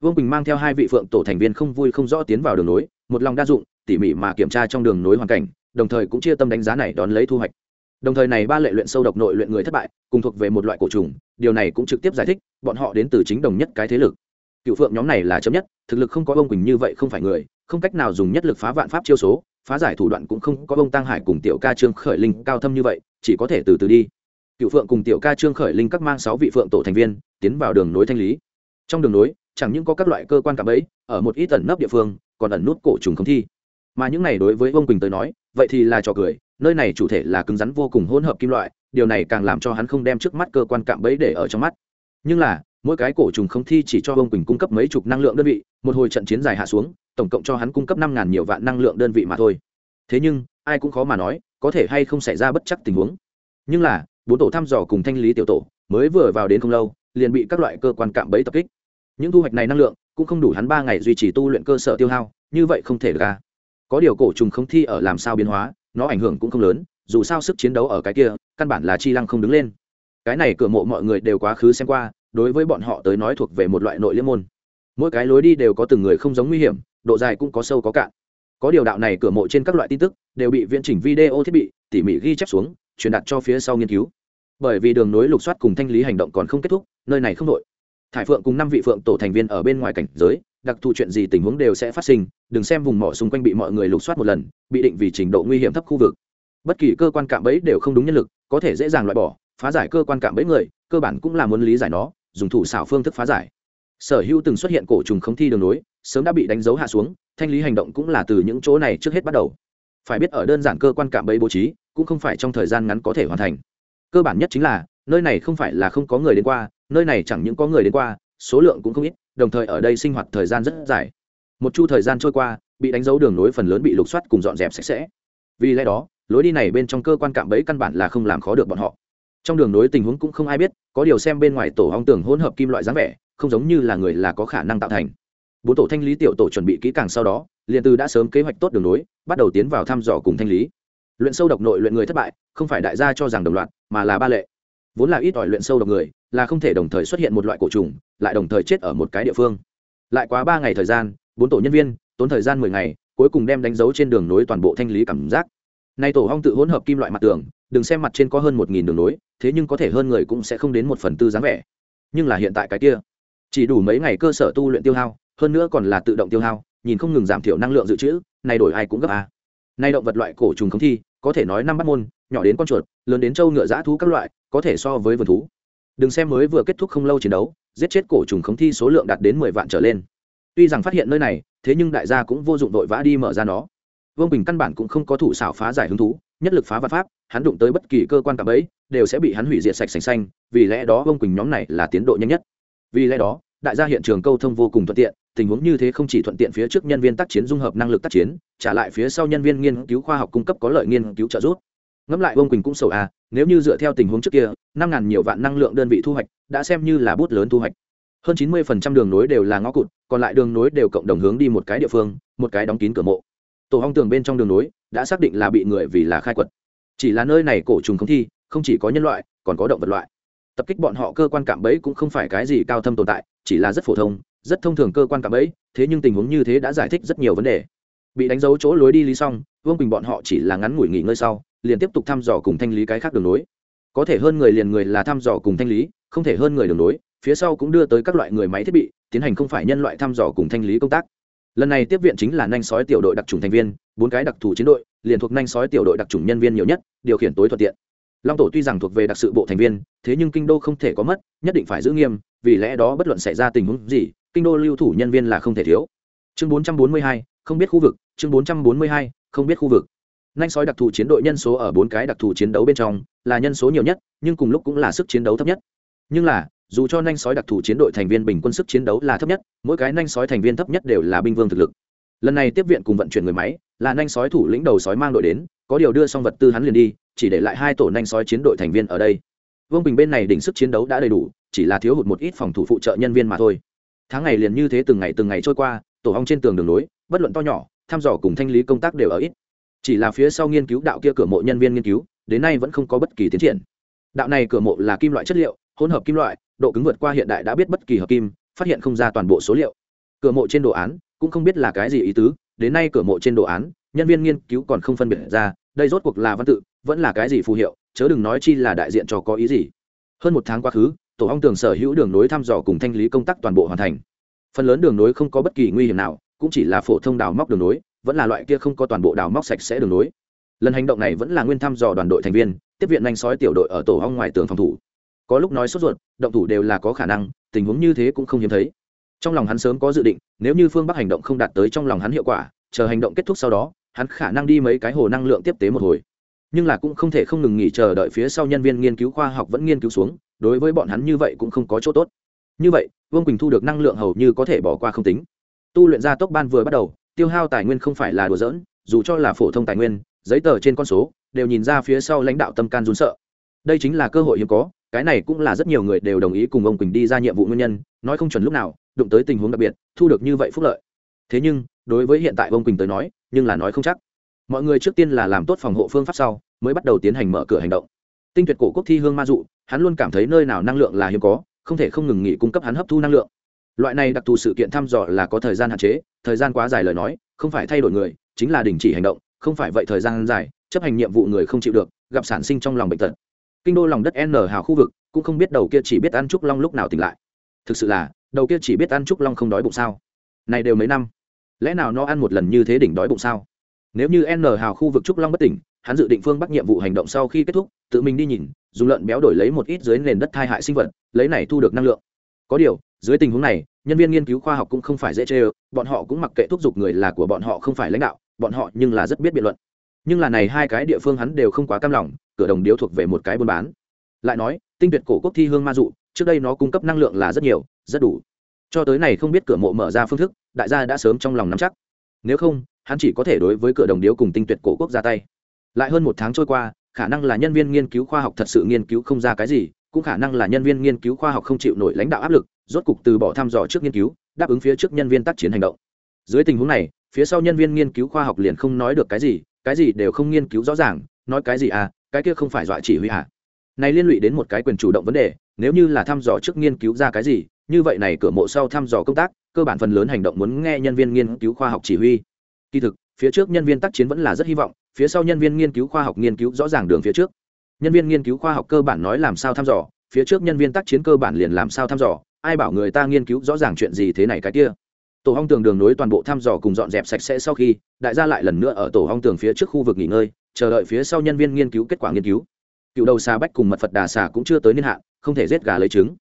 Vương quỳnh mang theo hai vị phượng tổ thành viên không vui không rõ tiến vào đường nối, một lòng đa dụng, tỉ mỉ mà kiểm tra trong đường nối hoàn cảnh, đồng thời cũng chia tâm đánh giá này đón lấy thu hoạch. Đồng thời này ba lệ luyện sâu độc nội luyện người thất bại, cùng thuộc về một loại cổ trùng, điều này cũng trực tiếp giải thích, bọn họ đến từ chính đồng nhất cái thế lực. Cựu phượng nhóm này là chấm nhất, thực lực không có ông quỳnh như vậy không phải người, không cách nào dùng nhất lực phá vạn pháp chiêu số phá giải thủ đoạn cũng không có ông tăng hải cùng tiểu ca trương khởi linh cao thâm như vậy, chỉ có thể từ từ đi. Cựu phượng cùng tiểu ca trương khởi linh các mang sáu vị phượng tổ thành viên, tiến vào đường nối thanh lý. Trong đường nối, chẳng những có các loại cơ quan cảm ấy ở một ít tẩn nấp địa phương, còn ẩn nút cổ trùng không thi. Mà những này đối với ông quỳnh tới nói, vậy thì là trò cười, nơi này chủ thể là cứng rắn vô cùng hỗn hợp kim loại, điều này càng làm cho hắn không đem trước mắt cơ quan cạm bẫy để ở trong mắt. Nhưng là, mỗi cái cổ trùng không thi chỉ cho ông quỳnh cung cấp mấy chục năng lượng đơn vị, một hồi trận chiến dài hạ xuống tổng cộng cho hắn cung cấp năm ngàn nhiều vạn năng lượng đơn vị mà thôi. Thế nhưng, ai cũng khó mà nói, có thể hay không xảy ra bất chắc tình huống. Nhưng là, bốn tổ thăm dò cùng thanh lý tiểu tổ mới vừa vào đến không lâu, liền bị các loại cơ quan cạm bẫy tập kích. Những thu hoạch này năng lượng cũng không đủ hắn ba ngày duy trì tu luyện cơ sở tiêu hao, như vậy không thể được ra có điều cổ trùng không thi ở làm sao biến hóa, nó ảnh hưởng cũng không lớn, dù sao sức chiến đấu ở cái kia, căn bản là chi lăng không đứng lên. Cái này cửa mộ mọi người đều quá khứ xem qua, đối với bọn họ tới nói thuộc về một loại nội liêm môn. Mỗi cái lối đi đều có từng người không giống nguy hiểm độ dài cũng có sâu có cạn. Có điều đạo này cửa mộ trên các loại tin tức đều bị viễn chỉnh video thiết bị tỉ mỉ ghi chép xuống, truyền đặt cho phía sau nghiên cứu. Bởi vì đường nối lục soát cùng thanh lý hành động còn không kết thúc, nơi này không đội thải phượng cùng năm vị phượng tổ thành viên ở bên ngoài cảnh giới, đặc thù chuyện gì tình huống đều sẽ phát sinh, đừng xem vùng mỏ xung quanh bị mọi người lục soát một lần, bị định vì trình độ nguy hiểm thấp khu vực. Bất kỳ cơ quan cạm bẫy đều không đúng nhân lực, có thể dễ dàng loại bỏ, phá giải cơ quan cạm bẫy người, cơ bản cũng là muốn lý giải nó, dùng thủ xảo phương thức phá giải. Sở hữu từng xuất hiện cổ trùng không thi đường nối sớm đã bị đánh dấu hạ xuống, thanh lý hành động cũng là từ những chỗ này trước hết bắt đầu. Phải biết ở đơn giản cơ quan cạm bẫy bố trí, cũng không phải trong thời gian ngắn có thể hoàn thành. Cơ bản nhất chính là, nơi này không phải là không có người đến qua, nơi này chẳng những có người đến qua, số lượng cũng không ít, đồng thời ở đây sinh hoạt thời gian rất dài. Một chu thời gian trôi qua, bị đánh dấu đường nối phần lớn bị lục soát cùng dọn dẹp sạch sẽ. Vì lẽ đó, lối đi này bên trong cơ quan cạm bẫy căn bản là không làm khó được bọn họ. Trong đường nối tình huống cũng không ai biết, có điều xem bên ngoài tổ hong tường hỗn hợp kim loại dáng vẻ, không giống như là người là có khả năng tạo thành bốn tổ thanh lý tiểu tổ chuẩn bị kỹ càng sau đó, liền từ đã sớm kế hoạch tốt đường nối, bắt đầu tiến vào thăm dò cùng thanh lý. Luyện sâu độc nội luyện người thất bại, không phải đại gia cho rằng đồng loạt, mà là ba lệ. Vốn là ít ỏi luyện sâu độc người, là không thể đồng thời xuất hiện một loại cổ trùng, lại đồng thời chết ở một cái địa phương. Lại quá ba ngày thời gian, bốn tổ nhân viên, tốn thời gian mười ngày, cuối cùng đem đánh dấu trên đường nối toàn bộ thanh lý cảm giác. Nay tổ hong tự hỗn hợp kim loại mặt tường, đừng xem mặt trên có hơn một nghìn đường nối, thế nhưng có thể hơn người cũng sẽ không đến một phần tư dáng vẻ. Nhưng là hiện tại cái kia, chỉ đủ mấy ngày cơ sở tu luyện tiêu hao hơn nữa còn là tự động tiêu hao, nhìn không ngừng giảm thiểu năng lượng dự trữ này đổi ai cũng gấp a. Nay động vật loại cổ trùng không thi, có thể nói năm bắt môn, nhỏ đến con chuột, lớn đến trâu ngựa dã thú các loại, có thể so với vườn thú. Đừng xem mới vừa kết thúc không lâu chiến đấu, giết chết cổ trùng không thi số lượng đạt đến mười vạn trở lên. Tuy rằng phát hiện nơi này, thế nhưng đại gia cũng vô dụng vội vã đi mở ra nó. Vương bình căn bản cũng không có thủ xảo phá giải hứng thú, nhất lực phá vật pháp, hắn đụng tới bất kỳ cơ quan cạm ấy đều sẽ bị hắn hủy diệt sạch sành xanh, vì lẽ đó vương quỳnh nhóm này là tiến độ nhanh nhất. Vì lẽ đó, đại gia hiện trường câu thông vô cùng thuận tiện tình huống như thế không chỉ thuận tiện phía trước nhân viên tác chiến dung hợp năng lực tác chiến, trả lại phía sau nhân viên nghiên cứu khoa học cung cấp có lợi nghiên cứu trợ giúp. Ngẫm lại vương quỳnh cũng sầu à nếu như dựa theo tình huống trước kia, năm ngàn nhiều vạn năng lượng đơn vị thu hoạch, đã xem như là bút lớn thu hoạch. Hơn chín mươi phần trăm đường nối đều là ngõ cụt, còn lại đường nối đều cộng đồng hướng đi một cái địa phương, một cái đóng kín cửa mộ. Tổ hong tường bên trong đường nối, đã xác định là bị người vì là khai quật. Chỉ là nơi này cổ trùng không thi, không chỉ có nhân loại, còn có động vật loại. Tập kích bọn họ cơ quan cạm bẫy cũng không phải cái gì cao thâm tồn tại, chỉ là rất phổ thông rất thông thường cơ quan cạm ấy, thế nhưng tình huống như thế đã giải thích rất nhiều vấn đề. Bị đánh dấu chỗ lối đi lý xong vương quỳnh bọn họ chỉ là ngắn ngủi nghỉ ngơi sau, liền tiếp tục thăm dò cùng thanh lý cái khác đường nối có thể hơn người liền người là thăm dò cùng thanh lý, không thể hơn người đường nối phía sau cũng đưa tới các loại người máy thiết bị, tiến hành không phải nhân loại thăm dò cùng thanh lý công tác. Lần này tiếp viện chính là nhanh sói tiểu đội đặc trùng thành viên, bốn cái đặc thù chiến đội, liền thuộc nhanh sói tiểu đội đặc trùng nhân viên nhiều nhất, điều khiển tối thuận tiện. Long tổ tuy rằng thuộc về đặc sự bộ thành viên, thế nhưng kinh đô không thể có mất, nhất định phải giữ nghiêm, vì lẽ đó bất luận xảy ra tình huống gì kinh đô lưu thủ nhân viên là không thể thiếu. Chương 442, không biết khu vực. Chương 442, không biết khu vực. Nhanh sói đặc thù chiến đội nhân số ở bốn cái đặc thù chiến đấu bên trong là nhân số nhiều nhất nhưng cùng lúc cũng là sức chiến đấu thấp nhất. Nhưng là dù cho nhanh sói đặc thù chiến đội thành viên bình quân sức chiến đấu là thấp nhất mỗi cái nhanh sói thành viên thấp nhất đều là binh vương thực lực. Lần này tiếp viện cùng vận chuyển người máy là nhanh sói thủ lĩnh đầu sói mang đội đến có điều đưa xong vật tư hắn liền đi chỉ để lại hai tổ nhanh sói chiến đội thành viên ở đây. Vương bình bên này đỉnh sức chiến đấu đã đầy đủ chỉ là thiếu hụt một ít phòng thủ phụ trợ nhân viên mà thôi tháng ngày liền như thế từng ngày từng ngày trôi qua, tổ hong trên tường đường nối bất luận to nhỏ, thăm dò cùng thanh lý công tác đều ở ít. Chỉ là phía sau nghiên cứu đạo kia cửa mộ nhân viên nghiên cứu, đến nay vẫn không có bất kỳ tiến triển. Đạo này cửa mộ là kim loại chất liệu, hỗn hợp kim loại, độ cứng vượt qua hiện đại đã biết bất kỳ hợp kim, phát hiện không ra toàn bộ số liệu. Cửa mộ trên đồ án, cũng không biết là cái gì ý tứ, đến nay cửa mộ trên đồ án, nhân viên nghiên cứu còn không phân biệt ra, đây rốt cuộc là văn tự, vẫn là cái gì phù hiệu, chớ đừng nói chi là đại diện cho có ý gì. Hơn một tháng quá khứ tổ hong tường sở hữu đường nối thăm dò cùng thanh lý công tác toàn bộ hoàn thành. Phần lớn đường nối không có bất kỳ nguy hiểm nào, cũng chỉ là phổ thông đào móc đường nối, vẫn là loại kia không có toàn bộ đào móc sạch sẽ đường nối. Lần hành động này vẫn là nguyên thăm dò đoàn đội thành viên, tiếp viện nhanh sói tiểu đội ở tổ hong ngoài tường phòng thủ. Có lúc nói sốt ruột, động thủ đều là có khả năng, tình huống như thế cũng không hiếm thấy. Trong lòng hắn sớm có dự định, nếu như phương bắc hành động không đạt tới trong lòng hắn hiệu quả, chờ hành động kết thúc sau đó, hắn khả năng đi mấy cái hồ năng lượng tiếp tế một hồi. Nhưng là cũng không thể không ngừng nghỉ chờ đợi phía sau nhân viên nghiên cứu khoa học vẫn nghiên cứu xuống đối với bọn hắn như vậy cũng không có chỗ tốt. Như vậy, vương quỳnh thu được năng lượng hầu như có thể bỏ qua không tính. Tu luyện gia tốc ban vừa bắt đầu, tiêu hao tài nguyên không phải là đùa giỡn, dù cho là phổ thông tài nguyên, giấy tờ trên con số đều nhìn ra phía sau lãnh đạo tâm can run sợ. Đây chính là cơ hội hiếm có, cái này cũng là rất nhiều người đều đồng ý cùng ông quỳnh đi ra nhiệm vụ nguyên nhân, nói không chuẩn lúc nào, đụng tới tình huống đặc biệt, thu được như vậy phúc lợi. Thế nhưng, đối với hiện tại ông quỳnh tới nói, nhưng là nói không chắc. Mọi người trước tiên là làm tốt phòng hộ phương pháp sau, mới bắt đầu tiến hành mở cửa hành động tinh tuyệt cổ quốc thi hương ma dụ, hắn luôn cảm thấy nơi nào năng lượng là hiếm có, không thể không ngừng nghỉ cung cấp hắn hấp thu năng lượng. Loại này đặc thù sự kiện thăm dò là có thời gian hạn chế, thời gian quá dài lời nói, không phải thay đổi người, chính là đình chỉ hành động, không phải vậy thời gian dài, chấp hành nhiệm vụ người không chịu được, gặp sản sinh trong lòng bệnh tật. Kinh đô lòng đất n hào khu vực, cũng không biết đầu kia chỉ biết ăn trúc long lúc nào tỉnh lại. Thực sự là, đầu kia chỉ biết ăn trúc long không đói bụng sao? Này đều mấy năm, lẽ nào nó ăn một lần như thế đỉnh đói bụng sao? Nếu như n hào khu vực trúc long bất tỉnh hắn dự định phương bắc nhiệm vụ hành động sau khi kết thúc, tự mình đi nhìn, dùng lợn béo đổi lấy một ít dưới nền đất thai hại sinh vật, lấy này thu được năng lượng. Có điều, dưới tình huống này, nhân viên nghiên cứu khoa học cũng không phải dễ chê ơ, bọn họ cũng mặc kệ thúc giục người là của bọn họ không phải lãnh đạo, bọn họ nhưng là rất biết biện luận. Nhưng là này hai cái địa phương hắn đều không quá cam lòng, cửa đồng điếu thuộc về một cái buôn bán. Lại nói, tinh tuyệt cổ quốc thi hương ma dụ, trước đây nó cung cấp năng lượng là rất nhiều, rất đủ. Cho tới này không biết cửa mộ mở ra phương thức, đại gia đã sớm trong lòng nắm chắc. Nếu không, hắn chỉ có thể đối với cửa đồng điếu cùng tinh tuyệt cổ quốc ra tay lại hơn một tháng trôi qua, khả năng là nhân viên nghiên cứu khoa học thật sự nghiên cứu không ra cái gì, cũng khả năng là nhân viên nghiên cứu khoa học không chịu nổi lãnh đạo áp lực, rốt cục từ bỏ thăm dò trước nghiên cứu, đáp ứng phía trước nhân viên tác chiến hành động. Dưới tình huống này, phía sau nhân viên nghiên cứu khoa học liền không nói được cái gì cái gì đều không nghiên cứu rõ ràng, nói cái gì à cái kia không phải dọa chỉ huy à. Này liên lụy đến một cái quyền chủ động vấn đề, nếu như là thăm dò trước nghiên cứu ra cái gì, như vậy này cửa mộ sau thăm dò công tác, cơ bản phần lớn hành động muốn nghe nhân viên nghiên cứu khoa học chỉ huy. Kỳ thực phía trước nhân viên tác chiến vẫn là rất hy vọng, phía sau nhân viên nghiên cứu khoa học nghiên cứu rõ ràng đường phía trước. Nhân viên nghiên cứu khoa học cơ bản nói làm sao thăm dò, phía trước nhân viên tác chiến cơ bản liền làm sao thăm dò, ai bảo người ta nghiên cứu rõ ràng chuyện gì thế này cái kia. Tổ hong tường đường nối toàn bộ thăm dò cùng dọn dẹp sạch sẽ sau khi, đại gia lại lần nữa ở tổ hong tường phía trước khu vực nghỉ ngơi, chờ đợi phía sau nhân viên nghiên cứu kết quả nghiên cứu. Cựu đầu xà bách cùng mật phật đà xà cũng chưa tới niên hạn, không thể giết gà lấy trứng.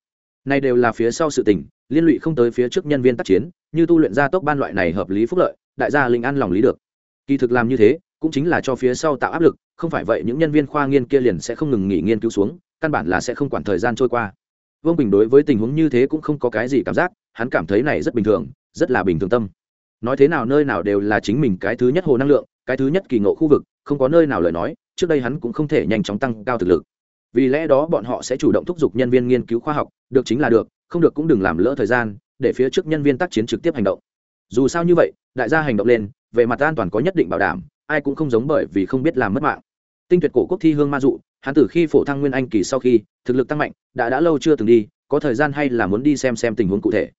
Này đều là phía sau sự tình, liên lụy không tới phía trước nhân viên tác chiến, như tu luyện gia tốc ban loại này hợp lý phúc lợi, đại gia linh an lòng lý được kỳ thực làm như thế, cũng chính là cho phía sau tạo áp lực, không phải vậy những nhân viên khoa nghiên kia liền sẽ không ngừng nghỉ nghiên cứu xuống, căn bản là sẽ không quản thời gian trôi qua. Vương bình đối với tình huống như thế cũng không có cái gì cảm giác, hắn cảm thấy này rất bình thường, rất là bình thường tâm. Nói thế nào nơi nào đều là chính mình cái thứ nhất hồ năng lượng, cái thứ nhất kỳ ngộ khu vực, không có nơi nào lời nói, trước đây hắn cũng không thể nhanh chóng tăng cao thực lực. Vì lẽ đó bọn họ sẽ chủ động thúc giục nhân viên nghiên cứu khoa học, được chính là được, không được cũng đừng làm lỡ thời gian, để phía trước nhân viên tác chiến trực tiếp hành động. Dù sao như vậy, đại gia hành động lên về mặt an toàn có nhất định bảo đảm, ai cũng không giống bởi vì không biết làm mất mạng. Tinh tuyệt cổ quốc thi hương ma dụ, hắn từ khi phổ thăng nguyên anh kỳ sau khi, thực lực tăng mạnh, đã đã lâu chưa từng đi, có thời gian hay là muốn đi xem xem tình huống cụ thể.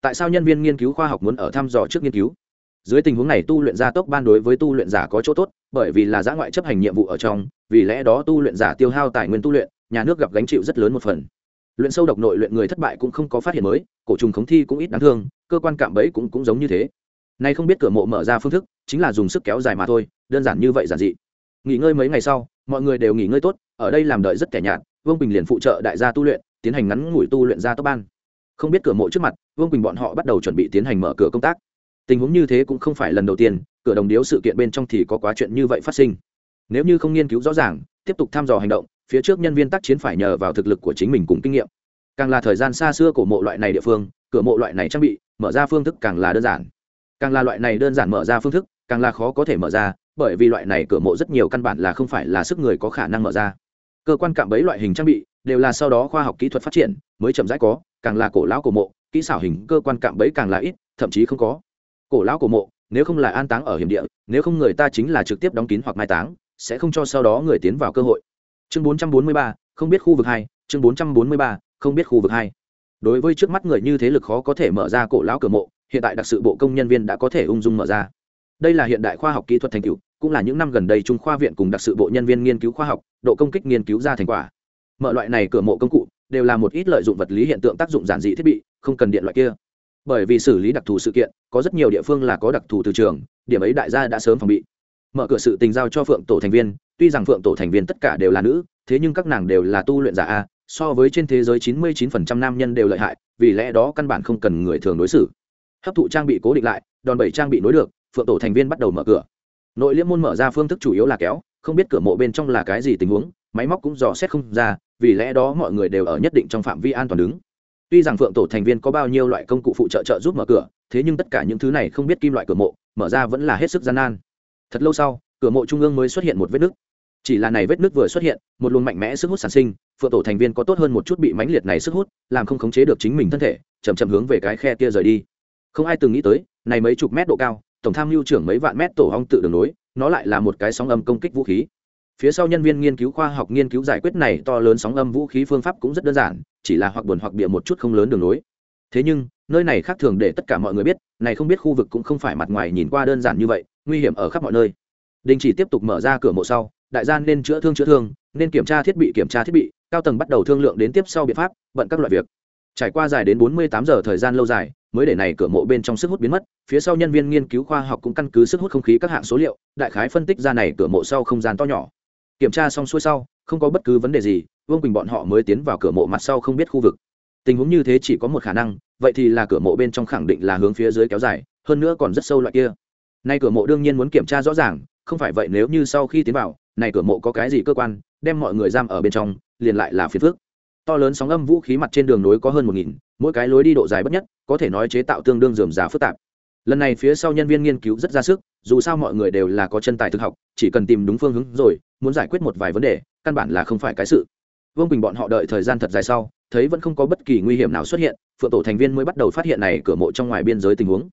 Tại sao nhân viên nghiên cứu khoa học muốn ở thăm dò trước nghiên cứu? Dưới tình huống này tu luyện gia tốc ban đối với tu luyện giả có chỗ tốt, bởi vì là giã ngoại chấp hành nhiệm vụ ở trong, vì lẽ đó tu luyện giả tiêu hao tài nguyên tu luyện, nhà nước gặp gánh chịu rất lớn một phần. Luyện sâu độc nội luyện người thất bại cũng không có phát hiện mới, cổ trùng khống thi cũng ít đáng thương, cơ quan cạm bẫy cũng cũng giống như thế nay không biết cửa mộ mở ra phương thức, chính là dùng sức kéo dài mà thôi, đơn giản như vậy giản dị. Nghỉ ngơi mấy ngày sau, mọi người đều nghỉ ngơi tốt, ở đây làm đợi rất kẻ nhạt, vương bình liền phụ trợ đại gia tu luyện, tiến hành ngắn ngủi tu luyện ra tốc ban. Không biết cửa mộ trước mặt, vương bình bọn họ bắt đầu chuẩn bị tiến hành mở cửa công tác. Tình huống như thế cũng không phải lần đầu tiên, cửa đồng điếu sự kiện bên trong thì có quá chuyện như vậy phát sinh. Nếu như không nghiên cứu rõ ràng, tiếp tục thăm dò hành động, phía trước nhân viên tác chiến phải nhờ vào thực lực của chính mình cùng kinh nghiệm. Càng là thời gian xa xưa của mộ loại này địa phương, cửa mộ loại này trang bị, mở ra phương thức càng là đơn giản càng là loại này đơn giản mở ra phương thức càng là khó có thể mở ra bởi vì loại này cửa mộ rất nhiều căn bản là không phải là sức người có khả năng mở ra. Cơ quan cạm bẫy loại hình trang bị đều là sau đó khoa học kỹ thuật phát triển mới chậm rãi có càng là cổ lão cổ mộ kỹ xảo hình cơ quan cạm bẫy càng là ít thậm chí không có. Cổ lão cổ mộ nếu không là an táng ở hiểm địa nếu không người ta chính là trực tiếp đóng kín hoặc mai táng sẽ không cho sau đó người tiến vào cơ hội. Chương 443, không biết khu vực hai chương 443, không biết khu vực hai. Đối với trước mắt người như thế lực khó có thể mở ra cổ lão cửa mộ hiện tại đặc sự bộ công nhân viên đã có thể ung dung mở ra. Đây là hiện đại khoa học kỹ thuật thành tựu, cũng là những năm gần đây trung khoa viện cùng đặc sự bộ nhân viên nghiên cứu khoa học, độ công kích nghiên cứu ra thành quả. Mở loại này cửa mộ công cụ, đều là một ít lợi dụng vật lý hiện tượng tác dụng giản dị thiết bị, không cần điện loại kia. Bởi vì xử lý đặc thù sự kiện, có rất nhiều địa phương là có đặc thù từ trường, điểm ấy đại gia đã sớm phòng bị. Mở cửa sự tình giao cho phượng tổ thành viên, tuy rằng phượng tổ thành viên tất cả đều là nữ, thế nhưng các nàng đều là tu luyện giả a, so với trên thế giới chín mươi 99% nam nhân đều lợi hại, vì lẽ đó căn bản không cần người thường đối xử hấp thụ trang bị cố định lại, đòn bẩy trang bị nối được, phượng tổ thành viên bắt đầu mở cửa. Nội liễm môn mở ra phương thức chủ yếu là kéo, không biết cửa mộ bên trong là cái gì tình huống, máy móc cũng dò xét không ra, vì lẽ đó mọi người đều ở nhất định trong phạm vi an toàn đứng. Tuy rằng phượng tổ thành viên có bao nhiêu loại công cụ phụ trợ trợ giúp mở cửa, thế nhưng tất cả những thứ này không biết kim loại cửa mộ, mở ra vẫn là hết sức gian nan. Thật lâu sau, cửa mộ trung ương mới xuất hiện một vết nứt. Chỉ là này vết nứt vừa xuất hiện, một luồng mạnh mẽ sức hút sản sinh, phượng tổ thành viên có tốt hơn một chút bị mãnh liệt này sức hút, làm không khống chế được chính mình thân thể chầm chậm hướng về cái khe kia rời đi không ai từng nghĩ tới, này mấy chục mét độ cao, tổng tham mưu trưởng mấy vạn mét tổ hong tự đường nối, nó lại là một cái sóng âm công kích vũ khí. Phía sau nhân viên nghiên cứu khoa học nghiên cứu giải quyết này to lớn sóng âm vũ khí phương pháp cũng rất đơn giản, chỉ là hoặc buồn hoặc bịa một chút không lớn đường nối. Thế nhưng, nơi này khác thường để tất cả mọi người biết, này không biết khu vực cũng không phải mặt ngoài nhìn qua đơn giản như vậy, nguy hiểm ở khắp mọi nơi. Đình chỉ tiếp tục mở ra cửa mộ sau, đại gia nên chữa thương chữa thương, nên kiểm tra thiết bị kiểm tra thiết bị, cao tầng bắt đầu thương lượng đến tiếp sau biện pháp, bận các loại việc trải qua dài đến 48 giờ thời gian lâu dài, mới để này cửa mộ bên trong sức hút biến mất, phía sau nhân viên nghiên cứu khoa học cũng căn cứ sức hút không khí các hạng số liệu, đại khái phân tích ra này cửa mộ sau không gian to nhỏ. Kiểm tra xong xuôi sau, không có bất cứ vấn đề gì, vương quỳnh bọn họ mới tiến vào cửa mộ mặt sau không biết khu vực. Tình huống như thế chỉ có một khả năng, vậy thì là cửa mộ bên trong khẳng định là hướng phía dưới kéo dài, hơn nữa còn rất sâu loại kia. Nay cửa mộ đương nhiên muốn kiểm tra rõ ràng, không phải vậy nếu như sau khi tiến vào, này cửa mộ có cái gì cơ quan, đem mọi người giam ở bên trong, liền lại là phiền phức to lớn sóng âm vũ khí mặt trên đường nối có hơn một nghìn, mỗi cái lối đi độ dài bất nhất, có thể nói chế tạo tương đương dườm giá phức tạp. Lần này phía sau nhân viên nghiên cứu rất ra sức, dù sao mọi người đều là có chân tài thực học, chỉ cần tìm đúng phương hướng rồi, muốn giải quyết một vài vấn đề, căn bản là không phải cái sự. Vương bình bọn họ đợi thời gian thật dài sau, thấy vẫn không có bất kỳ nguy hiểm nào xuất hiện, phượng tổ thành viên mới bắt đầu phát hiện này cửa mộ trong ngoài biên giới tình huống.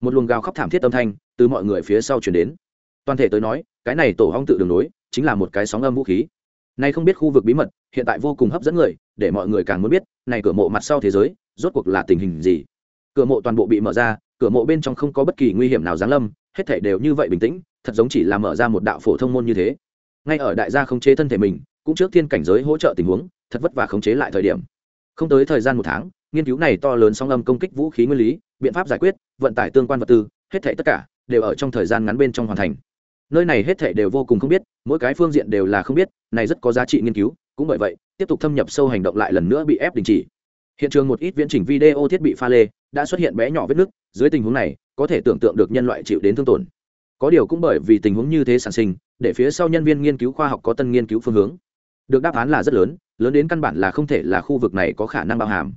Một luồng gào khóc thảm thiết âm thanh từ mọi người phía sau chuyển đến. Toàn thể tới nói, cái này tổ hong tự đường nối chính là một cái sóng âm vũ khí. Nay không biết khu vực bí mật, hiện tại vô cùng hấp dẫn người để mọi người càng muốn biết, này cửa mộ mặt sau thế giới, rốt cuộc là tình hình gì? Cửa mộ toàn bộ bị mở ra, cửa mộ bên trong không có bất kỳ nguy hiểm nào giáng lâm, hết thể đều như vậy bình tĩnh, thật giống chỉ là mở ra một đạo phổ thông môn như thế. Ngay ở đại gia khống chế thân thể mình, cũng trước thiên cảnh giới hỗ trợ tình huống, thật vất vả khống chế lại thời điểm. Không tới thời gian một tháng, nghiên cứu này to lớn song âm công kích vũ khí nguyên lý, biện pháp giải quyết, vận tải tương quan vật tư, hết thể tất cả đều ở trong thời gian ngắn bên trong hoàn thành. Nơi này hết thể đều vô cùng không biết, mỗi cái phương diện đều là không biết, này rất có giá trị nghiên cứu cũng bởi vậy, tiếp tục thâm nhập sâu hành động lại lần nữa bị ép đình chỉ. Hiện trường một ít viễn trình video thiết bị pha lê đã xuất hiện bé nhỏ vết nứt, dưới tình huống này, có thể tưởng tượng được nhân loại chịu đến thương tổn. Có điều cũng bởi vì tình huống như thế sản sinh, để phía sau nhân viên nghiên cứu khoa học có tân nghiên cứu phương hướng. Được đáp án là rất lớn lớn đến căn bản là không thể là khu vực này có khả năng bao hàm.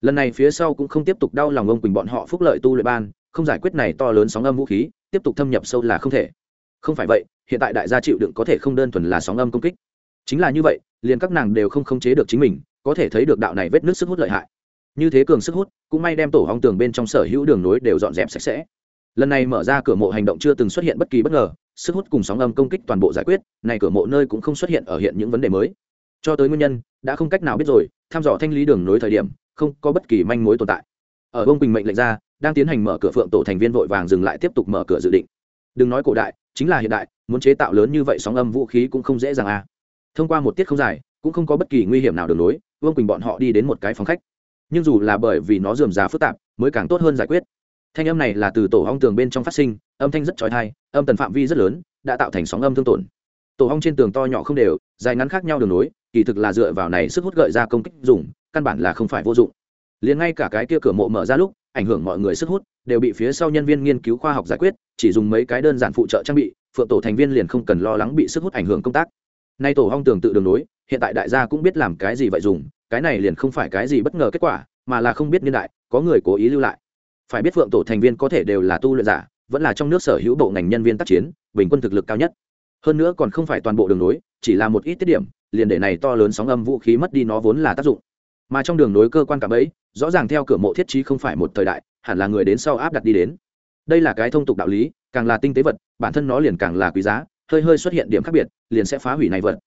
Lần này phía sau cũng không tiếp tục đau lòng ông quỳnh bọn họ phúc lợi tu luyện ban, không giải quyết này to lớn sóng âm vũ khí, tiếp tục thâm nhập sâu là không thể. Không phải vậy, hiện tại đại gia chịu đựng có thể không đơn thuần là sóng âm công kích chính là như vậy, liền các nàng đều không khống chế được chính mình, có thể thấy được đạo này vết nước sức hút lợi hại. Như thế cường sức hút, cũng may đem tổ hong tường bên trong sở hữu đường nối đều dọn dẹp sạch sẽ. Lần này mở ra cửa mộ hành động chưa từng xuất hiện bất kỳ bất ngờ, sức hút cùng sóng âm công kích toàn bộ giải quyết, này cửa mộ nơi cũng không xuất hiện ở hiện những vấn đề mới. Cho tới nguyên nhân, đã không cách nào biết rồi thăm dò thanh lý đường nối thời điểm, không có bất kỳ manh mối tồn tại. Ở bông bình mệnh lệnh ra, đang tiến hành mở cửa phượng tổ thành viên vội vàng dừng lại tiếp tục mở cửa dự định. Đừng nói cổ đại, chính là hiện đại, muốn chế tạo lớn như vậy sóng âm vũ khí cũng không dễ dàng à thông qua một tiết không dài, cũng không có bất kỳ nguy hiểm nào đường lối, vương quỳnh bọn họ đi đến một cái phòng khách. Nhưng dù là bởi vì nó dườm già phức tạp, mới càng tốt hơn giải quyết. Thanh âm này là từ tổ hong tường bên trong phát sinh, âm thanh rất trói thai âm tần phạm vi rất lớn, đã tạo thành sóng âm thương tổn. Tổ hong trên tường to nhỏ không đều, dài ngắn khác nhau đường nối kỳ thực là dựa vào này sức hút gợi ra công kích dùng, căn bản là không phải vô dụng. Liền ngay cả cái kia cửa mộ mở ra lúc, ảnh hưởng mọi người sức hút, đều bị phía sau nhân viên nghiên cứu khoa học giải quyết, chỉ dùng mấy cái đơn giản phụ trợ trang bị, phượng tổ thành viên liền không cần lo lắng bị sức hút ảnh hưởng công tác nay tổ hong tường tự đường nối, hiện tại đại gia cũng biết làm cái gì vậy dùng, cái này liền không phải cái gì bất ngờ kết quả, mà là không biết niên đại, có người cố ý lưu lại. Phải biết phượng tổ thành viên có thể đều là tu luyện giả, vẫn là trong nước sở hữu bộ ngành nhân viên tác chiến, bình quân thực lực cao nhất. Hơn nữa còn không phải toàn bộ đường nối, chỉ là một ít tiết điểm, liền để này to lớn sóng âm vũ khí mất đi nó vốn là tác dụng. Mà trong đường nối cơ quan cảm ấy rõ ràng theo cửa mộ thiết trí không phải một thời đại, hẳn là người đến sau áp đặt đi đến. Đây là cái thông tục đạo lý, càng là tinh tế vật, bản thân nó liền càng là quý giá hơi hơi xuất hiện điểm khác biệt, liền sẽ phá hủy này vật.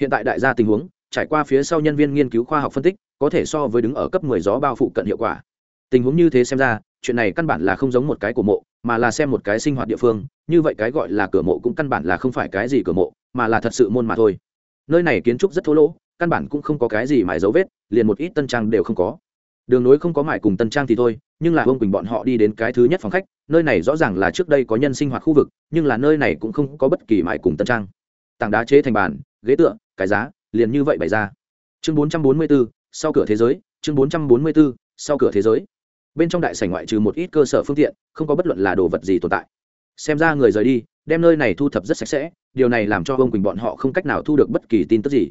Hiện tại đại gia tình huống, trải qua phía sau nhân viên nghiên cứu khoa học phân tích, có thể so với đứng ở cấp 10 gió bao phụ cận hiệu quả. Tình huống như thế xem ra, chuyện này căn bản là không giống một cái của mộ, mà là xem một cái sinh hoạt địa phương, như vậy cái gọi là cửa mộ cũng căn bản là không phải cái gì cửa mộ, mà là thật sự môn mà thôi. Nơi này kiến trúc rất thô lỗ, căn bản cũng không có cái gì mài dấu vết, liền một ít tân trang đều không có đường nối không có mải cùng tân trang thì thôi nhưng là ông quỳnh bọn họ đi đến cái thứ nhất phòng khách nơi này rõ ràng là trước đây có nhân sinh hoạt khu vực nhưng là nơi này cũng không có bất kỳ mải cùng tân trang. Tảng đá chế thành bàn ghế tựa cái giá liền như vậy bày ra. Chương 444, sau cửa thế giới chương 444, sau cửa thế giới. Bên trong đại sảnh ngoại trừ một ít cơ sở phương tiện không có bất luận là đồ vật gì tồn tại. Xem ra người rời đi đem nơi này thu thập rất sạch sẽ điều này làm cho ông quỳnh bọn họ không cách nào thu được bất kỳ tin tức gì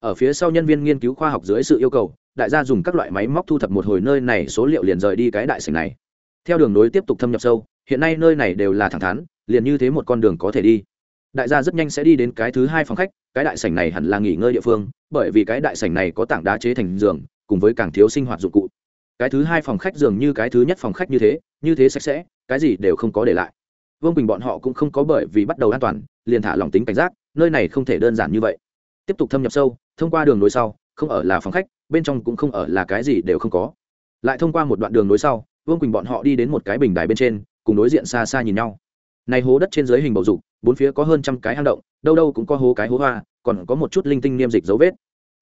ở phía sau nhân viên nghiên cứu khoa học dưới sự yêu cầu, đại gia dùng các loại máy móc thu thập một hồi nơi này số liệu liền rời đi cái đại sảnh này. Theo đường nối tiếp tục thâm nhập sâu, hiện nay nơi này đều là thẳng thắn, liền như thế một con đường có thể đi. Đại gia rất nhanh sẽ đi đến cái thứ hai phòng khách, cái đại sảnh này hẳn là nghỉ ngơi địa phương, bởi vì cái đại sảnh này có tảng đá chế thành giường, cùng với càng thiếu sinh hoạt dụng cụ. Cái thứ hai phòng khách dường như cái thứ nhất phòng khách như thế như thế sạch sẽ, cái gì đều không có để lại. Vương bình bọn họ cũng không có bởi vì bắt đầu an toàn, liền thả lòng tính cảnh giác, nơi này không thể đơn giản như vậy tiếp tục thâm nhập sâu, thông qua đường nối sau, không ở là phòng khách, bên trong cũng không ở là cái gì đều không có. Lại thông qua một đoạn đường nối sau, vương quỳnh bọn họ đi đến một cái bình đài bên trên, cùng đối diện xa xa nhìn nhau. Này hố đất trên dưới hình bầu dục, bốn phía có hơn trăm cái hang động, đâu đâu cũng có hố cái hố hoa, còn có một chút linh tinh niêm dịch dấu vết.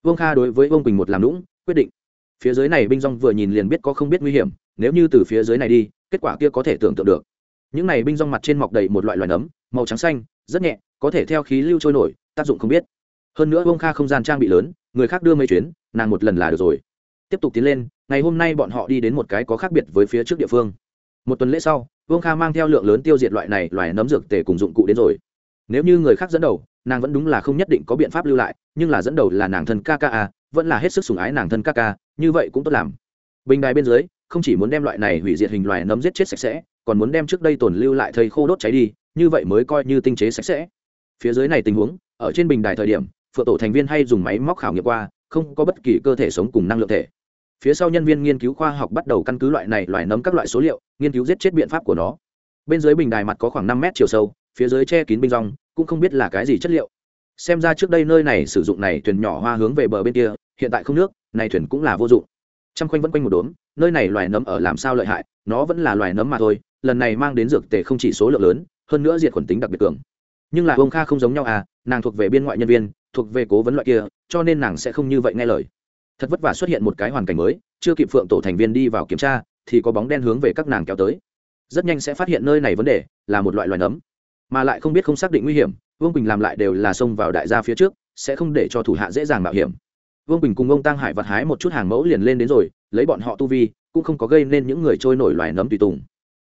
Vương kha đối với vương quỳnh một làm lũng quyết định. Phía dưới này binh dong vừa nhìn liền biết có không biết nguy hiểm, nếu như từ phía dưới này đi, kết quả kia có thể tưởng tượng được. Những này binh dong mặt trên mọc đầy một loại loài nấm, màu trắng xanh, rất nhẹ, có thể theo khí lưu trôi nổi, tác dụng không biết hơn nữa vương kha không gian trang bị lớn, người khác đưa mấy chuyến, nàng một lần là được rồi. Tiếp tục tiến lên, ngày hôm nay bọn họ đi đến một cái có khác biệt với phía trước địa phương. Một tuần lễ sau, vương kha mang theo lượng lớn tiêu diệt loại này, loài nấm dược tề cùng dụng cụ đến rồi. Nếu như người khác dẫn đầu, nàng vẫn đúng là không nhất định có biện pháp lưu lại, nhưng là dẫn đầu là nàng thân kka vẫn là hết sức sùng ái nàng thân kaka như vậy cũng tốt làm. Bình đài bên dưới, không chỉ muốn đem loại này hủy diệt hình loài nấm giết chết sạch sẽ, còn muốn đem trước đây tồn lưu lại thầy khô đốt cháy đi, như vậy mới coi như tinh chế sạch sẽ. Phía dưới này tình huống, ở trên bình đài thời điểm phượng tổ thành viên hay dùng máy móc khảo nghiệm qua, không có bất kỳ cơ thể sống cùng năng lượng thể. Phía sau nhân viên nghiên cứu khoa học bắt đầu căn cứ loại này loài nấm các loại số liệu, nghiên cứu giết chết biện pháp của nó. Bên dưới bình đài mặt có khoảng năm mét chiều sâu, phía dưới che kín binh rong cũng không biết là cái gì chất liệu. Xem ra trước đây nơi này sử dụng này thuyền nhỏ hoa hướng về bờ bên kia, hiện tại không nước, này thuyền cũng là vô dụng. Trăm quanh vẫn quanh một đốm, nơi này loài nấm ở làm sao lợi hại, nó vẫn là loài nấm mà thôi, lần này mang đến dược tề không chỉ số lượng lớn, hơn nữa diệt khuẩn tính đặc biệt cường. Nhưng là ông kha không giống nhau à nàng thuộc về biên ngoại nhân viên, thuộc về cố vấn loại kia, cho nên nàng sẽ không như vậy nghe lời. Thật vất vả xuất hiện một cái hoàn cảnh mới, chưa kịp phượng tổ thành viên đi vào kiểm tra, thì có bóng đen hướng về các nàng kéo tới. Rất nhanh sẽ phát hiện nơi này vấn đề là một loại loài nấm, mà lại không biết không xác định nguy hiểm, vương quỳnh làm lại đều là xông vào đại gia phía trước, sẽ không để cho thủ hạ dễ dàng mạo hiểm. Vương quỳnh cùng ông tăng hải vặt hái một chút hàng mẫu liền lên đến rồi, lấy bọn họ tu vi, cũng không có gây nên những người trôi nổi loài nấm tùy tùng.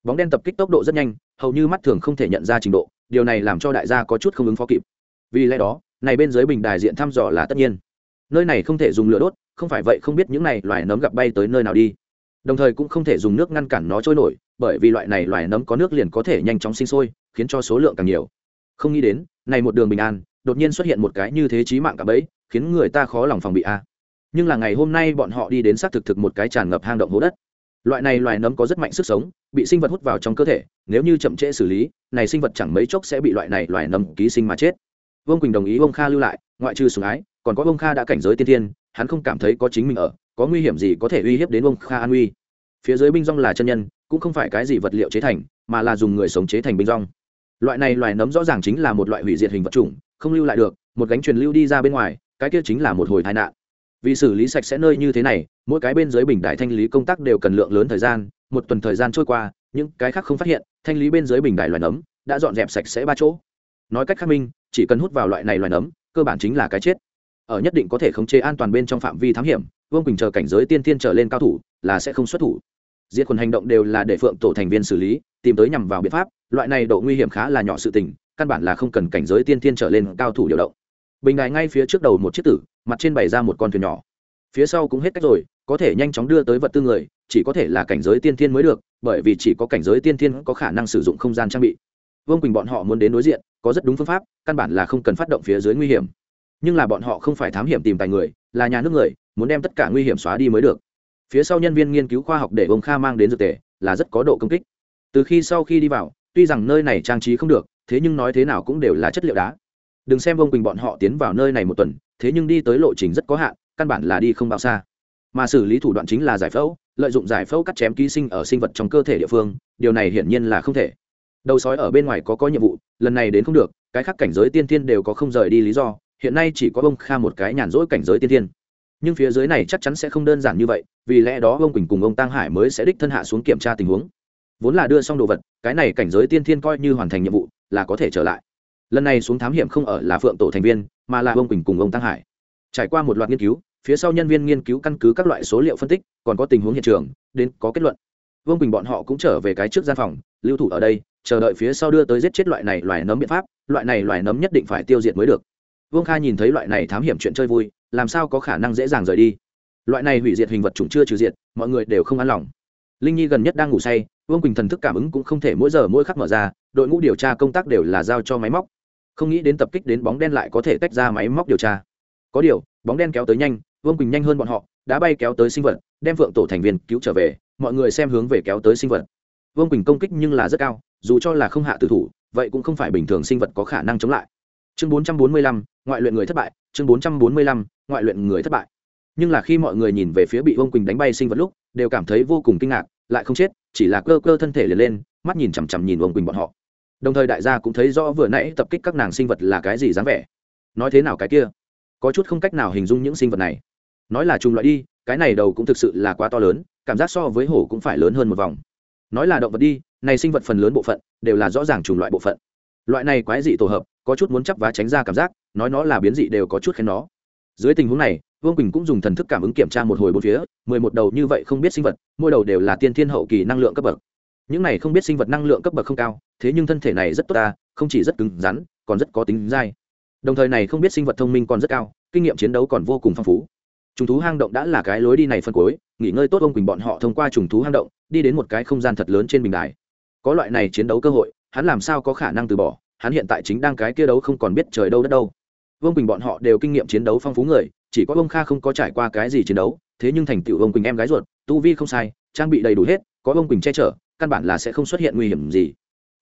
Bóng đen tập kích tốc độ rất nhanh, hầu như mắt thường không thể nhận ra trình độ, điều này làm cho đại gia có chút không ứng phó kịp vì lẽ đó, này bên dưới bình đài diện thăm dò là tất nhiên. Nơi này không thể dùng lửa đốt, không phải vậy không biết những này loài nấm gặp bay tới nơi nào đi. Đồng thời cũng không thể dùng nước ngăn cản nó trôi nổi, bởi vì loại này loài nấm có nước liền có thể nhanh chóng sinh sôi, khiến cho số lượng càng nhiều. Không nghĩ đến, này một đường bình an, đột nhiên xuất hiện một cái như thế chí mạng cả bấy khiến người ta khó lòng phòng bị a. Nhưng là ngày hôm nay bọn họ đi đến xác thực thực một cái tràn ngập hang động hố đất. Loại này loài nấm có rất mạnh sức sống, bị sinh vật hút vào trong cơ thể, nếu như chậm trễ xử lý, này sinh vật chẳng mấy chốc sẽ bị loại này loài nấm ký sinh mà chết vương quỳnh đồng ý Vương kha lưu lại, ngoại trừ Sùng ái, còn có Vương kha đã cảnh giới tiên thiên, hắn không cảm thấy có chính mình ở, có nguy hiểm gì có thể uy hiếp đến Vương kha an uy. Phía dưới binh rong là chân nhân, cũng không phải cái gì vật liệu chế thành, mà là dùng người sống chế thành binh rong. Loại này loài nấm rõ ràng chính là một loại hủy diệt hình vật chủng, không lưu lại được, một gánh truyền lưu đi ra bên ngoài, cái kia chính là một hồi tai nạn. Vì xử lý sạch sẽ nơi như thế này, mỗi cái bên dưới bình đại thanh lý công tác đều cần lượng lớn thời gian, một tuần thời gian trôi qua, những cái khác không phát hiện, thanh lý bên dưới bình đại loài nấm, đã dọn dẹp sạch sẽ ba chỗ. Nói cách khác minh chỉ cần hút vào loại này loài nấm, cơ bản chính là cái chết. Ở nhất định có thể khống chế an toàn bên trong phạm vi thám hiểm, vương quỳnh chờ cảnh giới tiên tiên trở lên cao thủ, là sẽ không xuất thủ. Diệt quần hành động đều là để phượng tổ thành viên xử lý, tìm tới nhằm vào biện pháp, loại này độ nguy hiểm khá là nhỏ sự tình, căn bản là không cần cảnh giới tiên tiên trở lên cao thủ điều động. Bình đài ngay phía trước đầu một chiếc tử, mặt trên bày ra một con thuyền nhỏ. Phía sau cũng hết cách rồi, có thể nhanh chóng đưa tới vật tư người, chỉ có thể là cảnh giới tiên tiên mới được, bởi vì chỉ có cảnh giới tiên tiên có khả năng sử dụng không gian trang bị vương quỳnh bọn họ muốn đến đối diện, có rất đúng phương pháp, căn bản là không cần phát động phía dưới nguy hiểm. Nhưng là bọn họ không phải thám hiểm tìm tài người, là nhà nước người, muốn đem tất cả nguy hiểm xóa đi mới được. Phía sau nhân viên nghiên cứu khoa học để ông kha mang đến dược tề, là rất có độ công kích. Từ khi sau khi đi vào, tuy rằng nơi này trang trí không được, thế nhưng nói thế nào cũng đều là chất liệu đá. Đừng xem ông quỳnh bọn họ tiến vào nơi này một tuần, thế nhưng đi tới lộ trình rất có hạn, căn bản là đi không bao xa. Mà xử lý thủ đoạn chính là giải phẫu, lợi dụng giải phẫu cắt chém ký sinh ở sinh vật trong cơ thể địa phương, điều này hiển nhiên là không thể đầu sói ở bên ngoài có có nhiệm vụ, lần này đến không được, cái khác cảnh giới tiên tiên đều có không rời đi lý do, hiện nay chỉ có ông kha một cái nhàn rỗi cảnh giới tiên tiên nhưng phía dưới này chắc chắn sẽ không đơn giản như vậy, vì lẽ đó ông quỳnh cùng ông tăng hải mới sẽ đích thân hạ xuống kiểm tra tình huống. Vốn là đưa xong đồ vật, cái này cảnh giới tiên thiên coi như hoàn thành nhiệm vụ, là có thể trở lại. Lần này xuống thám hiểm không ở là phượng tổ thành viên, mà là ông quỳnh cùng ông tăng hải. Trải qua một loạt nghiên cứu, phía sau nhân viên nghiên cứu căn cứ các loại số liệu phân tích, còn có tình huống hiện trường, đến có kết luận. Vương quỳnh bọn họ cũng trở về cái trước gian phòng lưu thủ ở đây, chờ đợi phía sau đưa tới giết chết loại này loài nấm biện pháp, loại này loài nấm nhất định phải tiêu diệt mới được. Vương kha nhìn thấy loại này thám hiểm chuyện chơi vui, làm sao có khả năng dễ dàng rời đi? Loại này hủy diệt hình vật chủng chưa trừ diệt, mọi người đều không an lòng. Linh nhi gần nhất đang ngủ say, vương quỳnh thần thức cảm ứng cũng không thể mỗi giờ mỗi khắc mở ra, đội ngũ điều tra công tác đều là giao cho máy móc. Không nghĩ đến tập kích đến bóng đen lại có thể tách ra máy móc điều tra. Có điều, bóng đen kéo tới nhanh, vương quỳnh nhanh hơn bọn họ, đã bay kéo tới sinh vật, đem phượng tổ thành viên cứu trở về, mọi người xem hướng về kéo tới sinh vật vương quỳnh công kích nhưng là rất cao dù cho là không hạ tử thủ vậy cũng không phải bình thường sinh vật có khả năng chống lại. Chương 445, ngoại luyện người thất bại chương 445, ngoại luyện người thất bại. Nhưng là khi mọi người nhìn về phía bị Vương quỳnh đánh bay sinh vật lúc đều cảm thấy vô cùng kinh ngạc lại không chết chỉ là cơ cơ thân thể liền lên mắt nhìn chằm chằm nhìn Vương quỳnh bọn họ. Đồng thời đại gia cũng thấy rõ vừa nãy tập kích các nàng sinh vật là cái gì dáng vẻ. Nói thế nào cái kia? Có chút không cách nào hình dung những sinh vật này. Nói là trùng loại đi cái này đầu cũng thực sự là quá to lớn cảm giác so với hổ cũng phải lớn hơn một vòng nói là động vật đi, này sinh vật phần lớn bộ phận đều là rõ ràng trùng loại bộ phận. Loại này quái dị tổ hợp, có chút muốn chấp và tránh ra cảm giác, nói nó là biến dị đều có chút khen nó. Dưới tình huống này, vương quỳnh cũng dùng thần thức cảm ứng kiểm tra một hồi bốn phía, mười một đầu như vậy không biết sinh vật, mỗi đầu đều là tiên thiên hậu kỳ năng lượng cấp bậc. Những này không biết sinh vật năng lượng cấp bậc không cao, thế nhưng thân thể này rất tốt ta, không chỉ rất cứng rắn, còn rất có tính dai. Đồng thời này không biết sinh vật thông minh còn rất cao, kinh nghiệm chiến đấu còn vô cùng phong phú trùng thú hang động đã là cái lối đi này phân cuối, nghỉ ngơi tốt ông quỳnh bọn họ thông qua trùng thú hang động, đi đến một cái không gian thật lớn trên bình đài. Có loại này chiến đấu cơ hội, hắn làm sao có khả năng từ bỏ, hắn hiện tại chính đang cái kia đấu không còn biết trời đâu đất đâu. Vương quỳnh bọn họ đều kinh nghiệm chiến đấu phong phú người, chỉ có ông kha không có trải qua cái gì chiến đấu, thế nhưng thành tựu ông quỳnh em gái ruột, tu vi không sai, trang bị đầy đủ hết, có ông quỳnh che chở, căn bản là sẽ không xuất hiện nguy hiểm gì.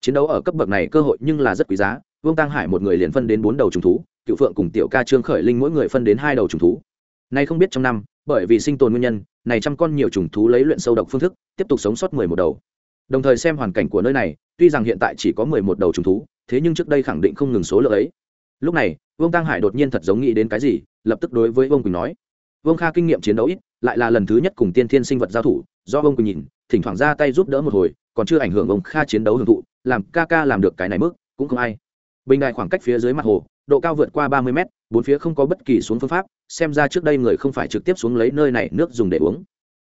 Chiến đấu ở cấp bậc này cơ hội nhưng là rất quý giá, vương tăng hải một người liền phân đến bốn đầu trùng thú cựu phượng cùng tiểu ca trương khởi linh mỗi người phân đến hai đầu trùng thú nay không biết trong năm, bởi vì sinh tồn nguyên nhân, này trăm con nhiều trùng thú lấy luyện sâu độc phương thức, tiếp tục sống sót mười một đầu. Đồng thời xem hoàn cảnh của nơi này, tuy rằng hiện tại chỉ có mười một đầu trùng thú, thế nhưng trước đây khẳng định không ngừng số lượng ấy. Lúc này, vương tăng hải đột nhiên thật giống nghĩ đến cái gì, lập tức đối với vương quỳnh nói. Vương kha kinh nghiệm chiến đấu ít, lại là lần thứ nhất cùng tiên thiên sinh vật giao thủ, do vương quỳnh nhìn, thỉnh thoảng ra tay giúp đỡ một hồi, còn chưa ảnh hưởng ông kha chiến đấu hưởng thụ, làm ca ca làm được cái này mức, cũng không ai. Bình đài khoảng cách phía dưới mặt hồ, độ cao vượt qua ba mươi mét bốn phía không có bất kỳ xuống phương pháp, xem ra trước đây người không phải trực tiếp xuống lấy nơi này nước dùng để uống.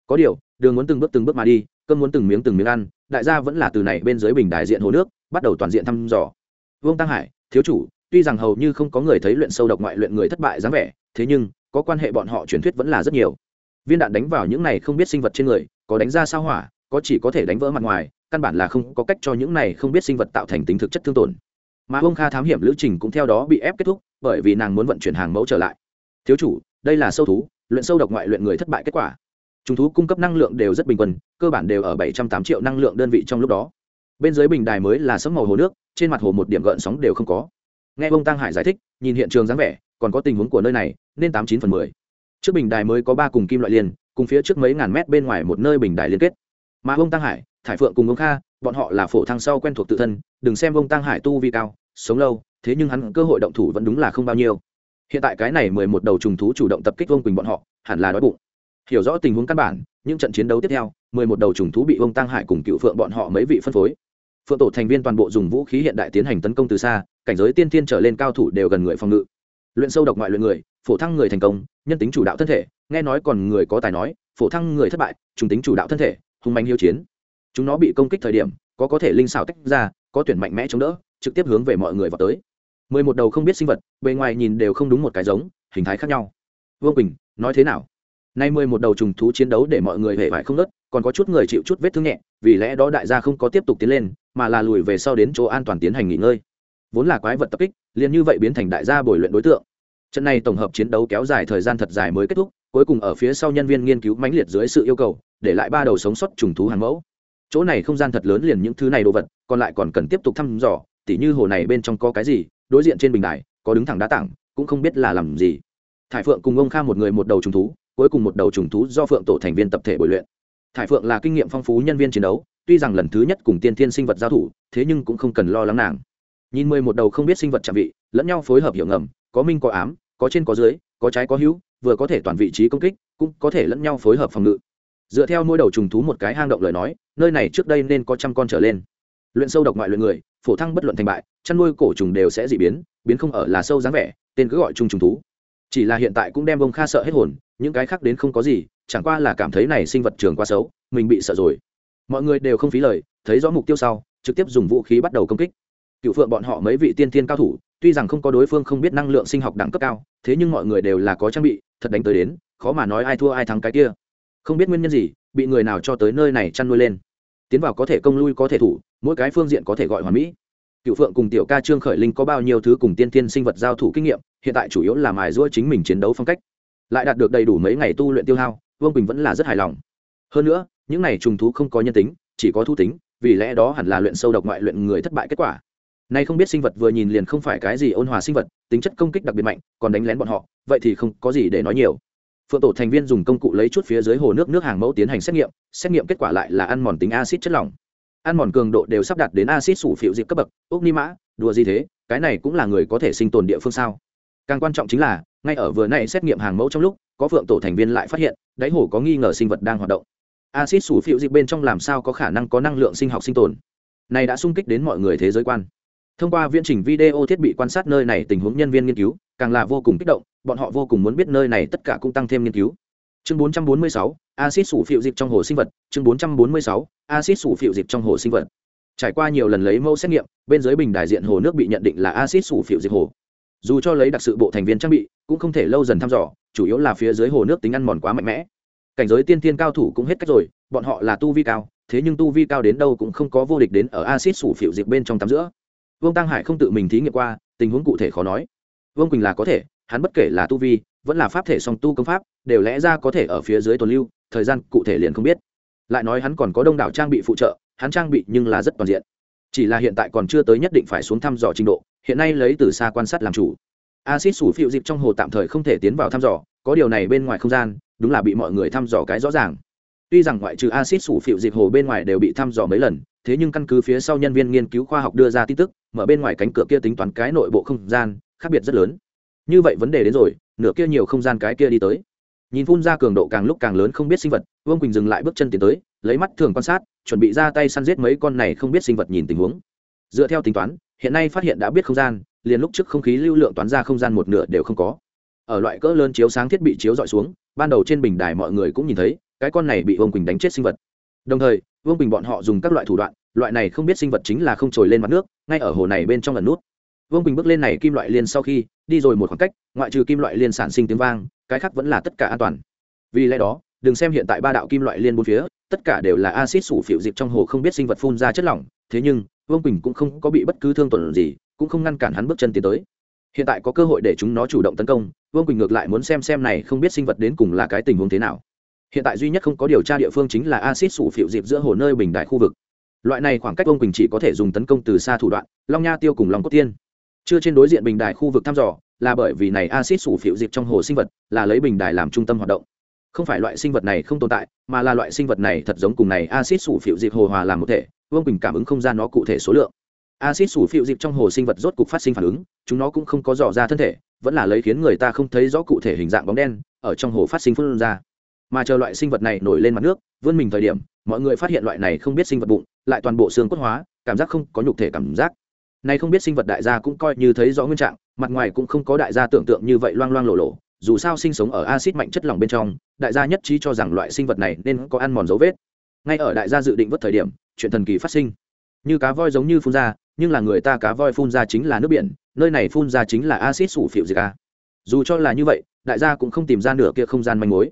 Có điều, đường muốn từng bước từng bước mà đi, cơm muốn từng miếng từng miếng ăn, đại gia vẫn là từ này bên dưới bình đại diện hồ nước, bắt đầu toàn diện thăm dò. Vương tăng hải, thiếu chủ, tuy rằng hầu như không có người thấy luyện sâu độc ngoại luyện người thất bại dáng vẻ, thế nhưng, có quan hệ bọn họ truyền thuyết vẫn là rất nhiều. Viên đạn đánh vào những này không biết sinh vật trên người, có đánh ra sao hỏa, có chỉ có thể đánh vỡ mặt ngoài, căn bản là không có cách cho những này không biết sinh vật tạo thành tính thực chất thương tổn. Mà ông kha thám hiểm lữ trình cũng theo đó bị ép kết thúc bởi vì nàng muốn vận chuyển hàng mẫu trở lại. Thiếu chủ đây là sâu thú luyện sâu độc ngoại luyện người thất bại kết quả. Chúng thú cung cấp năng lượng đều rất bình quân cơ bản đều ở bảy trăm tám triệu năng lượng đơn vị trong lúc đó. Bên dưới bình đài mới là sấm màu hồ nước trên mặt hồ một điểm gợn sóng đều không có. Nghe ông tăng hải giải thích nhìn hiện trường dáng vẻ còn có tình huống của nơi này nên tám chín phần mười. Trước bình đài mới có ba cùng kim loại liền, cùng phía trước mấy ngàn mét bên ngoài một nơi bình đài liên kết. Mà ông tăng hải thải phượng cùng ông kha bọn họ là phổ thăng sau quen thuộc tự thân đừng xem ông tăng hải tu vi cao sống lâu thế nhưng hắn cơ hội động thủ vẫn đúng là không bao nhiêu. Hiện tại cái này mười một đầu trùng thú chủ động tập kích vương quỳnh bọn họ, hẳn là đói bụng. Hiểu rõ tình huống căn bản, những trận chiến đấu tiếp theo, mười một đầu trùng thú bị vương tăng hải cùng cựu phượng bọn họ mấy vị phân phối. Phượng tổ thành viên toàn bộ dùng vũ khí hiện đại tiến hành tấn công từ xa, cảnh giới tiên tiên trở lên cao thủ đều gần người phòng ngự. Luyện sâu độc ngoại luyện người, phổ thăng người thành công, nhân tính chủ đạo thân thể, nghe nói còn người có tài nói, phổ thăng người thất bại, trùng tính chủ đạo thân thể, hung mạnh hiếu chiến. Chúng nó bị công kích thời điểm, có có thể linh xảo tách ra, có tuyển mạnh mẽ chống đỡ, trực tiếp hướng về mọi người vào tới mười một đầu không biết sinh vật, bề ngoài nhìn đều không đúng một cái giống, hình thái khác nhau. Vương quỳnh, nói thế nào? Nay mười một đầu trùng thú chiến đấu để mọi người hề vải không nớt còn có chút người chịu chút vết thương nhẹ, vì lẽ đó đại gia không có tiếp tục tiến lên, mà là lùi về sau đến chỗ an toàn tiến hành nghỉ ngơi. Vốn là quái vật tập kích, liền như vậy biến thành đại gia bồi luyện đối tượng. Trận này tổng hợp chiến đấu kéo dài thời gian thật dài mới kết thúc, cuối cùng ở phía sau nhân viên nghiên cứu mãnh liệt dưới sự yêu cầu, để lại ba đầu sống sót trùng thú hàng mẫu. Chỗ này không gian thật lớn liền những thứ này đồ vật, còn lại còn cần tiếp tục thăm dò, tỉ như hồ này bên trong có cái gì đối diện trên bình đài, có đứng thẳng đá tảng, cũng không biết là làm gì. Thải phượng cùng ông kha một người một đầu trùng thú, cuối cùng một đầu trùng thú do phượng tổ thành viên tập thể bồi luyện. Thải phượng là kinh nghiệm phong phú nhân viên chiến đấu, tuy rằng lần thứ nhất cùng tiên thiên sinh vật giao thủ, thế nhưng cũng không cần lo lắng nàng. Nhìn mười một đầu không biết sinh vật chạm vị, lẫn nhau phối hợp hiểu ngầm, có minh có ám, có trên có dưới, có trái có hữu, vừa có thể toàn vị trí công kích, cũng có thể lẫn nhau phối hợp phòng ngự. Dựa theo mỗi đầu trùng thú một cái hang động lời nói, nơi này trước đây nên có trăm con trở lên. Luyện sâu độc ngoại luyện người phổ thăng bất luận thành bại, chăn nuôi cổ trùng đều sẽ dị biến biến không ở là sâu dáng vẻ, tên cứ gọi chung trùng thú. Chỉ là hiện tại cũng đem bông kha sợ hết hồn, những cái khác đến không có gì, chẳng qua là cảm thấy này sinh vật trường quá xấu, mình bị sợ rồi. Mọi người đều không phí lời, thấy rõ mục tiêu sau, trực tiếp dùng vũ khí bắt đầu công kích. Cựu phượng bọn họ mấy vị tiên thiên cao thủ, tuy rằng không có đối phương không biết năng lượng sinh học đẳng cấp cao, thế nhưng mọi người đều là có trang bị, thật đánh tới đến, khó mà nói ai thua ai thắng cái kia. Không biết nguyên nhân gì, bị người nào cho tới nơi này chăn nuôi lên tiến vào có thể công lui có thể thủ, mỗi cái phương diện có thể gọi hoàn mỹ. Cựu phượng cùng tiểu ca trương khởi linh có bao nhiêu thứ cùng tiên tiên sinh vật giao thủ kinh nghiệm, hiện tại chủ yếu là mài giũa chính mình chiến đấu phong cách. Lại đạt được đầy đủ mấy ngày tu luyện tiêu hao, vương bình vẫn là rất hài lòng. Hơn nữa, những này trùng thú không có nhân tính, chỉ có thu tính, vì lẽ đó hẳn là luyện sâu độc ngoại luyện người thất bại kết quả. Nay không biết sinh vật vừa nhìn liền không phải cái gì ôn hòa sinh vật, tính chất công kích đặc biệt mạnh, còn đánh lén bọn họ, vậy thì không có gì để nói nhiều phượng tổ thành viên dùng công cụ lấy chút phía dưới hồ nước nước hàng mẫu tiến hành xét nghiệm xét nghiệm kết quả lại là ăn mòn tính acid chất lỏng. Ăn mòn cường độ đều sắp đặt đến acid sủ phiệu dịp cấp bậc, ốc ni mã, đùa gì thế, cái này cũng là người có thể sinh tồn địa phương sao? Càng quan trọng chính là, ngay ở vừa nay xét nghiệm hàng mẫu trong lúc, có phượng tổ thành viên lại phát hiện, đáy hồ có nghi ngờ sinh vật đang hoạt động. Acid sủ phiệu dịp bên trong làm sao có khả năng có năng lượng sinh học sinh tồn? Này đã sung kích đến mọi người thế giới quan thông qua viễn trình video thiết bị quan sát nơi này tình huống nhân viên nghiên cứu càng là vô cùng kích động bọn họ vô cùng muốn biết nơi này tất cả cũng tăng thêm nghiên cứu. Chương 446, acid sủ phiệu dịch trong hồ sinh vật. Chương 446, acid sủ phiệu dịch trong hồ sinh vật. Trải qua nhiều lần lấy mẫu xét nghiệm bên dưới bình đại diện hồ nước bị nhận định là acid sủ phiệu dịch hồ. Dù cho lấy đặc sự bộ thành viên trang bị cũng không thể lâu dần thăm dò chủ yếu là phía dưới hồ nước tính ăn mòn quá mạnh mẽ. Cảnh giới tiên tiên cao thủ cũng hết cách rồi bọn họ là tu vi cao thế nhưng tu vi cao đến đâu cũng không có vô địch đến ở acid sủ phiệu dịch bên trong tắm giữa vương tăng hải không tự mình thí nghiệm qua, tình huống cụ thể khó nói. Vương quỳnh là có thể, hắn bất kể là tu vi, vẫn là pháp thể song tu công pháp, đều lẽ ra có thể ở phía dưới tồn lưu, thời gian cụ thể liền không biết. Lại nói hắn còn có đông đảo trang bị phụ trợ, hắn trang bị nhưng là rất toàn diện. Chỉ là hiện tại còn chưa tới nhất định phải xuống thăm dò trình độ, hiện nay lấy từ xa quan sát làm chủ. Acid sủ phịu dịp trong hồ tạm thời không thể tiến vào thăm dò, có điều này bên ngoài không gian, đúng là bị mọi người thăm dò cái rõ ràng. Tuy rằng ngoại trừ acid sủ phịu dịp hồ bên ngoài đều bị thăm dò mấy lần thế nhưng căn cứ phía sau nhân viên nghiên cứu khoa học đưa ra tin tức, mở bên ngoài cánh cửa kia tính toán cái nội bộ không gian, khác biệt rất lớn. Như vậy vấn đề đến rồi, nửa kia nhiều không gian cái kia đi tới. Nhìn phun ra cường độ càng lúc càng lớn không biết sinh vật, vương quỳnh dừng lại bước chân tiến tới, lấy mắt thường quan sát, chuẩn bị ra tay săn giết mấy con này không biết sinh vật nhìn tình huống. Dựa theo tính toán, hiện nay phát hiện đã biết không gian, liền lúc trước không khí lưu lượng toán ra không gian một nửa đều không có. Ở loại cỡ lớn chiếu sáng thiết bị chiếu dọi xuống, ban đầu trên bình đài mọi người cũng nhìn thấy, cái con này bị vương quỳnh đánh chết sinh vật. Đồng thời vương Bình bọn họ dùng các loại thủ đoạn, loại này không biết sinh vật chính là không trồi lên mặt nước, ngay ở hồ này bên trong lần nút. Vương Bình bước lên này kim loại liên sau khi, đi rồi một khoảng cách, ngoại trừ kim loại liên sản sinh tiếng vang, cái khác vẫn là tất cả an toàn. Vì lẽ đó, đừng xem hiện tại ba đạo kim loại liên bốn phía, tất cả đều là acid sủ phịu dịp trong hồ không biết sinh vật phun ra chất lỏng, thế nhưng, vương quỳnh cũng không có bị bất cứ thương tổn gì, cũng không ngăn cản hắn bước chân tiến tới. Hiện tại có cơ hội để chúng nó chủ động tấn công, vương quỳnh ngược lại muốn xem xem này không biết sinh vật đến cùng là cái tình huống thế nào hiện tại duy nhất không có điều tra địa phương chính là acid sủ phiệu dịp giữa hồ nơi bình đại khu vực. Loại này khoảng cách vương quỳnh chỉ có thể dùng tấn công từ xa thủ đoạn, long nha tiêu cùng long cốt tiên. Chưa trên đối diện bình đại khu vực thăm dò, là bởi vì này acid sủ phiệu dịp trong hồ sinh vật, là lấy bình đại làm trung tâm hoạt động. Không phải loại sinh vật này không tồn tại, mà là loại sinh vật này thật giống cùng này acid sủ phiệu dịp hồ hòa làm một thể vương bình cảm ứng không gian nó cụ thể số lượng. Acid sủ phiệu dịp trong hồ sinh vật rốt cục phát sinh phản ứng, chúng nó cũng không có dò ra thân thể, vẫn là lấy khiến người ta không thấy rõ cụ thể hình dạng bóng đen, ở trong hồ phát sinh phun ra mà chờ loại sinh vật này nổi lên mặt nước, vươn mình thời điểm, mọi người phát hiện loại này không biết sinh vật bụng, lại toàn bộ xương cốt hóa, cảm giác không có nhục thể cảm giác. Này không biết sinh vật đại gia cũng coi như thấy rõ nguyên trạng, mặt ngoài cũng không có đại gia tưởng tượng như vậy loang loang lộ lộ dù sao sinh sống ở axit mạnh chất lỏng bên trong, đại gia nhất trí cho rằng loại sinh vật này nên có ăn mòn dấu vết. Ngay ở đại gia dự định vất thời điểm, chuyện thần kỳ phát sinh. Như cá voi giống như phun ra, nhưng là người ta cá voi phun ra chính là nước biển, nơi này phun ra chính là axit sủ phiệu gì cả dù cho là như vậy, đại gia cũng không tìm ra nửa kia không gian manh mối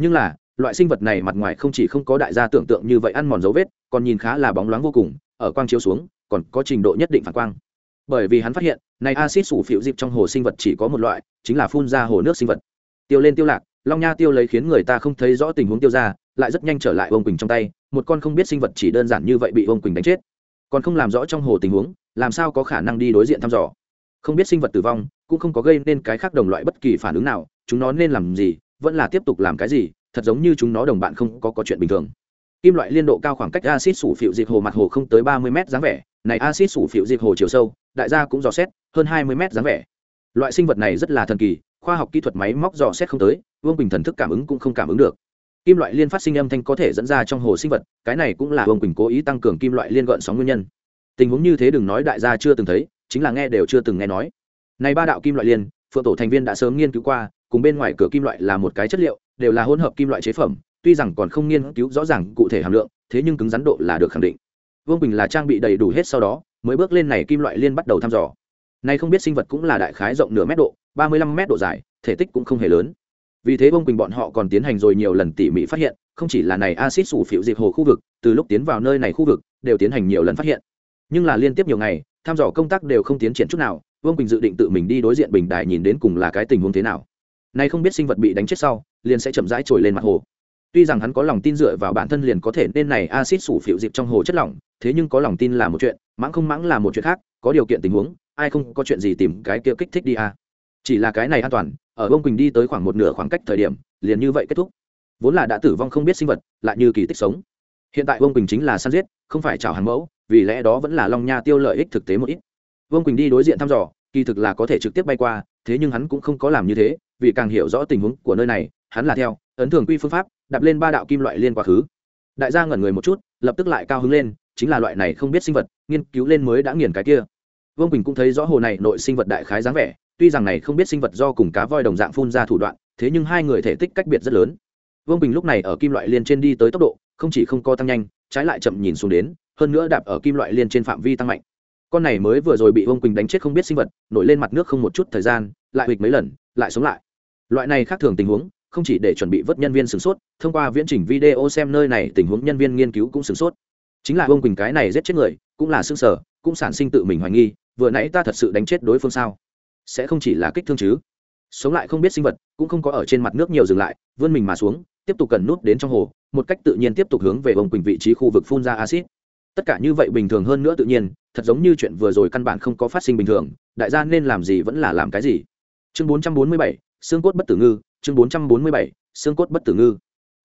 nhưng là, loại sinh vật này mặt ngoài không chỉ không có đại gia tưởng tượng như vậy ăn mòn dấu vết, còn nhìn khá là bóng loáng vô cùng, ở quang chiếu xuống, còn có trình độ nhất định phản quang. Bởi vì hắn phát hiện, này acid sủ phịu dịp trong hồ sinh vật chỉ có một loại, chính là phun ra hồ nước sinh vật. Tiêu lên tiêu lạc, long nha tiêu lấy khiến người ta không thấy rõ tình huống tiêu ra, lại rất nhanh trở lại ông quỳnh trong tay, một con không biết sinh vật chỉ đơn giản như vậy bị ông quỳnh đánh chết. Còn không làm rõ trong hồ tình huống, làm sao có khả năng đi đối diện thăm dò? Không biết sinh vật tử vong, cũng không có gây nên cái khác đồng loại bất kỳ phản ứng nào, chúng nó nên làm gì vẫn là tiếp tục làm cái gì, thật giống như chúng nó đồng bạn không có có chuyện bình thường. Kim loại liên độ cao khoảng cách acid sủ phịu dịch hồ mặt hồ không tới ba mươi m dáng vẻ, này acid sủ phịu dịch hồ chiều sâu, đại gia cũng dò xét, hơn hai mươi m dáng vẻ. Loại sinh vật này rất là thần kỳ, khoa học kỹ thuật máy móc dò xét không tới, vương bình thần thức cảm ứng cũng không cảm ứng được. Kim loại liên phát sinh âm thanh có thể dẫn ra trong hồ sinh vật, cái này cũng là vương bình cố ý tăng cường kim loại liên gợn sóng nguyên nhân. Tình huống như thế đừng nói đại gia chưa từng thấy, chính là nghe đều chưa từng nghe nói. Này ba đạo kim loại liên, phượng tổ thành viên đã sớm nghiên cứu qua cùng bên ngoài cửa kim loại là một cái chất liệu, đều là hỗn hợp kim loại chế phẩm, tuy rằng còn không nghiên cứu rõ ràng cụ thể hàm lượng, thế nhưng cứng rắn độ là được khẳng định. Vương bình là trang bị đầy đủ hết sau đó, mới bước lên này kim loại liên bắt đầu thăm dò. Nay không biết sinh vật cũng là đại khái rộng nửa mét độ, ba mươi lăm mét độ dài, thể tích cũng không hề lớn. Vì thế vương bình bọn họ còn tiến hành rồi nhiều lần tỉ mỉ phát hiện, không chỉ là này acid sủ phịu dịp hồ khu vực, từ lúc tiến vào nơi này khu vực, đều tiến hành nhiều lần phát hiện. Nhưng là liên tiếp nhiều ngày, thăm dò công tác đều không tiến triển chút nào, vương bình dự định tự mình đi đối diện bình đài nhìn đến cùng là cái tình huống thế nào nay không biết sinh vật bị đánh chết sau, liền sẽ chậm rãi trồi lên mặt hồ. Tuy rằng hắn có lòng tin dựa vào bản thân liền có thể nên này acid sủ phịu dịp trong hồ chất lỏng, thế nhưng có lòng tin là một chuyện, mãng không mãng là một chuyện khác, có điều kiện tình huống, ai không có chuyện gì tìm cái kia kích thích đi à. chỉ là cái này an toàn, ở bông quỳnh đi tới khoảng một nửa khoảng cách thời điểm, liền như vậy kết thúc. Vốn là đã tử vong không biết sinh vật, lại như kỳ tích sống. Hiện tại bông quỳnh chính là săn giết, không phải chào hàng mẫu, vì lẽ đó vẫn là long nha tiêu lợi ích thực tế một ít. Vương quỳnh đi đối diện thăm dò, kỳ thực là có thể trực tiếp bay qua thế nhưng hắn cũng không có làm như thế, vì càng hiểu rõ tình huống của nơi này, hắn là theo, ấn thường quy phương pháp đặt lên ba đạo kim loại liên quá khứ. Đại gia ngẩn người một chút, lập tức lại cao hứng lên, chính là loại này không biết sinh vật, nghiên cứu lên mới đã nghiền cái kia. Vương quỳnh cũng thấy rõ hồ này nội sinh vật đại khái dáng vẻ, tuy rằng này không biết sinh vật do cùng cá voi đồng dạng phun ra thủ đoạn, thế nhưng hai người thể tích cách biệt rất lớn. Vương bình lúc này ở kim loại liên trên đi tới tốc độ, không chỉ không co tăng nhanh, trái lại chậm nhìn xuống đến, hơn nữa đạp ở kim loại liên trên phạm vi tăng mạnh con này mới vừa rồi bị ông quỳnh đánh chết không biết sinh vật, nổi lên mặt nước không một chút thời gian, lại hịch mấy lần, lại sống lại. Loại này khác thường tình huống, không chỉ để chuẩn bị vớt nhân viên sửng sốt, thông qua viễn trình video xem nơi này tình huống nhân viên nghiên cứu cũng sửng sốt. Chính là ông quỳnh cái này giết chết người, cũng là xương sở, cũng sản sinh tự mình hoài nghi, vừa nãy ta thật sự đánh chết đối phương sao? Sẽ không chỉ là kích thương chứ? Sống lại không biết sinh vật, cũng không có ở trên mặt nước nhiều dừng lại, vươn mình mà xuống, tiếp tục cần nút đến trong hồ, một cách tự nhiên tiếp tục hướng về ông quỳnh vị trí khu vực phun ra acid tất cả như vậy bình thường hơn nữa tự nhiên thật giống như chuyện vừa rồi căn bản không có phát sinh bình thường đại gia nên làm gì vẫn là làm cái gì. Chương 447, xương cốt bất tử ngư chương 447, xương cốt bất tử ngư.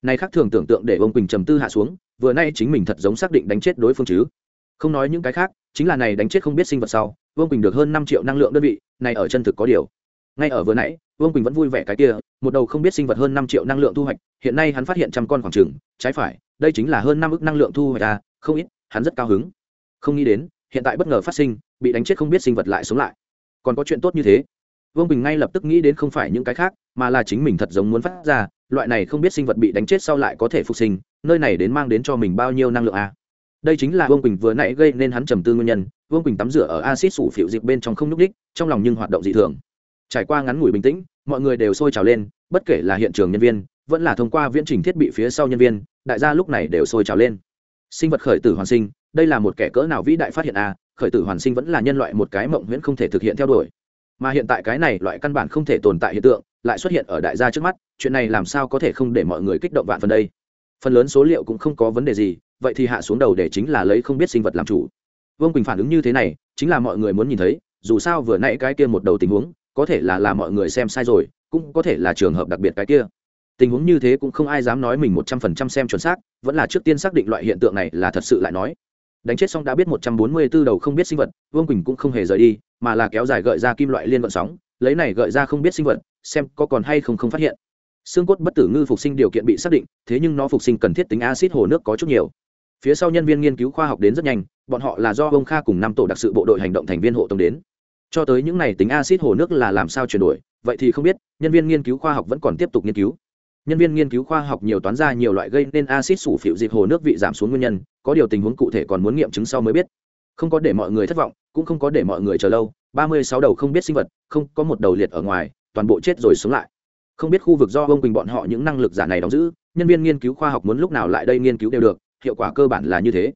Này khác thường tưởng tượng để ông quỳnh trầm tư hạ xuống vừa nay chính mình thật giống xác định đánh chết đối phương chứ. Không nói những cái khác chính là này đánh chết không biết sinh vật sau vương quỳnh được hơn năm triệu năng lượng đơn vị này ở chân thực có điều. Ngay ở vừa nãy vương quỳnh vẫn vui vẻ cái kia một đầu không biết sinh vật hơn năm triệu năng lượng thu hoạch hiện nay hắn phát hiện trăm con khoảng trừng trái phải đây chính là hơn năm ước năng lượng thu hoạch à, không ít hắn rất cao hứng. Không nghĩ đến, hiện tại bất ngờ phát sinh, bị đánh chết không biết sinh vật lại sống lại. Còn có chuyện tốt như thế. Vương bình ngay lập tức nghĩ đến không phải những cái khác, mà là chính mình thật giống muốn phát ra, loại này không biết sinh vật bị đánh chết sau lại có thể phục sinh, nơi này đến mang đến cho mình bao nhiêu năng lượng à? Đây chính là vương Bình vừa nãy gây nên hắn trầm tư nguyên nhân, vương Bình tắm rửa ở acid sủ phịu dịp bên trong không nhúc đích trong lòng nhưng hoạt động dị thường. Trải qua ngắn ngủi bình tĩnh, mọi người đều sôi trào lên, bất kể là hiện trường nhân viên, vẫn là thông qua viễn trình thiết bị phía sau nhân viên, đại gia lúc này đều sôi trào lên sinh vật khởi tử hoàn sinh đây là một kẻ cỡ nào vĩ đại phát hiện a à, khởi tử hoàn sinh vẫn là nhân loại một cái mộng huyễn không thể thực hiện theo đuổi. Mà hiện tại cái này loại căn bản không thể tồn tại hiện tượng lại xuất hiện ở đại gia trước mắt chuyện này làm sao có thể không để mọi người kích động vạn phần đây? Phần lớn số liệu cũng không có vấn đề gì vậy thì hạ xuống đầu để chính là lấy không biết sinh vật làm chủ. Vương quỳnh phản ứng như thế này chính là mọi người muốn nhìn thấy dù sao vừa nãy cái kia một đầu tình huống có thể là là mọi người xem sai rồi cũng có thể là trường hợp đặc biệt cái kia tình huống như thế cũng không ai dám nói mình một trăm phần trăm xem chuẩn xác, vẫn là trước tiên xác định loại hiện tượng này là thật sự lại nói. Đánh chết xong đã biết một trăm bốn mươi b ố đầu không biết sinh vật, vương quỳnh cũng không hề rời đi, mà là kéo dài gợi ra kim loại liên vận sóng, lấy này gợi ra không biết sinh vật, xem có còn hay không không phát hiện. Xương cốt bất tử ngư phục sinh điều kiện bị xác định, thế nhưng nó phục sinh cần thiết tính acid hồ nước có chút nhiều. Phía sau nhân viên nghiên cứu khoa học đến rất nhanh, bọn họ là do ông kha cùng năm tổ đặc sự bộ đội hành động thành viên hộ tống đến. Cho tới những n à y tính acid hồ nước là làm sao chuyển đổi, vậy thì không biết, nhân viên nghiên cứu khoa học vẫn còn tiếp tục nghiên cứu nhân viên nghiên cứu khoa học nhiều toán ra nhiều loại gây nên acid sủ phịu dịp hồ nước vị giảm xuống nguyên nhân, có điều tình huống cụ thể còn muốn nghiệm chứng sau mới biết. Không có để mọi người thất vọng, cũng không có để mọi người chờ lâu. Ba mươi sáu đầu không biết sinh vật, không có một đầu liệt ở ngoài, toàn bộ chết rồi sống lại. Không biết khu vực do ông quỳnh bọn họ những năng lực giả này đóng giữ, nhân viên nghiên cứu khoa học muốn lúc nào lại đây nghiên cứu đều được, hiệu quả cơ bản là như thế.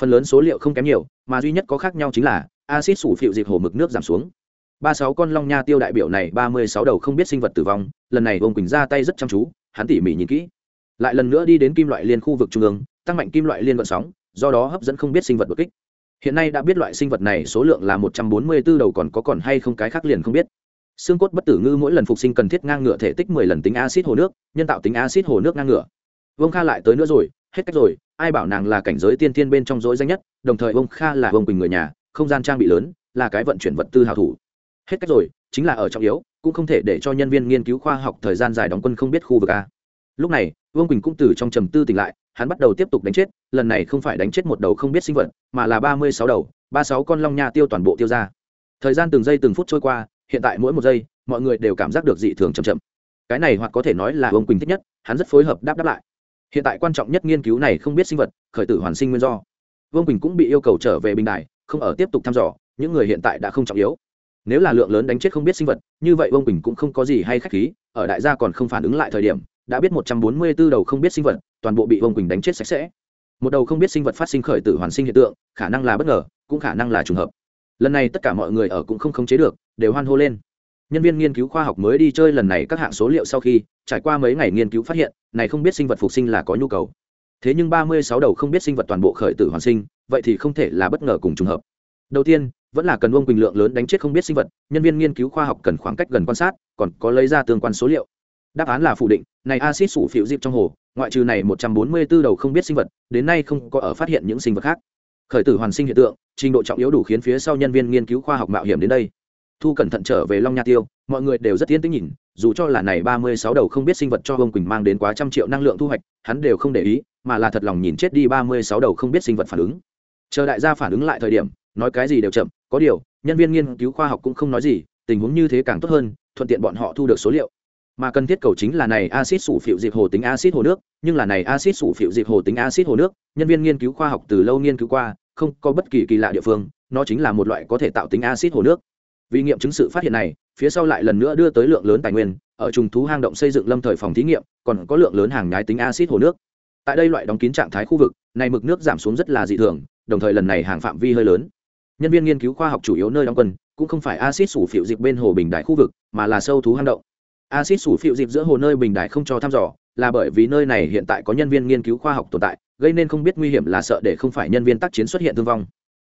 Phần lớn số liệu không kém nhiều, mà duy nhất có khác nhau chính là acid sủ phịu dịp hồ mực nước giảm xuống. Ba sáu con long nha tiêu đại biểu này, ba mươi sáu đầu không biết sinh vật tử vong, lần này ông quỳnh ra tay rất chăm chú hắn tỉ mỉ nhìn kỹ. Lại lần nữa đi đến kim loại liên khu vực trung ương, tăng mạnh kim loại liên vận sóng, do đó hấp dẫn không biết sinh vật đột kích. Hiện nay đã biết loại sinh vật này số lượng là một trăm bốn mươi 144 đầu còn có còn hay không cái khác liền không biết. Xương cốt bất tử ngư mỗi lần phục sinh cần thiết ngang ngựa thể tích mười lần tính acid hồ nước, nhân tạo tính acid hồ nước ngang ngựa vương kha lại tới nữa rồi, hết cách rồi, ai bảo nàng là cảnh giới tiên tiên bên trong dối danh nhất, đồng thời vương kha là vương quỳnh người nhà, không gian trang bị lớn, là cái vận chuyển vật tư hào thủ. Hết cách rồi chính là ở trọng yếu, cũng không thể để cho nhân viên nghiên cứu khoa học thời gian dài đóng quân không biết khu vực a. Lúc này, vương quỳnh cũng từ trong trầm tư tỉnh lại, hắn bắt đầu tiếp tục đánh chết, lần này không phải đánh chết một đầu không biết sinh vật, mà là ba mươi sáu đầu, ba sáu con long nha tiêu toàn bộ tiêu ra. Thời gian từng giây từng phút trôi qua, hiện tại mỗi một giây, mọi người đều cảm giác được dị thường chậm chậm. Cái này hoặc có thể nói là vương quỳnh thích nhất, hắn rất phối hợp đáp đáp lại. Hiện tại quan trọng nhất nghiên cứu này không biết sinh vật, khởi tử hoàn sinh nguyên do. Vương quỳnh cũng bị yêu cầu trở về bình đại không ở tiếp tục thăm dò, những người hiện tại đã không trọng yếu nếu là lượng lớn đánh chết không biết sinh vật, như vậy vương quỳnh cũng không có gì hay khách khí, ở đại gia còn không phản ứng lại thời điểm, đã biết một trăm bốn mươi 144 đầu không biết sinh vật, toàn bộ bị vương quỳnh đánh chết sạch sẽ. Một đầu không biết sinh vật phát sinh khởi tử hoàn sinh hiện tượng, khả năng là bất ngờ, cũng khả năng là trùng hợp. Lần này tất cả mọi người ở cũng không khống chế được, đều hoan hô lên. Nhân viên nghiên cứu khoa học mới đi chơi lần này các hạng số liệu sau khi, trải qua mấy ngày nghiên cứu phát hiện, này không biết sinh vật phục sinh là có nhu cầu. Thế nhưng ba mươi sáu đầu không biết sinh vật toàn bộ khởi tử hoàn sinh, vậy thì không thể là bất ngờ cùng trùng hợp. Đầu tiên vẫn là cần ông quỳnh lượng lớn đánh chết không biết sinh vật, nhân viên nghiên cứu khoa học cần khoảng cách gần quan sát, còn có lấy ra tương quan số liệu. Đáp án là phủ định, này acid sủ phiệu dịp trong hồ, ngoại trừ này một trăm bốn mươi 144 đầu không biết sinh vật, đến nay không có ở phát hiện những sinh vật khác. Khởi tử hoàn sinh hiện tượng, trình độ trọng yếu đủ khiến phía sau nhân viên nghiên cứu khoa học mạo hiểm đến đây. Thu cẩn thận trở về long nha tiêu, mọi người đều rất tiến tính nhìn, dù cho là này ba mươi sáu đầu không biết sinh vật cho ông quỳnh mang đến quá trăm triệu năng lượng thu hoạch, hắn đều không để ý, mà là thật lòng nhìn chết đi ba mươi sáu đầu không biết sinh vật phản ứng. Chờ đại gia phản ứng lại thời điểm nói cái gì đều chậm, có điều, nhân viên nghiên cứu khoa học cũng không nói gì, tình huống như thế càng tốt hơn, thuận tiện bọn họ thu được số liệu. Mà cần thiết cầu chính là này acid sủ phiệu dịp hồ tính acid hồ nước, nhưng là này acid sủ phiệu dịp hồ tính acid hồ nước, nhân viên nghiên cứu khoa học từ lâu nghiên cứu qua, không có bất kỳ kỳ lạ địa phương, nó chính là một loại có thể tạo tính acid hồ nước. Vì nghiệm chứng sự phát hiện này, phía sau lại lần nữa đưa tới lượng lớn tài nguyên, ở trùng thú hang động xây dựng lâm thời phòng thí nghiệm, còn có lượng lớn hàng nhái tính acid hồ nước. Tại đây loại đóng kín trạng thái khu vực, này mực nước giảm xuống rất là dị thường, đồng thời lần này hàng phạm vi hơi lớn nhân viên nghiên cứu khoa học chủ yếu nơi đóng quân cũng không phải acid sủ phiệu dịp bên hồ bình đại khu vực, mà là sâu thú hang động. Acid sủ phiệu dịp giữa hồ nơi bình đại không cho thăm dò, là bởi vì nơi này hiện tại có nhân viên nghiên cứu khoa học tồn tại, gây nên không biết nguy hiểm là sợ để không phải nhân viên tác chiến xuất hiện thương vong.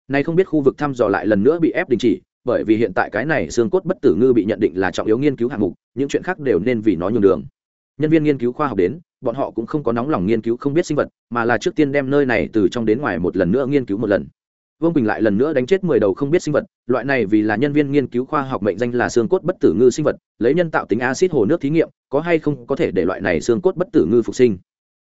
Nay không biết khu vực thăm dò lại lần nữa bị ép đình chỉ, bởi vì hiện tại cái này xương cốt bất tử ngư bị nhận định là trọng yếu nghiên cứu hạng mục, những chuyện khác đều nên vì nó nhường đường. Nhân viên nghiên cứu khoa học đến, bọn họ cũng không có nóng lòng nghiên cứu không biết sinh vật, mà là trước tiên đem nơi này từ trong đến ngoài một lần nữa nghiên cứu một lần vương quỳnh lại lần nữa đánh chết mười đầu không biết sinh vật loại này vì là nhân viên nghiên cứu khoa học mệnh danh là xương cốt bất tử ngư sinh vật lấy nhân tạo tính acid hồ nước thí nghiệm có hay không có thể để loại này xương cốt bất tử ngư phục sinh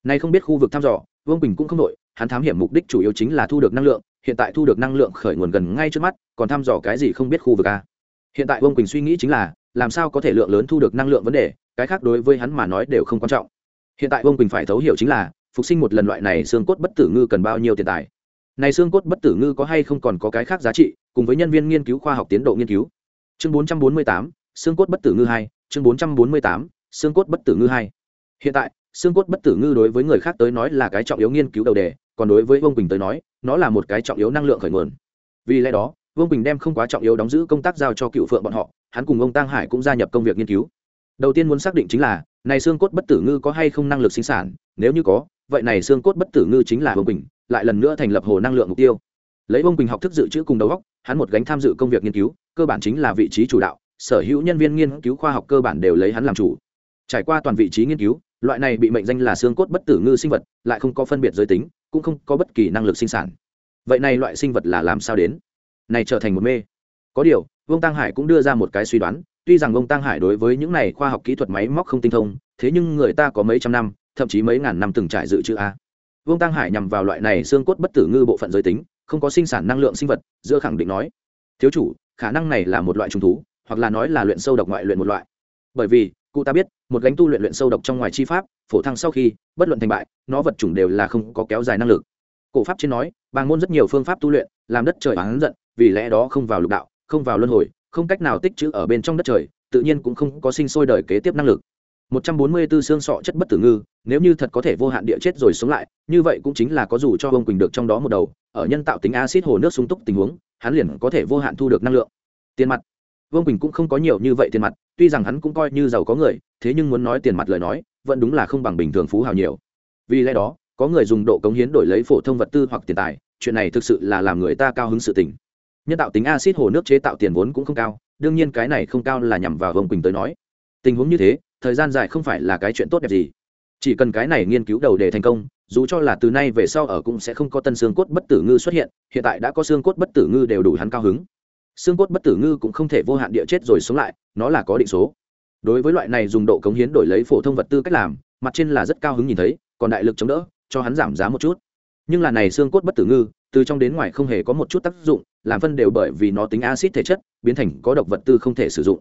nay không biết khu vực thăm dò vương quỳnh cũng không đội hắn thám hiểm mục đích chủ yếu chính là thu được năng lượng hiện tại thu được năng lượng khởi nguồn gần ngay trước mắt còn thăm dò cái gì không biết khu vực a hiện tại vương quỳnh suy nghĩ chính là làm sao có thể lượng lớn thu được năng lượng vấn đề cái khác đối với hắn mà nói đều không quan trọng hiện tại vương quỳnh phải thấu hiểu chính là phục sinh một lần loại này xương cốt bất tử ngư cần bao nhiêu tiền tài này xương cốt bất tử ngư có hay không còn có cái khác giá trị cùng với nhân viên nghiên cứu khoa học tiến độ nghiên cứu. Chương 448, xương cốt bất tử ngư hai chương 448, xương cốt bất tử ngư hai. Hiện tại xương cốt bất tử ngư đối với người khác tới nói là cái trọng yếu nghiên cứu đầu đề còn đối với vương quỳnh tới nói nó là một cái trọng yếu năng lượng khởi nguồn. Vì lẽ đó vương quỳnh đem không quá trọng yếu đóng giữ công tác giao cho cựu phượng bọn họ hắn cùng ông tăng hải cũng gia nhập công việc nghiên cứu. Đầu tiên muốn xác định chính là này xương cốt bất tử ngư có hay không năng lực sinh sản nếu như có vậy này xương cốt bất tử ngư chính là vương quỳnh lại lần nữa thành lập hồ năng lượng mục tiêu. Lấy vương quỳnh học thức dự trữ cùng đầu góc hắn một gánh tham dự công việc nghiên cứu, cơ bản chính là vị trí chủ đạo, sở hữu nhân viên nghiên cứu khoa học cơ bản đều lấy hắn làm chủ. Trải qua toàn vị trí nghiên cứu, loại này bị mệnh danh là xương cốt bất tử ngư sinh vật, lại không có phân biệt giới tính, cũng không có bất kỳ năng lực sinh sản. Vậy này loại sinh vật là làm sao đến? Này trở thành một mê. Có điều, vương tăng hải cũng đưa ra một cái suy đoán, tuy rằng ông tăng hải đối với những này khoa học kỹ thuật máy móc không tinh thông, thế nhưng người ta có mấy trăm năm, thậm chí mấy ngàn năm từng trải dự trữ a vương tăng hải nhằm vào loại này xương cốt bất tử ngư bộ phận giới tính, không có sinh sản năng lượng sinh vật, giữa khẳng định nói, thiếu chủ, khả năng này là một loại trùng thú, hoặc là nói là luyện sâu độc ngoại luyện một loại. Bởi vì, cụ ta biết, một gánh tu luyện luyện sâu độc trong ngoài chi pháp, phổ thăng sau khi, bất luận thành bại, nó vật chủng đều là không có kéo dài năng lực. Cổ pháp trên nói, bàng môn rất nhiều phương pháp tu luyện, làm đất trời bán giận, vì lẽ đó không vào lục đạo, không vào luân hồi, không cách nào tích trữ ở bên trong đất trời, tự nhiên cũng không có sinh sôi đời kế tiếp năng lực. 144 xương sọ chất bất tử ngư, nếu như thật có thể vô hạn địa chết rồi sống lại, như vậy cũng chính là có dù cho ông Quỳnh được trong đó một đầu, ở nhân tạo tính axit hồ nước sung túc tình huống, hắn liền có thể vô hạn thu được năng lượng. Tiền mặt. Vương Quỳnh cũng không có nhiều như vậy tiền mặt, tuy rằng hắn cũng coi như giàu có người, thế nhưng muốn nói tiền mặt lời nói, vẫn đúng là không bằng bình thường phú hào nhiều. Vì lẽ đó, có người dùng độ cống hiến đổi lấy phổ thông vật tư hoặc tiền tài, chuyện này thực sự là làm người ta cao hứng sự tình. Nhân tạo tính axit hồ nước chế tạo tiền vốn cũng không cao, đương nhiên cái này không cao là nhằm vào Vương Quỳnh tới nói. Tình huống như thế, thời gian dài không phải là cái chuyện tốt đẹp gì. Chỉ cần cái này nghiên cứu đầu để thành công, dù cho là từ nay về sau ở cũng sẽ không có tân xương cốt bất tử ngư xuất hiện hiện tại đã có xương cốt bất tử ngư đều đủ hắn cao hứng. Xương cốt bất tử ngư cũng không thể vô hạn địa chết rồi sống lại, nó là có định số. Đối với loại này dùng độ cống hiến đổi lấy phổ thông vật tư cách làm, mặt trên là rất cao hứng nhìn thấy, còn đại lực chống đỡ, cho hắn giảm giá một chút. Nhưng là này xương cốt bất tử ngư, từ trong đến ngoài không hề có một chút tác dụng, làm phân đều bởi vì nó tính acid thể chất, biến thành có độc vật tư không thể sử dụng.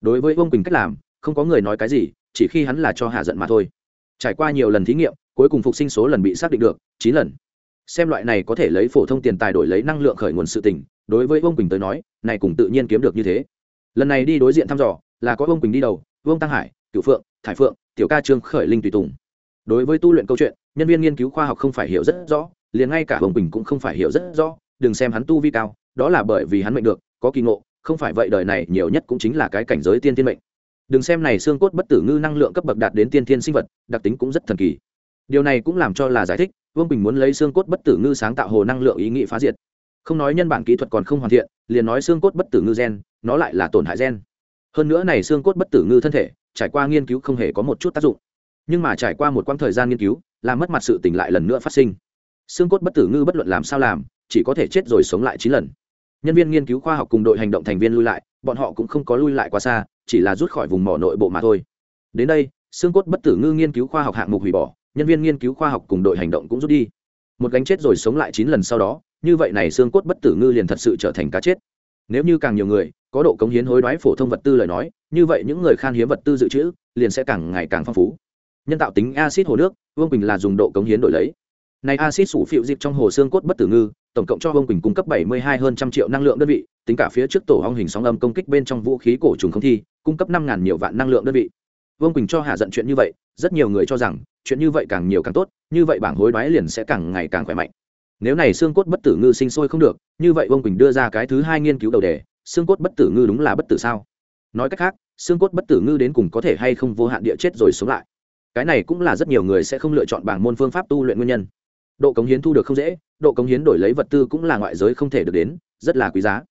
Đối với vương quỳnh cách làm không có người nói cái gì, chỉ khi hắn là cho hạ giận mà thôi. Trải qua nhiều lần thí nghiệm, cuối cùng phục sinh số lần bị xác định được, chín lần. Xem loại này có thể lấy phổ thông tiền tài đổi lấy năng lượng khởi nguồn sự tình, đối với ông quỳnh tới nói, này cũng tự nhiên kiếm được như thế. Lần này đi đối diện thăm dò, là có ông quỳnh đi đầu, vương tăng hải cựu phượng, thải phượng, tiểu ca trương, khởi linh tùy tùng. Đối với tu luyện câu chuyện, nhân viên nghiên cứu khoa học không phải hiểu rất rõ, liền ngay cả ông quỳnh cũng không phải hiểu rất rõ, đừng xem hắn tu vi cao, đó là bởi vì hắn mệnh được, có kỳ ngộ, không phải vậy đời này nhiều nhất cũng chính là cái cảnh giới tiên tiên mệnh đừng xem này xương cốt bất tử ngư năng lượng cấp bậc đạt đến tiên thiên sinh vật, đặc tính cũng rất thần kỳ. Điều này cũng làm cho là giải thích, vương bình muốn lấy xương cốt bất tử ngư sáng tạo hồ năng lượng ý nghĩ phá diệt. Không nói nhân bản kỹ thuật còn không hoàn thiện, liền nói xương cốt bất tử ngư gen, nó lại là tổn hại gen. Hơn nữa này xương cốt bất tử ngư thân thể, trải qua nghiên cứu không hề có một chút tác dụng. Nhưng mà trải qua một quãng thời gian nghiên cứu, làm mất mặt sự tỉnh lại lần nữa phát sinh. Xương cốt bất tử ngư bất luận làm sao làm, chỉ có thể chết rồi sống lại chín lần. Nhân viên nghiên cứu khoa học cùng đội hành động thành viên lui lại, bọn họ cũng không có lui lại quá xa chỉ là rút khỏi vùng mỏ nội bộ mà thôi. Đến đây, xương cốt bất tử ngư nghiên cứu khoa học hạng mục hủy bỏ, nhân viên nghiên cứu khoa học cùng đội hành động cũng rút đi. Một gánh chết rồi sống lại chín lần sau đó, như vậy này xương cốt bất tử ngư liền thật sự trở thành cá chết. Nếu như càng nhiều người, có độ cống hiến hối đoái phổ thông vật tư lời nói, như vậy những người khan hiếm vật tư dự trữ, liền sẽ càng ngày càng phong phú. Nhân tạo tính acid hồ nước, vương quỳnh là dùng độ cống hiến đổi lấy này acid sủ phiệu dịp trong hồ xương cốt bất tử ngư, tổng cộng cho vương quỳnh cung cấp bảy mươi hai hơn trăm triệu năng lượng đơn vị, tính cả phía trước tổ hong hình sóng âm công kích bên trong vũ khí cổ trùng không thi, cung cấp năm ngàn nhiều vạn năng lượng đơn vị. Vương quỳnh cho hạ giận chuyện như vậy, rất nhiều người cho rằng, chuyện như vậy càng nhiều càng tốt, như vậy bảng hối đoái liền sẽ càng ngày càng khỏe mạnh. Nếu này xương cốt bất tử ngư sinh sôi không được, như vậy vương quỳnh đưa ra cái thứ hai nghiên cứu đầu đề, xương cốt bất tử ngư đúng là bất tử sao? Nói cách khác, xương cốt bất tử ngư đến cùng có thể hay không vô hạn địa chết rồi sống lại? Cái này cũng là rất nhiều người sẽ không lựa chọn bảng môn phương pháp tu luyện nguyên nhân độ cống hiến thu được không dễ, độ cống hiến đổi lấy vật tư cũng là ngoại giới không thể được đến, rất là quý giá.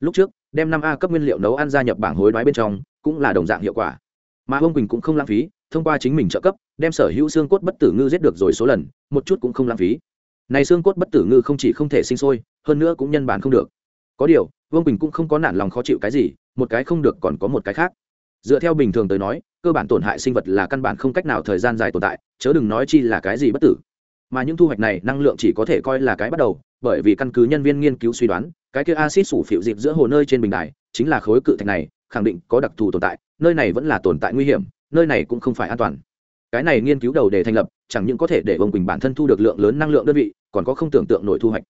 Lúc trước, đem năm a cấp nguyên liệu nấu ăn gia nhập bảng hối đoái bên trong, cũng là đồng dạng hiệu quả. Mà ông quỳnh cũng không lãng phí, thông qua chính mình trợ cấp, đem sở hữu xương cốt bất tử ngư giết được rồi số lần, một chút cũng không lãng phí. Này xương cốt bất tử ngư không chỉ không thể sinh sôi, hơn nữa cũng nhân bản không được. Có điều vương quỳnh cũng không có nản lòng khó chịu cái gì, một cái không được còn có một cái khác. Dựa theo bình thường tới nói, cơ bản tổn hại sinh vật là căn bản không cách nào thời gian dài tồn tại, chớ đừng nói chi là cái gì bất tử mà những thu hoạch này năng lượng chỉ có thể coi là cái bắt đầu, bởi vì căn cứ nhân viên nghiên cứu suy đoán, cái kia acid sủ phịu dịp giữa hồ nơi trên bình đài chính là khối cự thạch này, khẳng định có đặc thù tồn tại, nơi này vẫn là tồn tại nguy hiểm, nơi này cũng không phải an toàn. Cái này nghiên cứu đầu để thành lập, chẳng những có thể để ông quỳnh bản thân thu được lượng lớn năng lượng đơn vị, còn có không tưởng tượng nổi thu hoạch.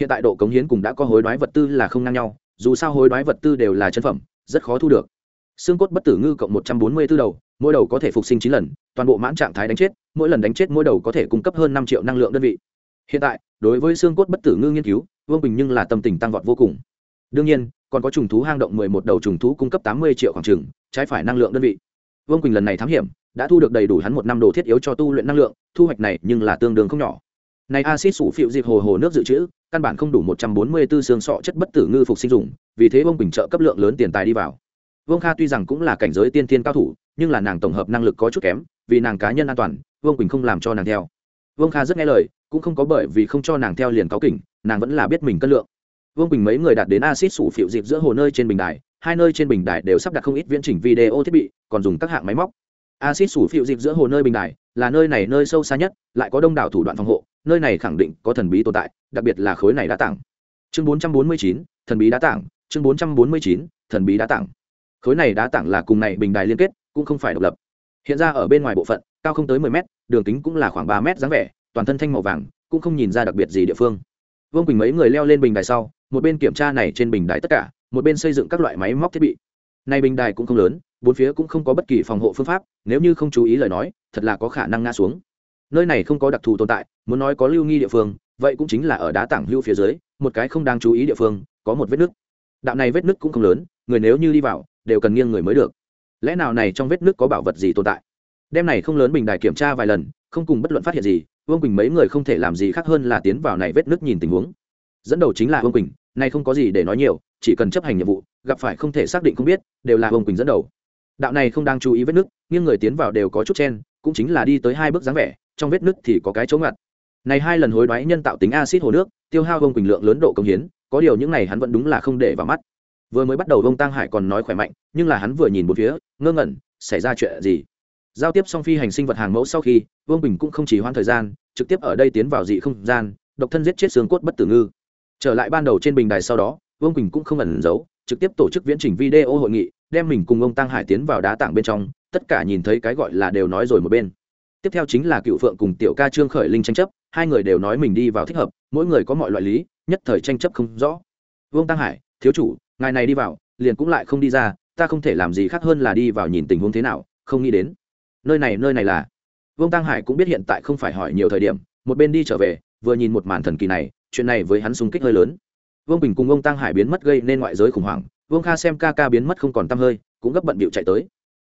Hiện tại độ cống hiến cùng đã có hối đoái vật tư là không ngang nhau, dù sao hối đoái vật tư đều là chân phẩm, rất khó thu được. Xương cốt bất tử ngư cộng một trăm bốn mươi b ố đầu mỗi đầu có thể phục sinh chín lần, toàn bộ mãn trạng thái đánh chết, mỗi lần đánh chết mỗi đầu có thể cung cấp hơn năm triệu năng lượng đơn vị. Hiện tại, đối với xương cốt bất tử ngư nghiên cứu, vương bình nhưng là tâm tình tăng vọt vô cùng. Đương nhiên, còn có trùng thú hang động mười một đầu trùng thú cung cấp tám mươi triệu khoảng trừng, trái phải năng lượng đơn vị. Vương quỳnh lần này thám hiểm, đã thu được đầy đủ hắn một năm đồ thiết yếu cho tu luyện năng lượng, thu hoạch này nhưng là tương đương không nhỏ. Này acid sủ phịu dịp hồ hồ nước dự trữ, căn bản không đủ một trăm bốn mươi 144 xương sọ chất bất tử ngư phục sinh dùng, vì thế vương quỳnh trợ cấp lượng lớn tiền tài đi vào. Vương kha tuy rằng cũng là cảnh giới tiên tiên cao thủ nhưng là nàng tổng hợp năng lực có chút kém vì nàng cá nhân an toàn vương quỳnh không làm cho nàng theo. Vương kha rất nghe lời cũng không có bởi vì không cho nàng theo liền cáo kỉnh nàng vẫn là biết mình cân lượng. Vương quỳnh mấy người đạt đến acid sủ phịu dịp giữa hồ nơi trên bình đài hai nơi trên bình đài đều sắp đặt không ít viễn chỉnh video thiết bị còn dùng các hạng máy móc. Acid sủ phịu dịp giữa hồ nơi bình đài là nơi này nơi sâu xa nhất lại có đông đảo thủ đoạn phòng hộ nơi này khẳng định có thần bí tồn tại đặc biệt là khối này đã tặng chương 449, thần bí đá tặng chương 449, thần bí đá tặng khối này đá tặng là cùng này bình đài liên kết, cũng không phải độc lập. Hiện ra ở bên ngoài bộ phận, cao không tới mười mét, đường kính cũng là khoảng ba mét dáng vẻ, toàn thân thanh màu vàng, cũng không nhìn ra đặc biệt gì địa phương. Vương quỳnh mấy người leo lên bình đài sau, một bên kiểm tra này trên bình đài tất cả, một bên xây dựng các loại máy móc thiết bị. Này bình đài cũng không lớn, bốn phía cũng không có bất kỳ phòng hộ phương pháp, nếu như không chú ý lời nói, thật là có khả năng ngã xuống. Nơi này không có đặc thù tồn tại, muốn nói có lưu nghi địa phương, vậy cũng chính là ở đá tảng hưu phía dưới, một cái không đáng chú ý địa phương, có một vết nứt. Đạo này vết nứt cũng không lớn, người nếu như đi vào đều cần nghiêng người mới được. Lẽ nào này trong vết nước có bảo vật gì tồn tại? Đêm này không lớn bình đài kiểm tra vài lần không cùng bất luận phát hiện gì vương quỳnh mấy người không thể làm gì khác hơn là tiến vào này vết nước nhìn tình huống. Dẫn đầu chính là vương quỳnh nay không có gì để nói nhiều chỉ cần chấp hành nhiệm vụ gặp phải không thể xác định không biết đều là vương quỳnh dẫn đầu. Đạo này không đang chú ý vết nước, nhưng người tiến vào đều có chút chen cũng chính là đi tới hai bước dáng vẻ trong vết nứt thì có cái chỗ ngặt. Này hai lần hối đoái nhân tạo tính acid hồ nước tiêu hao vương quỳnh lượng lớn độ công hiến có điều những này hắn vẫn đúng là không để vào mắt. Vừa mới bắt đầu vương tăng hải còn nói khỏe mạnh nhưng là hắn vừa nhìn một phía, ngơ ngẩn, xảy ra chuyện gì? Giao tiếp song phi hành sinh vật hàng mẫu sau khi, vương bình cũng không chỉ hoãn thời gian, trực tiếp ở đây tiến vào dị không gian, độc thân giết chết xương cốt bất tử ngư. Trở lại ban đầu trên bình đài sau đó, vương Bình cũng không ẩn giấu, trực tiếp tổ chức viễn trình video hội nghị, đem mình cùng ông tăng hải tiến vào đá tảng bên trong, tất cả nhìn thấy cái gọi là đều nói rồi một bên. Tiếp theo chính là cựu phượng cùng tiểu ca trương khởi linh tranh chấp, hai người đều nói mình đi vào thích hợp, mỗi người có mọi loại lý, nhất thời tranh chấp không rõ. Vương tăng hải, thiếu chủ, ngài này đi vào, liền cũng lại không đi ra ta không thể làm gì khác hơn là đi vào nhìn tình huống thế nào, không nghĩ đến. Nơi này nơi này là. Vương tăng hải cũng biết hiện tại không phải hỏi nhiều thời điểm, một bên đi trở về, vừa nhìn một màn thần kỳ này, chuyện này với hắn sung kích hơi lớn. Vương bình cùng ông tăng hải biến mất gây nên ngoại giới khủng hoảng, vương kha xem ca ca biến mất không còn t hơi, cũng gấp bận bịu chạy tới.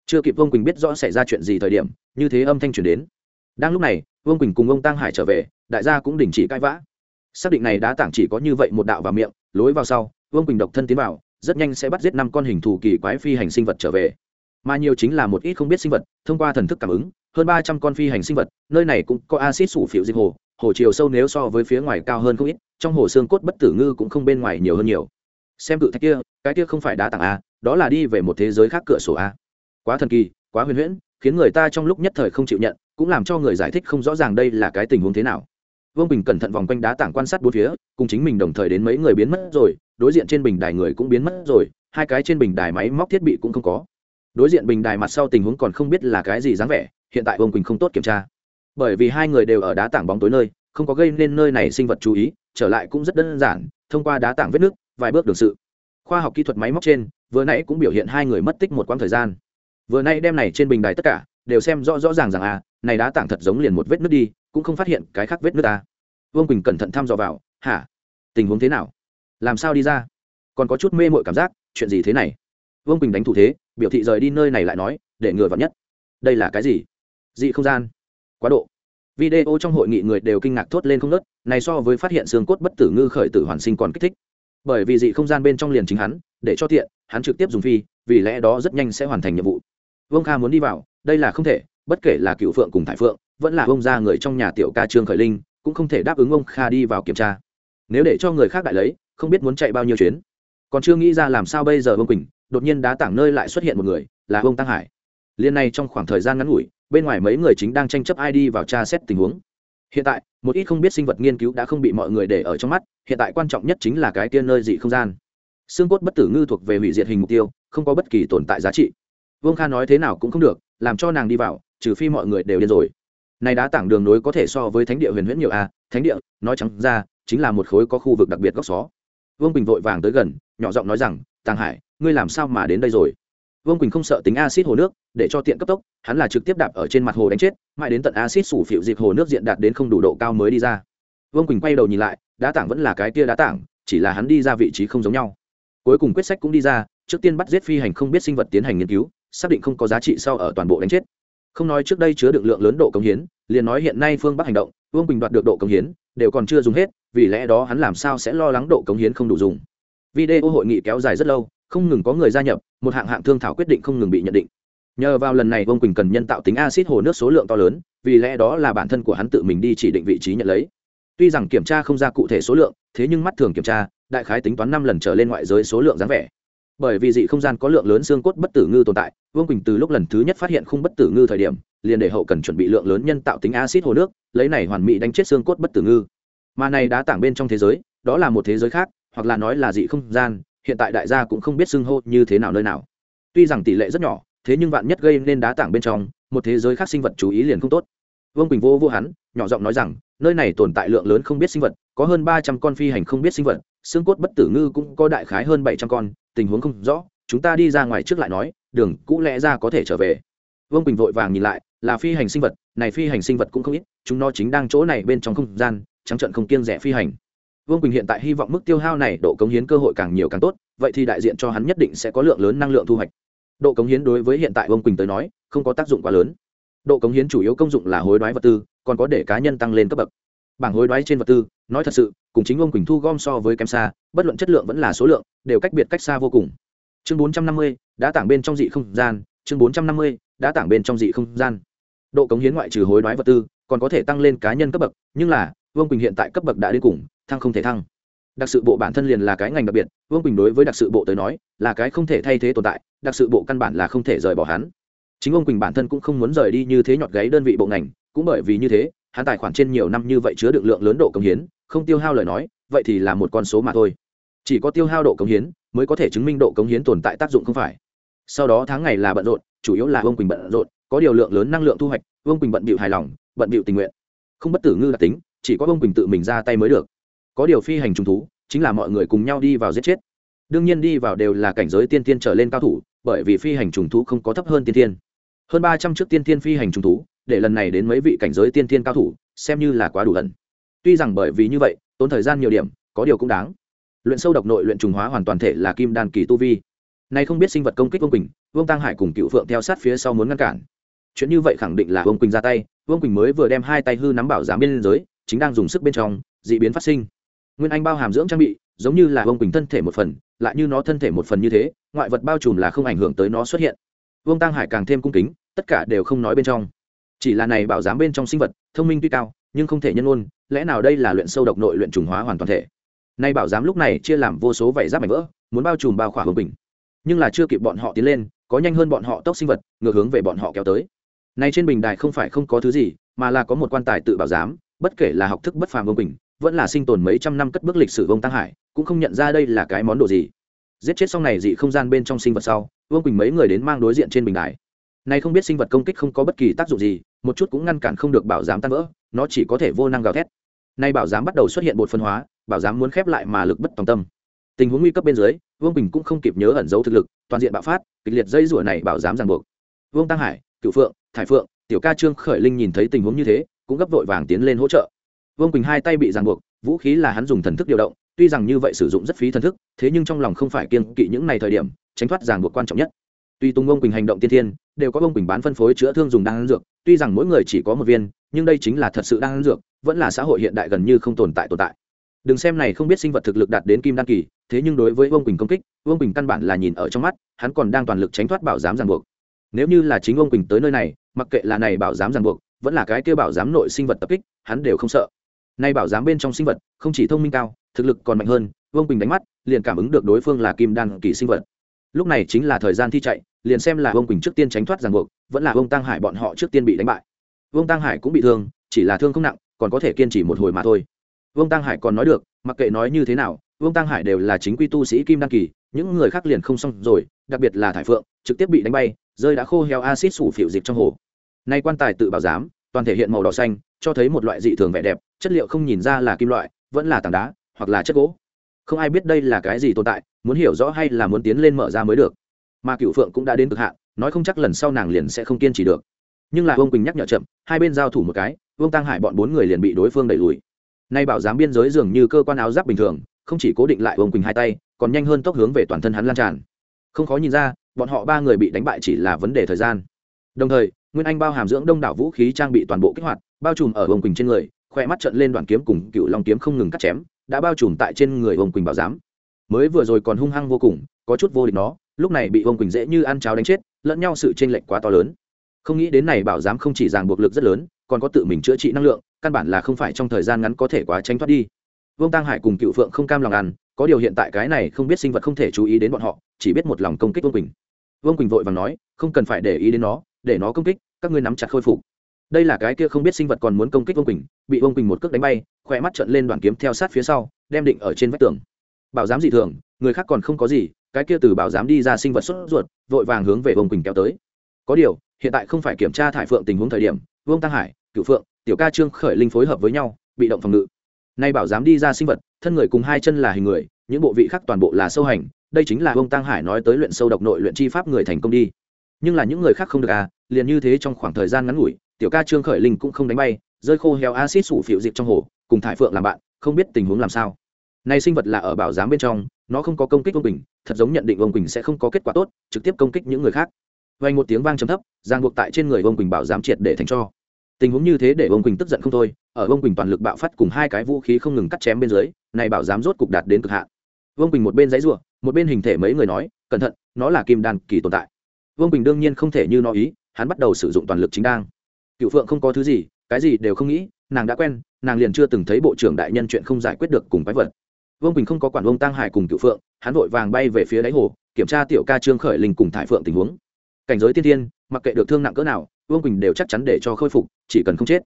Chưa kịp vương quỳnh biết rõ xảy ra chuyện gì thời điểm, như thế âm thanh chuyển đến. Đang lúc này, vương quỳnh cùng ông tăng hải trở về, đại gia cũng đình chỉ cãi vã. Xác định này đã tảng chỉ có như vậy một đạo vào miệng, lối vào sau, vương quỳnh độc thân tiến vào rất nhanh sẽ bắt giết năm con hình thù kỳ quái phi hành sinh vật trở về. Mà nhiều chính là một ít không biết sinh vật, thông qua thần thức cảm ứng, hơn ba trăm con phi hành sinh vật, nơi này cũng có acid sủ phiệu dịch hồ hồ chiều sâu nếu so với phía ngoài cao hơn không ít, trong hồ xương cốt bất tử ngư cũng không bên ngoài nhiều hơn nhiều. Xem cự thạch kia, cái kia không phải đá tảng a, đó là đi về một thế giới khác cửa sổ a. Quá thần kỳ, quá huyền huyễn, khiến người ta trong lúc nhất thời không chịu nhận, cũng làm cho người giải thích không rõ ràng đây là cái tình huống thế nào vương bình cẩn thận vòng quanh đá tảng quan sát bốn phía, cùng chính mình đồng thời đến mấy người biến mất rồi, đối diện trên bình đài người cũng biến mất rồi, hai cái trên bình đài máy móc thiết bị cũng không có. Đối diện bình đài mặt sau tình huống còn không biết là cái gì dáng vẻ, hiện tại vương quỳnh không tốt kiểm tra. Bởi vì hai người đều ở đá tảng bóng tối nơi, không có gây nên nơi này sinh vật chú ý, trở lại cũng rất đơn giản, thông qua đá tảng vết nước, vài bước đường sự. Khoa học kỹ thuật máy móc trên, vừa nãy cũng biểu hiện hai người mất tích một quãng thời gian. Vừa nay đem này trên bình đài tất cả, đều xem rõ rõ ràng rằng à này đá tảng thật giống liền một vết nước đi cũng không phát hiện cái khác vết nước ta. Vương quỳnh cẩn thận thăm dò vào, hả? Tình huống thế nào? Làm sao đi ra? Còn có chút mê mội cảm giác, chuyện gì thế này? Vương quỳnh đánh thủ thế, biểu thị rời đi nơi này lại nói, để ngừa vào nhất. Đây là cái gì? Dị không gian. Quá độ. Video trong hội nghị người đều kinh ngạc thốt lên không nớt này so với phát hiện xương cốt bất tử ngư khởi tử hoàn sinh còn kích thích. Bởi vì dị không gian bên trong liền chính hắn, để cho tiện, hắn trực tiếp dùng phi, vì lẽ đó rất nhanh sẽ hoàn thành nhiệm vụ. Vương kha muốn đi vào, đây là không thể, bất kể là cựu phượng cùng thải phượng vẫn là ông gia người trong nhà tiểu ca trương khởi linh, cũng không thể đáp ứng ông kha đi vào kiểm tra. Nếu để cho người khác đại lấy, không biết muốn chạy bao nhiêu chuyến. Còn chưa nghĩ ra làm sao bây giờ ông quỳnh, đột nhiên đá tảng nơi lại xuất hiện một người, là ông tăng hải. Liên này trong khoảng thời gian ngắn ngủi, bên ngoài mấy người chính đang tranh chấp ai đi vào tra xét tình huống. Hiện tại, một ít không biết sinh vật nghiên cứu đã không bị mọi người để ở trong mắt, hiện tại quan trọng nhất chính là cái tiên nơi dị không gian. Xương cốt bất tử ngư thuộc về hủy diệt hình mục tiêu, không có bất kỳ tồn tại giá trị. Vương kha nói thế nào cũng không được, làm cho nàng đi vào, trừ phi mọi người đều điên rồi này đá tảng đường nối có thể so với thánh địa huyền huyễn nhiều a à, thánh địa nói trắng ra chính là một khối có khu vực đặc biệt góc xó. Vương bình vội vàng tới gần nhỏ giọng nói rằng tàng hải ngươi làm sao mà đến đây rồi? Vương quỳnh không sợ tính acid hồ nước để cho tiện cấp tốc hắn là trực tiếp đạp ở trên mặt hồ đánh chết mãi đến tận acid sủ phịu dịp hồ nước diện đạt đến không đủ độ cao mới đi ra. Vương quỳnh quay đầu nhìn lại đá tảng vẫn là cái tia đá tảng chỉ là hắn đi ra vị trí không giống nhau. Cuối cùng quyết sách cũng đi ra trước tiên bắt giết phi hành không biết sinh vật tiến hành nghiên cứu xác định không có giá trị sau ở toàn bộ đánh chết không nói trước đây chứa được lượng lớn độ công hiến, liền nói hiện nay phương bắc hành động, vương quỳnh đoạt được độ công hiến, đều còn chưa dùng hết, vì lẽ đó hắn làm sao sẽ lo lắng độ công hiến không đủ dùng. Video hội nghị kéo dài rất lâu, không ngừng có người gia nhập, một hạng hạng thương thảo quyết định không ngừng bị nhận định. Nhờ vào lần này vương quỳnh cần nhân tạo tính acid hồ nước số lượng to lớn, vì lẽ đó là bản thân của hắn tự mình đi chỉ định vị trí nhận lấy. Tuy rằng kiểm tra không ra cụ thể số lượng, thế nhưng mắt thường kiểm tra, đại khái tính toán năm lần trở lên ngoại giới số lượng dáng vẻ bởi vì dị không gian có lượng lớn xương cốt bất tử ngư tồn tại, vương quỳnh từ lúc lần thứ nhất phát hiện khung bất tử ngư thời điểm, liền để hậu cần chuẩn bị lượng lớn nhân tạo tính acid hồ nước, lấy này hoàn mỹ đánh chết xương cốt bất tử ngư. Mà này đã tảng bên trong thế giới, đó là một thế giới khác, hoặc là nói là dị không gian, hiện tại đại gia cũng không biết xưng hô như thế nào nơi nào. Tuy rằng tỷ lệ rất nhỏ, thế nhưng vạn nhất gây nên đá tảng bên trong, một thế giới khác sinh vật chú ý liền không tốt. Vương quỳnh vô vô hắn, nhỏ giọng nói rằng, nơi này tồn tại lượng lớn không biết sinh vật, có hơn ba trăm con phi hành không biết sinh vật xương cốt bất tử ngư cũng có đại khái hơn bảy trăm con, tình huống không rõ, chúng ta đi ra ngoài trước lại nói, đường, cũ lẽ ra có thể trở về. Vương quỳnh vội vàng nhìn lại, là phi hành sinh vật, này phi hành sinh vật cũng không ít, chúng nó chính đang chỗ này bên trong không gian, trắng trận không kiêng rẻ phi hành. Vương quỳnh hiện tại hy vọng mức tiêu hao này độ cống hiến cơ hội càng nhiều càng tốt, vậy thì đại diện cho hắn nhất định sẽ có lượng lớn năng lượng thu hoạch. Độ cống hiến đối với hiện tại vương quỳnh tới nói, không có tác dụng quá lớn. Độ cống hiến chủ yếu công dụng là hối đoái vật tư, còn có để cá nhân tăng lên cấp bậc. Bảng hối đoái trên vật tư nói thật sự, cùng chính ông quỳnh thu gom so với kém xa, bất luận chất lượng vẫn là số lượng, đều cách biệt cách xa vô cùng. Chương bốn trăm năm mươi, đã tảng bên trong dị không gian. Chương bốn trăm năm mươi, đã tảng bên trong dị không gian. Độ cống hiến ngoại trừ hối đoái vật tư, còn có thể tăng lên cá nhân cấp bậc, nhưng là, vương quỳnh hiện tại cấp bậc đã đến cùng, thăng không thể thăng. Đặc sự bộ bản thân liền là cái ngành đặc biệt, vương quỳnh đối với đặc sự bộ tới nói, là cái không thể thay thế tồn tại, đặc sự bộ căn bản là không thể rời bỏ hắn. Chính ông quỳnh bản thân cũng không muốn rời đi như thế nhọt gáy đơn vị bộ ngành, cũng bởi vì như thế, hắn tài khoản trên nhiều năm như vậy chứa được lượng lớn độ công hiến không tiêu hao lời nói, vậy thì là một con số mà thôi. Chỉ có tiêu hao độ cống hiến mới có thể chứng minh độ cống hiến tồn tại tác dụng không phải. Sau đó tháng ngày là bận rộn, chủ yếu là vương quỳnh bận rộn, có điều lượng lớn năng lượng thu hoạch, vương quỳnh bận bịu hài lòng, bận bịu tình nguyện. Không bất tử ngư đặc tính, chỉ có vương quỳnh tự mình ra tay mới được. Có điều phi hành trùng thú, chính là mọi người cùng nhau đi vào giết chết. Đương nhiên đi vào đều là cảnh giới tiên tiên trở lên cao thủ, bởi vì phi hành trùng thú không có thấp hơn tiên tiên. Hơn ba trăm trước tiên tiên phi hành trùng thú, để lần này đến mấy vị cảnh giới tiên tiên cao thủ, xem như là quá đủ lần tuy rằng bởi vì như vậy, tốn thời gian nhiều điểm, có điều cũng đáng. Luyện sâu độc nội luyện trùng hóa hoàn toàn thể là kim đan kỳ tu vi. Nay không biết sinh vật công kích vương quỳnh, vương tăng hải cùng cựu phượng theo sát phía sau muốn ngăn cản. Chuyện như vậy khẳng định là vương quỳnh ra tay, vương quỳnh mới vừa đem hai tay hư nắm bảo giám bên giới, chính đang dùng sức bên trong d ị biến phát sinh. Nguyên anh bao hàm dưỡng trang bị, giống như là vương quỳnh thân thể một phần, lại như nó thân thể một phần như thế, ngoại vật bao trùm là không ảnh hưởng tới nó xuất hiện. Vương tăng hải càng thêm cung kính, tất cả đều không nói bên trong. Chỉ là này bảo giám bên trong sinh vật, thông minh tuy cao nhưng không thể nhân ôn lẽ nào đây là luyện sâu độc nội luyện trùng hóa hoàn toàn thể? Nay bảo giám lúc này chia làm vô số vảy giáp mảnh vỡ, muốn bao trùm bao khỏa hồng bình. Nhưng là chưa kịp bọn họ tiến lên, có nhanh hơn bọn họ tốc sinh vật, ngược hướng về bọn họ kéo tới. Nay trên bình đài không phải không có thứ gì, mà là có một quan tài tự bảo giám, bất kể là học thức bất phàm vương bình, vẫn là sinh tồn mấy trăm năm cất bước lịch sử vông tăng hải, cũng không nhận ra đây là cái món đồ gì. Giết chết xong này dị không gian bên trong sinh vật sau vương quỳnh mấy người đến mang đối diện trên bình đài. Này không biết sinh vật công kích không có bất kỳ tác dụng gì, một chút cũng ngăn cản không được bảo giám tan vỡ nó chỉ có thể vô năng gào thét. Nay bảo giám bắt đầu xuất hiện bột phân hóa, bảo giám muốn khép lại mà lực bất tòng tâm. Tình huống nguy cấp bên dưới, vương bình cũng không kịp nhớ ẩn giấu thực lực, toàn diện bạo phát, kịch liệt dây rủa này bảo giám ràng buộc. Vương tăng hải, cựu phượng, thải phượng, tiểu ca trương, khởi linh nhìn thấy tình huống như thế, cũng gấp vội vàng tiến lên hỗ trợ. Vương quỳnh hai tay bị ràng buộc, vũ khí là hắn dùng thần thức điều động, tuy rằng như vậy sử dụng rất phí thần thức, thế nhưng trong lòng không phải kiên kỵ những này thời điểm, tránh thoát ràng buộc quan trọng nhất tuy tung ông quỳnh hành động tiên thiên, đều có ông quỳnh bán phân phối chữa thương dùng đan dược, tuy rằng mỗi người chỉ có một viên, nhưng đây chính là thật sự đan dược, vẫn là xã hội hiện đại gần như không tồn tại tồn tại. Đừng xem này không biết sinh vật thực lực đạt đến kim đan kỳ, thế nhưng đối với ông quỳnh công kích ông quỳnh căn bản là nhìn ở trong mắt, hắn còn đang toàn lực tránh thoát bảo giám ràng buộc. Nếu như là chính ông quỳnh tới nơi này, mặc kệ là này bảo giám ràng buộc, vẫn là cái kêu bảo giám nội sinh vật tập kích, hắn đều không sợ. Nay bảo giám bên trong sinh vật, không chỉ thông minh cao, thực lực còn mạnh hơn vương quỳnh đánh mắt, liền cảm ứng được đối phương là kim đan kỳ sinh vật. Lúc này chính là thời gian thi chạy liền xem là vương quỳnh trước tiên tránh thoát ràng buộc, vẫn là vương tăng hải bọn họ trước tiên bị đánh bại. Vương tăng hải cũng bị thương, chỉ là thương không nặng, còn có thể kiên trì một hồi mà thôi. Vương tăng hải còn nói được, mặc kệ nói như thế nào, vương tăng hải đều là chính quy tu sĩ kim đăng kỳ, những người khác liền không xong rồi, đặc biệt là thải phượng, trực tiếp bị đánh bay, rơi đã khô heo acid sủ phiểu dịch trong hồ. Nay quan tài tự bảo giám, toàn thể hiện màu đỏ xanh, cho thấy một loại dị thường vẻ đẹp, chất liệu không nhìn ra là kim loại, vẫn là tảng đá, hoặc là chất gỗ. Không ai biết đây là cái gì tồn tại, muốn hiểu rõ hay là muốn tiến lên mở ra mới được mà cựu phượng cũng đã đến cực hạn, nói không chắc lần sau nàng liền sẽ không kiên trì được. Nhưng là vương quỳnh nhắc nhở chậm, hai bên giao thủ một cái, vương tăng hải bọn bốn người liền bị đối phương đẩy lùi. Nay bảo giám biên giới dường như cơ quan áo giáp bình thường, không chỉ cố định lại vương quỳnh hai tay, còn nhanh hơn tốc hướng về toàn thân hắn lan tràn. Không khó nhìn ra, bọn họ ba người bị đánh bại chỉ là vấn đề thời gian. Đồng thời, nguyên anh bao hàm dưỡng đông đảo vũ khí trang bị toàn bộ kích hoạt, bao trùm ở vương quỳnh trên người khoe mắt trận lên đoàn kiếm cùng cựu long kiếm không ngừng cắt chém, đã bao trùm tại trên người vương quỳnh bảo giám mới vừa rồi còn hung hăng vô cùng, có chút vô địch nó, lúc này bị vương quỳnh dễ như ăn cháo đánh chết, lẫn nhau sự chênh lệch quá to lớn. Không nghĩ đến này bảo giám không chỉ ràng buộc lực rất lớn, còn có tự mình chữa trị năng lượng, căn bản là không phải trong thời gian ngắn có thể quá tránh thoát đi. Vương tăng hải cùng cựu phượng không cam lòng ăn, có điều hiện tại cái này không biết sinh vật không thể chú ý đến bọn họ, chỉ biết một lòng công kích vương quỳnh. Vương quỳnh vội vàng nói, không cần phải để ý đến nó, để nó công kích, các ngươi nắm chặt khôi phục. Đây là cái kia không biết sinh vật còn muốn công kích vương quỳnh, bị vương quỳnh một cước đánh bay khỏe mắt trận lên đoàn kiếm theo sát phía sau, đem định ở trên vách tường bảo giám dị thường, người khác còn không có gì, cái kia từ bảo giám đi ra sinh vật sốt ruột, vội vàng hướng về vương quỳnh kéo tới. Có điều, hiện tại không phải kiểm tra thải phượng tình huống thời điểm, vương tăng hải cựu phượng, tiểu ca trương khởi linh phối hợp với nhau, bị động phòng ngự. Nay bảo giám đi ra sinh vật, thân người cùng hai chân là hình người, những bộ vị khác toàn bộ là sâu hành, đây chính là vương tăng hải nói tới luyện sâu độc nội luyện chi pháp người thành công đi. Nhưng là những người khác không được à liền như thế trong khoảng thời gian ngắn ngủi, tiểu ca trương khởi linh cũng không đánh bay, rơi khô heo acid sủ phiệu dịp trong hồ, cùng thải phượng làm bạn, không biết tình huống làm sao này sinh vật là ở bảo giám bên trong, nó không có công kích ông quỳnh, thật giống nhận định ông quỳnh sẽ không có kết quả tốt, trực tiếp công kích những người khác. Vay một tiếng vang trầm thấp, giang buộc tại trên người ông quỳnh bảo giám triệt để thành cho. Tình huống như thế để ông quỳnh tức giận không thôi, ở ông quỳnh toàn lực bạo phát cùng hai cái vũ khí không ngừng cắt chém bên dưới, này bảo giám rốt cục đạt đến cực hạn. Vương quỳnh một bên giấy rủa, một bên hình thể mấy người nói, cẩn thận, nó là kim đan kỳ tồn tại. Vương quỳnh đương nhiên không thể như nó ý, hắn bắt đầu sử dụng toàn lực chính đang. Cựu phượng không có thứ gì, cái gì đều không nghĩ, nàng đã quen, nàng liền chưa từng thấy bộ trưởng đại nhân chuyện không giải quyết được cùng quái vật vương quỳnh không có quản ông tăng hải cùng cựu phượng hắn vội vàng bay về phía đáy hồ kiểm tra tiểu ca trương khởi linh cùng thải phượng tình huống cảnh giới tiên thiên mặc kệ được thương nặng cỡ nào vương quỳnh đều chắc chắn để cho khôi phục chỉ cần không chết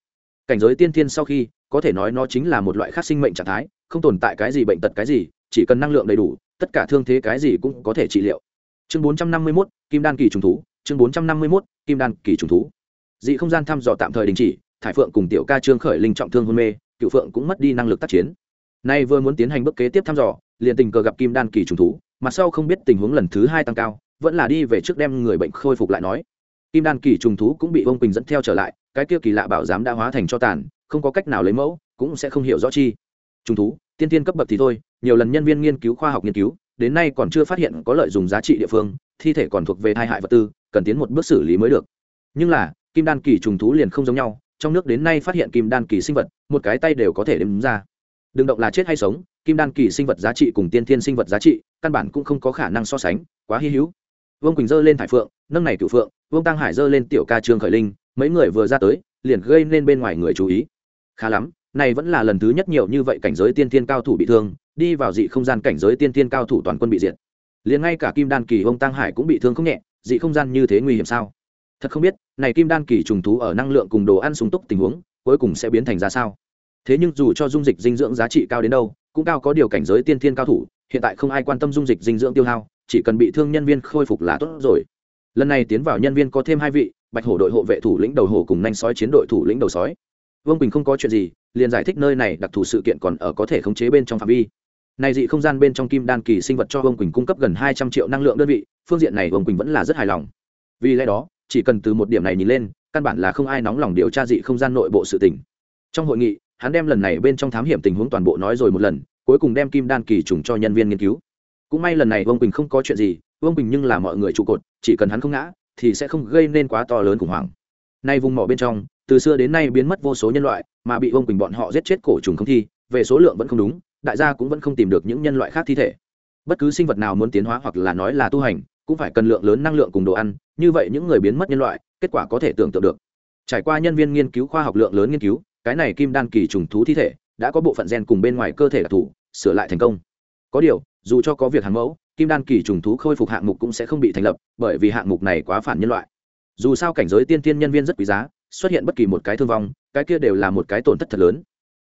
cảnh giới tiên thiên sau khi có thể nói nó chính là một loại khác sinh mệnh trạng thái không tồn tại cái gì bệnh tật cái gì chỉ cần năng lượng đầy đủ tất cả thương thế cái gì cũng có thể trị liệu chương bốn trăm năm mươi mốt kim đan kỳ trùng thú chương bốn trăm năm mươi mốt kim đan kỳ trùng thú dị không gian thăm dò tạm thời đình chỉ thải phượng cùng tiểu ca trương khởi linh trọng thương hôn mê cựu phượng cũng mất đi năng lực tác chiến nay vừa muốn tiến hành bước kế tiếp thăm dò, liền tình cờ gặp kim đan kỳ trùng thú mặt sau không biết tình huống lần thứ hai tăng cao, vẫn là đi về trước đem người bệnh khôi phục lại nói. Kim đan kỳ trùng thú cũng bị ông quỳnh dẫn theo trở lại, cái kia kỳ lạ bảo giám đã hóa thành cho tàn, không có cách nào lấy mẫu, cũng sẽ không hiểu rõ chi. Trùng thú, tiên tiên cấp bậc thì thôi, nhiều lần nhân viên nghiên cứu khoa học nghiên cứu, đến nay còn chưa phát hiện có lợi dùng giá trị địa phương, thi thể còn thuộc về hai hại vật tư, cần tiến một bước xử lý mới được. Nhưng là, kim đan kỳ trùng thú liền không giống nhau, trong nước đến nay phát hiện kim đan kỳ sinh vật, một cái tay đều có thể đếm ra đừng động là chết hay sống, kim đan kỳ sinh vật giá trị cùng tiên thiên sinh vật giá trị, căn bản cũng không có khả năng so sánh, quá hy hữu. Vương quỳnh dơ lên thải phượng, nâng này cựu phượng, vương tăng hải dơ lên tiểu ca trương khởi linh, mấy người vừa ra tới, liền gây nên bên ngoài người chú ý. Khá lắm, này vẫn là lần thứ nhất nhiều như vậy cảnh giới tiên thiên cao thủ bị thương, đi vào dị không gian cảnh giới tiên thiên cao thủ toàn quân bị diệt. Liền ngay cả kim đan kỳ ông tăng hải cũng bị thương không nhẹ, dị không gian như thế nguy hiểm sao? Thật không biết, này kim đan kỳ trùng thú ở năng lượng cùng đồ ăn sung túc tình huống, cuối cùng sẽ biến thành ra sao? Thế nhưng dù cho dung dịch dinh dưỡng giá trị cao đến đâu, cũng cao có điều cảnh giới tiên thiên cao thủ, hiện tại không ai quan tâm dung dịch dinh dưỡng tiêu hao, chỉ cần bị thương nhân viên khôi phục là tốt rồi. Lần này tiến vào nhân viên có thêm hai vị, bạch hổ đội hộ vệ thủ lĩnh đầu hổ cùng nhanh sói chiến đội thủ lĩnh đầu sói. Vương quỳnh không có chuyện gì, liền giải thích nơi này đặc thù sự kiện còn ở có thể khống chế bên trong phạm vi. Này dị không gian bên trong kim đan kỳ sinh vật cho vương quỳnh cung cấp gần hai trăm triệu năng lượng đơn vị, phương diện này vương quỳnh vẫn là rất hài lòng. Vì lẽ đó, chỉ cần từ một điểm này nhìn lên, căn bản là không ai nóng lòng điều tra dị không gian nội bộ sự tình. Trong hội nghị hắn đem lần này bên trong thám hiểm tình huống toàn bộ nói rồi một lần, cuối cùng đem kim đan kỳ trùng cho nhân viên nghiên cứu. Cũng may lần này vương quỳnh không có chuyện gì, vương quỳnh nhưng là mọi người trụ cột, chỉ cần hắn không ngã, thì sẽ không gây nên quá to lớn khủng hoảng. Nay vùng mỏ bên trong, từ xưa đến nay biến mất vô số nhân loại, mà bị vương quỳnh bọn họ giết chết cổ trùng không thi, về số lượng vẫn không đúng, đại gia cũng vẫn không tìm được những nhân loại khác thi thể. Bất cứ sinh vật nào muốn tiến hóa hoặc là nói là tu hành, cũng phải cần lượng lớn năng lượng cùng đồ ăn, như vậy những người biến mất nhân loại, kết quả có thể tưởng tượng được. Trải qua nhân viên nghiên cứu khoa học lượng lớn nghiên cứu cái này kim đan kỳ trùng thú thi thể đã có bộ phận gen cùng bên ngoài cơ thể đặc thù sửa lại thành công. Có điều, dù cho có việc hàng mẫu, kim đan kỳ trùng thú khôi phục hạng mục cũng sẽ không bị thành lập, bởi vì hạng mục này quá phản nhân loại. Dù sao cảnh giới tiên tiên nhân viên rất quý giá, xuất hiện bất kỳ một cái thương vong, cái kia đều là một cái tổn thất thật lớn.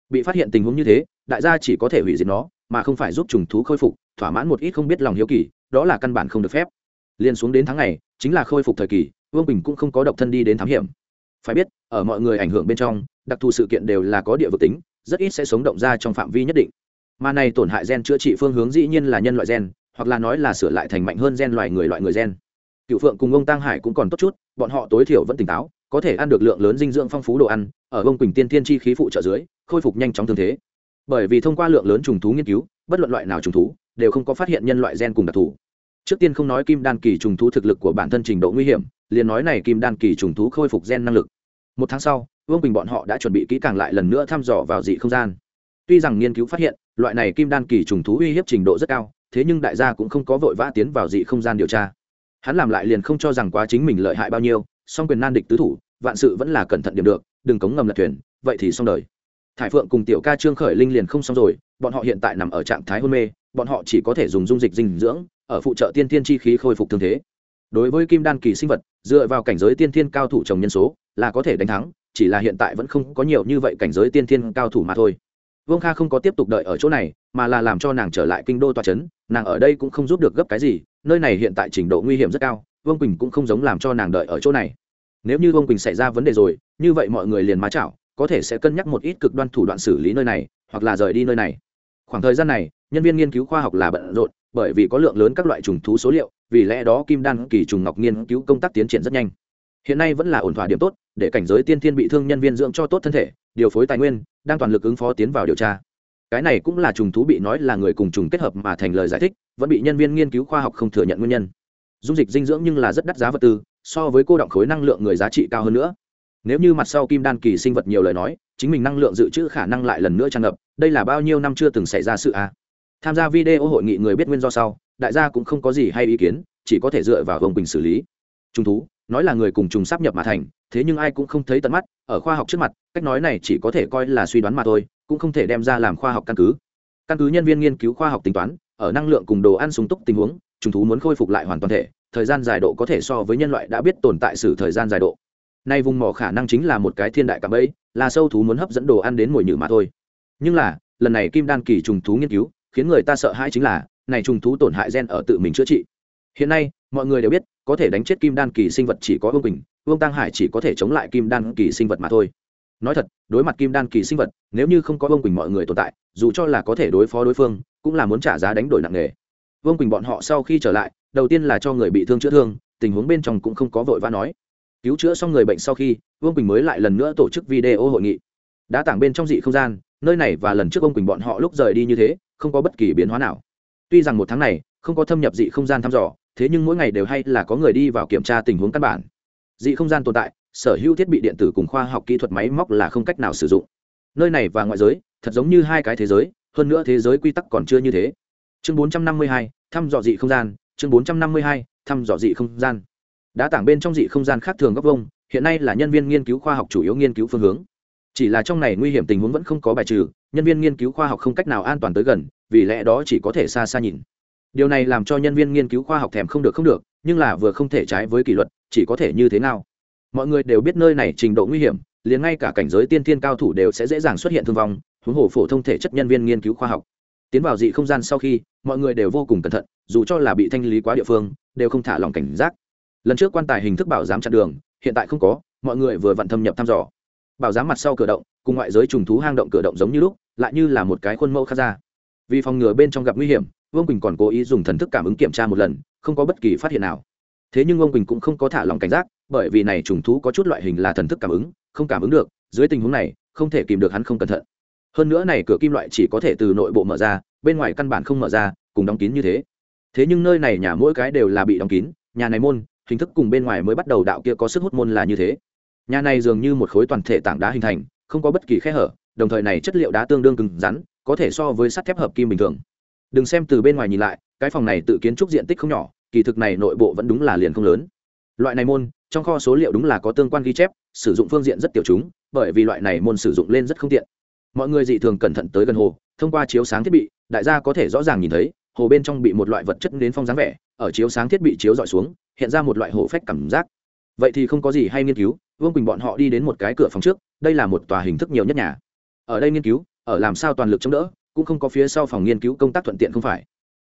Bị phát hiện tình huống như thế, đại gia chỉ có thể hủy diệt nó, mà không phải giúp trùng thú khôi phục, thỏa mãn một ít không biết lòng hiếu kỳ, đó là căn bản không được phép. Liên xuống đến tháng này, chính là khôi phục thời kỳ, vương bình cũng không có độc thân đi đến thám hiểm phải biết, ở mọi người ảnh hưởng bên trong, đặc thù sự kiện đều là có địa vực tính, rất ít sẽ sống động ra trong phạm vi nhất định. Mà này tổn hại gen chữa trị phương hướng dĩ nhiên là nhân loại gen, hoặc là nói là sửa lại thành mạnh hơn gen loài người loại người gen. Cựu phượng cùng ông tăng hải cũng còn tốt chút, bọn họ tối thiểu vẫn tỉnh táo, có thể ăn được lượng lớn dinh dưỡng phong phú đồ ăn, ở ông quỳnh tiên tiên chi khí phụ trợ dưới, khôi phục nhanh chóng thương thế. Bởi vì thông qua lượng lớn trùng thú nghiên cứu, bất luận loại nào trùng thú, đều không có phát hiện nhân loại gen cùng đặc thù. Trước tiên không nói kim đan kỳ trùng thú thực lực của bản thân trình độ nguy hiểm liền nói này kim đan kỳ trùng thú khôi phục gen năng lực. Một tháng sau, vương bình bọn họ đã chuẩn bị kỹ càng lại lần nữa thăm dò vào dị không gian. Tuy rằng nghiên cứu phát hiện, loại này kim đan kỳ trùng thú uy hiếp trình độ rất cao, thế nhưng đại gia cũng không có vội vã tiến vào dị không gian điều tra. Hắn làm lại liền không cho rằng quá chính mình lợi hại bao nhiêu, song quyền nan địch tứ thủ, vạn sự vẫn là cẩn thận điểm được, đừng cống ngầm lật thuyền, vậy thì xong đời. Thải phượng cùng tiểu ca trương khởi linh liền không xong rồi, bọn họ hiện tại nằm ở trạng thái hôn mê, bọn họ chỉ có thể dùng dung dịch dinh dưỡng, ở phụ trợ tiên tiên chi khí khôi phục thương thế đối với kim đan kỳ sinh vật, dựa vào cảnh giới tiên thiên cao thủ trồng nhân số, là có thể đánh thắng, chỉ là hiện tại vẫn không có nhiều như vậy cảnh giới tiên thiên cao thủ mà thôi. Vương kha không có tiếp tục đợi ở chỗ này, mà là làm cho nàng trở lại kinh đô toa c h ấ n nàng ở đây cũng không giúp được gấp cái gì, nơi này hiện tại trình độ nguy hiểm rất cao, vương quỳnh cũng không giống làm cho nàng đợi ở chỗ này. Nếu như vương quỳnh xảy ra vấn đề rồi, như vậy mọi người liền má chảo, có thể sẽ cân nhắc một ít cực đoan thủ đoạn xử lý nơi này, hoặc là rời đi nơi này. Khoảng thời gian này, nhân viên nghiên cứu khoa học là bận rộn bởi vì có lượng lớn các loại trùng thú số liệu, vì lẽ đó kim đan kỳ trùng ngọc nghiên cứu công tác tiến triển rất nhanh. Hiện nay vẫn là ổn thỏa điểm tốt, để cảnh giới tiên thiên bị thương nhân viên dưỡng cho tốt thân thể, điều phối tài nguyên, đang toàn lực ứng phó tiến vào điều tra. Cái này cũng là trùng thú bị nói là người cùng trùng kết hợp mà thành lời giải thích, vẫn bị nhân viên nghiên cứu khoa học không thừa nhận nguyên nhân. Dung dịch dinh dưỡng nhưng là rất đắt giá vật tư, so với cô động khối năng lượng người giá trị cao hơn nữa. Nếu như mặt sau kim đan kỳ sinh vật nhiều lời nói, chính mình năng lượng dự trữ khả năng lại lần nữa tràn ngập, đây là bao nhiêu năm chưa từng xảy ra sự à tham gia video hội nghị người biết nguyên do sau, đại gia cũng không có gì hay ý kiến, chỉ có thể dựa vào ông bình xử lý. Trùng thú, nói là người cùng trùng sắp nhập mà thành, thế nhưng ai cũng không thấy tận mắt, ở khoa học trước mặt, cách nói này chỉ có thể coi là suy đoán mà thôi, cũng không thể đem ra làm khoa học căn cứ. Căn cứ nhân viên nghiên cứu khoa học tính toán, ở năng lượng cùng đồ ăn sung túc tình huống, trùng thú muốn khôi phục lại hoàn toàn thể, thời gian dài độ có thể so với nhân loại đã biết tồn tại sử thời gian dài độ. Nay vùng mỏ khả năng chính là một cái thiên đại cạm ấy là sâu thú muốn hấp dẫn đồ ăn đến mồi nhử mà thôi. Nhưng là, lần này kim đan kỳ trùng thú nghiên cứu khiến người ta sợ hãi chính là, này trùng thú tổn hại gen ở tự mình chữa trị. Hiện nay, mọi người đều biết, có thể đánh chết kim đan kỳ sinh vật chỉ có vương bình vương tăng hải chỉ có thể chống lại kim đan kỳ sinh vật mà thôi. Nói thật, đối mặt kim đan kỳ sinh vật, nếu như không có vương quỳnh mọi người tồn tại, dù cho là có thể đối phó đối phương, cũng là muốn trả giá đánh đổi nặng nề. Vương quỳnh bọn họ sau khi trở lại, đầu tiên là cho người bị thương chữa thương, tình huống bên trong cũng không có vội vã nói. Cứu chữa xong người bệnh sau khi, vương quỳnh mới lại lần nữa tổ chức video hội nghị. Đã tảng bên trong dị không gian, nơi này và lần trước vương quỳnh bọn họ lúc rời đi như thế không có bất kỳ biến hóa nào. Tuy rằng một tháng này không có thâm nhập dị không gian thăm dò thế nhưng mỗi ngày đều hay là có người đi vào kiểm tra tình huống căn bản. Dị không gian tồn tại sở hữu thiết bị điện tử cùng khoa học kỹ thuật máy móc là không cách nào sử dụng. Nơi này và ngoại giới thật giống như hai cái thế giới hơn nữa thế giới quy tắc còn chưa như thế. Chương 452, thăm dò dị không gian chương 452, thăm dò dị không gian. Đá tảng bên trong dị không gian khác thường góc vông hiện nay là nhân viên nghiên cứu khoa học chủ yếu nghiên cứu phương hướng chỉ là trong này nguy hiểm tình huống vẫn không có bài trừ, nhân viên nghiên cứu khoa học không cách nào an toàn tới gần, vì lẽ đó chỉ có thể xa xa nhìn. Điều này làm cho nhân viên nghiên cứu khoa học thèm không được không được, nhưng là vừa không thể trái với kỷ luật, chỉ có thể như thế nào? Mọi người đều biết nơi này trình độ nguy hiểm, liền ngay cả cảnh giới tiên thiên cao thủ đều sẽ dễ dàng xuất hiện thương vong, huống hồ phổ thông thể chất nhân viên nghiên cứu khoa học. Tiến vào dị không gian sau khi, mọi người đều vô cùng cẩn thận, dù cho là bị thanh lý quá địa phương, đều không thả lòng cảnh giác. Lần trước quan tài hình thức bảo giám chặn đường, hiện tại không có, mọi người vừa vặn thâm nhập thăm dò bảo giám mặt sau cửa động, cùng ngoại giới trùng thú hang động cửa động giống như lúc, lại như là một cái khuôn mẫu khác ra. Vì phòng ngừa bên trong gặp nguy hiểm, vương quỳnh còn cố ý dùng thần thức cảm ứng kiểm tra một lần, không có bất kỳ phát hiện nào. Thế nhưng vương quỳnh cũng không có thả lòng cảnh giác, bởi vì này trùng thú có chút loại hình là thần thức cảm ứng, không cảm ứng được, dưới tình huống này, không thể kìm được hắn không cẩn thận. Hơn nữa này cửa kim loại chỉ có thể từ nội bộ mở ra, bên ngoài căn bản không mở ra, cùng đóng kín như thế. Thế nhưng nơi này nhà mỗi cái đều là bị đóng kín, nhà này môn, hình thức cùng bên ngoài mới bắt đầu đạo kia có sức hút môn là như thế nhà này dường như một khối toàn thể tảng đá hình thành, không có bất kỳ khe hở, đồng thời này chất liệu đá tương đương cứng rắn, có thể so với sắt thép hợp kim bình thường. Đừng xem từ bên ngoài nhìn lại, cái phòng này tự kiến trúc diện tích không nhỏ, kỳ thực này nội bộ vẫn đúng là liền không lớn. Loại này môn, trong kho số liệu đúng là có tương quan ghi chép, sử dụng phương diện rất tiểu chúng, bởi vì loại này môn sử dụng lên rất không tiện. Mọi người dị thường cẩn thận tới gần hồ, thông qua chiếu sáng thiết bị, đại gia có thể rõ ràng nhìn thấy, hồ bên trong bị một loại vật chất đến phong dáng vẻ, ở chiếu sáng thiết bị chiếu dọi xuống, hiện ra một loại hồ phách cảm giác vậy thì không có gì hay nghiên cứu, vương quỳnh bọn họ đi đến một cái cửa phòng trước, đây là một tòa hình thức nhiều nhất nhà. Ở đây nghiên cứu, ở làm sao toàn lực chống đỡ, cũng không có phía sau phòng nghiên cứu công tác thuận tiện không phải.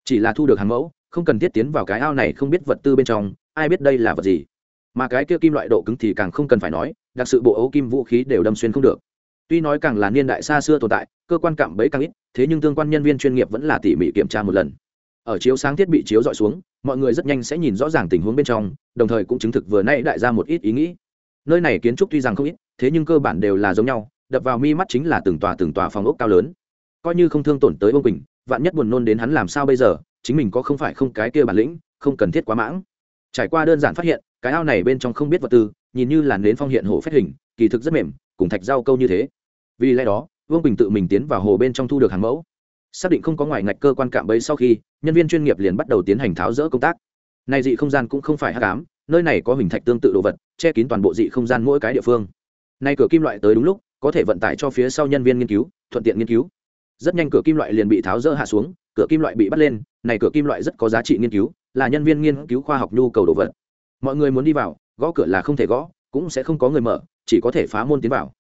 Chỉ là thu được hàng mẫu, không cần thiết tiến vào cái ao này không biết vật tư bên trong, ai biết đây là vật gì. Mà cái kia kim loại độ cứng thì càng không cần phải nói, đặc sự bộ ấu kim vũ khí đều đâm xuyên không được. Tuy nói càng là niên đại xa xưa tồn tại, cơ quan cạm bẫy càng ít, thế nhưng tương quan nhân viên chuyên nghiệp vẫn là tỉ mỉ kiểm tra một lần. Ở chiếu sáng thiết bị chiếu dọi xuống mọi người rất nhanh sẽ nhìn rõ ràng tình huống bên trong, đồng thời cũng chứng thực vừa nay đại ra một ít ý nghĩ. Nơi này kiến trúc tuy rằng không ít, thế nhưng cơ bản đều là giống nhau, đập vào mi mắt chính là từng tòa từng tòa phòng ốc cao lớn. Coi như không thương tổn tới ông bình vạn nhất buồn nôn đến hắn làm sao bây giờ, chính mình có không phải không cái kia bản lĩnh, không cần thiết quá mãng. Trải qua đơn giản phát hiện, cái ao này bên trong không biết vật tư, nhìn như là nến phong hiện hồ phép hình, kỳ thực rất mềm, cùng thạch rau câu như thế. Vì lẽ đó, vương bình tự mình tiến vào hồ bên trong thu được hàng mẫu xác định không có ngoài ngạch cơ quan cạm bẫy sau khi, nhân viên chuyên nghiệp liền bắt đầu tiến hành tháo rỡ công tác. Này dị không gian cũng không phải hắc ám, nơi này có hình thạch tương tự đồ vật, che kín toàn bộ dị không gian mỗi cái địa phương. Nay cửa kim loại tới đúng lúc, có thể vận tải cho phía sau nhân viên nghiên cứu, thuận tiện nghiên cứu. Rất nhanh cửa kim loại liền bị tháo rỡ hạ xuống, cửa kim loại bị bắt lên, này cửa kim loại rất có giá trị nghiên cứu, là nhân viên nghiên cứu khoa học nhu cầu đồ vật. Mọi người muốn đi vào, gõ cửa là không thể gõ, cũng sẽ không có người mở, chỉ có thể phá môn tiến vào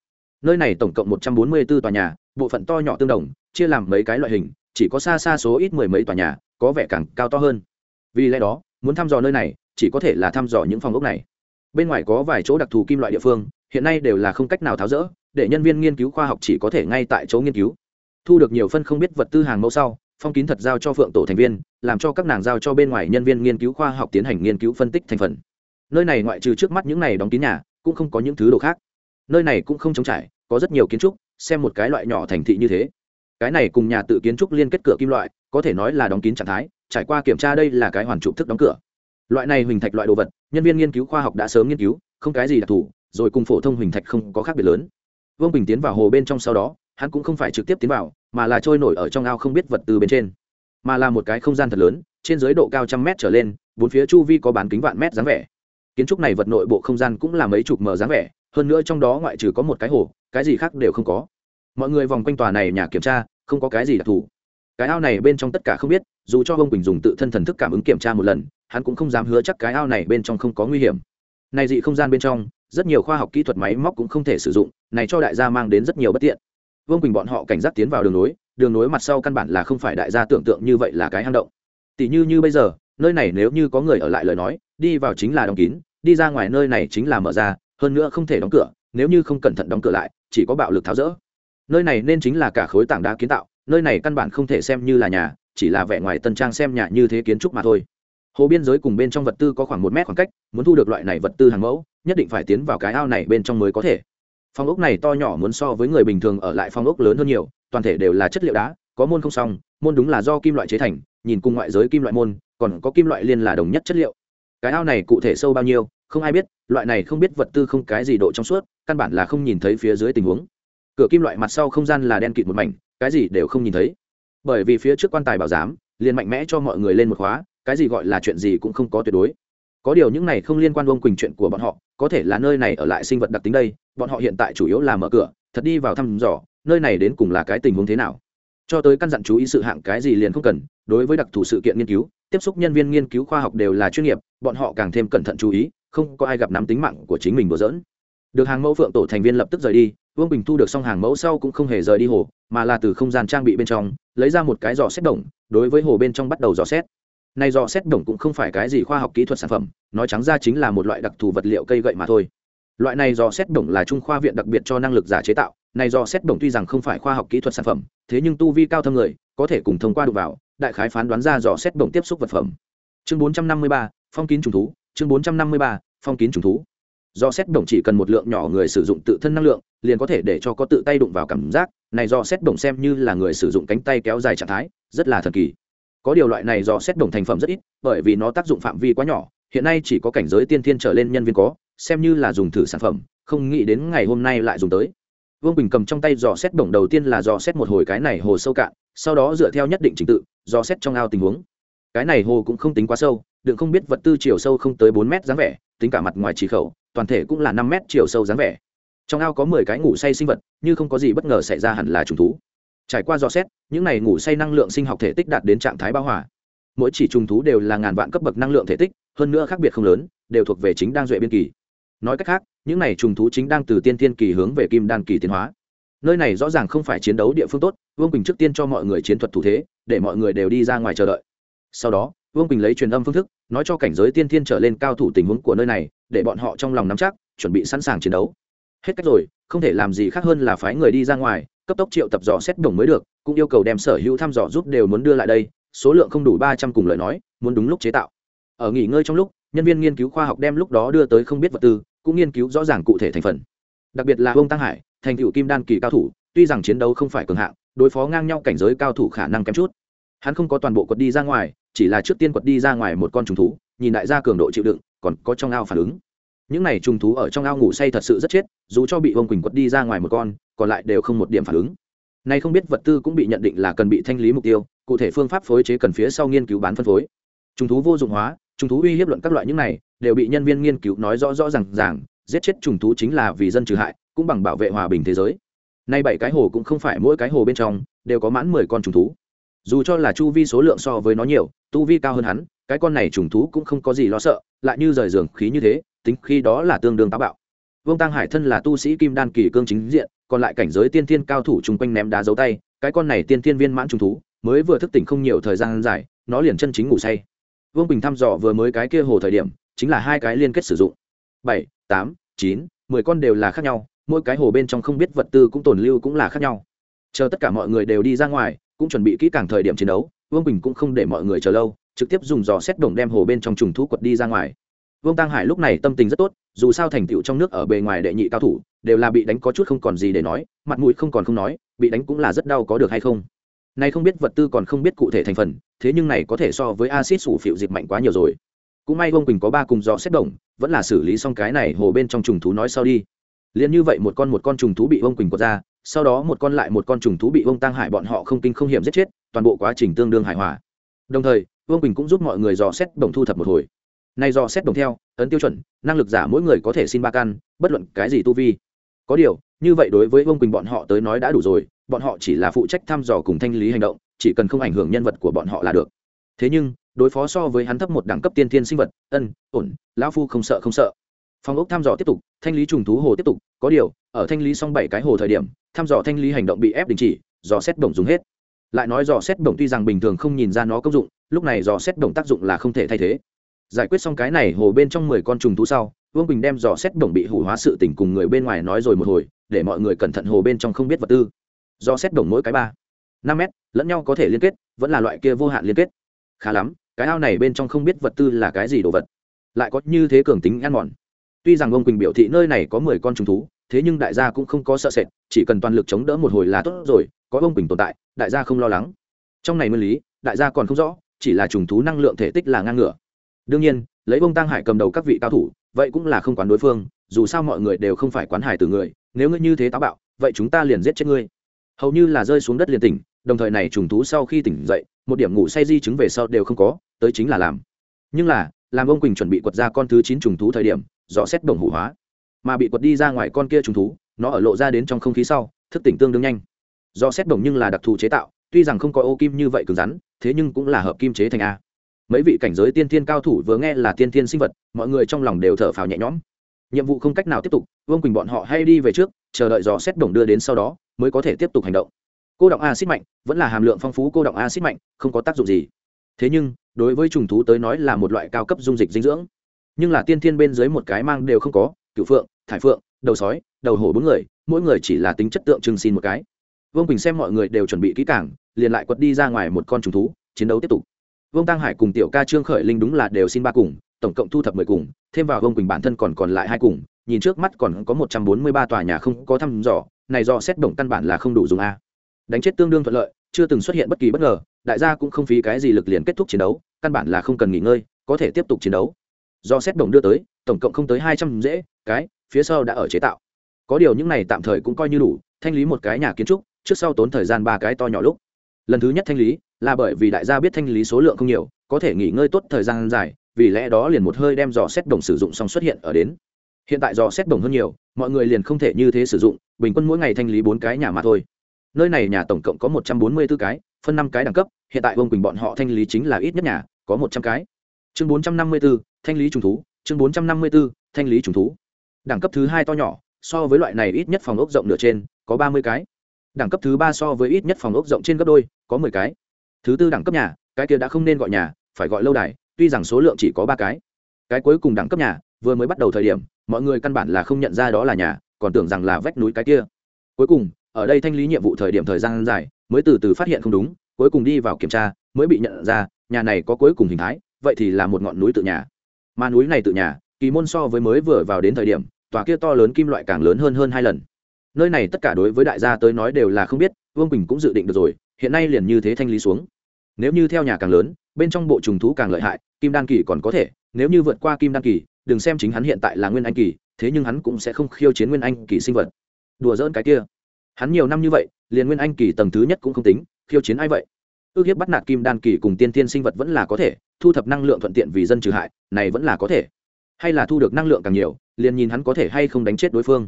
nơi này tổng cộng một trăm bốn mươi 144 tòa nhà, bộ phận to nhỏ tương đồng, chia làm mấy cái loại hình, chỉ có xa xa số ít mười mấy tòa nhà, có vẻ càng cao to hơn. Vì lẽ đó, muốn thăm dò nơi này, chỉ có thể là thăm dò những phòng ốc này. Bên ngoài có vài chỗ đặc thù kim loại địa phương, hiện nay đều là không cách nào tháo rỡ, để nhân viên nghiên cứu khoa học chỉ có thể ngay tại chỗ nghiên cứu. Thu được nhiều phân không biết vật tư hàng mẫu sau, phong kín thật giao cho phượng tổ thành viên, làm cho các nàng giao cho bên ngoài nhân viên nghiên cứu khoa học tiến hành nghiên cứu phân tích thành phần. Nơi này ngoại trừ trước mắt những này đóng kín nhà, cũng không có những thứ đồ khác nơi này cũng không trống trải, có rất nhiều kiến trúc, xem một cái loại nhỏ thành thị như thế. Cái này cùng nhà tự kiến trúc liên kết cửa kim loại, có thể nói là đóng kín trạng thái, trải qua kiểm tra đây là cái hoàn trụ thức đóng cửa. Loại này huỳnh thạch loại đồ vật, nhân viên nghiên cứu khoa học đã sớm nghiên cứu, không cái gì đặc thù, rồi cùng phổ thông huỳnh thạch không có khác biệt lớn. Vương bình tiến vào hồ bên trong sau đó, hắn cũng không phải trực tiếp tiến vào, mà là trôi nổi ở trong ao không biết vật từ bên trên. Mà là một cái không gian thật lớn, trên dưới độ cao trăm mét trở lên, bốn phía chu vi có bán kính vạn mét dáng vẻ. Kiến trúc này vật nội bộ không gian cũng là mấy chục mờ dáng vẻ hơn nữa trong đó ngoại trừ có một cái hồ, cái gì khác đều không có. Mọi người vòng quanh tòa này nhà kiểm tra, không có cái gì đặc thù. Cái ao này bên trong tất cả không biết, dù cho ông quỳnh dùng tự thân thần thức cảm ứng kiểm tra một lần, hắn cũng không dám hứa chắc cái ao này bên trong không có nguy hiểm. Này dị không gian bên trong, rất nhiều khoa học kỹ thuật máy móc cũng không thể sử dụng, này cho đại gia mang đến rất nhiều bất tiện. Vương quỳnh bọn họ cảnh giác tiến vào đường nối đường nối mặt sau căn bản là không phải đại gia tưởng tượng như vậy là cái hang động. Tỷ như như bây giờ, nơi này nếu như có người ở lại lời nói, đi vào chính là đóng kín, đi ra ngoài nơi này chính là mở ra hơn nữa không thể đóng cửa, nếu như không cẩn thận đóng cửa lại, chỉ có bạo lực tháo rỡ. Nơi này nên chính là cả khối tảng đá kiến tạo, nơi này căn bản không thể xem như là nhà, chỉ là vẻ ngoài tân trang xem nhà như thế kiến trúc mà thôi. Hồ biên giới cùng bên trong vật tư có khoảng một mét khoảng cách, muốn thu được loại này vật tư hàng mẫu, nhất định phải tiến vào cái ao này bên trong mới có thể. Phòng ốc này to nhỏ muốn so với người bình thường ở lại phòng ốc lớn hơn nhiều, toàn thể đều là chất liệu đá, có môn không xong, môn đúng là do kim loại chế thành, nhìn cùng ngoại giới kim loại môn, còn có kim loại liên là đồng nhất chất liệu. Cái ao này cụ thể sâu bao nhiêu không ai biết, loại này không biết vật tư không cái gì độ trong suốt, căn bản là không nhìn thấy phía dưới tình huống. Cửa kim loại mặt sau không gian là đen kịt một mảnh, cái gì đều không nhìn thấy. Bởi vì phía trước quan tài bảo giám, liền mạnh mẽ cho mọi người lên một khóa, cái gì gọi là chuyện gì cũng không có tuyệt đối. Có điều những này không liên quan ông quỳnh chuyện của bọn họ, có thể là nơi này ở lại sinh vật đặc tính đây, bọn họ hiện tại chủ yếu là mở cửa, thật đi vào thăm dò, nơi này đến cùng là cái tình huống thế nào. Cho tới căn dặn chú ý sự hạng cái gì liền không cần, đối với đặc thù sự kiện nghiên cứu, tiếp xúc nhân viên nghiên cứu khoa học đều là chuyên nghiệp, bọn họ càng thêm cẩn thận chú ý không có ai gặp nắm tính mạng của chính mình đùa dỡn được hàng mẫu phượng tổ thành viên lập tức rời đi vương bình thu được xong hàng mẫu sau cũng không hề rời đi hồ mà là từ không gian trang bị bên trong lấy ra một cái giò xét đồng đối với hồ bên trong bắt đầu dò xét. Này dò xét đồng cũng không phải cái gì khoa học kỹ thuật sản phẩm nói trắng ra chính là một loại đặc thù vật liệu cây gậy mà thôi. Loại này dò xét đồng là trung khoa viện đặc biệt cho năng lực giả chế tạo này dò xét đồng tuy rằng không phải khoa học kỹ thuật sản phẩm thế nhưng tu vi cao thâm người có thể cùng thông qua đụng vào đại khái phán đoán ra dò xét đồng tiếp xúc vật phẩm. Chương 453, phong kín trùng thú chương 453, phong kín trùng thú. Do xét đồng chỉ cần một lượng nhỏ người sử dụng tự thân năng lượng liền có thể để cho có tự tay đụng vào cảm giác. Này do xét đồng xem như là người sử dụng cánh tay kéo dài trạng thái rất là thần kỳ. Có điều loại này do xét đồng thành phẩm rất ít bởi vì nó tác dụng phạm vi quá nhỏ. Hiện nay chỉ có cảnh giới tiên thiên trở lên nhân viên có xem như là dùng thử sản phẩm không nghĩ đến ngày hôm nay lại dùng tới. Vương bình cầm trong tay dò xét đồng đầu tiên là dò xét một hồi cái này hồ sâu cạn sau đó dựa theo nhất định trình tự dò xét trong ao tình huống. Cái này hồ cũng không tính quá sâu đừng không biết vật tư chiều sâu không tới bốn mét dáng vẻ, tính cả mặt ngoài chỉ khẩu, toàn thể cũng là năm mét chiều sâu dáng vẻ. Trong ao có mười cái ngủ say sinh vật, như không có gì bất ngờ xảy ra hẳn là trùng thú. Trải qua dò xét, những này ngủ say năng lượng sinh học thể tích đạt đến trạng thái bao hòa. Mỗi chỉ trùng thú đều là ngàn vạn cấp bậc năng lượng thể tích, hơn nữa khác biệt không lớn, đều thuộc về chính đang duệ biên kỳ. Nói cách khác, những này trùng thú chính đang từ tiên tiên kỳ hướng về kim đan kỳ tiến hóa. Nơi này rõ ràng không phải chiến đấu địa phương tốt, vương quỳnh trước tiên cho mọi người chiến thuật thủ thế, để mọi người đều đi ra ngoài chờ đợi. Sau đó, vương quỳnh lấy truyền âm phương thức nói cho cảnh giới tiên thiên trở lên cao thủ tình huống của nơi này, để bọn họ trong lòng nắm chắc, chuẩn bị sẵn sàng chiến đấu. Hết cách rồi, không thể làm gì khác hơn là phái người đi ra ngoài, cấp tốc triệu tập dò xét đồng mới được, cũng yêu cầu đem sở hữu thăm dò giúp đều muốn đưa lại đây, số lượng không đủ ba trăm cùng lời nói, muốn đúng lúc chế tạo. Ở nghỉ ngơi trong lúc, nhân viên nghiên cứu khoa học đem lúc đó đưa tới không biết vật tư, cũng nghiên cứu rõ ràng cụ thể thành phần. Đặc biệt là ông tăng hải, thành cựu kim đan kỳ cao thủ, tuy rằng chiến đấu không phải cường hạng, đối phó ngang nhau cảnh giới cao thủ khả năng kém chút. Hắn không có toàn bộ quật đi ra ngoài chỉ là trước tiên quật đi ra ngoài một con trùng thú, nhìn đại gia cường độ chịu đựng, còn có trong ao phản ứng. Những này trùng thú ở trong ao ngủ say thật sự rất chết, dù cho bị vông quỳnh quật đi ra ngoài một con, còn lại đều không một điểm phản ứng. Nay không biết vật tư cũng bị nhận định là cần bị thanh lý mục tiêu, cụ thể phương pháp phối chế cần phía sau nghiên cứu bán phân phối. Trùng thú vô dụng hóa, trùng thú uy hiếp luận các loại những này, đều bị nhân viên nghiên cứu nói rõ rõ r à n g ràng, giết chết trùng thú chính là vì dân trừ hại, cũng bằng bảo vệ hòa bình thế giới. Nay bảy cái hồ cũng không phải mỗi cái hồ bên trong, đều có mãn mười con trùng thú dù cho là chu vi số lượng so với nó nhiều, tu vi cao hơn hắn, cái con này trùng thú cũng không có gì lo sợ, lại như rời giường khí như thế, tính khi đó là tương đương táo bạo. Vương tăng hải thân là tu sĩ kim đan kỳ cương chính diện, còn lại cảnh giới tiên thiên cao thủ chung quanh ném đá dấu tay, cái con này tiên thiên viên mãn trùng thú, mới vừa thức tỉnh không nhiều thời gian dài, nó liền chân chính ngủ say. Vương bình thăm dò vừa mới cái kia hồ thời điểm, chính là hai cái liên kết sử dụng. Bảy, tám, chín, mười con đều là khác nhau, mỗi cái hồ bên trong không biết vật tư cũng tồn lưu cũng là khác nhau. Chờ tất cả mọi người đều đi ra ngoài cũng chuẩn bị kỹ càng thời điểm chiến đấu, vương bình cũng không để mọi người chờ lâu, trực tiếp dùng giò xét đồng đem hồ bên trong trùng thú quật đi ra ngoài. Vương tăng hải lúc này tâm tình rất tốt, dù sao thành tựu trong nước ở bề ngoài đệ nhị cao thủ, đều là bị đánh có chút không còn gì để nói, mặt mũi không còn không nói, bị đánh cũng là rất đau có được hay không. Này không biết vật tư còn không biết cụ thể thành phần, thế nhưng này có thể so với acid sủ phịu dịch mạnh quá nhiều rồi. Cũng may vương quỳnh có ba cùng dò xét đồng, vẫn là xử lý xong cái này hồ bên trong trùng thú nói sau đi. Liền như vậy một con một con trùng thú bị vương quỳnh quật ra sau đó một con lại một con trùng thú bị vương tăng hại bọn họ không kinh không hiểm giết chết, toàn bộ quá trình tương đương hài hòa. Đồng thời, vương quỳnh cũng giúp mọi người dò xét đồng thu thập một hồi. Nay dò xét đồng theo, ấn tiêu chuẩn, năng lực giả mỗi người có thể xin ba căn, bất luận cái gì tu vi. Có điều, như vậy đối với vương quỳnh bọn họ tới nói đã đủ rồi, bọn họ chỉ là phụ trách thăm dò cùng thanh lý hành động, chỉ cần không ảnh hưởng nhân vật của bọn họ là được. Thế nhưng, đối phó so với hắn thấp một đẳng cấp tiên thiên sinh vật, ân, ổn, lão phu không sợ không sợ phòng ốc thăm dò tiếp tục, thanh lý trùng thú hồ tiếp tục, có điều, ở thanh lý xong bảy cái hồ thời điểm, thăm dò thanh lý hành động bị ép đình chỉ, dò xét đồng dùng hết. Lại nói dò xét đồng tuy rằng bình thường không nhìn ra nó công dụng, lúc này dò xét đồng tác dụng là không thể thay thế. Giải quyết xong cái này hồ bên trong mười con trùng thú sau, vương bình đem dò xét đồng bị hủ hóa sự tình cùng người bên ngoài nói rồi một hồi, để mọi người cẩn thận hồ bên trong không biết vật tư. Do xét đồng mỗi cái ba, năm mét, lẫn nhau có thể liên kết, vẫn là loại kia vô hạn liên kết. Khá lắm, cái ao này bên trong không biết vật tư là cái gì đồ vật. Lại có như thế cường tính ăn mòn tuy rằng ông quỳnh biểu thị nơi này có mười con trùng thú, thế nhưng đại gia cũng không có sợ sệt, chỉ cần toàn lực chống đỡ một hồi là tốt rồi, có ông quỳnh tồn tại, đại gia không lo lắng. Trong này nguyên lý, đại gia còn không rõ, chỉ là trùng thú năng lượng thể tích là ngang ngửa. Đương nhiên, lấy ông tăng hải cầm đầu các vị cao thủ, vậy cũng là không quán đối phương, dù sao mọi người đều không phải quán hải từ người, nếu ngươi như thế táo bạo, vậy chúng ta liền giết chết ngươi. Hầu như là rơi xuống đất liền tỉnh, đồng thời này trùng thú sau khi tỉnh dậy, một điểm ngủ say di chứng về sau đều không có, tới chính là làm. Nhưng là, làm ông quỳnh chuẩn bị quật ra con thứ chín trùng thú thời điểm dò xét đồng hủ hóa. Mà bị quật đi ra ngoài con kia trùng thú, nó ở lộ ra đến trong không khí sau, thức tỉnh tương đương nhanh. Do xét đồng nhưng là đặc thù chế tạo, tuy rằng không có ô kim như vậy cứng rắn, thế nhưng cũng là hợp kim chế thành a. Mấy vị cảnh giới tiên thiên cao thủ vừa nghe là tiên thiên sinh vật, mọi người trong lòng đều thở phào nhẹ nhõm. Nhiệm vụ không cách nào tiếp tục, vương quỳnh bọn họ hay đi về trước, chờ đợi dò xét đồng đưa đến sau đó, mới có thể tiếp tục hành động. Cô động acid mạnh, vẫn là hàm lượng phong phú cô động acid mạnh, không có tác dụng gì. Thế nhưng, đối với trùng thú tới nói là một loại cao cấp dung dịch dinh dưỡng nhưng là tiên thiên bên dưới một cái mang đều không có cựu phượng, thải phượng, đầu sói, đầu hổ bốn người, mỗi người chỉ là tính chất tượng trưng xin một cái. Vương quỳnh xem mọi người đều chuẩn bị kỹ cảng liền lại quật đi ra ngoài một con trùng thú, chiến đấu tiếp tục. Vương tăng hải cùng tiểu ca trương khởi linh đúng là đều xin ba cùng, tổng cộng thu thập mười cùng, thêm vào vương quỳnh bản thân còn còn lại hai cùng, nhìn trước mắt còn có một trăm bốn mươi ba tòa nhà không có thăm dò, này do xét động căn bản là không đủ dùng a. Đánh chết tương đương thuận lợi, chưa từng xuất hiện bất kỳ bất ngờ, đại gia cũng không phí cái gì lực liền kết thúc chiến đấu, căn bản là không cần nghỉ ngơi, có thể tiếp tục chiến đấu do xét đồng đưa tới, tổng cộng không tới hai trăm dễ, cái, phía sau đã ở chế tạo. Có điều những này tạm thời cũng coi như đủ, thanh lý một cái nhà kiến trúc, trước sau tốn thời gian ba cái to nhỏ lúc. Lần thứ nhất thanh lý, là bởi vì đại gia biết thanh lý số lượng không nhiều, có thể nghỉ ngơi tốt thời gian dài, vì lẽ đó liền một hơi đem dò xét đồng sử dụng xong xuất hiện ở đến. Hiện tại dò xét đồng hơn nhiều, mọi người liền không thể như thế sử dụng, bình quân mỗi ngày thanh lý bốn cái nhà mà thôi. Nơi này nhà tổng cộng có một trăm bốn mươi 144 cái, phân năm cái đẳng cấp, hiện tại vương quỳnh bọn họ thanh lý chính là ít nhất nhà, có một trăm cái chương bốn trăm năm mươi 454, thanh lý trùng thú chương bốn trăm năm mươi 454, thanh lý trùng thú. Đẳng cấp thứ hai to nhỏ so với loại này ít nhất phòng ốc rộng nửa trên có ba mươi cái. Đẳng cấp thứ ba so với ít nhất phòng ốc rộng trên gấp đôi có mười cái. Thứ tư đẳng cấp nhà cái kia đã không nên gọi nhà phải gọi lâu đài tuy rằng số lượng chỉ có ba cái. Cái cuối cùng đẳng cấp nhà vừa mới bắt đầu thời điểm mọi người căn bản là không nhận ra đó là nhà còn tưởng rằng là vách núi cái kia. Cuối cùng ở đây thanh lý nhiệm vụ thời điểm thời gian dài mới từ từ phát hiện không đúng cuối cùng đi vào kiểm tra mới bị nhận ra nhà này có cuối cùng hình thái vậy thì là một ngọn núi tự nhà. Mà núi này tự nhà, kỳ môn so với mới vừa vào đến thời điểm, tòa kia to lớn kim loại càng lớn hơn hơn hai lần. Nơi này tất cả đối với đại gia tới nói đều là không biết, vương quỳnh cũng dự định được rồi, hiện nay liền như thế thanh lý xuống. Nếu như theo nhà càng lớn, bên trong bộ trùng thú càng lợi hại, kim đan kỳ còn có thể, nếu như vượt qua kim đan kỳ, đừng xem chính hắn hiện tại là nguyên anh kỳ, thế nhưng hắn cũng sẽ không khiêu chiến nguyên anh kỳ sinh vật. Đùa dỡn cái kia. Hắn nhiều năm như vậy, liền nguyên anh kỳ tầng thứ nhất cũng không tính, khiêu chiến ai vậy? Ước hiếp bắt nạt kim đan kỳ cùng tiên tiên sinh vật vẫn là có thể thu thập năng lượng thuận tiện vì dân trừ hại, này vẫn là có thể. Hay là thu được năng lượng càng nhiều, liền nhìn hắn có thể hay không đánh chết đối phương.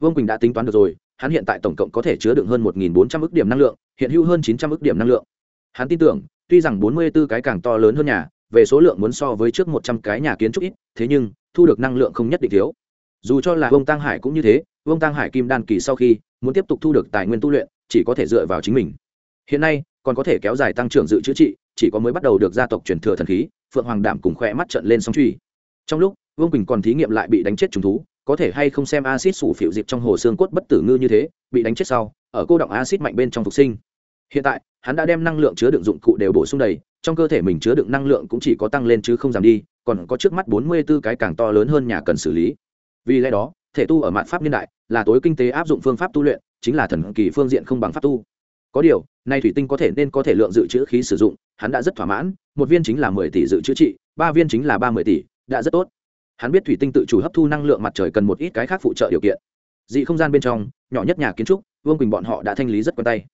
Vương quỳnh đã tính toán được rồi, hắn hiện tại tổng cộng có thể chứa đựng hơn một bốn trăm ước điểm năng lượng, hiện hữu hơn chín trăm ước điểm năng lượng. Hắn tin tưởng, tuy rằng bốn mươi b ố cái càng to lớn hơn nhà, về số lượng muốn so với trước một trăm cái nhà kiến trúc ít, thế nhưng, thu được năng lượng không nhất định thiếu. Dù cho là vương tăng hải cũng như thế, vương tăng hải kim đan kỳ sau khi, muốn tiếp tục thu được tài nguyên tu luyện, chỉ có thể dựa vào chính mình. Hiện nay, còn có thể kéo dài tăng trưởng dự chữa trị chỉ có mới bắt đầu được gia tộc truyền thừa thần khí, phượng hoàng đảm cùng khỏe mắt trận lên sóng truy. Trong lúc, vương quỳnh còn thí nghiệm lại bị đánh chết trùng thú, có thể hay không xem acid sủ phịu dịp trong hồ xương cốt bất tử ngư như thế, bị đánh chết sau, ở cô động acid mạnh bên trong phục sinh. Hiện tại, hắn đã đem năng lượng chứa đựng dụng cụ đều bổ sung đầy, trong cơ thể mình chứa đựng năng lượng cũng chỉ có tăng lên chứ không giảm đi, còn có trước mắt bốn mươi 44 cái càng to lớn hơn nhà cần xử lý. Vì lẽ đó, thể tu ở mạn pháp niên đại là tối kinh tế áp dụng phương pháp tu luyện, chính là thần kỳ phương diện không bằng pháp tu. Có điều, nay thủy tinh có thể nên có thể lượng dự trữ khí sử dụng hắn đã rất thỏa mãn, một viên chính là mười tỷ dự trữ trị, ba viên chính là ba mươi tỷ, đã rất tốt. Hắn biết thủy tinh tự chủ hấp thu năng lượng mặt trời cần một ít cái khác phụ trợ điều kiện. Dị không gian bên trong, nhỏ nhất nhà kiến trúc, vương quỳnh bọn họ đã thanh lý rất quen tay.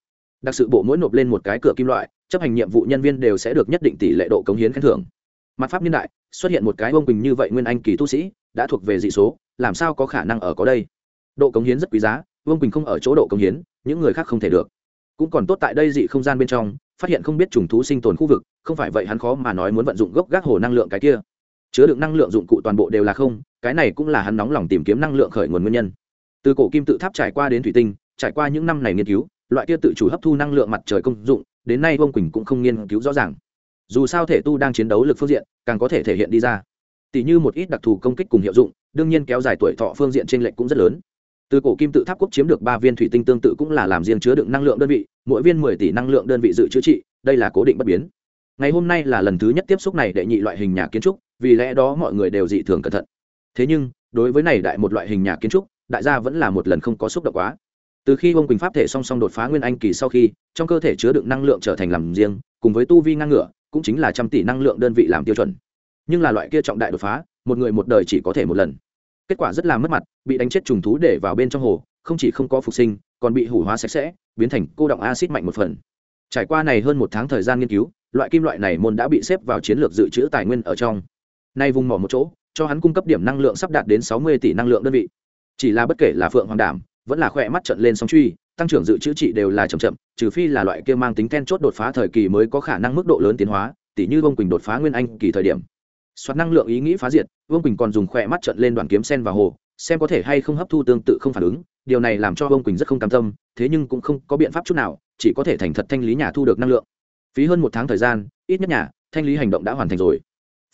Đặc sự bộ mỗi nộp lên một cái cửa kim loại, chấp hành nhiệm vụ nhân viên đều sẽ được nhất định tỷ lệ độ cống hiến khen thưởng. Mặt pháp niên đại, xuất hiện một cái vương quỳnh như vậy nguyên anh kỳ tu sĩ, đã thuộc về dị số, làm sao có khả năng ở có đây? Độ cống hiến rất quý giá, vương quỳnh không ở chỗ độ cống hiến, những người khác không thể được. Cũng còn tốt tại đây dị không gian bên trong phát hiện không biết trùng thú sinh tồn khu vực, không phải vậy hắn khó mà nói muốn vận dụng gốc gác hồ năng lượng cái kia. Chứa đựng năng lượng dụng cụ toàn bộ đều là không, cái này cũng là hắn nóng lòng tìm kiếm năng lượng khởi nguồn nguyên nhân. Từ cổ kim tự tháp trải qua đến thủy tinh, trải qua những năm này nghiên cứu, loại kia tự chủ hấp thu năng lượng mặt trời công dụng, đến nay vương quỳnh cũng không nghiên cứu rõ ràng. Dù sao thể tu đang chiến đấu lực phương diện, càng có thể thể hiện đi ra. Tỷ như một ít đặc thù công kích cùng hiệu dụng, đương nhiên kéo dài tuổi thọ phương diện trên lệnh cũng rất lớn từ cổ kim tự tháp quốc chiếm được ba viên thủy tinh tương tự cũng là làm riêng chứa đựng năng lượng đơn vị, mỗi viên mười tỷ năng lượng đơn vị dự chữa trị, đây là cố định bất biến. Ngày hôm nay là lần thứ nhất tiếp xúc này đệ nhị loại hình nhà kiến trúc, vì lẽ đó mọi người đều dị thường cẩn thận. Thế nhưng, đối với này đại một loại hình nhà kiến trúc, đại gia vẫn là một lần không có xúc động quá. Từ khi ông quỳnh pháp thể song song đột phá nguyên anh kỳ sau khi, trong cơ thể chứa đựng năng lượng trở thành làm riêng, cùng với tu vi ngang ngửa, cũng chính là trăm tỷ năng lượng đơn vị làm tiêu chuẩn. Nhưng là loại kia trọng đại đột phá, một người một đời chỉ có thể một lần kết quả rất là mất mặt, bị đánh chết trùng thú để vào bên trong hồ, không chỉ không có phục sinh, còn bị hủ hóa sạch sẽ, biến thành cô động acid mạnh một phần. Trải qua này hơn một tháng thời gian nghiên cứu, loại kim loại này môn đã bị xếp vào chiến lược dự trữ tài nguyên ở trong. Nay vùng mỏ một chỗ, cho hắn cung cấp điểm năng lượng sắp đạt đến sáu mươi tỷ năng lượng đơn vị. Chỉ là bất kể là phượng hoàng đảm, vẫn là khỏe mắt trận lên sóng truy, tăng trưởng dự trữ trị đều là chậm chậm, trừ phi là loại kia mang tính then chốt đột phá thời kỳ mới có khả năng mức độ lớn tiến hóa tỷ như vương quỳnh đột phá nguyên anh kỳ thời điểm soạt năng lượng ý nghĩ phá diệt, vương quỳnh còn dùng khỏe mắt trận lên đoàn kiếm sen và hồ, xem có thể hay không hấp thu tương tự không phản ứng, điều này làm cho vương quỳnh rất không cam tâm, thế nhưng cũng không có biện pháp chút nào, chỉ có thể thành thật thanh lý nhà thu được năng lượng. Phí hơn một tháng thời gian, ít nhất nhà, thanh lý hành động đã hoàn thành rồi.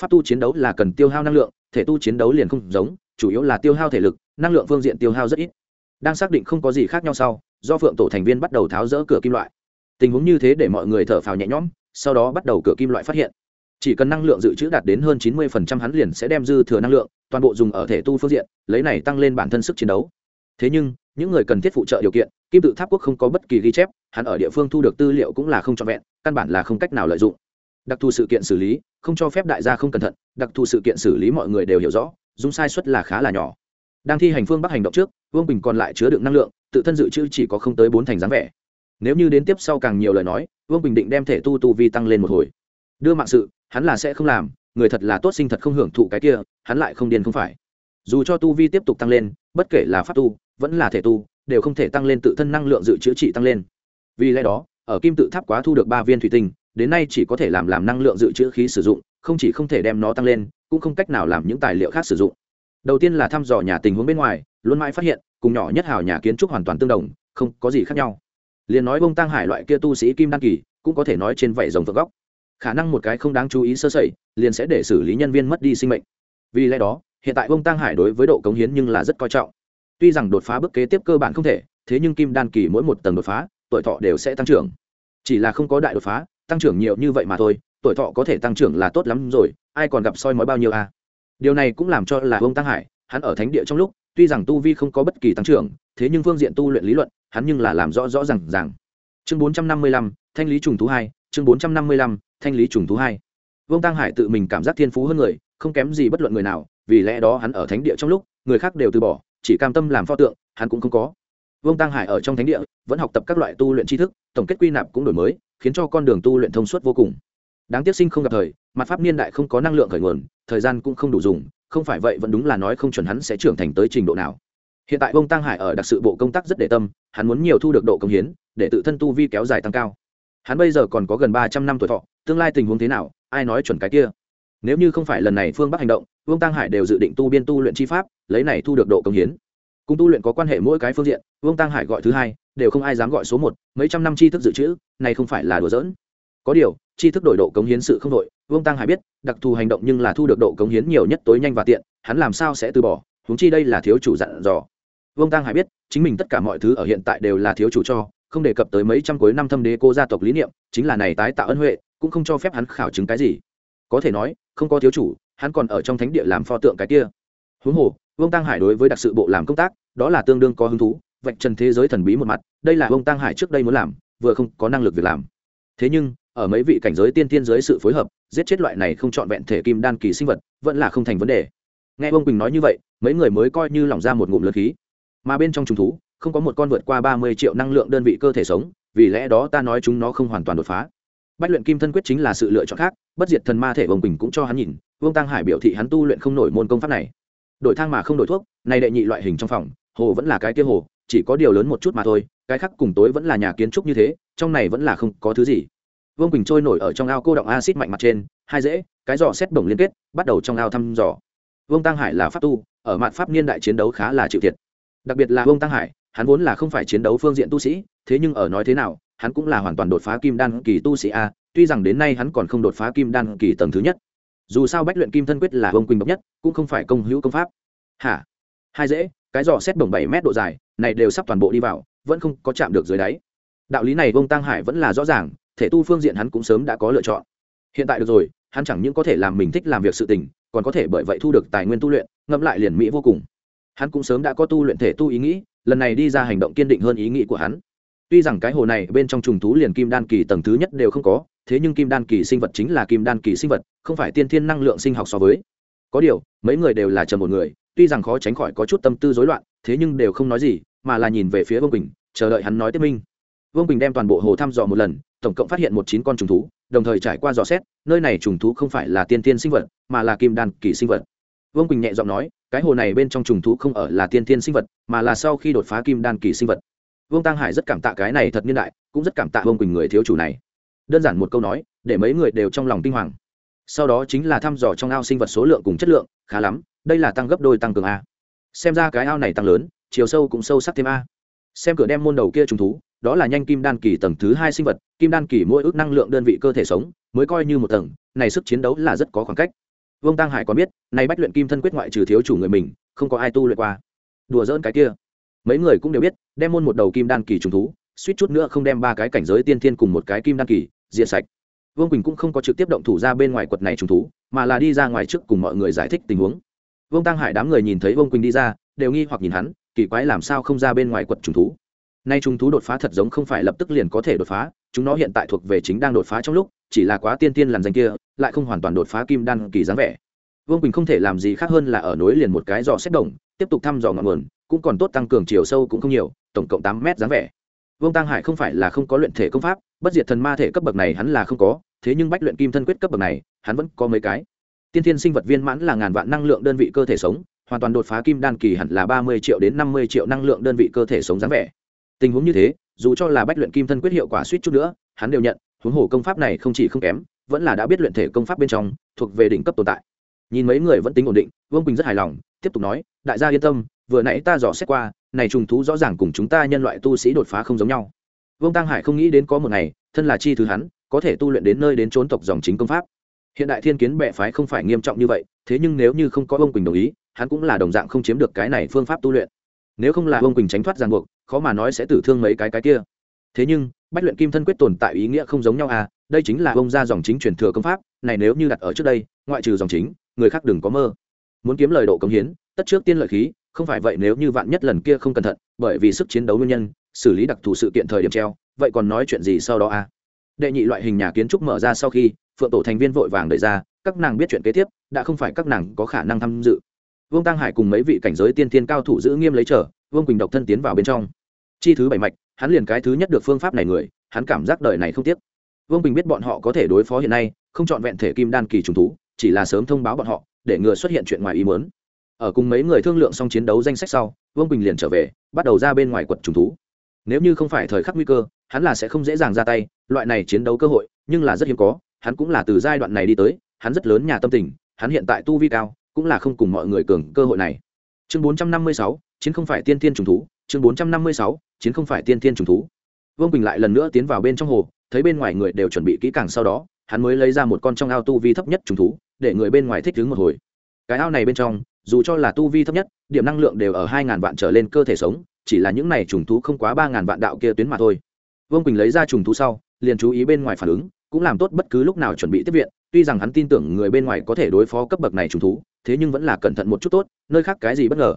Pháp tu chiến đấu là cần tiêu hao năng lượng, thể tu chiến đấu liền không giống, chủ yếu là tiêu hao thể lực, năng lượng phương diện tiêu hao rất ít. Đang xác định không có gì khác nhau sau, do phượng tổ thành viên bắt đầu tháo rỡ cửa kim loại. Tình huống như thế để mọi người thở phào nhẹ nhõm, sau đó bắt đầu cửa kim loại phát hiện chỉ cần năng lượng dự trữ đạt đến hơn chín mươi hắn liền sẽ đem dư thừa năng lượng toàn bộ dùng ở thể tu phương diện, lấy này tăng lên bản thân sức chiến đấu. Thế nhưng, những người cần thiết phụ trợ điều kiện, kim tự tháp quốc không có bất kỳ ghi chép, hắn ở địa phương thu được tư liệu cũng là không trọn vẹn, căn bản là không cách nào lợi dụng. Đặc thù sự kiện xử lý, không cho phép đại gia không cẩn thận, đặc thù sự kiện xử lý mọi người đều hiểu rõ dùng sai suất là khá là nhỏ. Đang thi hành phương bắc hành động trước, vương bình còn lại chứa đựng năng lượng, tự thân dự trữ chỉ có không tới bốn thành dáng vẻ. Nếu như đến tiếp sau càng nhiều lời nói, vương bình định đem thể tu tu vi tăng lên một hồi đưa mạng sự, hắn là sẽ không làm, người thật là tốt sinh thật không hưởng thụ cái kia, hắn lại không điên không phải. Dù cho tu vi tiếp tục tăng lên, bất kể là pháp tu, vẫn là thể tu, đều không thể tăng lên tự thân năng lượng dự trữ trị tăng lên. Vì lẽ đó, ở kim tự tháp quá thu được ba viên thủy tinh, đến nay chỉ có thể làm làm năng lượng dự trữ khí sử dụng, không chỉ không thể đem nó tăng lên, cũng không cách nào làm những tài liệu khác sử dụng. Đầu tiên là thăm dò nhà tình huống bên ngoài, luôn mãi phát hiện, cùng nhỏ nhất hào nhà kiến trúc hoàn toàn tương đồng, không có gì khác nhau. Liền nói bông tăng hải loại kia tu sĩ kim đăng kỳ, cũng có thể nói trên vảy rồng vượt góc khả năng một cái không đáng chú ý sơ sẩy, liền sẽ để xử lý nhân viên mất đi sinh mệnh. Vì lẽ đó, hiện tại ông tăng hải đối với độ cống hiến nhưng là rất coi trọng. Tuy rằng đột phá bước kế tiếp cơ bản không thể, thế nhưng kim đan kỳ mỗi một tầng đột phá, tuổi thọ đều sẽ tăng trưởng. Chỉ là không có đại đột phá, tăng trưởng nhiều như vậy mà thôi, tuổi thọ có thể tăng trưởng là tốt lắm rồi, ai còn gặp soi mói bao nhiêu à? Điều này cũng làm cho là ông tăng hải, hắn ở thánh địa trong lúc, tuy rằng tu vi không có bất kỳ tăng trưởng, thế nhưng phương diện tu luyện lý luận, hắn nhưng là làm rõ rõ rằng rằng chương bốn trăm năm mươi lăm, thanh lý trùng thú hai, chương bốn trăm năm mươi lăm thanh lý trùng thú hai. Vương tăng hải tự mình cảm giác thiên phú hơn người, không kém gì bất luận người nào, vì lẽ đó hắn ở thánh địa trong lúc, người khác đều từ bỏ, chỉ cam tâm làm pho tượng, hắn cũng không có. Vương tăng hải ở trong thánh địa, vẫn học tập các loại tu luyện tri thức, tổng kết quy nạp cũng đổi mới, khiến cho con đường tu luyện thông suốt vô cùng. Đáng tiếc sinh không gặp thời mặt pháp niên đại không có năng lượng khởi nguồn, thời gian cũng không đủ dùng, không phải vậy vẫn đúng là nói không chuẩn hắn sẽ trưởng thành tới trình độ nào. Hiện tại Vương tăng hải ở đặc sự bộ công tác rất để tâm, hắn muốn nhiều thu được độ công hiến, để tự thân tu vi kéo dài tăng cao hắn bây giờ còn có gần ba trăm năm tuổi thọ tương lai tình huống thế nào ai nói chuẩn cái kia? Nếu như không phải lần này phương bắc hành động vương tăng hải đều dự định tu biên tu luyện chi pháp lấy này thu được độ công hiến. Cùng tu luyện có quan hệ mỗi cái phương diện vương tăng hải gọi thứ hai đều không ai dám gọi số một mấy trăm năm tri thức dự trữ này không phải là đùa giỡn. Có điều tri thức đổi độ cống hiến sự không đội, vương tăng hải biết đặc thù hành động nhưng là thu được độ cống hiến nhiều nhất tối nhanh và tiện hắn làm sao sẽ từ bỏ húng chi đây là thiếu chủ dặn dò. Vương tăng hải biết chính mình tất cả mọi thứ ở hiện tại đều là thiếu chủ cho không đề cập tới mấy trăm cuối năm thâm đế cô gia tộc lý niệm, chính là này tái tạo ân huệ, cũng không cho phép hắn khảo chứng cái gì. Có thể nói, không có thiếu chủ, hắn còn ở trong thánh địa làm pho tượng cái kia. Huống hồ, vương tăng hải đối với đặc sự bộ làm công tác, đó là tương đương có hứng thú, vạch trần thế giới thần bí một mặt, đây là vương tăng hải trước đây muốn làm, vừa không có năng lực việc làm. Thế nhưng, ở mấy vị cảnh giới tiên tiên dưới sự phối hợp, giết chết loại này không trọn vẹn thể kim đan kỳ sinh vật, vẫn là không thành vấn đề. Nghe ông quỳnh nói như vậy, mấy người mới coi như lỏng ra một ngụm lớn khí. Mà bên trong trùng thú không có một con vượt qua ba mươi triệu năng lượng đơn vị cơ thể sống, vì lẽ đó ta nói chúng nó không hoàn toàn đột phá. Bách luyện kim thân quyết chính là sự lựa chọn khác, bất diệt thần ma thể vương quỳnh cũng cho hắn nhìn, vương tăng hải biểu thị hắn tu luyện không nổi môn công pháp này. Đổi thang mà không đổi thuốc, này đệ nhị loại hình trong phòng, hồ vẫn là cái kia hồ, chỉ có điều lớn một chút mà thôi, cái khác cùng tối vẫn là nhà kiến trúc như thế, trong này vẫn là không có thứ gì. Vương quỳnh trôi nổi ở trong ao cô động acid mạnh mặt trên, hai dễ, cái giỏ xét bổng liên kết, bắt đầu trong ao thăm dò. Vương tăng hải là pháp tu, ở mặt pháp niên đại chiến đấu khá là chịu thiệt. Đặc biệt là vương tăng hải hắn vốn là không phải chiến đấu phương diện tu sĩ, thế nhưng ở nói thế nào, hắn cũng là hoàn toàn đột phá kim đan kỳ tu sĩ a, tuy rằng đến nay hắn còn không đột phá kim đan kỳ tầng thứ nhất. Dù sao bách luyện kim thân quyết là vương quỳnh bậc nhất, cũng không phải công hữu công pháp. Hả? Hai dễ, cái giỏ xét bổng bảy mét độ dài, này đều sắp toàn bộ đi vào, vẫn không có chạm được dưới đáy. Đạo lý này vương tăng hải vẫn là rõ ràng, thể tu phương diện hắn cũng sớm đã có lựa chọn. Hiện tại được rồi, hắn chẳng những có thể làm mình thích làm việc sự tình, còn có thể bởi vậy thu được tài nguyên tu luyện, ngẫm lại liền mỹ vô cùng. Hắn cũng sớm đã có tu luyện thể tu ý nghĩ lần này đi ra hành động kiên định hơn ý nghĩ của hắn. Tuy rằng cái hồ này bên trong trùng thú liền kim đan kỳ tầng thứ nhất đều không có thế nhưng kim đan kỳ sinh vật chính là kim đan kỳ sinh vật không phải tiên thiên năng lượng sinh học so với. Có điều mấy người đều là trầm một người tuy rằng khó tránh khỏi có chút tâm tư rối loạn thế nhưng đều không nói gì mà là nhìn về phía vương bình, chờ đợi hắn nói tiếp minh. Vương bình đem toàn bộ hồ thăm dò một lần tổng cộng phát hiện một chín con trùng thú đồng thời trải qua dò xét nơi này trùng thú không phải là tiên tiên sinh vật mà là kim đan kỳ sinh vật vương quỳnh nhẹ giọng nói, cái hồ này bên trong trùng thú không ở là tiên tiên sinh vật, mà là sau khi đột phá kim đan kỳ sinh vật. Vương tăng hải rất cảm tạ cái này thật niên đại, cũng rất cảm tạ vương quỳnh người thiếu chủ này. Đơn giản một câu nói, để mấy người đều trong lòng tinh hoàng. Sau đó chính là thăm dò trong ao sinh vật số lượng cùng chất lượng, khá lắm, đây là tăng gấp đôi tăng cường a. Xem ra cái ao này tăng lớn, chiều sâu cũng sâu sắc thêm a. Xem cửa đem môn đầu kia trùng thú, đó là nhanh kim đan kỳ tầng thứ hai sinh vật, kim đan kỳ mỗi ước năng lượng đơn vị cơ thể sống, mới coi như một tầng, này sức chiến đấu là rất có khoảng cách vương tăng hải còn biết, nay bách luyện kim thân quyết ngoại trừ thiếu chủ người mình, không có ai tu luyện qua. Đùa dỡn cái kia. Mấy người cũng đều biết, đem môn một đầu kim đan kỳ trùng thú, suýt chút nữa không đem ba cái cảnh giới tiên thiên cùng một cái kim đan kỳ diện sạch. Vương quỳnh cũng không có trực tiếp động thủ ra bên ngoài quật này trùng thú, mà là đi ra ngoài trước cùng mọi người giải thích tình huống. Vương tăng hải đám người nhìn thấy vương quỳnh đi ra, đều nghi hoặc nhìn hắn, kỳ quái làm sao không ra bên ngoài quật trùng thú. Nay trùng thú đột phá thật giống không phải lập tức liền có thể đột phá, chúng nó hiện tại thuộc về chính đang đột phá trong lúc chỉ là quá tiên tiên làn danh kia, lại không hoàn toàn đột phá kim đan kỳ dáng vẻ. Vương quỳnh không thể làm gì khác hơn là ở nối liền một cái dò xét đồng, tiếp tục thăm dò ngọn nguồn, cũng còn tốt tăng cường chiều sâu cũng không nhiều, tổng cộng tám mét dáng vẻ. Vương tăng hải không phải là không có luyện thể công pháp, bất diệt thần ma thể cấp bậc này hắn là không có, thế nhưng bách luyện kim thân quyết cấp bậc này, hắn vẫn có mấy cái. Tiên thiên sinh vật viên mãn là ngàn vạn năng lượng đơn vị cơ thể sống, hoàn toàn đột phá kim đan kỳ hẳn là ba mươi triệu đến năm mươi triệu năng lượng đơn vị cơ thể sống dáng vẻ. Tình huống như thế, dù cho là bách luyện kim thân quyết hiệu quả suýt chút nữa, hắn đều nhận huống hồ công pháp này không chỉ không kém, vẫn là đã biết luyện thể công pháp bên trong, thuộc về đỉnh cấp tồn tại. Nhìn mấy người vẫn tính ổn định, vương quỳnh rất hài lòng, tiếp tục nói, đại gia yên tâm, vừa nãy ta dò xét qua, này trùng thú rõ ràng cùng chúng ta nhân loại tu sĩ đột phá không giống nhau. Vương tăng hải không nghĩ đến có một ngày, thân là chi thứ hắn, có thể tu luyện đến nơi đến trốn tộc dòng chính công pháp. Hiện đại thiên kiến bệ phái không phải nghiêm trọng như vậy, thế nhưng nếu như không có vương quỳnh đồng ý, hắn cũng là đồng dạng không chiếm được cái này phương pháp tu luyện. Nếu không là vương quỳnh tránh thoát ràng buộc, khó mà nói sẽ tử thương mấy cái cái kia. Thế nhưng bách luyện kim thân quyết tồn tại ý nghĩa không giống nhau à đây chính là ông gia dòng chính truyền thừa công pháp, này nếu như đặt ở trước đây, ngoại trừ dòng chính, người khác đừng có mơ. Muốn kiếm lời độ công hiến, tất trước tiên lợi khí, không phải vậy nếu như vạn nhất lần kia không cẩn thận, bởi vì sức chiến đấu nguyên nhân, xử lý đặc thù sự kiện thời điểm treo, vậy còn nói chuyện gì sau đó à? Đệ nhị loại hình nhà kiến trúc mở ra sau khi, phượng tổ thành viên vội vàng đợi ra, các nàng biết chuyện kế tiếp, đã không phải các nàng có khả năng tham dự. Vương tăng hải cùng mấy vị cảnh giới tiên tiên cao thủ giữ nghiêm lấy trở, vương quỳnh độc thân tiến vào bên trong. Chi thứ bảy mạch hắn liền cái thứ nhất được phương pháp này người, hắn cảm giác đời này không tiếc. Vương Bình biết bọn họ có thể đối phó hiện nay, không chọn vẹn thể kim đan kỳ trùng thú, chỉ là sớm thông báo bọn họ, để ngừa xuất hiện chuyện ngoài ý muốn. Ở cùng mấy người thương lượng xong chiến đấu danh sách sau, vương Bình liền trở về, bắt đầu ra bên ngoài quật trùng thú. Nếu như không phải thời khắc nguy cơ, hắn là sẽ không dễ dàng ra tay, loại này chiến đấu cơ hội, nhưng là rất hiếm có, hắn cũng là từ giai đoạn này đi tới, hắn rất lớn nhà tâm tình, hắn hiện tại tu vi cao, cũng là không cùng mọi người cường cơ hội này. Chương bốn trăm năm mươi sáu, chiến không phải tiên tiên trùng thú chương bốn trăm năm mươi sáu, chiến không phải tiên tiên trùng thú. Vương quỳnh lại lần nữa tiến vào bên trong hồ, thấy bên ngoài người đều chuẩn bị kỹ càng sau đó, hắn mới lấy ra một con trong ao tu vi thấp nhất trùng thú, để người bên ngoài thích đứng một hồi. Cái ao này bên trong, dù cho là tu vi thấp nhất, điểm năng lượng đều ở hai ngàn vạn trở lên cơ thể sống, chỉ là những này trùng thú không quá ba ngàn vạn đạo kia tuyến mà thôi. Vương quỳnh lấy ra trùng thú sau, liền chú ý bên ngoài phản ứng, cũng làm tốt bất cứ lúc nào chuẩn bị tiếp viện, tuy rằng hắn tin tưởng người bên ngoài có thể đối phó cấp bậc này trùng thú, thế nhưng vẫn là cẩn thận một chút tốt, nơi khác cái gì bất ngờ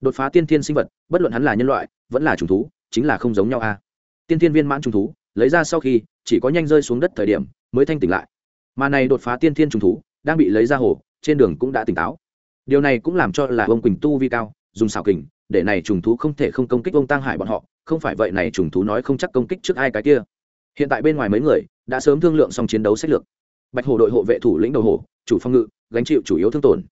đột phá tiên thiên sinh vật, bất luận hắn là nhân loại, vẫn là trùng thú, chính là không giống nhau a. Tiên thiên viên mãn trùng thú, lấy ra sau khi, chỉ có nhanh rơi xuống đất thời điểm mới thanh tỉnh lại. Mà này đột phá tiên thiên trùng thú, đang bị lấy ra hồ, trên đường cũng đã tỉnh táo. Điều này cũng làm cho là ông quỳnh tu vi cao, dùng xảo kình, để này trùng thú không thể không công kích ông tăng hải bọn họ, không phải vậy này trùng thú nói không chắc công kích trước ai cái kia. Hiện tại bên ngoài mấy người, đã sớm thương lượng xong chiến đấu sách lược. Bạch hồ đội hộ vệ thủ lĩnh đầu hồ, chủ phong ngự, gánh chịu chủ yếu thương tổn.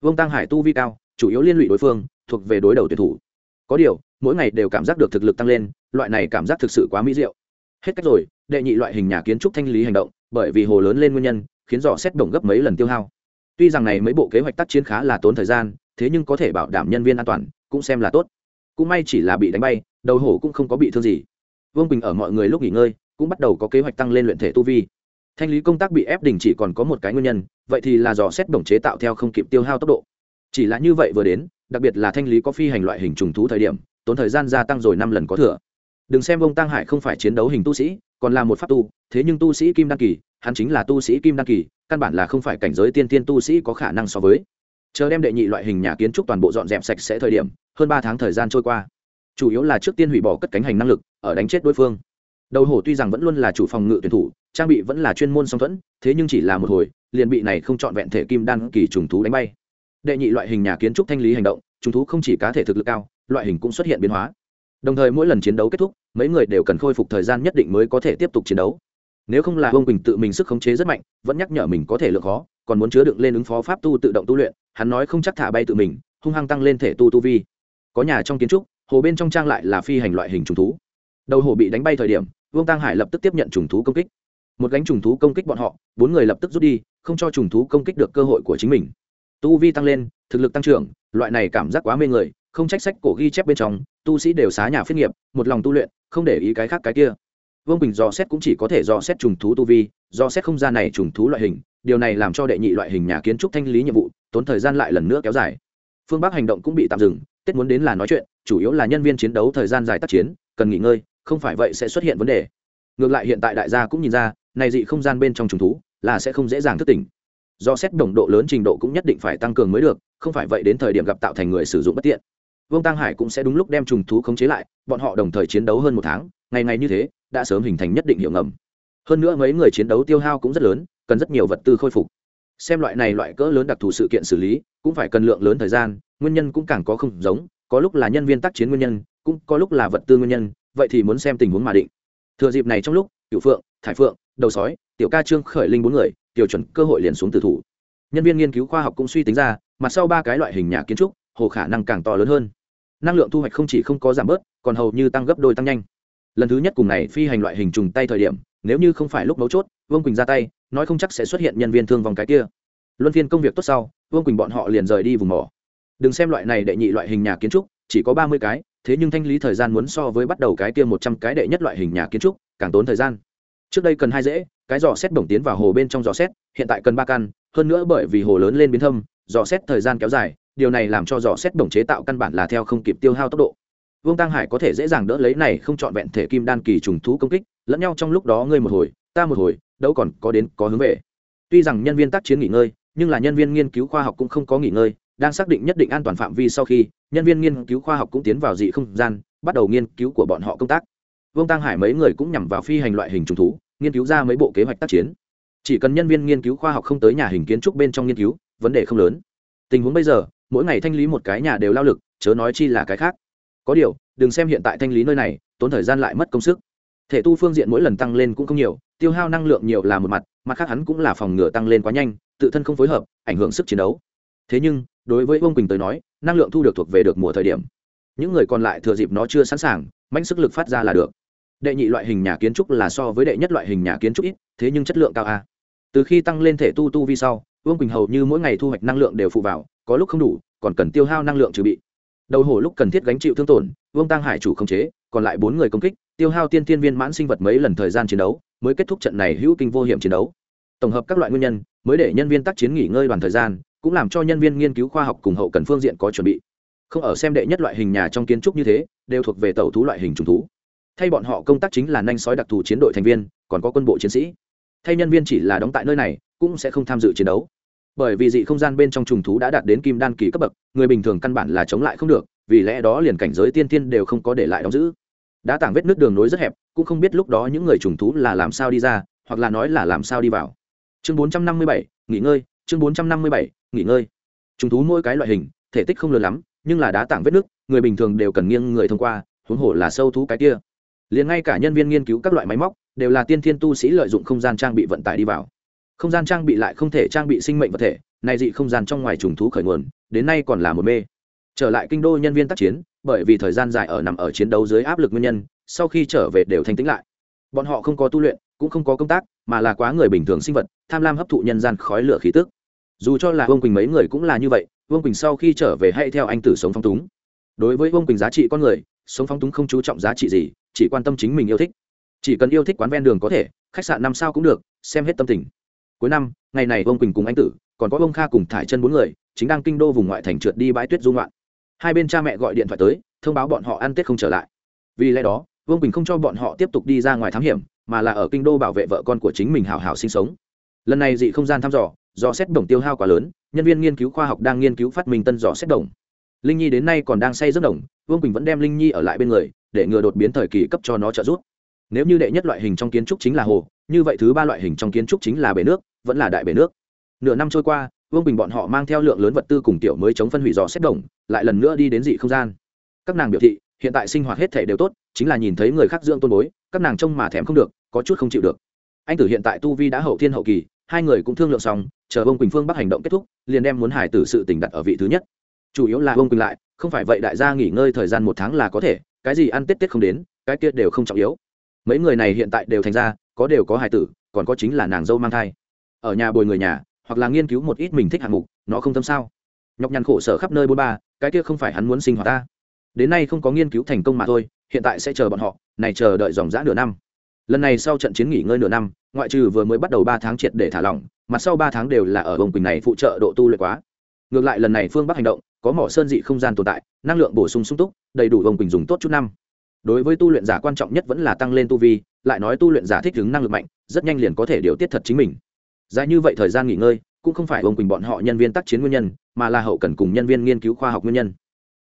Vương tăng hải tu vi cao, chủ yếu liên lụy đối phương thuộc về đối đầu tuyển thủ. Có điều, mỗi ngày đều cảm giác được thực lực tăng lên, loại này cảm giác thực sự quá mỹ diệu. Hết cách rồi, đệ nhị loại hình nhà kiến trúc thanh lý hành động, bởi vì hồ lớn lên nguyên nhân, khiến dò xét đồng gấp mấy lần tiêu hao. Tuy rằng này mấy bộ kế hoạch tác chiến khá là tốn thời gian, thế nhưng có thể bảo đảm nhân viên an toàn, cũng xem là tốt. Cũng may chỉ là bị đánh bay, đầu hổ cũng không có bị thương gì. Vương bình ở mọi người lúc nghỉ ngơi, cũng bắt đầu có kế hoạch tăng lên luyện thể tu vi. Thanh lý công tác bị ép đình chỉ còn có một cái nguyên nhân, vậy thì là dò xét đồng chế tạo theo không kịp tiêu hao tốc độ. Chỉ là như vậy vừa đến đặc biệt là thanh lý có phi hành loại hình trùng thú thời điểm, tốn thời gian gia tăng rồi năm lần có thừa. Đừng xem ông tăng hải không phải chiến đấu hình tu sĩ, còn là một pháp tu, thế nhưng tu sĩ kim đăng kỳ, hắn chính là tu sĩ kim đăng kỳ, căn bản là không phải cảnh giới tiên tiên tu sĩ có khả năng so với. Chờ đem đệ nhị loại hình nhà kiến trúc toàn bộ dọn dẹp sạch sẽ thời điểm, hơn ba tháng thời gian trôi qua. Chủ yếu là trước tiên hủy bỏ cất cánh hành năng lực, ở đánh chết đối phương. Đầu hổ tuy rằng vẫn luôn là chủ phòng ngự tuyển thủ, trang bị vẫn là chuyên môn song thuẫn, thế nhưng chỉ là một hồi, liền bị này không chọn vẹn thể kim đan kỳ trùng thú đánh bay đệ nhị loại hình nhà kiến trúc thanh lý hành động trùng thú không chỉ cá thể thực lực cao, loại hình cũng xuất hiện biến hóa. Đồng thời mỗi lần chiến đấu kết thúc, mấy người đều cần khôi phục thời gian nhất định mới có thể tiếp tục chiến đấu. Nếu không là ông quỳnh tự mình sức khống chế rất mạnh, vẫn nhắc nhở mình có thể lượng khó, còn muốn chứa đựng lên ứng phó pháp tu tự động tu luyện, hắn nói không chắc thả bay tự mình, hung hăng tăng lên thể tu tu vi. Có nhà trong kiến trúc, hồ bên trong trang lại là phi hành loại hình trùng thú. Đầu hồ bị đánh bay thời điểm, vương tăng hải lập tức tiếp nhận trùng thú công kích. Một gánh trùng thú công kích bọn họ, bốn người lập tức rút đi, không cho trùng thú công kích được cơ hội của chính mình tu vi tăng lên, thực lực tăng trưởng, loại này cảm giác quá mê người, không trách sách cổ ghi chép bên trong, tu sĩ đều xá nhà phiết nghiệp, một lòng tu luyện, không để ý cái khác cái kia. Vương bình dò xét cũng chỉ có thể dò xét trùng thú tu vi, dò xét không gian này trùng thú loại hình, điều này làm cho đệ nhị loại hình nhà kiến trúc thanh lý nhiệm vụ, tốn thời gian lại lần nữa kéo dài. Phương bắc hành động cũng bị tạm dừng, tết muốn đến là nói chuyện, chủ yếu là nhân viên chiến đấu thời gian dài tác chiến, cần nghỉ ngơi, không phải vậy sẽ xuất hiện vấn đề. Ngược lại hiện tại đại gia cũng nhìn ra, này dị không gian bên trong trùng thú, là sẽ không dễ dàng thức tỉnh do xét đồng độ lớn trình độ cũng nhất định phải tăng cường mới được, không phải vậy đến thời điểm gặp tạo thành người sử dụng bất tiện. Vương tăng hải cũng sẽ đúng lúc đem trùng thú khống chế lại, bọn họ đồng thời chiến đấu hơn một tháng, ngày ngày như thế, đã sớm hình thành nhất định hiệu ngầm. Hơn nữa mấy người chiến đấu tiêu hao cũng rất lớn, cần rất nhiều vật tư khôi phục. Xem loại này loại cỡ lớn đặc thù sự kiện xử lý, cũng phải cần lượng lớn thời gian, nguyên nhân cũng càng có không giống, có lúc là nhân viên tác chiến nguyên nhân, cũng có lúc là vật tư nguyên nhân, vậy thì muốn xem tình huống mà định. Thừa dịp này trong lúc cựu phượng, thải phượng, đầu sói, tiểu ca trương khởi linh bốn người tiêu chuẩn cơ hội liền xuống từ thủ. Nhân viên nghiên cứu khoa học cũng suy tính ra mặt sau ba cái loại hình nhà kiến trúc, hồ khả năng càng to lớn hơn. Năng lượng thu hoạch không chỉ không có giảm bớt, còn hầu như tăng gấp đôi tăng nhanh. Lần thứ nhất cùng này phi hành loại hình trùng tay thời điểm, nếu như không phải lúc mấu chốt, vương quỳnh ra tay, nói không chắc sẽ xuất hiện nhân viên thương vòng cái kia. Luân phiên công việc tốt sau, vương quỳnh bọn họ liền rời đi vùng mỏ. Đừng xem loại này đệ nhị loại hình nhà kiến trúc, chỉ có ba mươi cái, thế nhưng thanh lý thời gian muốn so với bắt đầu cái kia một trăm cái đệ nhất loại hình nhà kiến trúc, càng tốn thời gian trước đây cần hai dễ, cái giò xét bổng tiến vào hồ bên trong giò xét, hiện tại cần ba căn, hơn nữa bởi vì hồ lớn lên biến thâm, giò xét thời gian kéo dài, điều này làm cho giò xét bổng chế tạo căn bản là theo không kịp tiêu hao tốc độ. Vương tăng hải có thể dễ dàng đỡ lấy này không chọn vẹn thể kim đan kỳ trùng thú công kích, lẫn nhau trong lúc đó ngươi một hồi, ta một hồi, đâu còn có đến có hướng về. Tuy rằng nhân viên tác chiến nghỉ ngơi, nhưng là nhân viên nghiên cứu khoa học cũng không có nghỉ ngơi, đang xác định nhất định an toàn phạm vi sau khi, nhân viên nghiên cứu khoa học cũng tiến vào dị không gian, bắt đầu nghiên cứu của bọn họ công tác vương tăng hải mấy người cũng nhằm vào phi hành loại hình trùng thú, nghiên cứu ra mấy bộ kế hoạch tác chiến. Chỉ cần nhân viên nghiên cứu khoa học không tới nhà hình kiến trúc bên trong nghiên cứu, vấn đề không lớn. Tình huống bây giờ, mỗi ngày thanh lý một cái nhà đều lao lực, chớ nói chi là cái khác. Có điều, đừng xem hiện tại thanh lý nơi này, tốn thời gian lại mất công sức. Thể tu phương diện mỗi lần tăng lên cũng không nhiều, tiêu hao năng lượng nhiều là một mặt mặt khác hắn cũng là phòng ngừa tăng lên quá nhanh, tự thân không phối hợp, ảnh hưởng sức chiến đấu. Thế nhưng, đối với ông quỳnh tới nói, năng lượng thu được thuộc về được mùa thời điểm. Những người còn lại thừa dịp nó chưa sẵn sàng, mạnh sức lực phát ra là được đệ nhị loại hình nhà kiến trúc là so với đệ nhất loại hình nhà kiến trúc ít, thế nhưng chất lượng cao a. Từ khi tăng lên thể tu tu vi sau, vương quỳnh hầu như mỗi ngày thu hoạch năng lượng đều phụ vào, có lúc không đủ, còn cần tiêu hao năng lượng trừ bị. Đầu hổ lúc cần thiết gánh chịu thương tổn, vương tăng hải chủ không chế, còn lại bốn người công kích, tiêu hao tiên tiên viên mãn sinh vật mấy lần thời gian chiến đấu, mới kết thúc trận này hữu kinh vô hiểm chiến đấu. Tổng hợp các loại nguyên nhân, mới để nhân viên tác chiến nghỉ ngơi đoàn thời gian, cũng làm cho nhân viên nghiên cứu khoa học cùng hậu cần phương diện có chuẩn bị. Không ở xem đệ nhất loại hình nhà trong kiến trúc như thế, đều thuộc về tàu thú loại hình trùng thú thay bọn họ công tác chính là nhanh sói đặc thù chiến đội thành viên còn có quân bộ chiến sĩ. Thay nhân viên chỉ là đóng tại nơi này cũng sẽ không tham dự chiến đấu. Bởi vì dị không gian bên trong trùng thú đã đạt đến kim đan kỳ cấp bậc người bình thường căn bản là chống lại không được vì lẽ đó liền cảnh giới tiên tiên đều không có để lại đóng giữ. Đã tảng vết nước đường nối rất hẹp cũng không biết lúc đó những người trùng thú là làm sao đi ra hoặc là nói là làm sao đi vào. Chương 457, nghỉ ngơi chương 457, nghỉ ngơi. Trùng thú mỗi cái loại hình thể tích không lớn lắm nhưng là đá tảng vết nước người bình thường đều cần nghiêng người thông qua huống hồ là sâu thú cái kia liền ngay cả nhân viên nghiên cứu các loại máy móc đều là tiên thiên tu sĩ lợi dụng không gian trang bị vận tải đi vào. Không gian trang bị lại không thể trang bị sinh mệnh vật thể, này dị không gian trong ngoài trùng thú khởi nguồn, đến nay còn là một mê. Trở lại kinh đô nhân viên tác chiến, bởi vì thời gian dài ở nằm ở chiến đấu dưới áp lực nguyên nhân, sau khi trở về đều thanh tĩnh lại. Bọn họ không có tu luyện, cũng không có công tác, mà là quá người bình thường sinh vật, tham lam hấp thụ nhân gian khói lửa khí tức. Dù cho là vương quỳnh mấy người cũng là như vậy, vương quỳnh sau khi trở về hay theo anh tử sống phong túng. Đối với vương quỳnh giá trị con người, sống phong túng không chú trọng giá trị gì chỉ quan tâm chính mình yêu thích. Chỉ cần yêu thích quán ven đường có thể, khách sạn năm sao cũng được, xem hết tâm tình. Cuối năm, ngày này vương quỳnh cùng anh tử, còn có ông kha cùng thải chân bốn người, chính đang kinh đô vùng ngoại thành trượt đi bãi tuyết dung loạn hai bên cha mẹ gọi điện thoại tới, thông báo bọn họ ăn tết không trở lại. Vì lẽ đó vương quỳnh không cho bọn họ tiếp tục đi ra ngoài thám hiểm, mà là ở kinh đô bảo vệ vợ con của chính mình hào hào sinh sống. Lần này dị không gian thăm dò do xét đồng tiêu hao quá lớn, nhân viên nghiên cứu khoa học đang nghiên cứu phát minh tân dò xét đồng. Linh nhi đến nay còn đang say rất đồng vương quỳnh vẫn đem linh nhi ở lại bên người để ngừa đột biến thời kỳ cấp cho nó trợ giúp. Nếu như đệ nhất loại hình trong kiến trúc chính là hồ, như vậy thứ ba loại hình trong kiến trúc chính là bể nước, vẫn là đại bể nước. Nửa năm trôi qua, vương bình bọn họ mang theo lượng lớn vật tư cùng tiểu mới chống phân hủy dò xét đồng, lại lần nữa đi đến dị không gian. Các nàng biểu thị, hiện tại sinh hoạt hết thể đều tốt, chính là nhìn thấy người khác dưỡng tôn bối, các nàng trông mà thèm không được, có chút không chịu được. Anh tử hiện tại tu vi đã hậu thiên hậu kỳ, hai người cũng thương lượng xong, chờ Vương quỳnh phương bắc hành động kết thúc, liền đem muốn hải tử sự tình đặt ở vị thứ nhất. Chủ yếu là Vương quỳnh lại, không phải vậy đại gia nghỉ ngơi thời gian một tháng là có thể cái gì ăn tết tết không đến, cái kia đều không trọng yếu. Mấy người này hiện tại đều thành ra, có đều có hài tử, còn có chính là nàng dâu mang thai. Ở nhà bồi người nhà, hoặc là nghiên cứu một ít mình thích hạng mục, nó không tâm sao? Nhọc nhằn khổ sở khắp nơi bôn ba, cái kia không phải hắn muốn sinh hoạt ta. Đến nay không có nghiên cứu thành công mà thôi, hiện tại sẽ chờ bọn họ, này chờ đợi dòng dã nửa năm. Lần này sau trận chiến nghỉ ngơi nửa năm, ngoại trừ vừa mới bắt đầu ba tháng triệt để thả lỏng mặt sau ba tháng đều là ở bồng quỳnh này phụ trợ độ tu luyện quá. Ngược lại lần này phương bắc hành động có mỏ sơn dị không gian tồn tại, năng lượng bổ sung sung túc, đầy đủ vòng quỳnh dùng tốt chút năm. Đối với tu luyện giả quan trọng nhất vẫn là tăng lên tu vi, lại nói tu luyện giả thích ứng năng lực mạnh, rất nhanh liền có thể điều tiết thật chính mình. Dài như vậy thời gian nghỉ ngơi, cũng không phải vòng quỳnh bọn họ nhân viên tác chiến nguyên nhân, mà là hậu cần cùng nhân viên nghiên cứu khoa học nguyên nhân.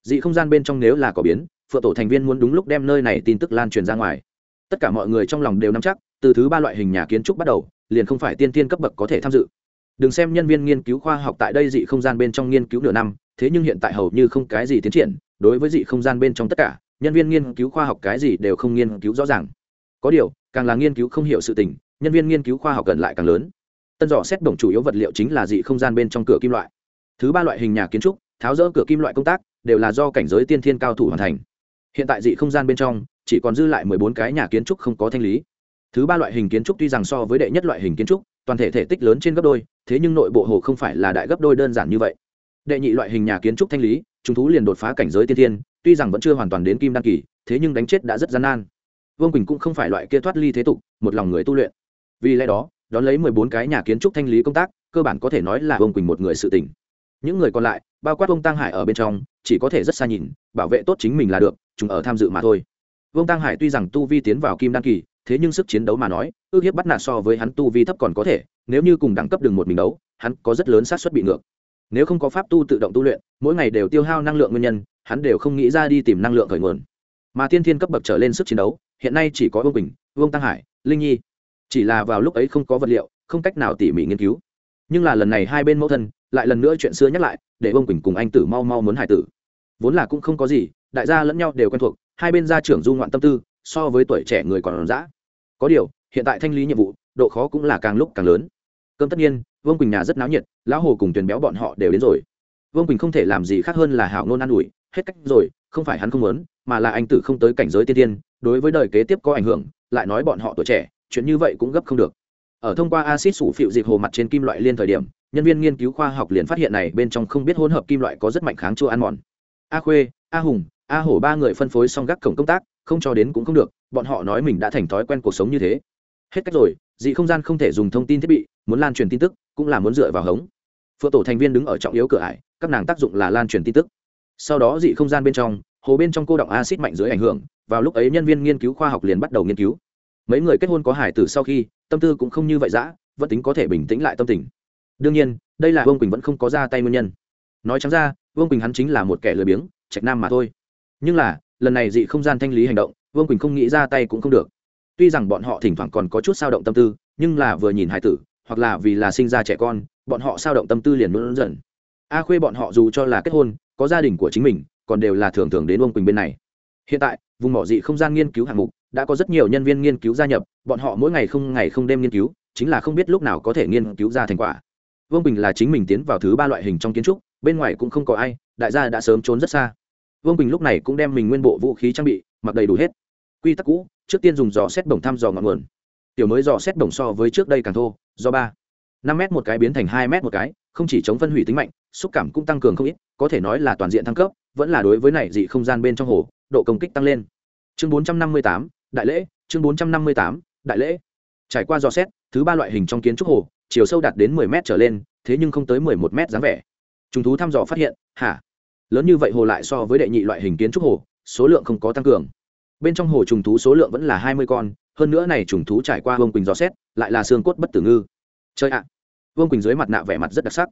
Dị không gian bên trong nếu là có biến, phượng tổ thành viên muốn đúng lúc đem nơi này tin tức lan truyền ra ngoài. Tất cả mọi người trong lòng đều nắm chắc, từ thứ ba loại hình nhà kiến trúc bắt đầu, liền không phải tiên tiên cấp bậc có thể tham dự đừng xem nhân viên nghiên cứu khoa học tại đây dị không gian bên trong nghiên cứu nửa năm, thế nhưng hiện tại hầu như không cái gì tiến triển, đối với dị không gian bên trong tất cả, nhân viên nghiên cứu khoa học cái gì đều không nghiên cứu rõ ràng. Có điều, càng là nghiên cứu không hiểu sự tình, nhân viên nghiên cứu khoa học cần lại càng lớn. Tân dò xét đồng chủ yếu vật liệu chính là dị không gian bên trong cửa kim loại. Thứ ba loại hình nhà kiến trúc, tháo rỡ cửa kim loại công tác, đều là do cảnh giới tiên thiên cao thủ hoàn thành. Hiện tại dị không gian bên trong, chỉ còn dư lại mười bốn cái nhà kiến trúc không có thanh lý thứ ba loại hình kiến trúc tuy rằng so với đệ nhất loại hình kiến trúc, toàn thể thể tích lớn trên gấp đôi, thế nhưng nội bộ hồ không phải là đại gấp đôi đơn giản như vậy. Đệ nhị loại hình nhà kiến trúc thanh lý, chúng thú liền đột phá cảnh giới tiên thiên, tuy rằng vẫn chưa hoàn toàn đến kim đăng kỳ, thế nhưng đánh chết đã rất gian nan. Vương quỳnh cũng không phải loại kia thoát ly thế tục, một lòng người tu luyện. Vì lẽ đó, đón lấy mười bốn cái nhà kiến trúc thanh lý công tác, cơ bản có thể nói là vương quỳnh một người sự tỉnh những người còn lại, bao quát ông tăng hải ở bên trong, chỉ có thể rất xa nhìn, bảo vệ tốt chính mình là được, chúng ở tham dự mà thôi. Vương tăng hải tuy rằng tu vi tiến vào kim đăng kỳ thế nhưng sức chiến đấu mà nói, ước hiếp bắt nạt so với hắn tu vi thấp còn có thể, nếu như cùng đẳng cấp đường một mình đấu, hắn có rất lớn xác suất bị ngược. Nếu không có pháp tu tự động tu luyện, mỗi ngày đều tiêu hao năng lượng nguyên nhân, hắn đều không nghĩ ra đi tìm năng lượng khởi nguồn. Mà tiên thiên cấp bậc trở lên sức chiến đấu, hiện nay chỉ có vương bình vương tăng hải, linh nhi. Chỉ là vào lúc ấy không có vật liệu, không cách nào tỉ mỉ nghiên cứu. Nhưng là lần này hai bên mẫu thân, lại lần nữa chuyện xưa nhắc lại, để vương bình cùng anh tử mau mau muốn hải tử. Vốn là cũng không có gì, đại gia lẫn nhau đều quen thuộc, hai bên gia trưởng du ngoạn tâm tư, so với tuổi trẻ người còn dã có điều, hiện tại thanh lý nhiệm vụ, độ khó cũng là càng lúc càng lớn. Cơm tất nhiên, vương quỳnh nhà rất náo nhiệt, lão hồ cùng tuyển béo bọn họ đều đến rồi. Vương quỳnh không thể làm gì khác hơn là hảo ngôn an ủi, hết cách rồi, không phải hắn không muốn, mà là anh tử không tới cảnh giới tiên tiên, đối với đời kế tiếp có ảnh hưởng, lại nói bọn họ tuổi trẻ, chuyện như vậy cũng gấp không được. Ở thông qua acid sủ phịu dịp hồ mặt trên kim loại liên thời điểm, nhân viên nghiên cứu khoa học liền phát hiện này bên trong không biết hỗn hợp kim loại có rất mạnh kháng chua ăn mòn. A khuê, a hùng, a hổ ba người phân phối xong gác cổng công tác, không cho đến cũng không được bọn họ nói mình đã thành thói quen cuộc sống như thế. Hết cách rồi, dị không gian không thể dùng thông tin thiết bị, muốn lan truyền tin tức, cũng là muốn dựa vào hống. Phượng tổ thành viên đứng ở trọng yếu cửa ải, các nàng tác dụng là lan truyền tin tức. Sau đó dị không gian bên trong, hồ bên trong cô động acid mạnh dưới ảnh hưởng, vào lúc ấy nhân viên nghiên cứu khoa học liền bắt đầu nghiên cứu. Mấy người kết hôn có hải tử sau khi, tâm tư cũng không như vậy dã, vẫn tính có thể bình tĩnh lại tâm tình. Đương nhiên, đây là vương quỳnh vẫn không có ra tay nguyên nhân. Nói chẳng ra, vương quỳnh hắn chính là một kẻ lười biếng, trạch nam mà thôi. Nhưng là, lần này dị không gian thanh lý hành động vương quỳnh không nghĩ ra tay cũng không được tuy rằng bọn họ thỉnh thoảng còn có chút sao động tâm tư nhưng là vừa nhìn hải tử hoặc là vì là sinh ra trẻ con bọn họ sao động tâm tư liền luôn dần a khuê bọn họ dù cho là kết hôn có gia đình của chính mình còn đều là thường thường đến vương quỳnh bên này hiện tại vùng mỏ dị không gian nghiên cứu hạng mục đã có rất nhiều nhân viên nghiên cứu gia nhập bọn họ mỗi ngày không ngày không đêm nghiên cứu chính là không biết lúc nào có thể nghiên cứu ra thành quả vương bình là chính mình tiến vào thứ ba loại hình trong kiến trúc bên ngoài cũng không có ai đại gia đã sớm trốn rất xa vương bình lúc này cũng đem mình nguyên bộ vũ khí trang bị mặc đầy đủ hết quy tắc cũ trước tiên dùng dò xét bổng thăm dò ngọn nguồn tiểu mới dò xét bổng so với trước đây càng thô do ba năm m một cái biến thành hai m một cái không chỉ chống phân hủy tính mạnh xúc cảm cũng tăng cường không ít có thể nói là toàn diện thăng cấp vẫn là đối với này dị không gian bên trong hồ độ công kích tăng lên chương bốn trăm năm mươi tám đại lễ chương bốn trăm năm mươi tám đại lễ trải qua dò xét thứ ba loại hình trong kiến trúc hồ chiều sâu đạt đến mười m trở lên thế nhưng không tới mười một m dáng vẻ trùng thú thăm dò phát hiện hả lớn như vậy hồ lại so với đệ nhị loại hình kiến trúc hồ, số lượng không có tăng cường. Bên trong hồ trùng thú số lượng vẫn là hai mươi con, hơn nữa này trùng thú trải qua vương quỳnh gió xét, lại là xương cốt bất tử ngư. Chơi ạ. Vương quỳnh dưới mặt nạ vẻ mặt rất đặc sắc.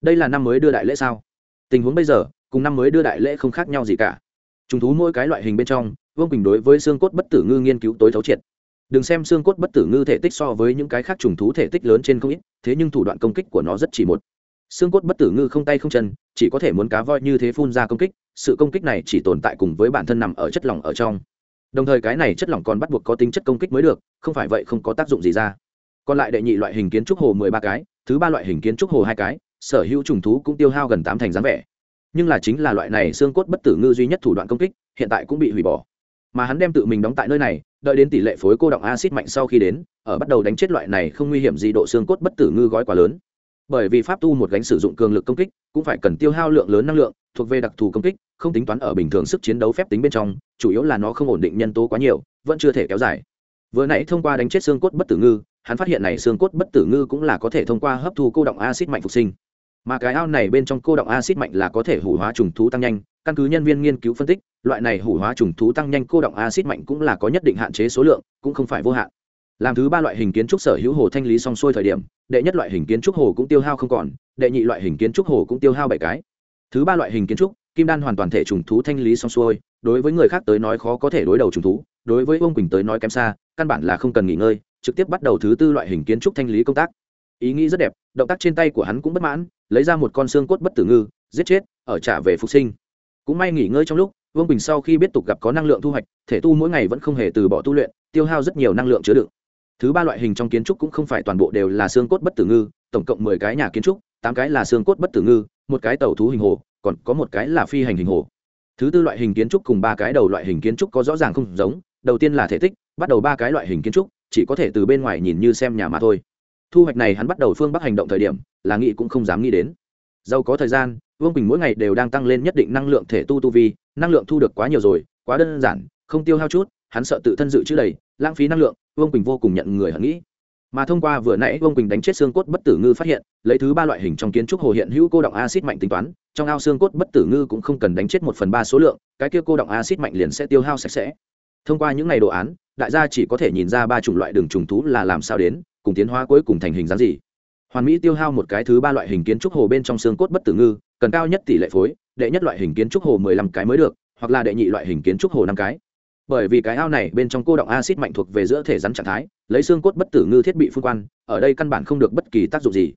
Đây là năm mới đưa đại lễ sao? Tình huống bây giờ, cùng năm mới đưa đại lễ không khác nhau gì cả. Trùng thú mỗi cái loại hình bên trong, vương quỳnh đối với xương cốt bất tử ngư nghiên cứu tối thấu triệt. Đừng xem xương cốt bất tử ngư thể tích so với những cái khác trùng thú thể tích lớn trên không ít, thế nhưng thủ đoạn công kích của nó rất chỉ một xương cốt bất tử ngư không tay không chân, chỉ có thể muốn cá voi như thế phun ra công kích, sự công kích này chỉ tồn tại cùng với bản thân nằm ở chất lỏng ở trong. Đồng thời cái này chất lỏng còn bắt buộc có tính chất công kích mới được, không phải vậy không có tác dụng gì ra. Còn lại đệ nhị loại hình kiến trúc hồ mười ba cái, thứ ba loại hình kiến trúc hồ hai cái, sở hữu trùng thú cũng tiêu hao gần tám thành dáng vẻ. Nhưng là chính là loại này xương cốt bất tử ngư duy nhất thủ đoạn công kích, hiện tại cũng bị hủy bỏ. Mà hắn đem tự mình đóng tại nơi này, đợi đến tỷ lệ phối cô động acid mạnh sau khi đến, ở bắt đầu đánh chết loại này không nguy hiểm gì độ xương cốt bất tử ngư gói quá lớn bởi vì pháp tu một gánh sử dụng cường lực công kích, cũng phải cần tiêu hao lượng lớn năng lượng, thuộc về đặc thù công kích, không tính toán ở bình thường sức chiến đấu phép tính bên trong, chủ yếu là nó không ổn định nhân tố quá nhiều, vẫn chưa thể kéo dài. Vừa nãy thông qua đánh chết xương cốt bất tử ngư, hắn phát hiện này xương cốt bất tử ngư cũng là có thể thông qua hấp thu cô động acid mạnh phục sinh. Mà cái ao này bên trong cô động acid mạnh là có thể hủ hóa trùng thú tăng nhanh, căn cứ nhân viên nghiên cứu phân tích, loại này hủ hóa trùng thú tăng nhanh cô động acid mạnh cũng là có nhất định hạn chế số lượng, cũng không phải vô hạn làm thứ ba loại hình kiến trúc sở hữu hồ thanh lý xong xuôi thời điểm, đệ nhất loại hình kiến trúc hồ cũng tiêu hao không còn, đệ nhị loại hình kiến trúc hồ cũng tiêu hao bảy cái. Thứ ba loại hình kiến trúc, kim đan hoàn toàn thể trùng thú thanh lý xong xuôi, đối với người khác tới nói khó có thể đối đầu trùng thú, đối với ông quỳnh tới nói kém xa, căn bản là không cần nghỉ ngơi, trực tiếp bắt đầu thứ tư loại hình kiến trúc thanh lý công tác. Ý nghĩ rất đẹp, động tác trên tay của hắn cũng bất mãn, lấy ra một con xương cốt bất tử ngư, giết chết, ở trả về phục sinh. Cũng may nghỉ ngơi trong lúc, vương quỳnh sau khi biết tục gặp có năng lượng thu hoạch, thể tu mỗi ngày vẫn không hề từ bỏ tu luyện, tiêu hao rất nhiều năng lượng chứa đựng thứ ba loại hình trong kiến trúc cũng không phải toàn bộ đều là xương cốt bất tử ngư, tổng cộng mười cái nhà kiến trúc, tám cái là xương cốt bất tử ngư, một cái tàu thú hình hồ, còn có một cái là phi hành hình hồ. Thứ tư loại hình kiến trúc cùng ba cái đầu loại hình kiến trúc có rõ ràng không giống, đầu tiên là thể tích, bắt đầu ba cái loại hình kiến trúc, chỉ có thể từ bên ngoài nhìn như xem nhà mà thôi. Thu hoạch này hắn bắt đầu phương bắc hành động thời điểm, là nghĩ cũng không dám nghĩ đến. Giàu có thời gian, vương bình mỗi ngày đều đang tăng lên nhất định năng lượng thể tu tu vi, năng lượng thu được quá nhiều rồi, quá đơn giản, không tiêu hao chút hắn sợ tự thân dự trữ đầy, lãng phí năng lượng, vương bình vô cùng nhận người hận nghĩ. Mà thông qua vừa nãy vương bình đánh chết xương cốt bất tử ngư phát hiện, lấy thứ ba loại hình trong kiến trúc hồ hiện hữu cô động acid mạnh tính toán, trong ao xương cốt bất tử ngư cũng không cần đánh chết một phần ba số lượng, cái kia cô động acid mạnh liền sẽ tiêu hao sạch sẽ. Thông qua những ngày đồ án, đại gia chỉ có thể nhìn ra ba chủng loại đường trùng thú là làm sao đến, cùng tiến hóa cuối cùng thành hình dáng gì. Hoàn mỹ tiêu hao một cái thứ ba loại hình kiến trúc hồ bên trong xương cốt bất tử ngư, cần cao nhất tỷ lệ phối, đệ nhất loại hình kiến trúc hồ mười lăm cái mới được, hoặc là đệ nhị loại hình kiến trúc hồ năm cái bởi vì cái ao này bên trong cô động acid mạnh thuộc về giữa thể rắn trạng thái, lấy xương cốt bất tử ngư thiết bị phương quan ở đây căn bản không được bất kỳ tác dụng gì.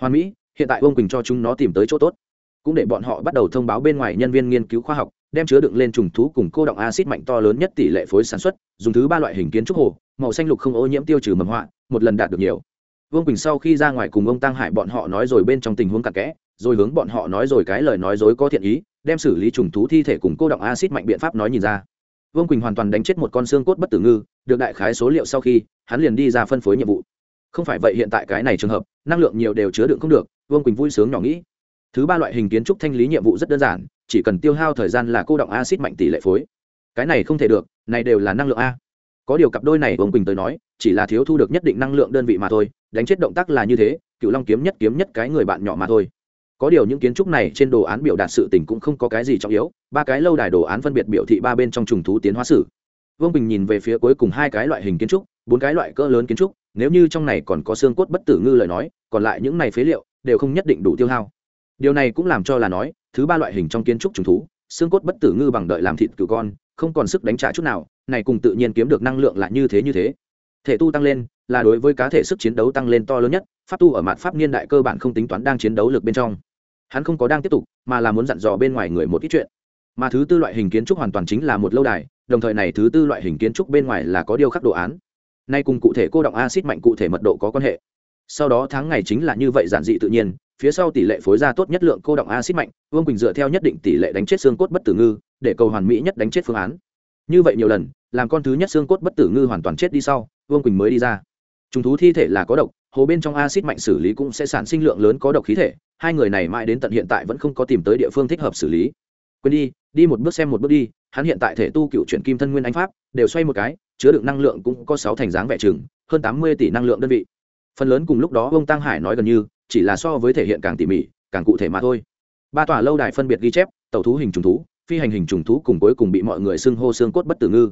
Hoàn mỹ, hiện tại ông quỳnh cho chúng nó tìm tới chỗ tốt. Cũng để bọn họ bắt đầu thông báo bên ngoài nhân viên nghiên cứu khoa học, đem chứa đựng lên trùng thú cùng cô động acid mạnh to lớn nhất tỷ lệ phối sản xuất, dùng thứ ba loại hình kiến trúc hồ, màu xanh lục không ô nhiễm tiêu trừ mầm họa, một lần đạt được nhiều. Vương quỳnh sau khi ra ngoài cùng ông tăng hải bọn họ nói rồi bên trong tình huống cặn kẽ, rồi hướng bọn họ nói rồi cái lời nói dối có thiện ý, đem xử lý trùng thú thi thể cùng cô động acid mạnh biện pháp nói nhìn ra vương quỳnh hoàn toàn đánh chết một con xương cốt bất tử ngư được đại khái số liệu sau khi hắn liền đi ra phân phối nhiệm vụ không phải vậy hiện tại cái này trường hợp năng lượng nhiều đều chứa đựng không được vương quỳnh vui sướng nhỏ nghĩ thứ ba loại hình kiến trúc thanh lý nhiệm vụ rất đơn giản chỉ cần tiêu hao thời gian là cô động acid mạnh tỷ lệ phối cái này không thể được này đều là năng lượng a có điều cặp đôi này vương quỳnh tới nói chỉ là thiếu thu được nhất định năng lượng đơn vị mà thôi đánh chết động tác là như thế cựu long kiếm nhất kiếm nhất cái người bạn nhỏ mà thôi có điều những kiến trúc này trên đồ án biểu đạt sự tình cũng không có cái gì trọng yếu, ba cái lâu đài đồ án phân biệt biểu thị ba bên trong trùng thú tiến hóa sử. Vương bình nhìn về phía cuối cùng hai cái loại hình kiến trúc, bốn cái loại cỡ lớn kiến trúc, nếu như trong này còn có xương cốt bất tử ngư lời nói, còn lại những này phế liệu đều không nhất định đủ tiêu hao. Điều này cũng làm cho là nói, thứ ba loại hình trong kiến trúc trùng thú, xương cốt bất tử ngư bằng đợi làm thịt cừu con, không còn sức đánh trả chút nào, này cùng tự nhiên kiếm được năng lượng là như thế như thế. Thể tu tăng lên là đối với cá thể sức chiến đấu tăng lên to lớn nhất, pháp tu ở mặt pháp niên đại cơ bản không tính toán đang chiến đấu lực bên trong. Hắn không có đang tiếp tục, mà là muốn dặn dò bên ngoài người một ít chuyện. Mà thứ tư loại hình kiến trúc hoàn toàn chính là một lâu đài, đồng thời này thứ tư loại hình kiến trúc bên ngoài là có điều khắc đồ án. Nay cùng cụ thể cô động acid mạnh cụ thể mật độ có quan hệ. Sau đó tháng ngày chính là như vậy giản dị tự nhiên, phía sau tỷ lệ phối ra tốt nhất lượng cô động acid mạnh, vương quỳnh dựa theo nhất định tỷ lệ đánh chết xương cốt bất tử ngư, để cầu hoàn mỹ nhất đánh chết phương án. Như vậy nhiều lần, làm con thứ nhất xương cốt bất tử ngư hoàn toàn chết đi sau, vương quỳnh mới đi ra trùng thú thi thể là có độc, hồ bên trong acid mạnh xử lý cũng sẽ sản sinh lượng lớn có độc khí thể, hai người này mãi đến tận hiện tại vẫn không có tìm tới địa phương thích hợp xử lý. Quên đi đi một bước xem một bước đi, hắn hiện tại thể tu cựu chuyển kim thân nguyên anh pháp, đều xoay một cái, chứa đựng năng lượng cũng có sáu thành dáng vẻ chừng, hơn tám mươi tỷ năng lượng đơn vị. Phần lớn cùng lúc đó ông tăng hải nói gần như, chỉ là so với thể hiện càng tỉ mỉ, càng cụ thể mà thôi. Ba tòa lâu đài phân biệt ghi chép tàu thú hình trùng thú, phi hành hình trùng thú cùng cuối cùng bị mọi người xưng hô xương cốt bất tử ngư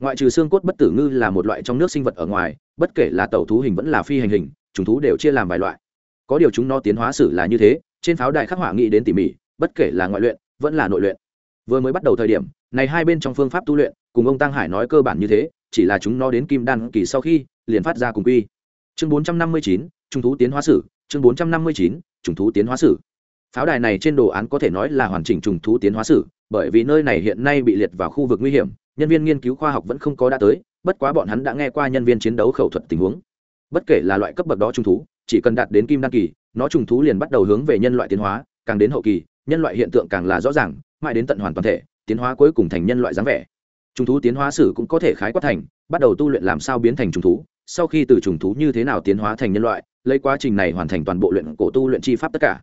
ngoại trừ xương cốt bất tử ngư là một loại trong nước sinh vật ở ngoài, bất kể là tàu thú hình vẫn là phi hành hình trùng thú đều chia làm vài loại. Có điều chúng nó tiến hóa sử là như thế, trên pháo đài khắc họa nghĩ đến tỉ mỉ, bất kể là ngoại luyện, vẫn là nội luyện. Vừa mới bắt đầu thời điểm, này hai bên trong phương pháp tu luyện, cùng ông tăng hải nói cơ bản như thế, chỉ là chúng nó đến kim đan kỳ sau khi, liền phát ra cùng quy. Chương bốn trăm năm mươi chín trung thú tiến hóa sử chương bốn trăm năm mươi chín trùng thú tiến hóa sử pháo đài này trên đồ án có thể nói là hoàn chỉnh trùng thú tiến hóa sử bởi vì nơi này hiện nay bị liệt vào khu vực nguy hiểm nhân viên nghiên cứu khoa học vẫn không có đã tới, bất quá bọn hắn đã nghe qua nhân viên chiến đấu khẩu thuật tình huống. Bất kể là loại cấp bậc đó trùng thú, chỉ cần đạt đến kim đăng kỳ, nó trùng thú liền bắt đầu hướng về nhân loại tiến hóa, càng đến hậu kỳ, nhân loại hiện tượng càng là rõ ràng, mãi đến tận hoàn toàn thể, tiến hóa cuối cùng thành nhân loại dáng vẻ. Trùng thú tiến hóa sử cũng có thể khái quát thành, bắt đầu tu luyện làm sao biến thành trùng thú, sau khi từ trùng thú như thế nào tiến hóa thành nhân loại, lấy quá trình này hoàn thành toàn bộ luyện cổ tu luyện chi pháp tất cả.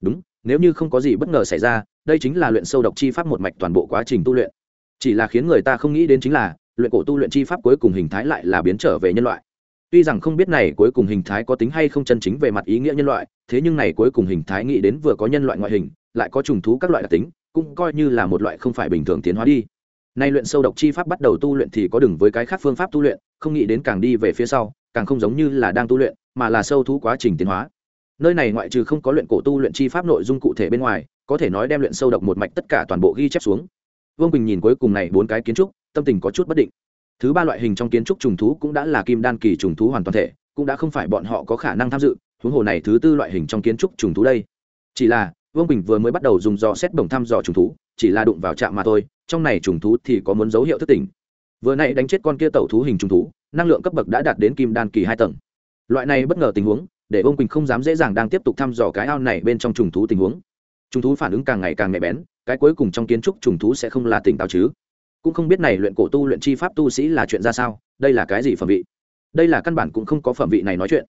Đúng, nếu như không có gì bất ngờ xảy ra, đây chính là luyện sâu độc chi pháp một mạch toàn bộ quá trình tu luyện chỉ là khiến người ta không nghĩ đến chính là, luyện cổ tu luyện chi pháp cuối cùng hình thái lại là biến trở về nhân loại. Tuy rằng không biết này cuối cùng hình thái có tính hay không chân chính về mặt ý nghĩa nhân loại, thế nhưng này cuối cùng hình thái nghĩ đến vừa có nhân loại ngoại hình, lại có trùng thú các loại đặc tính, cũng coi như là một loại không phải bình thường tiến hóa đi. Nay luyện sâu độc chi pháp bắt đầu tu luyện thì có đừng với cái khác phương pháp tu luyện, không nghĩ đến càng đi về phía sau, càng không giống như là đang tu luyện, mà là sâu thú quá trình tiến hóa. Nơi này ngoại trừ không có luyện cổ tu luyện chi pháp nội dung cụ thể bên ngoài, có thể nói đem luyện sâu độc một mạch tất cả toàn bộ ghi chép xuống vương bình nhìn cuối cùng này bốn cái kiến trúc tâm tình có chút bất định thứ ba loại hình trong kiến trúc trùng thú cũng đã là kim đan kỳ trùng thú hoàn toàn thể cũng đã không phải bọn họ có khả năng tham dự huống hồ này thứ tư loại hình trong kiến trúc trùng thú đây chỉ là vương bình vừa mới bắt đầu dùng dò xét đồng thăm dò trùng thú chỉ là đụng vào trạm mà thôi trong này trùng thú thì có muốn dấu hiệu thất tình vừa nãy đánh chết con kia tẩu thú hình trùng thú năng lượng cấp bậc đã đạt đến kim đan kỳ hai tầng loại này bất ngờ tình huống để Vương quỳnh không dám dễ dàng đang tiếp tục thăm dò cái ao này bên trong trùng thú tình huống trùng thú phản ứng càng ngày càng nhạy bén, cái cuối cùng trong kiến trúc trùng thú sẽ không là tỉnh táo chứ. Cũng không biết này luyện cổ tu luyện chi pháp tu sĩ là chuyện ra sao, đây là cái gì phẩm vị? Đây là căn bản cũng không có phẩm vị này nói chuyện.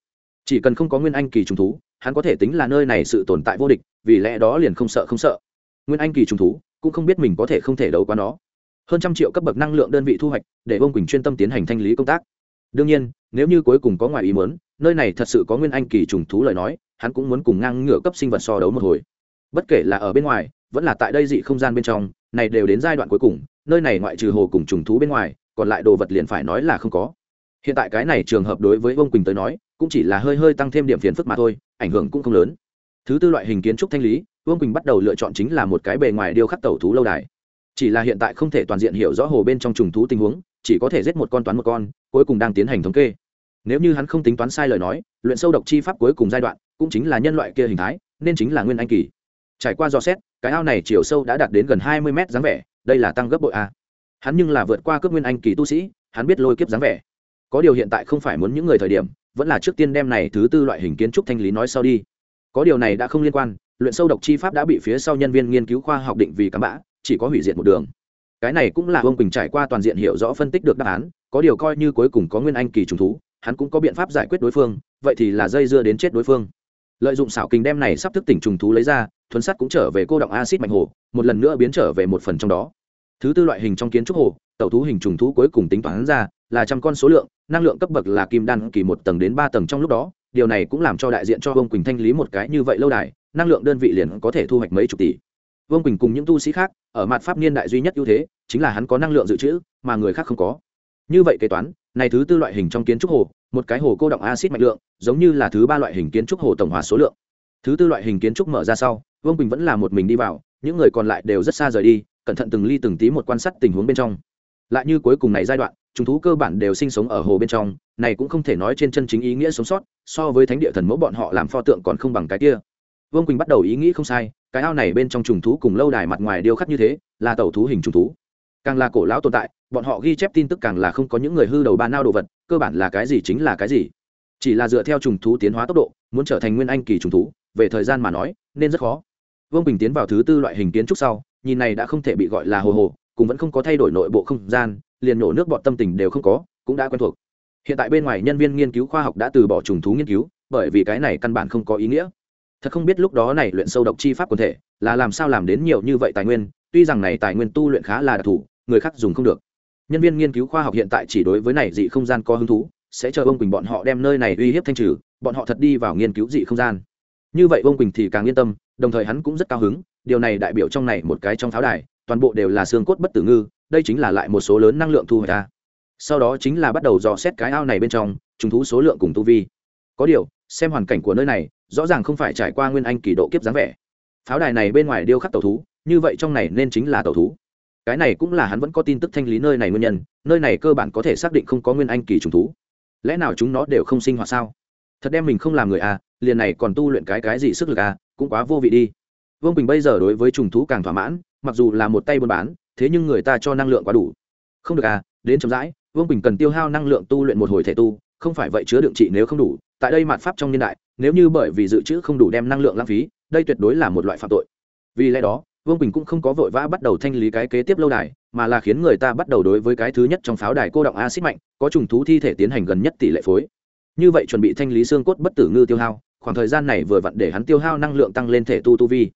Chỉ cần không có nguyên anh kỳ trùng thú, hắn có thể tính là nơi này sự tồn tại vô địch, vì lẽ đó liền không sợ không sợ. Nguyên anh kỳ trùng thú, cũng không biết mình có thể không thể đấu qua nó. Hơn trăm triệu cấp bậc năng lượng đơn vị thu hoạch, để ông quỳnh chuyên tâm tiến hành thanh lý công tác. Đương nhiên, nếu như cuối cùng có ngoài ý muốn, nơi này thật sự có nguyên anh kỳ trùng thú lời nói, hắn cũng muốn cùng ngang ngửa cấp sinh vật so đấu một hồi bất kể là ở bên ngoài, vẫn là tại đây dị không gian bên trong, này đều đến giai đoạn cuối cùng, nơi này ngoại trừ hồ cùng trùng thú bên ngoài, còn lại đồ vật liền phải nói là không có. Hiện tại cái này trường hợp đối với Vương quỳnh tới nói, cũng chỉ là hơi hơi tăng thêm điểm phiền phức mà thôi, ảnh hưởng cũng không lớn. Thứ tư loại hình kiến trúc thanh lý, vương quỳnh bắt đầu lựa chọn chính là một cái bề ngoài điêu khắc tẩu thú lâu đài. Chỉ là hiện tại không thể toàn diện hiểu rõ hồ bên trong trùng thú tình huống, chỉ có thể giết một con toán một con, cuối cùng đang tiến hành thống kê. Nếu như hắn không tính toán sai lời nói, luyện sâu độc chi pháp cuối cùng giai đoạn, cũng chính là nhân loại kia hình thái, nên chính là nguyên anh kỳ trải qua dò xét, cái ao này chiều sâu đã đạt đến gần hai mươi mét dáng vẻ, đây là tăng gấp bội a. Hắn nhưng là vượt qua cướp nguyên anh kỳ tu sĩ, hắn biết lôi kiếp dáng vẻ. Có điều hiện tại không phải muốn những người thời điểm, vẫn là trước tiên đem này thứ tư loại hình kiến trúc thanh lý nói sau đi. Có điều này đã không liên quan, luyện sâu độc chi pháp đã bị phía sau nhân viên nghiên cứu khoa học định vì cắm bã, chỉ có hủy diệt một đường. Cái này cũng là ông quỳnh trải qua toàn diện hiểu rõ phân tích được đáp án, có điều coi như cuối cùng có nguyên anh kỳ trùng thú, hắn cũng có biện pháp giải quyết đối phương, vậy thì là dây dưa đến chết đối phương. Lợi dụng xảo kinh đem này sắp thức tỉnh trùng thú lấy ra thuấn sắt cũng trở về cô động acid mạnh hồ, một lần nữa biến trở về một phần trong đó. Thứ tư loại hình trong kiến trúc hồ tàu thú hình trùng thú cuối cùng tính toán ra là trăm con số lượng, năng lượng cấp bậc là kim đan kỳ một tầng đến ba tầng trong lúc đó, điều này cũng làm cho đại diện cho vương quỳnh thanh lý một cái như vậy lâu đài, năng lượng đơn vị liền có thể thu hoạch mấy chục tỷ. Vương quỳnh cùng những tu sĩ khác, ở mặt pháp niên đại duy nhất ưu thế, chính là hắn có năng lượng dự trữ, mà người khác không có. Như vậy kế toán, này thứ tư loại hình trong kiến trúc hồ, một cái hồ cô động acid mạnh lượng, giống như là thứ ba loại hình kiến trúc hồ tổng hòa số lượng. Thứ tư loại hình kiến trúc mở ra sau vương quỳnh vẫn là một mình đi vào những người còn lại đều rất xa rời đi cẩn thận từng ly từng tí một quan sát tình huống bên trong lại như cuối cùng này giai đoạn chúng thú cơ bản đều sinh sống ở hồ bên trong này cũng không thể nói trên chân chính ý nghĩa sống sót so với thánh địa thần mẫu bọn họ làm pho tượng còn không bằng cái kia vương quỳnh bắt đầu ý nghĩ không sai cái ao này bên trong trùng thú cùng lâu đài mặt ngoài điêu khắc như thế là tàu thú hình trùng thú càng là cổ lão tồn tại bọn họ ghi chép tin tức càng là không có những người hư đầu ba nao đồ vật cơ bản là cái gì chính là cái gì chỉ là dựa theo trùng thú tiến hóa tốc độ muốn trở thành nguyên anh kỳ trùng thú về thời gian mà nói nên rất khó vương bình tiến vào thứ tư loại hình kiến trúc sau nhìn này đã không thể bị gọi là hồ hồ cũng vẫn không có thay đổi nội bộ không gian liền nổ nước bọn tâm tình đều không có cũng đã quen thuộc hiện tại bên ngoài nhân viên nghiên cứu khoa học đã từ bỏ trùng thú nghiên cứu bởi vì cái này căn bản không có ý nghĩa thật không biết lúc đó này luyện sâu độc chi pháp quần thể là làm sao làm đến nhiều như vậy tài nguyên tuy rằng này tài nguyên tu luyện khá là đặc thù người khác dùng không được nhân viên nghiên cứu khoa học hiện tại chỉ đối với này dị không gian có hứng thú sẽ chờ ông quỳnh bọn họ đem nơi này uy hiếp thanh trừ bọn họ thật đi vào nghiên cứu dị không gian như vậy ông quỳnh thì càng yên tâm, đồng thời hắn cũng rất cao hứng, điều này đại biểu trong này một cái trong pháo đài, toàn bộ đều là xương cốt bất tử ngư, đây chính là lại một số lớn năng lượng thu hồi ra. Sau đó chính là bắt đầu dò xét cái ao này bên trong, trùng thú số lượng cùng tu vi. Có điều, xem hoàn cảnh của nơi này, rõ ràng không phải trải qua nguyên anh kỳ độ kiếp dáng vẻ. Pháo đài này bên ngoài điêu khắc tàu thú, như vậy trong này nên chính là tàu thú. Cái này cũng là hắn vẫn có tin tức thanh lý nơi này nguyên nhân, nơi này cơ bản có thể xác định không có nguyên anh kỳ trùng thú. Lẽ nào chúng nó đều không sinh hoạt sao? Thật đem mình không làm người à liền này còn tu luyện cái cái gì sức lực à cũng quá vô vị đi. Vương quỳnh bây giờ đối với trùng thú càng thỏa mãn, mặc dù là một tay buôn bán, thế nhưng người ta cho năng lượng quá đủ. Không được à đến chậm rãi, vương quỳnh cần tiêu hao năng lượng tu luyện một hồi thể tu, không phải vậy chứa đựng trị nếu không đủ, tại đây mạt pháp trong niên đại, nếu như bởi vì dự trữ không đủ đem năng lượng lãng phí, đây tuyệt đối là một loại phạm tội. Vì lẽ đó, vương quỳnh cũng không có vội vã bắt đầu thanh lý cái kế tiếp lâu đài, mà là khiến người ta bắt đầu đối với cái thứ nhất trong pháo đài cô động acid mạnh, có trùng thú thi thể tiến hành gần nhất tỷ lệ phối như vậy chuẩn bị thanh lý xương cốt bất tử ngư tiêu hao, khoảng thời gian này vừa vặn để hắn tiêu hao năng lượng tăng lên thể tu tu vi.